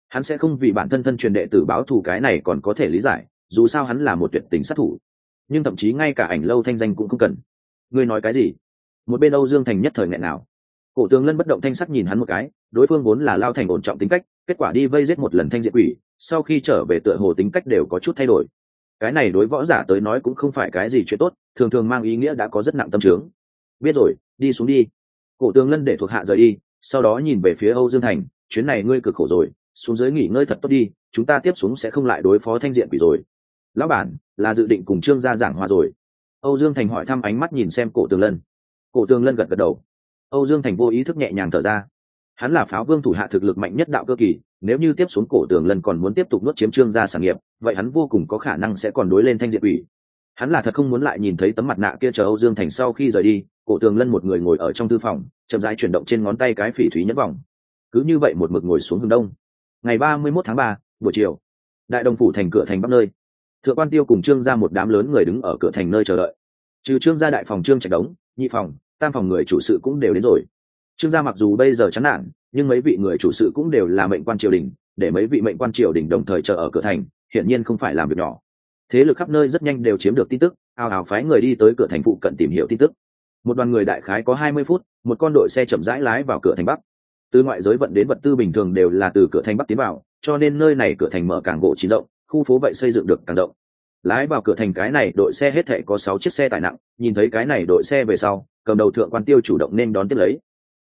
Hắn sẽ không vì bản thân thân truyền đệ tử báo thù cái này còn có thể lý giải, dù sao hắn là một tuyệt tình sát thủ. Nhưng thậm chí ngay cả ảnh lâu thanh danh cũng không cần. Ngươi nói cái gì? Một bên âu dương thành nhất thời nghẹn nào. Cổ tướng lân bất động thanh sắc nhìn hắn một cái, đối phương vốn là lao thành ổn trọng tính cách, kết quả đi vây giết một lần thanh diện quỷ, sau khi trở về tựa hồ tính cách đều có chút thay đổi. Cái này đối võ giả tới nói cũng không phải cái gì chuyện tốt, thường thường mang ý nghĩa đã có rất nặng tâm trướng biết rồi, đi xuống đi. Cổ tướng lân để thuộc hạ rời đi, sau đó nhìn về phía âu dương thành, chuyến này ngươi cực khổ rồi, xuống dưới nghỉ ngơi thật tốt đi, chúng ta tiếp xuống sẽ không lại đối phó thanh diện quỷ rồi. Lão bản, là dự định cùng trương gia giảng hòa rồi. Âu dương thành hỏi thăm ánh mắt nhìn xem cổ tường lân. Cổ tường lân gật gật đầu. Âu dương thành vô ý thức nhẹ nhàng thở ra. Hắn là pháo vương thủ hạ thực lực mạnh nhất đạo cơ kỳ, nếu như tiếp xuống cổ tường lân còn muốn tiếp tục nuốt chiếm trương gia sản nghiệp, vậy hắn vô cùng có khả năng sẽ còn đối lên thanh diện ủy hắn là thật không muốn lại nhìn thấy tấm mặt nạ kia chờ âu dương thành sau khi rời đi, cổ tường lân một người ngồi ở trong thư phòng, chậm rãi chuyển động trên ngón tay cái phỉ thúy nhẫn vòng. Cứ như vậy một mực ngồi xuống hướng đông. Ngày ba mươi mốt tháng ba, buổi chiều, đại đồng phủ thành cửa thành bắc nơi. Thượng quan tiêu cùng trương ra một đám lớn người đứng ở cửa thành nơi chờ đợi. Trừ trương gia đại phòng trương trạch đống, nhị phòng, tam phòng người chủ sự cũng đều đến rồi. Trương gia mặc dù bây giờ chán nản, nhưng mấy vị người chủ sự cũng đều là mệnh quan triều đình, để mấy vị mệnh quan triều đình đồng thời chờ ở cửa thành, hiển nhiên không phải làm việc nhỏ thế lực khắp nơi rất nhanh đều chiếm được tin tức, ào ào phái người đi tới cửa thành phụ cận tìm hiểu tin tức. Một đoàn người đại khái có hai mươi phút, một con đội xe chậm rãi lái vào cửa thành bắc. Từ ngoại giới vận đến vật tư bình thường đều là từ cửa thành bắc tiến vào, cho nên nơi này cửa thành mở càng bộ chín rộng, khu phố vậy xây dựng được càng động lái vào cửa thành cái này, đội xe hết thệ có sáu chiếc xe tải nặng, nhìn thấy cái này đội xe về sau, cầm đầu thượng quan tiêu chủ động nên đón tiếp lấy.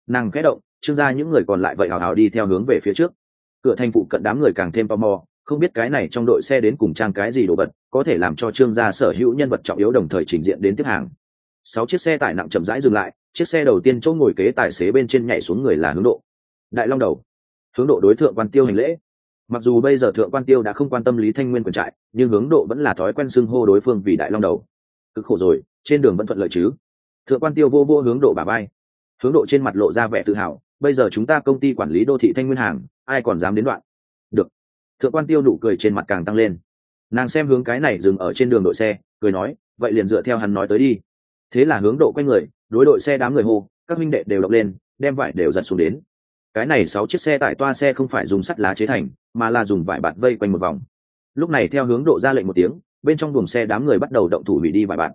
Nàng khẽ động, trương gia những người còn lại vậy hào hào đi theo hướng về phía trước. Cửa thành phụ cận đám người càng thêm tò mò không biết cái này trong đội xe đến cùng trang cái gì đồ vật, có thể làm cho trương gia sở hữu nhân vật trọng yếu đồng thời trình diện đến tiếp hàng. Sáu chiếc xe tải nặng chậm rãi dừng lại, chiếc xe đầu tiên chỗ ngồi kế tài xế bên trên nhảy xuống người là hướng độ. Đại long đầu. Hướng độ đối tượng quan tiêu hành lễ. Mặc dù bây giờ thượng quan tiêu đã không quan tâm lý thanh nguyên quần trại, nhưng hướng độ vẫn là thói quen xưng hô đối phương vì đại long đầu. Cực khổ rồi, trên đường vẫn thuận lợi chứ. Thượng quan tiêu vô vô hướng độ bà bay hướng độ trên mặt lộ ra vẻ tự hào, bây giờ chúng ta công ty quản lý đô thị thanh nguyên hàng, ai còn dám đến đoạn? Thượng quan tiêu nụ cười trên mặt càng tăng lên. Nàng xem hướng cái này dừng ở trên đường đội xe, cười nói, vậy liền dựa theo hắn nói tới đi. Thế là hướng độ quay người, đối đội xe đám người hô, các minh đệ đều đọc lên, đem vải đều giật xuống đến. Cái này sáu chiếc xe tải toa xe không phải dùng sắt lá chế thành, mà là dùng vải bạt vây quanh một vòng. Lúc này theo hướng độ ra lệnh một tiếng, bên trong buồng xe đám người bắt đầu động thủ hủy đi vải bạt.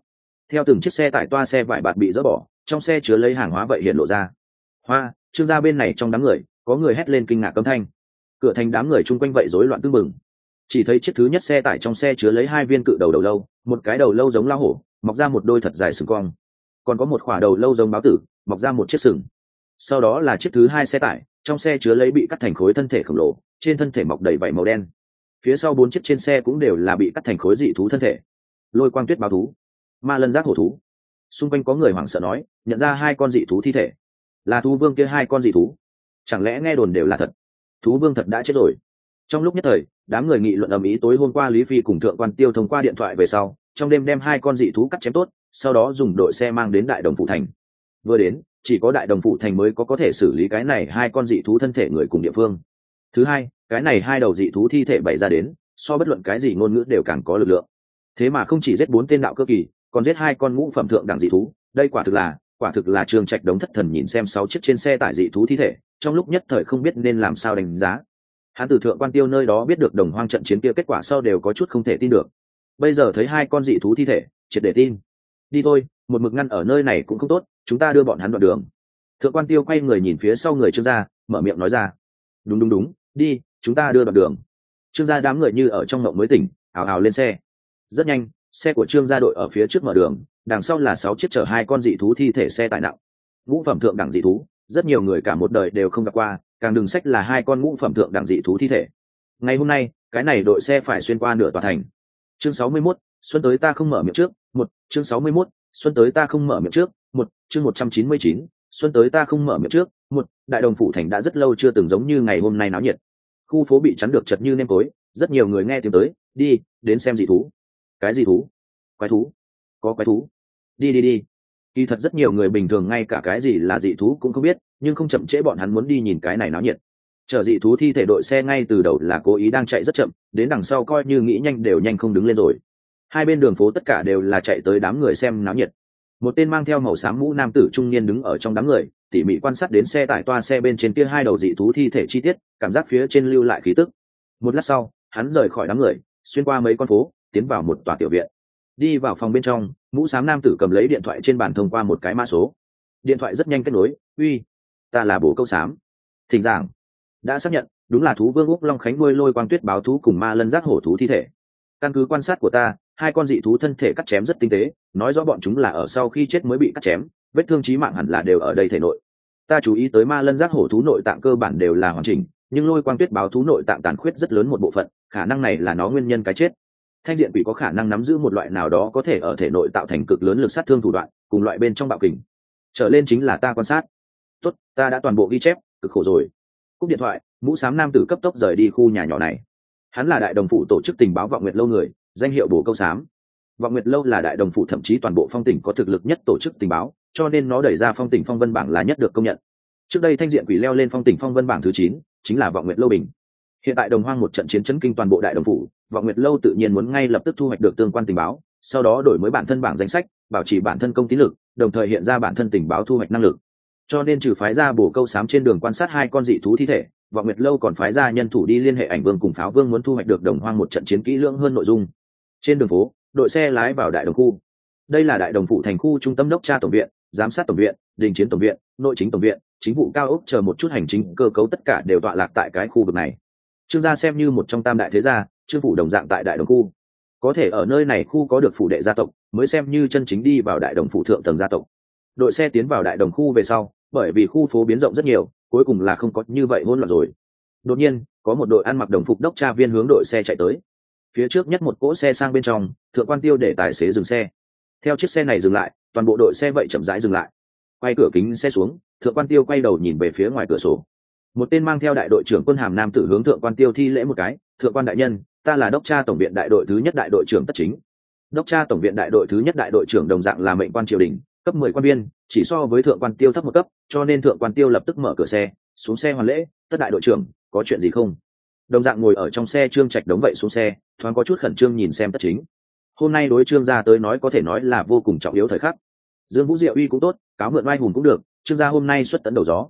Theo từng chiếc xe tải toa xe vải bạt bị dỡ bỏ, trong xe chứa lấy hàng hóa vậy hiện lộ ra. Hoa, trương gia bên này trong đám người, có người hét lên kinh ngạc cấm thanh cửa thành đám người chung quanh vậy rối loạn tưng bừng. Chỉ thấy chiếc thứ nhất xe tải trong xe chứa lấy hai viên cự đầu đầu lâu, một cái đầu lâu giống lao hổ, mọc ra một đôi thật dài sừng cong. Còn có một khỏa đầu lâu giống báo tử, mọc ra một chiếc sừng. Sau đó là chiếc thứ hai xe tải, trong xe chứa lấy bị cắt thành khối thân thể khổng lồ, trên thân thể mọc đầy vảy màu đen. Phía sau bốn chiếc trên xe cũng đều là bị cắt thành khối dị thú thân thể. Lôi quang tuyết báo thú, ma lân giác hổ thú. Xung quanh có người hoảng sợ nói, nhận ra hai con dị thú thi thể. Là thú vương kia hai con dị thú. Chẳng lẽ nghe đồn đều là thật? Thú vương thật đã chết rồi. Trong lúc nhất thời, đám người nghị luận ầm ĩ tối hôm qua lý phi cùng thượng quan tiêu thông qua điện thoại về sau, trong đêm đem hai con dị thú cắt chém tốt, sau đó dùng đội xe mang đến đại đồng phụ thành. Vừa đến, chỉ có đại đồng phụ thành mới có có thể xử lý cái này hai con dị thú thân thể người cùng địa phương. Thứ hai, cái này hai đầu dị thú thi thể bày ra đến, so bất luận cái gì ngôn ngữ đều càng có lực lượng. Thế mà không chỉ giết bốn tên đạo cơ kỳ, còn giết hai con ngũ phẩm thượng đẳng dị thú, đây quả thực là quả thực là trường trạch đống thất thần nhìn xem sáu chiếc trên xe tải dị thú thi thể, trong lúc nhất thời không biết nên làm sao đánh giá. Hắn từ thượng quan tiêu nơi đó biết được đồng hoang trận chiến kia kết quả sau đều có chút không thể tin được. Bây giờ thấy hai con dị thú thi thể, triệt để tin. Đi thôi, một mực ngăn ở nơi này cũng không tốt, chúng ta đưa bọn hắn đoạn đường. Thượng quan tiêu quay người nhìn phía sau người trương gia, mở miệng nói ra. Đúng đúng đúng, đi, chúng ta đưa đoạn đường. Trương gia đám người như ở trong mộng mới tỉnh, ào ào lên xe. Rất nhanh, xe của trương gia đội ở phía trước mở đường đằng sau là sáu chiếc chở hai con dị thú thi thể xe tải nặng. Ngũ phẩm thượng đẳng dị thú rất nhiều người cả một đời đều không gặp qua càng đừng sách là hai con ngũ phẩm thượng đẳng dị thú thi thể. Ngày hôm nay cái này đội xe phải xuyên qua nửa tòa thành. Chương sáu mươi 61, xuân tới ta không mở miệng trước. Một chương sáu mươi 61, xuân tới ta không mở miệng trước. Một chương một trăm chín mươi chín xuân tới ta không mở miệng trước. Một đại đồng phủ thành đã rất lâu chưa từng giống như ngày hôm nay náo nhiệt. Khu phố bị chắn được chật như nêm tối rất nhiều người nghe tiếng tới đi đến xem dị thú. Cái dị thú? Quái thú có quái thú. Đi đi đi. Kỳ thật rất nhiều người bình thường ngay cả cái gì là dị thú cũng không biết, nhưng không chậm trễ bọn hắn muốn đi nhìn cái này náo nhiệt. Chở dị thú thi thể đội xe ngay từ đầu là cố ý đang chạy rất chậm, đến đằng sau coi như nghĩ nhanh đều nhanh không đứng lên rồi. Hai bên đường phố tất cả đều là chạy tới đám người xem náo nhiệt. Một tên mang theo màu xám mũ nam tử trung niên đứng ở trong đám người, tỉ mỉ quan sát đến xe tải toa xe bên trên kia hai đầu dị thú thi thể chi tiết, cảm giác phía trên lưu lại khí tức. Một lát sau, hắn rời khỏi đám người, xuyên qua mấy con phố, tiến vào một tòa tiểu viện đi vào phòng bên trong, mũ xám nam tử cầm lấy điện thoại trên bàn thông qua một cái mã số. Điện thoại rất nhanh kết nối, uy, ta là bố câu xám. Thỉnh giảng. Đã xác nhận, đúng là thú vương úc long khánh nuôi lôi quang tuyết báo thú cùng ma lân giác hổ thú thi thể. Căn cứ quan sát của ta, hai con dị thú thân thể cắt chém rất tinh tế, nói rõ bọn chúng là ở sau khi chết mới bị cắt chém, vết thương trí mạng hẳn là đều ở đây thể nội. Ta chú ý tới ma lân giác hổ thú nội tạng cơ bản đều là hoàn chỉnh, nhưng lôi quang tuyết báo thú nội tạng tàn khuyết rất lớn một bộ phận, khả năng này là nó nguyên nhân cái chết thanh diện quỷ có khả năng nắm giữ một loại nào đó có thể ở thể nội tạo thành cực lớn lực sát thương thủ đoạn, cùng loại bên trong bạo kình. Trở lên chính là ta quan sát. Tốt, ta đã toàn bộ ghi chép, cực khổ rồi. Cúp điện thoại, mũ sám nam tử cấp tốc rời đi khu nhà nhỏ này. Hắn là đại đồng phụ tổ chức tình báo vọng nguyệt lâu người, danh hiệu bổ câu sám. Vọng nguyệt lâu là đại đồng phụ thậm chí toàn bộ phong tỉnh có thực lực nhất tổ chức tình báo, cho nên nó đẩy ra phong tỉnh phong vân bảng là nhất được công nhận. Trước đây thanh diện quỷ leo lên phong tỉnh phong vân bảng thứ chín, chính là vọng nguyệt lâu bình hiện tại đồng hoang một trận chiến chấn kinh toàn bộ đại đồng phủ, vọng nguyệt lâu tự nhiên muốn ngay lập tức thu hoạch được tương quan tình báo, sau đó đổi mới bản thân bảng danh sách, bảo trì bản thân công tín lực, đồng thời hiện ra bản thân tình báo thu hoạch năng lực. Cho nên trừ phái ra bổ câu sám trên đường quan sát hai con dị thú thi thể, vọng nguyệt lâu còn phái ra nhân thủ đi liên hệ ảnh vương cùng pháo vương muốn thu hoạch được đồng hoang một trận chiến kỹ lưỡng hơn nội dung. Trên đường phố, đội xe lái vào đại đồng khu. Đây là đại đồng phụ thành khu trung tâm đốc tra tổng viện, giám sát tổng viện, đình chiến tổng viện, nội chính tổng viện, chính vụ cao ốc chờ một chút hành chính cơ cấu tất cả đều tọa lạc tại cái khu vực này trương gia xem như một trong tam đại thế gia, trương phủ đồng dạng tại đại đồng khu. Có thể ở nơi này khu có được phủ đệ gia tộc, mới xem như chân chính đi vào đại đồng phủ thượng tầng gia tộc. Đội xe tiến vào đại đồng khu về sau, bởi vì khu phố biến rộng rất nhiều, cuối cùng là không có như vậy hỗn loạn rồi. Đột nhiên, có một đội ăn mặc đồng phục đốc tra viên hướng đội xe chạy tới. Phía trước nhất một cỗ xe sang bên trong, thượng quan tiêu để tài xế dừng xe. Theo chiếc xe này dừng lại, toàn bộ đội xe vậy chậm rãi dừng lại. Quay cửa kính xe xuống, thượng quan tiêu quay đầu nhìn về phía ngoài cửa sổ một tên mang theo đại đội trưởng quân hàm nam tử hướng thượng quan tiêu thi lễ một cái, thượng quan đại nhân, ta là đốc tra tổng viện đại đội thứ nhất đại đội trưởng tất chính. Đốc tra tổng viện đại đội thứ nhất đại đội trưởng đồng dạng là mệnh quan triều đình, cấp mười quan viên, chỉ so với thượng quan tiêu thấp một cấp, cho nên thượng quan tiêu lập tức mở cửa xe, xuống xe hoàn lễ, tất đại đội trưởng, có chuyện gì không? Đồng dạng ngồi ở trong xe trương trạch đống vậy xuống xe, thoáng có chút khẩn trương nhìn xem tất chính. Hôm nay đối trương gia tới nói có thể nói là vô cùng trọng yếu thời khắc. Dương vũ diệu uy cũng tốt, cáo mượn oai hùng cũng được, trương gia hôm nay xuất tấn đầu gió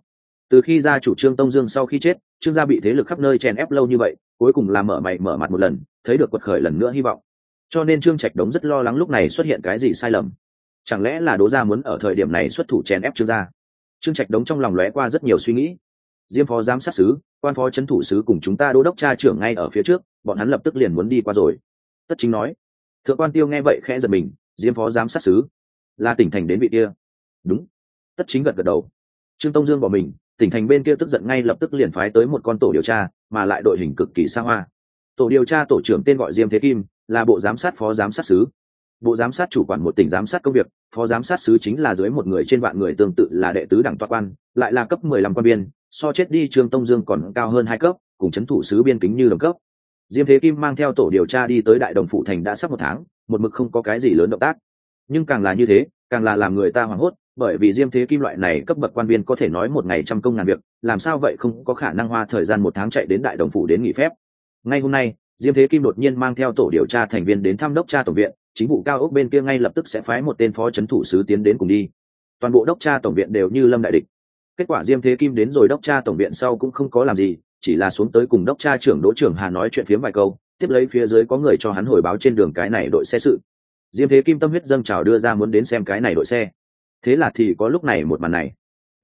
từ khi gia chủ trương tông dương sau khi chết, trương gia bị thế lực khắp nơi chèn ép lâu như vậy, cuối cùng là mở mày mở mặt một lần, thấy được quật khởi lần nữa hy vọng. Cho nên trương trạch đống rất lo lắng lúc này xuất hiện cái gì sai lầm. Chẳng lẽ là đố gia muốn ở thời điểm này xuất thủ chèn ép trương gia? Trương trạch đống trong lòng lóe qua rất nhiều suy nghĩ. Diêm phó giám sát sứ, quan phó trấn thủ sứ cùng chúng ta đô đốc cha trưởng ngay ở phía trước, bọn hắn lập tức liền muốn đi qua rồi. Tất chính nói. Thượng quan tiêu nghe vậy khẽ giật mình, diêm phó giám sát sứ. Là tỉnh thành đến vị kia. Đúng. Tất chính gật gật đầu. Trương tông dương bỏ mình tỉnh thành bên kia tức giận ngay lập tức liền phái tới một con tổ điều tra, mà lại đội hình cực kỳ xa hoa. Tổ điều tra tổ trưởng tên gọi diêm thế kim, là bộ giám sát phó giám sát sứ. Bộ giám sát chủ quản một tỉnh giám sát công việc, phó giám sát sứ chính là dưới một người trên vạn người tương tự là đệ tứ đảng toa quan, lại là cấp mười lăm quan biên so chết đi trương tông dương còn cao hơn hai cấp, cùng c h ấ n thủ sứ biên kính như đồng cấp. Diêm thế kim mang theo tổ điều tra đi tới đại đồng phụ thành đã sắp một tháng, một mực không có cái gì lớn động tác. Nhưng càng là như thế, càng là làm người ta hoảng hốt bởi vì diêm thế kim loại này cấp bậc quan viên có thể nói một ngày trăm công ngàn việc, làm sao vậy không có khả năng hoa thời gian một tháng chạy đến đại đồng phủ đến nghỉ phép. Ngay hôm nay, diêm thế kim đột nhiên mang theo tổ điều tra thành viên đến thăm đốc tra tổng viện, chính vụ cao ốc bên kia ngay lập tức sẽ phái một tên phó c h ấ n thủ sứ tiến đến cùng đi. Toàn bộ đốc tra tổng viện đều như lâm đại địch. Kết quả diêm thế kim đến rồi đốc tra tổng viện sau cũng không có làm gì, chỉ là xuống tới cùng đốc tra trưởng đỗ trưởng hà nói chuyện phiếm vài câu, tiếp lấy phía dưới có người cho hắn hồi báo trên đường cái này đội xe sự. Diêm thế kim tâm huyết dâng trào đưa ra muốn đến xem cái này đội xe thế là thì có lúc này một màn này.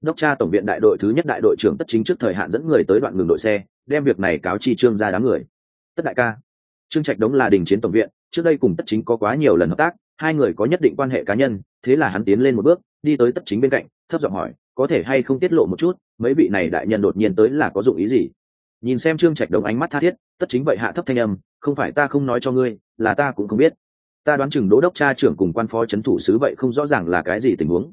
Đốc tra tổng viện đại đội thứ nhất đại đội trưởng tất chính trước thời hạn dẫn người tới đoạn ngừng đội xe, đem việc này cáo chi trương ra đám người. Tất đại ca, trương trạch đống là đình chiến tổng viện, trước đây cùng tất chính có quá nhiều lần hợp tác, hai người có nhất định quan hệ cá nhân, thế là hắn tiến lên một bước, đi tới tất chính bên cạnh, thấp giọng hỏi, có thể hay không tiết lộ một chút, mấy vị này đại nhân đột nhiên tới là có dụng ý gì? Nhìn xem trương trạch đống ánh mắt tha thiết, tất chính vậy hạ thấp thanh âm, không phải ta không nói cho ngươi, là ta cũng không biết ta đoán chừng đỗ đốc cha trưởng cùng quan phó c h ấ n thủ sứ vậy không rõ ràng là cái gì tình huống.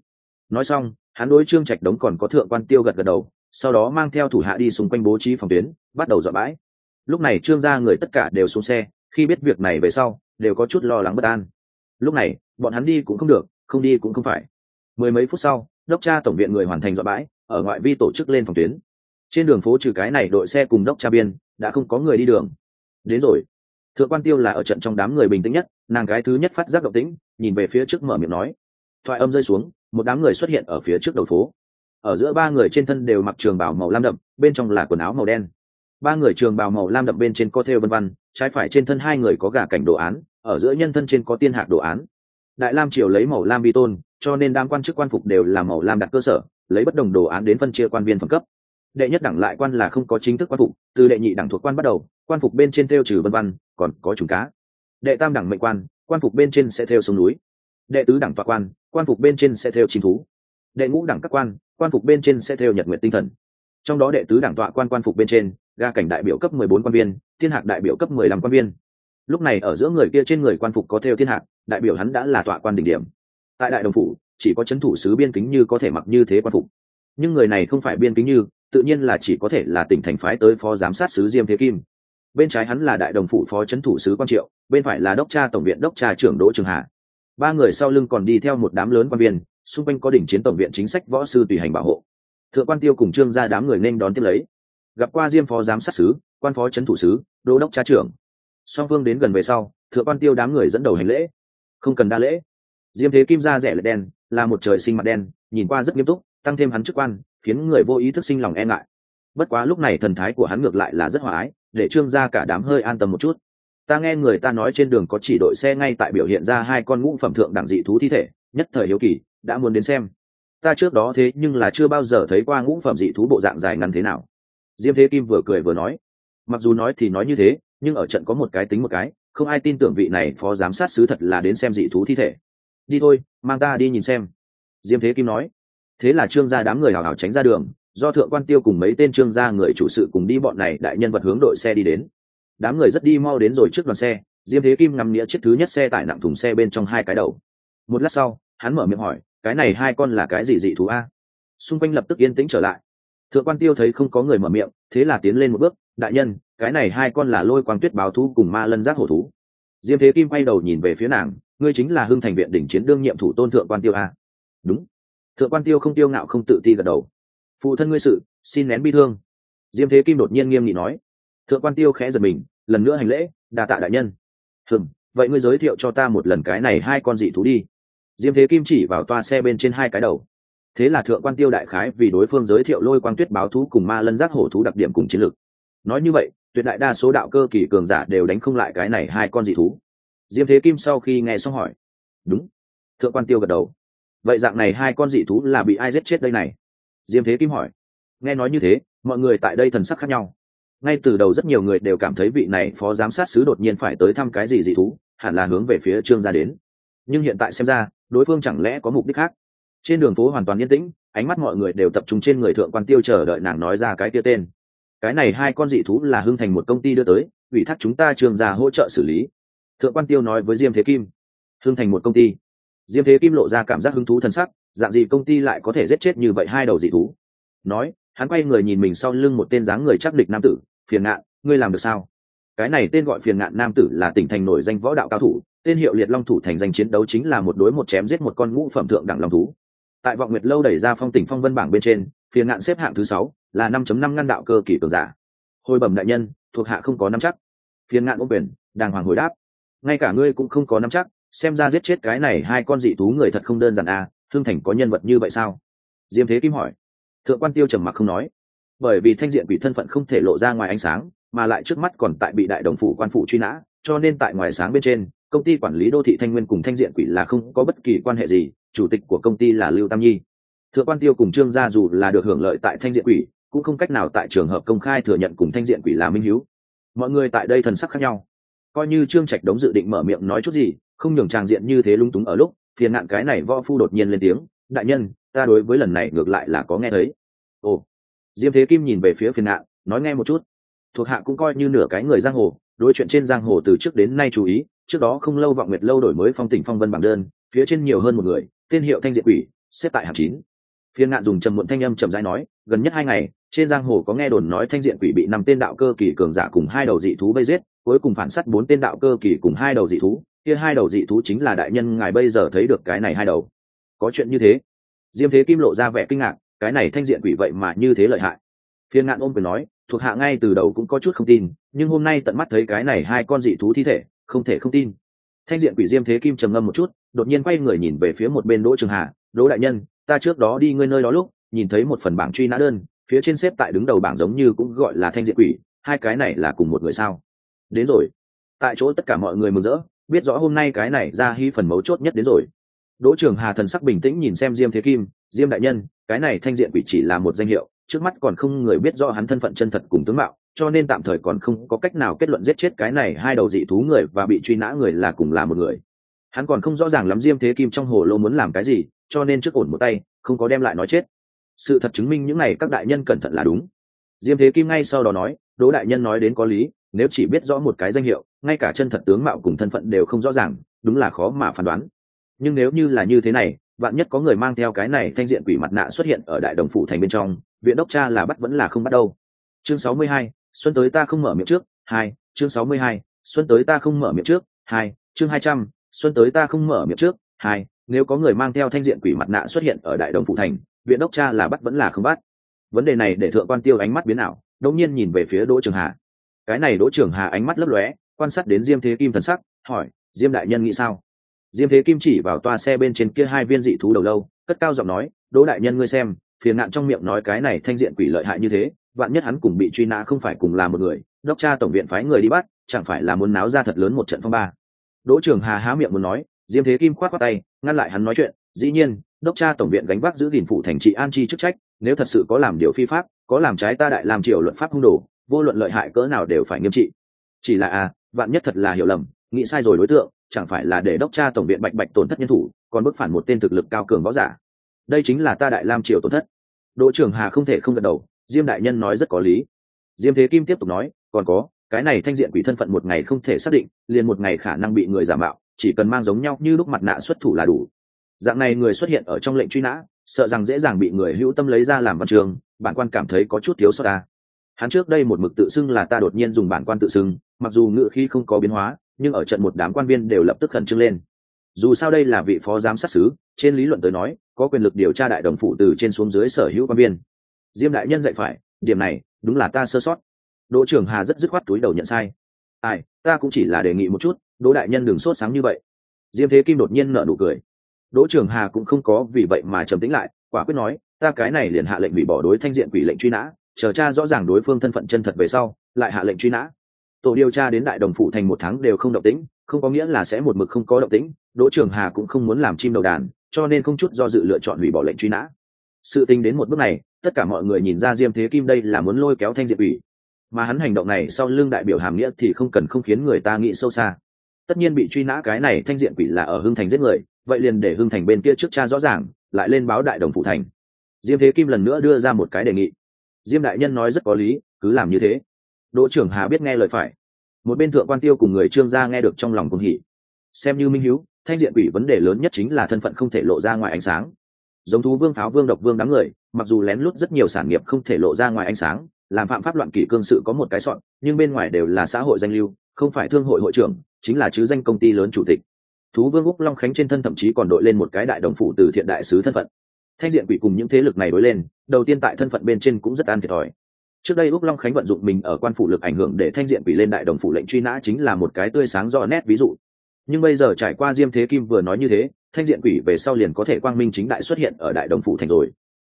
Nói xong, hắn đối trương trạch đống còn có thượng quan tiêu gật gật đầu, sau đó mang theo thủ hạ đi xung quanh bố trí phòng tuyến, bắt đầu dọn bãi. Lúc này trương gia người tất cả đều xuống xe, khi biết việc này về sau, đều có chút lo lắng bất an. Lúc này, bọn hắn đi cũng không được, không đi cũng không phải. Mười mấy phút sau, đốc tra tổng viện người hoàn thành dọn bãi, ở ngoại vi tổ chức lên phòng tuyến. Trên đường phố trừ cái này đội xe cùng đốc tra biên, đã không có người đi đường. Đến rồi. Thượng quan tiêu là ở trận trong đám người bình tĩnh nhất nàng cái thứ nhất phát giác động tĩnh, nhìn về phía trước mở miệng nói. Thoại âm rơi xuống, một đám người xuất hiện ở phía trước đầu phố. Ở giữa ba người trên thân đều mặc trường bào màu lam đậm, bên trong là quần áo màu đen. Ba người trường bào màu lam đậm bên trên có thêu vân văn trái phải trên thân hai người có gà cảnh đồ án, ở giữa nhân thân trên có tiên hạc đồ án. Đại lam triều lấy màu lam vi tôn, cho nên đám quan chức quan phục đều là màu lam đặt cơ sở, lấy bất đồng đồ án đến phân chia quan viên phẩm cấp. Đệ nhất đẳng lại quan là không có chính thức quan phục, từ đệ nhị đẳng thuộc quan bắt đầu, quan phục bên trên theo trừ vân văn còn có trùng cá đệ tam đẳng mệnh quan quan phục bên trên sẽ theo sông núi. Đệ tứ đẳng tọa quan quan phục bên trên sẽ theo chim thú. Đệ ngũ đẳng các quan quan phục bên trên sẽ theo nhật nguyện tinh thần. Trong đó đệ tứ đẳng tọa quan quan phục bên trên, ga cảnh đại biểu cấp mười bốn quan viên, thiên hạc đại biểu cấp mười lăm quan viên. Lúc này ở giữa người kia trên người quan phục có theo thiên hạc, đại biểu hắn đã là tọa quan đỉnh điểm. Tại đại đồng phủ, chỉ có c h ấ n thủ sứ biên kính như có thể mặc như thế quan phục. Nhưng người này không phải biên kính như, tự nhiên là chỉ có thể là tỉnh thành phái tới phó giám sát sứ diêm thế kim bên trái hắn là đại đồng phủ phó trấn thủ sứ quan triệu bên phải là đốc cha tổng viện đốc cha trưởng đỗ trường hà, ba người sau lưng còn đi theo một đám lớn quan viên xung quanh có đỉnh chiến tổng viện chính sách võ sư tùy hành bảo hộ. Thượng quan tiêu cùng trương ra đám người nên đón tiếp lấy. Gặp qua diêm phó giám sát sứ quan phó trấn thủ sứ đô đốc cha trưởng. Song phương đến gần về sau thượng quan tiêu đám người dẫn đầu hành lễ. Không cần đa lễ. Diêm thế kim da rẻ lệ đen là một trời sinh mặt đen nhìn qua rất nghiêm túc tăng thêm hắn chức quan khiến người vô ý thức sinh lòng e ngại. Bất quá lúc này thần thái của hắn ngược lại là rất hòa ái để trương gia cả đám hơi an tâm một chút. Ta nghe người ta nói trên đường có chỉ đội xe ngay tại biểu hiện ra hai con ngũ phẩm thượng đẳng dị thú thi thể, nhất thời hiếu kỳ, đã muốn đến xem. Ta trước đó thế nhưng là chưa bao giờ thấy qua ngũ phẩm dị thú bộ dạng dài ngắn thế nào. Diêm thế kim vừa cười vừa nói. Mặc dù nói thì nói như thế, nhưng ở trận có một cái tính một cái, không ai tin tưởng vị này phó giám sát sứ thật là đến xem dị thú thi thể. Đi thôi, mang ta đi nhìn xem. Diêm thế kim nói. Thế là trương gia đám người hào hào tránh ra đường do thượng quan tiêu cùng mấy tên trương gia người chủ sự cùng đi bọn này đại nhân vật hướng đội xe đi đến. Đám người rất đi mau đến rồi trước đoàn xe, diêm thế kim ngắm nghĩa chiếc thứ nhất xe tải nặng thùng xe bên trong hai cái đầu. Một lát sau, hắn mở miệng hỏi, cái này hai con là cái gì dị thú a? Xung quanh lập tức yên tĩnh trở lại. Thượng quan tiêu thấy không có người mở miệng, thế là tiến lên một bước, đại nhân, cái này hai con là lôi quang tuyết báo thú cùng ma lân giác hổ thú. Diêm thế kim quay đầu nhìn về phía nàng, ngươi chính là hưng thành viện đỉnh chiến đương nhiệm thủ tôn thượng quan tiêu a? Đúng. Thượng quan tiêu không tiêu ngạo không tự ti gật đầu phụ thân ngươi sự xin nén bi thương. Diêm thế kim đột nhiên nghiêm nghị nói. Thượng quan tiêu khẽ giật mình lần nữa hành lễ đa tạ đại nhân. Hừm, vậy ngươi giới thiệu cho ta một lần cái này hai con dị thú đi. Diêm thế kim chỉ vào toa xe bên trên hai cái đầu. Thế là thượng quan tiêu đại khái vì đối phương giới thiệu lôi quang tuyết báo thú cùng ma lân giác hổ thú đặc điểm cùng chiến lược. Nói như vậy tuyệt đại đa số đạo cơ kỳ cường giả đều đánh không lại cái này hai con dị thú. Diêm thế kim sau khi nghe xong hỏi. Đúng. Thượng quan tiêu gật đầu. Vậy dạng này hai con dị thú là bị ai giết chết đây này? Diêm thế kim hỏi. Nghe nói như thế, mọi người tại đây thần sắc khác nhau. Ngay từ đầu rất nhiều người đều cảm thấy vị này phó giám sát sứ đột nhiên phải tới thăm cái gì dị thú, hẳn là hướng về phía trương gia đến. Nhưng hiện tại xem ra, đối phương chẳng lẽ có mục đích khác? Trên đường phố hoàn toàn yên tĩnh, ánh mắt mọi người đều tập trung trên người thượng quan tiêu chờ đợi nàng nói ra cái kia tên. Cái này hai con dị thú là hưng thành một công ty đưa tới, ủy thác chúng ta trương gia hỗ trợ xử lý. Thượng quan tiêu nói với diêm thế kim. Hưng thành một công ty. Diêm thế kim lộ ra cảm giác hứng thú thân sắc dạng gì công ty lại có thể giết chết như vậy hai đầu dị thú? Nói, hắn quay người nhìn mình sau lưng một tên dáng người chắc địch nam tử, phiền ngạn, ngươi làm được sao? Cái này tên gọi phiền ngạn nam tử là tỉnh thành nổi danh võ đạo cao thủ, tên hiệu liệt long thủ thành danh chiến đấu chính là một đối một chém giết một con ngũ phẩm thượng đẳng long thú. Tại vọng nguyệt lâu đẩy ra phong tỉnh phong vân bảng bên trên, phiền ngạn xếp hạng thứ sáu, là năm năm ngăn đạo cơ kỷ cường giả. Hồi bẩm đại nhân, thuộc hạ không có năm chắc. Phiền ngạn ôm quyền, đàng hoàng hồi đáp, ngay cả ngươi cũng không có năm chắc, xem ra giết chết cái này hai con dị thú người thật không đơn giản à thương thành có nhân vật như vậy sao? Diêm thế kim hỏi. Thượng quan tiêu trầm mặc không nói. Bởi vì thanh diện quỷ thân phận không thể lộ ra ngoài ánh sáng, mà lại trước mắt còn tại bị đại đồng phủ quan phủ truy nã, cho nên tại ngoài sáng bên trên, công ty quản lý đô thị thanh nguyên cùng thanh diện quỷ là không có bất kỳ quan hệ gì, chủ tịch của công ty là lưu tam nhi. Thượng quan tiêu cùng trương gia dù là được hưởng lợi tại thanh diện quỷ, cũng không cách nào tại trường hợp công khai thừa nhận cùng thanh diện quỷ là minh hiếu. Mọi người tại đây thần sắc khác nhau. Coi như trương trạch đống dự định mở miệng nói chút gì, không nhường tràng diện như thế lung túng ở lúc phiền nạn cái này võ phu đột nhiên lên tiếng, đại nhân, ta đối với lần này ngược lại là có nghe thấy. Ồ. Diêm thế kim nhìn về phía phiền nạn, nói nghe một chút. Thuộc hạ cũng coi như nửa cái người giang hồ, đối chuyện trên giang hồ từ trước đến nay chú ý, trước đó không lâu vọng nguyệt lâu đổi mới phong tỉnh phong vân bảng đơn, phía trên nhiều hơn một người, tên hiệu thanh diện quỷ, xếp tại hạng chín. Phiên ngạn dùng trầm muộn thanh âm trầm rãi nói, gần nhất hai ngày, trên giang hồ có nghe đồn nói thanh diện quỷ bị năm tên đạo cơ kỳ cường giả cùng hai đầu dị thú bây giết, cuối cùng phản sát bốn tên đạo cơ kỳ cùng hai đầu dị thú kia hai đầu dị thú chính là đại nhân ngài bây giờ thấy được cái này hai đầu. Có chuyện như thế. Diêm thế kim lộ ra vẻ kinh ngạc, cái này thanh diện quỷ vậy mà như thế lợi hại. Phiên ngạn ôm quyền nói, thuộc hạ ngay từ đầu cũng có chút không tin, nhưng hôm nay tận mắt thấy cái này hai con dị thú thi thể, không thể không tin. Thanh diện quỷ diêm thế kim trầm ngâm một chút, đột nhiên quay người nhìn về phía một bên đỗ trường hà, đỗ đại nhân, ta trước đó đi ngươi nơi đó lúc, nhìn thấy một phần bảng truy nã đơn, phía trên xếp tại đứng đầu bảng giống như cũng gọi là thanh diện quỷ, hai cái này là cùng một người sao? Đến rồi. Tại chỗ tất cả mọi người mừng rỡ biết rõ hôm nay cái này ra hy phần mấu chốt nhất đến rồi. Đỗ trường hà thần sắc bình tĩnh nhìn xem diêm thế kim, diêm đại nhân, cái này thanh diện quỷ chỉ là một danh hiệu, trước mắt còn không người biết rõ hắn thân phận chân thật cùng tướng mạo, cho nên tạm thời còn không có cách nào kết luận giết chết cái này hai đầu dị thú người và bị truy nã người là cùng là một người. Hắn còn không rõ ràng lắm diêm thế kim trong hồ lô muốn làm cái gì, cho nên trước ổn một tay, không có đem lại nói chết. Sự thật chứng minh những này các đại nhân cẩn thận là đúng. Diêm thế kim ngay sau đó nói, đỗ đại nhân nói đến có lý nếu chỉ biết rõ một cái danh hiệu, ngay cả chân thật tướng mạo cùng thân phận đều không rõ ràng, đúng là khó mà phán đoán. Nhưng nếu như là như thế này, vạn nhất có người mang theo cái này thanh diện quỷ mặt nạ xuất hiện ở đại đồng phủ thành bên trong, viện đốc cha là bắt vẫn là không bắt đâu. Chương sáu mươi hai, xuân tới ta không mở miệng trước, hai, chương sáu mươi hai, xuân tới ta không mở miệng trước, hai, chương hai trăm, xuân tới ta không mở miệng trước, hai, nếu có người mang theo thanh diện quỷ mặt nạ xuất hiện ở đại đồng phụ thành, viện đốc cha là bắt vẫn là không bắt. Vấn đề này để thượng quan tiêu ánh mắt biến ảo, đột nhiên nhìn về phía đỗ trường hà cái này đỗ trưởng hà ánh mắt lấp lóe, quan sát đến diêm thế kim thần sắc, hỏi, diêm đại nhân nghĩ sao? Diêm thế kim chỉ vào toa xe bên trên kia hai viên dị thú đầu lâu, cất cao giọng nói, đỗ đại nhân ngươi xem, phiền nạn trong miệng nói cái này thanh diện quỷ lợi hại như thế, vạn nhất hắn cùng bị truy nã không phải cùng là một người, đốc cha tổng viện phái người đi bắt, chẳng phải là muốn náo ra thật lớn một trận phong ba? Đỗ trưởng hà há miệng muốn nói, diêm thế kim khoát qua tay, ngăn lại hắn nói chuyện, dĩ nhiên, đốc cha tổng viện gánh vác giữ gìn phụ thành trị an chi chức trách, nếu thật sự có làm điều phi pháp, có làm trái ta đại làm triều luận pháp hung đồ vô luận lợi hại cỡ nào đều phải nghiêm trị. Chỉ là à vạn nhất thật là hiểu lầm, nghĩ sai rồi đối tượng, chẳng phải là để đốc cha tổng viện bạch bạch tổn thất nhân thủ, còn bức phản một tên thực lực cao cường võ giả. Đây chính là ta đại lam triều tổn thất. Đỗ trưởng hà không thể không gật đầu, diêm đại nhân nói rất có lý. Diêm thế kim tiếp tục nói, còn có, cái này thanh diện quỷ thân phận một ngày không thể xác định, liền một ngày khả năng bị người giả mạo, chỉ cần mang giống nhau như lúc mặt nạ xuất thủ là đủ. Dạng này người xuất hiện ở trong lệnh truy nã, sợ rằng dễ dàng bị người hữu tâm lấy ra làm văn trường, bản quan cảm thấy có chút thiếu sót ta hắn trước đây một mực tự xưng là ta đột nhiên dùng bản quan tự xưng, mặc dù ngự khi không có biến hóa, nhưng ở trận một đám quan viên đều lập tức khẩn trương lên. Dù sao đây là vị phó giám sát xứ, trên lý luận tới nói, có quyền lực điều tra đại đồng phụ từ trên xuống dưới sở hữu quan viên. Diêm đại nhân dạy phải, điểm này, đúng là ta sơ sót. Đỗ trưởng hà rất dứt khoát túi đầu nhận sai. Ai, ta cũng chỉ là đề nghị một chút, đỗ đại nhân đừng sốt sáng như vậy. Diêm thế kim đột nhiên nở nụ cười. Đỗ trưởng hà cũng không có vì vậy mà trầm tĩnh lại, quả quyết nói, ta cái này liền hạ lệnh hủy bỏ đối thanh diện quỷ lệnh truy nã chờ tra rõ ràng đối phương thân phận chân thật về sau, lại hạ lệnh truy nã. Tổ điều tra đến đại đồng phụ thành một tháng đều không động tĩnh, không có nghĩa là sẽ một mực không có động tĩnh, đỗ trường hà cũng không muốn làm chim đầu đàn, cho nên không chút do dự lựa chọn hủy bỏ lệnh truy nã. Sự tình đến một bước này, tất cả mọi người nhìn ra diêm thế kim đây là muốn lôi kéo thanh diệp ủy. Mà hắn hành động này sau lưng đại biểu hàm nghĩa thì không cần không khiến người ta nghĩ sâu xa. Tất nhiên bị truy nã cái này thanh diện quỷ là ở hưng thành giết người, vậy liền để hưng thành bên kia trước cha rõ ràng, lại lên báo đại đồng phụ thành. Diêm thế kim lần nữa đưa ra một cái đề nghị diêm đại nhân nói rất có lý, cứ làm như thế. Đỗ trưởng hà biết nghe lời phải. Một bên thượng quan tiêu cùng người trương gia nghe được trong lòng cùng hỉ. Xem như minh hiếu, thanh diện quỷ vấn đề lớn nhất chính là thân phận không thể lộ ra ngoài ánh sáng. Giống thú vương pháo vương độc vương đám người, mặc dù lén lút rất nhiều sản nghiệp không thể lộ ra ngoài ánh sáng, làm phạm pháp loạn kỷ cương sự có một cái soạn, nhưng bên ngoài đều là xã hội danh lưu, không phải thương hội hội trưởng, chính là chứ danh công ty lớn chủ tịch. Thú vương úc long khánh trên thân thậm chí còn đội lên một cái đại đồng phụ từ thiện đại sứ thân phận thanh diện quỷ cùng những thế lực này đối lên, đầu tiên tại thân phận bên trên cũng rất an thiệt thòi. Trước đây úc long khánh vận dụng mình ở quan phủ lực ảnh hưởng để thanh diện quỷ lên đại đồng phủ lệnh truy nã chính là một cái tươi sáng rõ nét ví dụ. Nhưng bây giờ trải qua diêm thế kim vừa nói như thế, thanh diện quỷ về sau liền có thể quang minh chính đại xuất hiện ở đại đồng phủ thành rồi.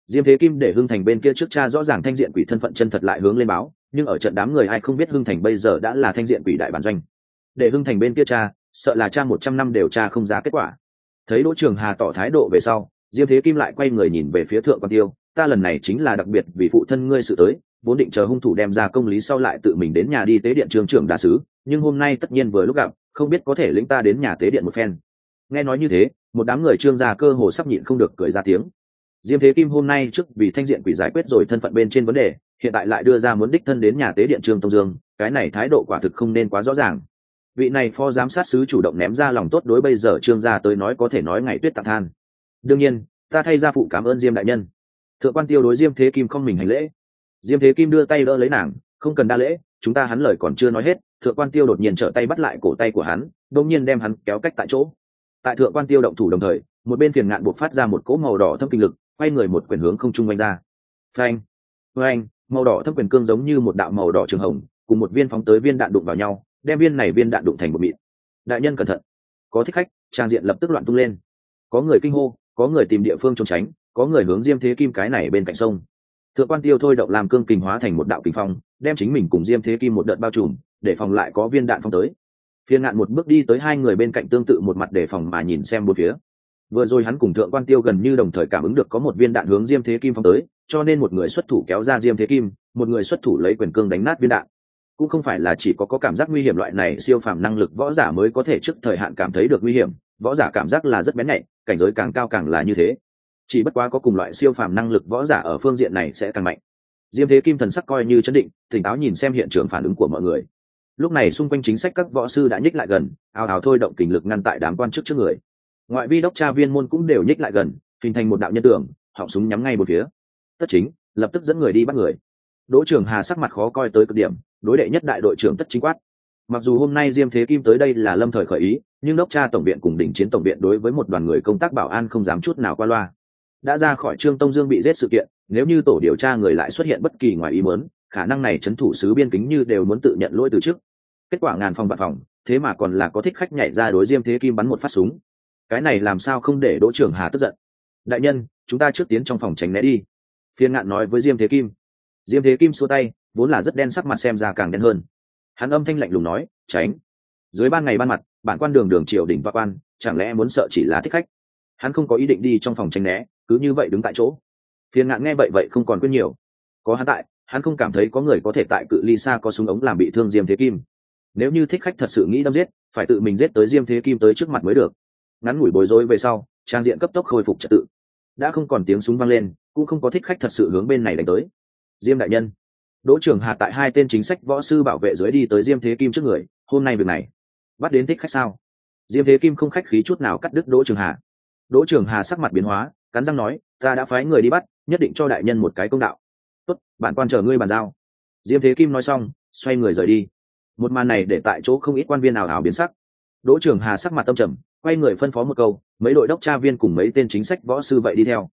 Diêm thế kim để hưng thành bên kia trước cha rõ ràng thanh diện quỷ thân phận chân thật lại hướng lên báo, nhưng ở trận đám người ai không biết hưng thành bây giờ đã là thanh diện quỷ đại bản doanh. Để hưng thành bên kia cha, sợ là cha một trăm năm đều cha không ra kết quả. Thấy đỗ trường hà tỏ thái độ về sau diêm thế kim lại quay người nhìn về phía thượng quan tiêu, ta lần này chính là đặc biệt vì phụ thân ngươi sự tới, vốn định chờ hung thủ đem ra công lý sau lại tự mình đến nhà đi tế điện trường trưởng đà sứ, nhưng hôm nay tất nhiên vừa lúc gặp, không biết có thể lĩnh ta đến nhà tế điện một phen. Nghe nói như thế, một đám người trương gia cơ hồ sắp nhịn không được cười ra tiếng. Diêm thế kim hôm nay trước vì thanh diện quỷ giải quyết rồi thân phận bên trên vấn đề, hiện tại lại đưa ra muốn đích thân đến nhà tế điện trương tông dương, cái này thái độ quả thực không nên quá rõ ràng. Vị này phó giám sát sứ chủ động ném ra lòng tốt đối bây giờ trương gia tới nói có thể nói ngày tuyết tặng than đương nhiên, ta thay gia phụ cảm ơn diêm đại nhân. Thượng quan tiêu đối diêm thế kim không mình hành lễ. Diêm thế kim đưa tay đỡ lấy nàng, không cần đa lễ, chúng ta hắn lời còn chưa nói hết, thượng quan tiêu đột nhiên trở tay bắt lại cổ tay của hắn đông nhiên đem hắn kéo cách tại chỗ. Tại thượng quan tiêu động thủ đồng thời, một bên phiền ngạn buộc phát ra một cỗ màu đỏ thâm kinh lực, quay người một quyền hướng không trung quanh ra. Phanh phanh, màu đỏ thâm quyền cương giống như một đạo màu đỏ trường hồng, cùng một viên phóng tới viên đạn đụng vào nhau, đem viên này viên đạn đụng thành một mịn. Đại nhân cẩn thận. Có thích khách, trang diện lập tức loạn tung lên. Có người kinh hô có người tìm địa phương trốn tránh, có người hướng diêm thế kim cái này bên cạnh sông. Thượng quan tiêu thôi động làm cương kình hóa thành một đạo kinh phong, đem chính mình cùng diêm thế kim một đợt bao trùm, để phòng lại có viên đạn phong tới. Phiên ngạn một bước đi tới hai người bên cạnh tương tự một mặt để phòng mà nhìn xem bốn phía. Vừa rồi hắn cùng thượng quan tiêu gần như đồng thời cảm ứng được có một viên đạn hướng diêm thế kim phong tới, cho nên một người xuất thủ kéo ra diêm thế kim, một người xuất thủ lấy quyền cương đánh nát viên đạn. Cũng không phải là chỉ có có cảm giác nguy hiểm loại này, siêu phàm năng lực võ giả mới có thể trước thời hạn cảm thấy được nguy hiểm võ giả cảm giác là rất bén nhạy, cảnh giới càng cao càng là như thế. Chỉ bất quá có cùng loại siêu phàm năng lực võ giả ở phương diện này sẽ càng mạnh. Diêm thế kim thần sắc coi như chấn định, tỉnh táo nhìn xem hiện trường phản ứng của mọi người. Lúc này xung quanh chính sách các võ sư đã nhích lại gần, ào ào thôi động kình lực ngăn tại đám quan chức trước người. Ngoại vi đốc tra viên môn cũng đều nhích lại gần, hình thành một đạo nhân tưởng, họng súng nhắm ngay một phía. Tất chính, lập tức dẫn người đi bắt người. Đỗ trưởng hà sắc mặt khó coi tới cực điểm, đối đệ nhất đại đội trưởng tất chính quát mặc dù hôm nay diêm thế kim tới đây là lâm thời khởi ý, nhưng đốc tra tổng viện cùng đỉnh chiến tổng viện đối với một đoàn người công tác bảo an không dám chút nào qua loa. Đã ra khỏi trương tông dương bị giết sự kiện, nếu như tổ điều tra người lại xuất hiện bất kỳ ngoài ý muốn, khả năng này chấn thủ sứ biên kính như đều muốn tự nhận lỗi từ trước. Kết quả ngàn phòng vạn phòng, thế mà còn là có thích khách nhảy ra đối diêm thế kim bắn một phát súng. Cái này làm sao không để đỗ trưởng hà tức giận? Đại nhân, chúng ta trước tiến trong phòng tránh né đi. Phiên ngạn nói với diêm thế kim. Diêm thế kim xua tay, vốn là rất đen sắc mặt xem ra càng đen hơn hắn âm thanh lạnh lùng nói, tránh. Dưới ban ngày ban mặt, bản quan đường đường triều đỉnh và quan, chẳng lẽ muốn sợ chỉ là thích khách? Hắn không có ý định đi trong phòng tránh né, cứ như vậy đứng tại chỗ. Phiền ngạn nghe vậy vậy không còn quên nhiều. Có hắn tại, hắn không cảm thấy có người có thể tại cự ly xa có súng ống làm bị thương diêm thế kim. Nếu như thích khách thật sự nghĩ đâm giết, phải tự mình giết tới diêm thế kim tới trước mặt mới được. Ngắn ngủi bối rối về sau, trang diện cấp tốc khôi phục trật tự. Đã không còn tiếng súng vang lên, cũng không có thích khách thật sự hướng bên này đánh tới. Diêm đại nhân đỗ trưởng hà tại hai tên chính sách võ sư bảo vệ dưới đi tới diêm thế kim trước người, hôm nay việc này, bắt đến thích khách sao? Diêm thế kim không khách khí chút nào cắt đứt đỗ trường hà. Đỗ trường hà sắc mặt biến hóa, cắn răng nói, ta đã phái người đi bắt, nhất định cho đại nhân một cái công đạo. Tốt, bản quan chờ ngươi bàn giao. Diêm thế kim nói xong, xoay người rời đi. Một màn này để tại chỗ không ít quan viên nào ảo biến sắc. Đỗ trường hà sắc mặt tâm trầm, quay người phân phó một câu, mấy đội đốc tra viên cùng mấy tên chính sách võ sư vậy đi theo.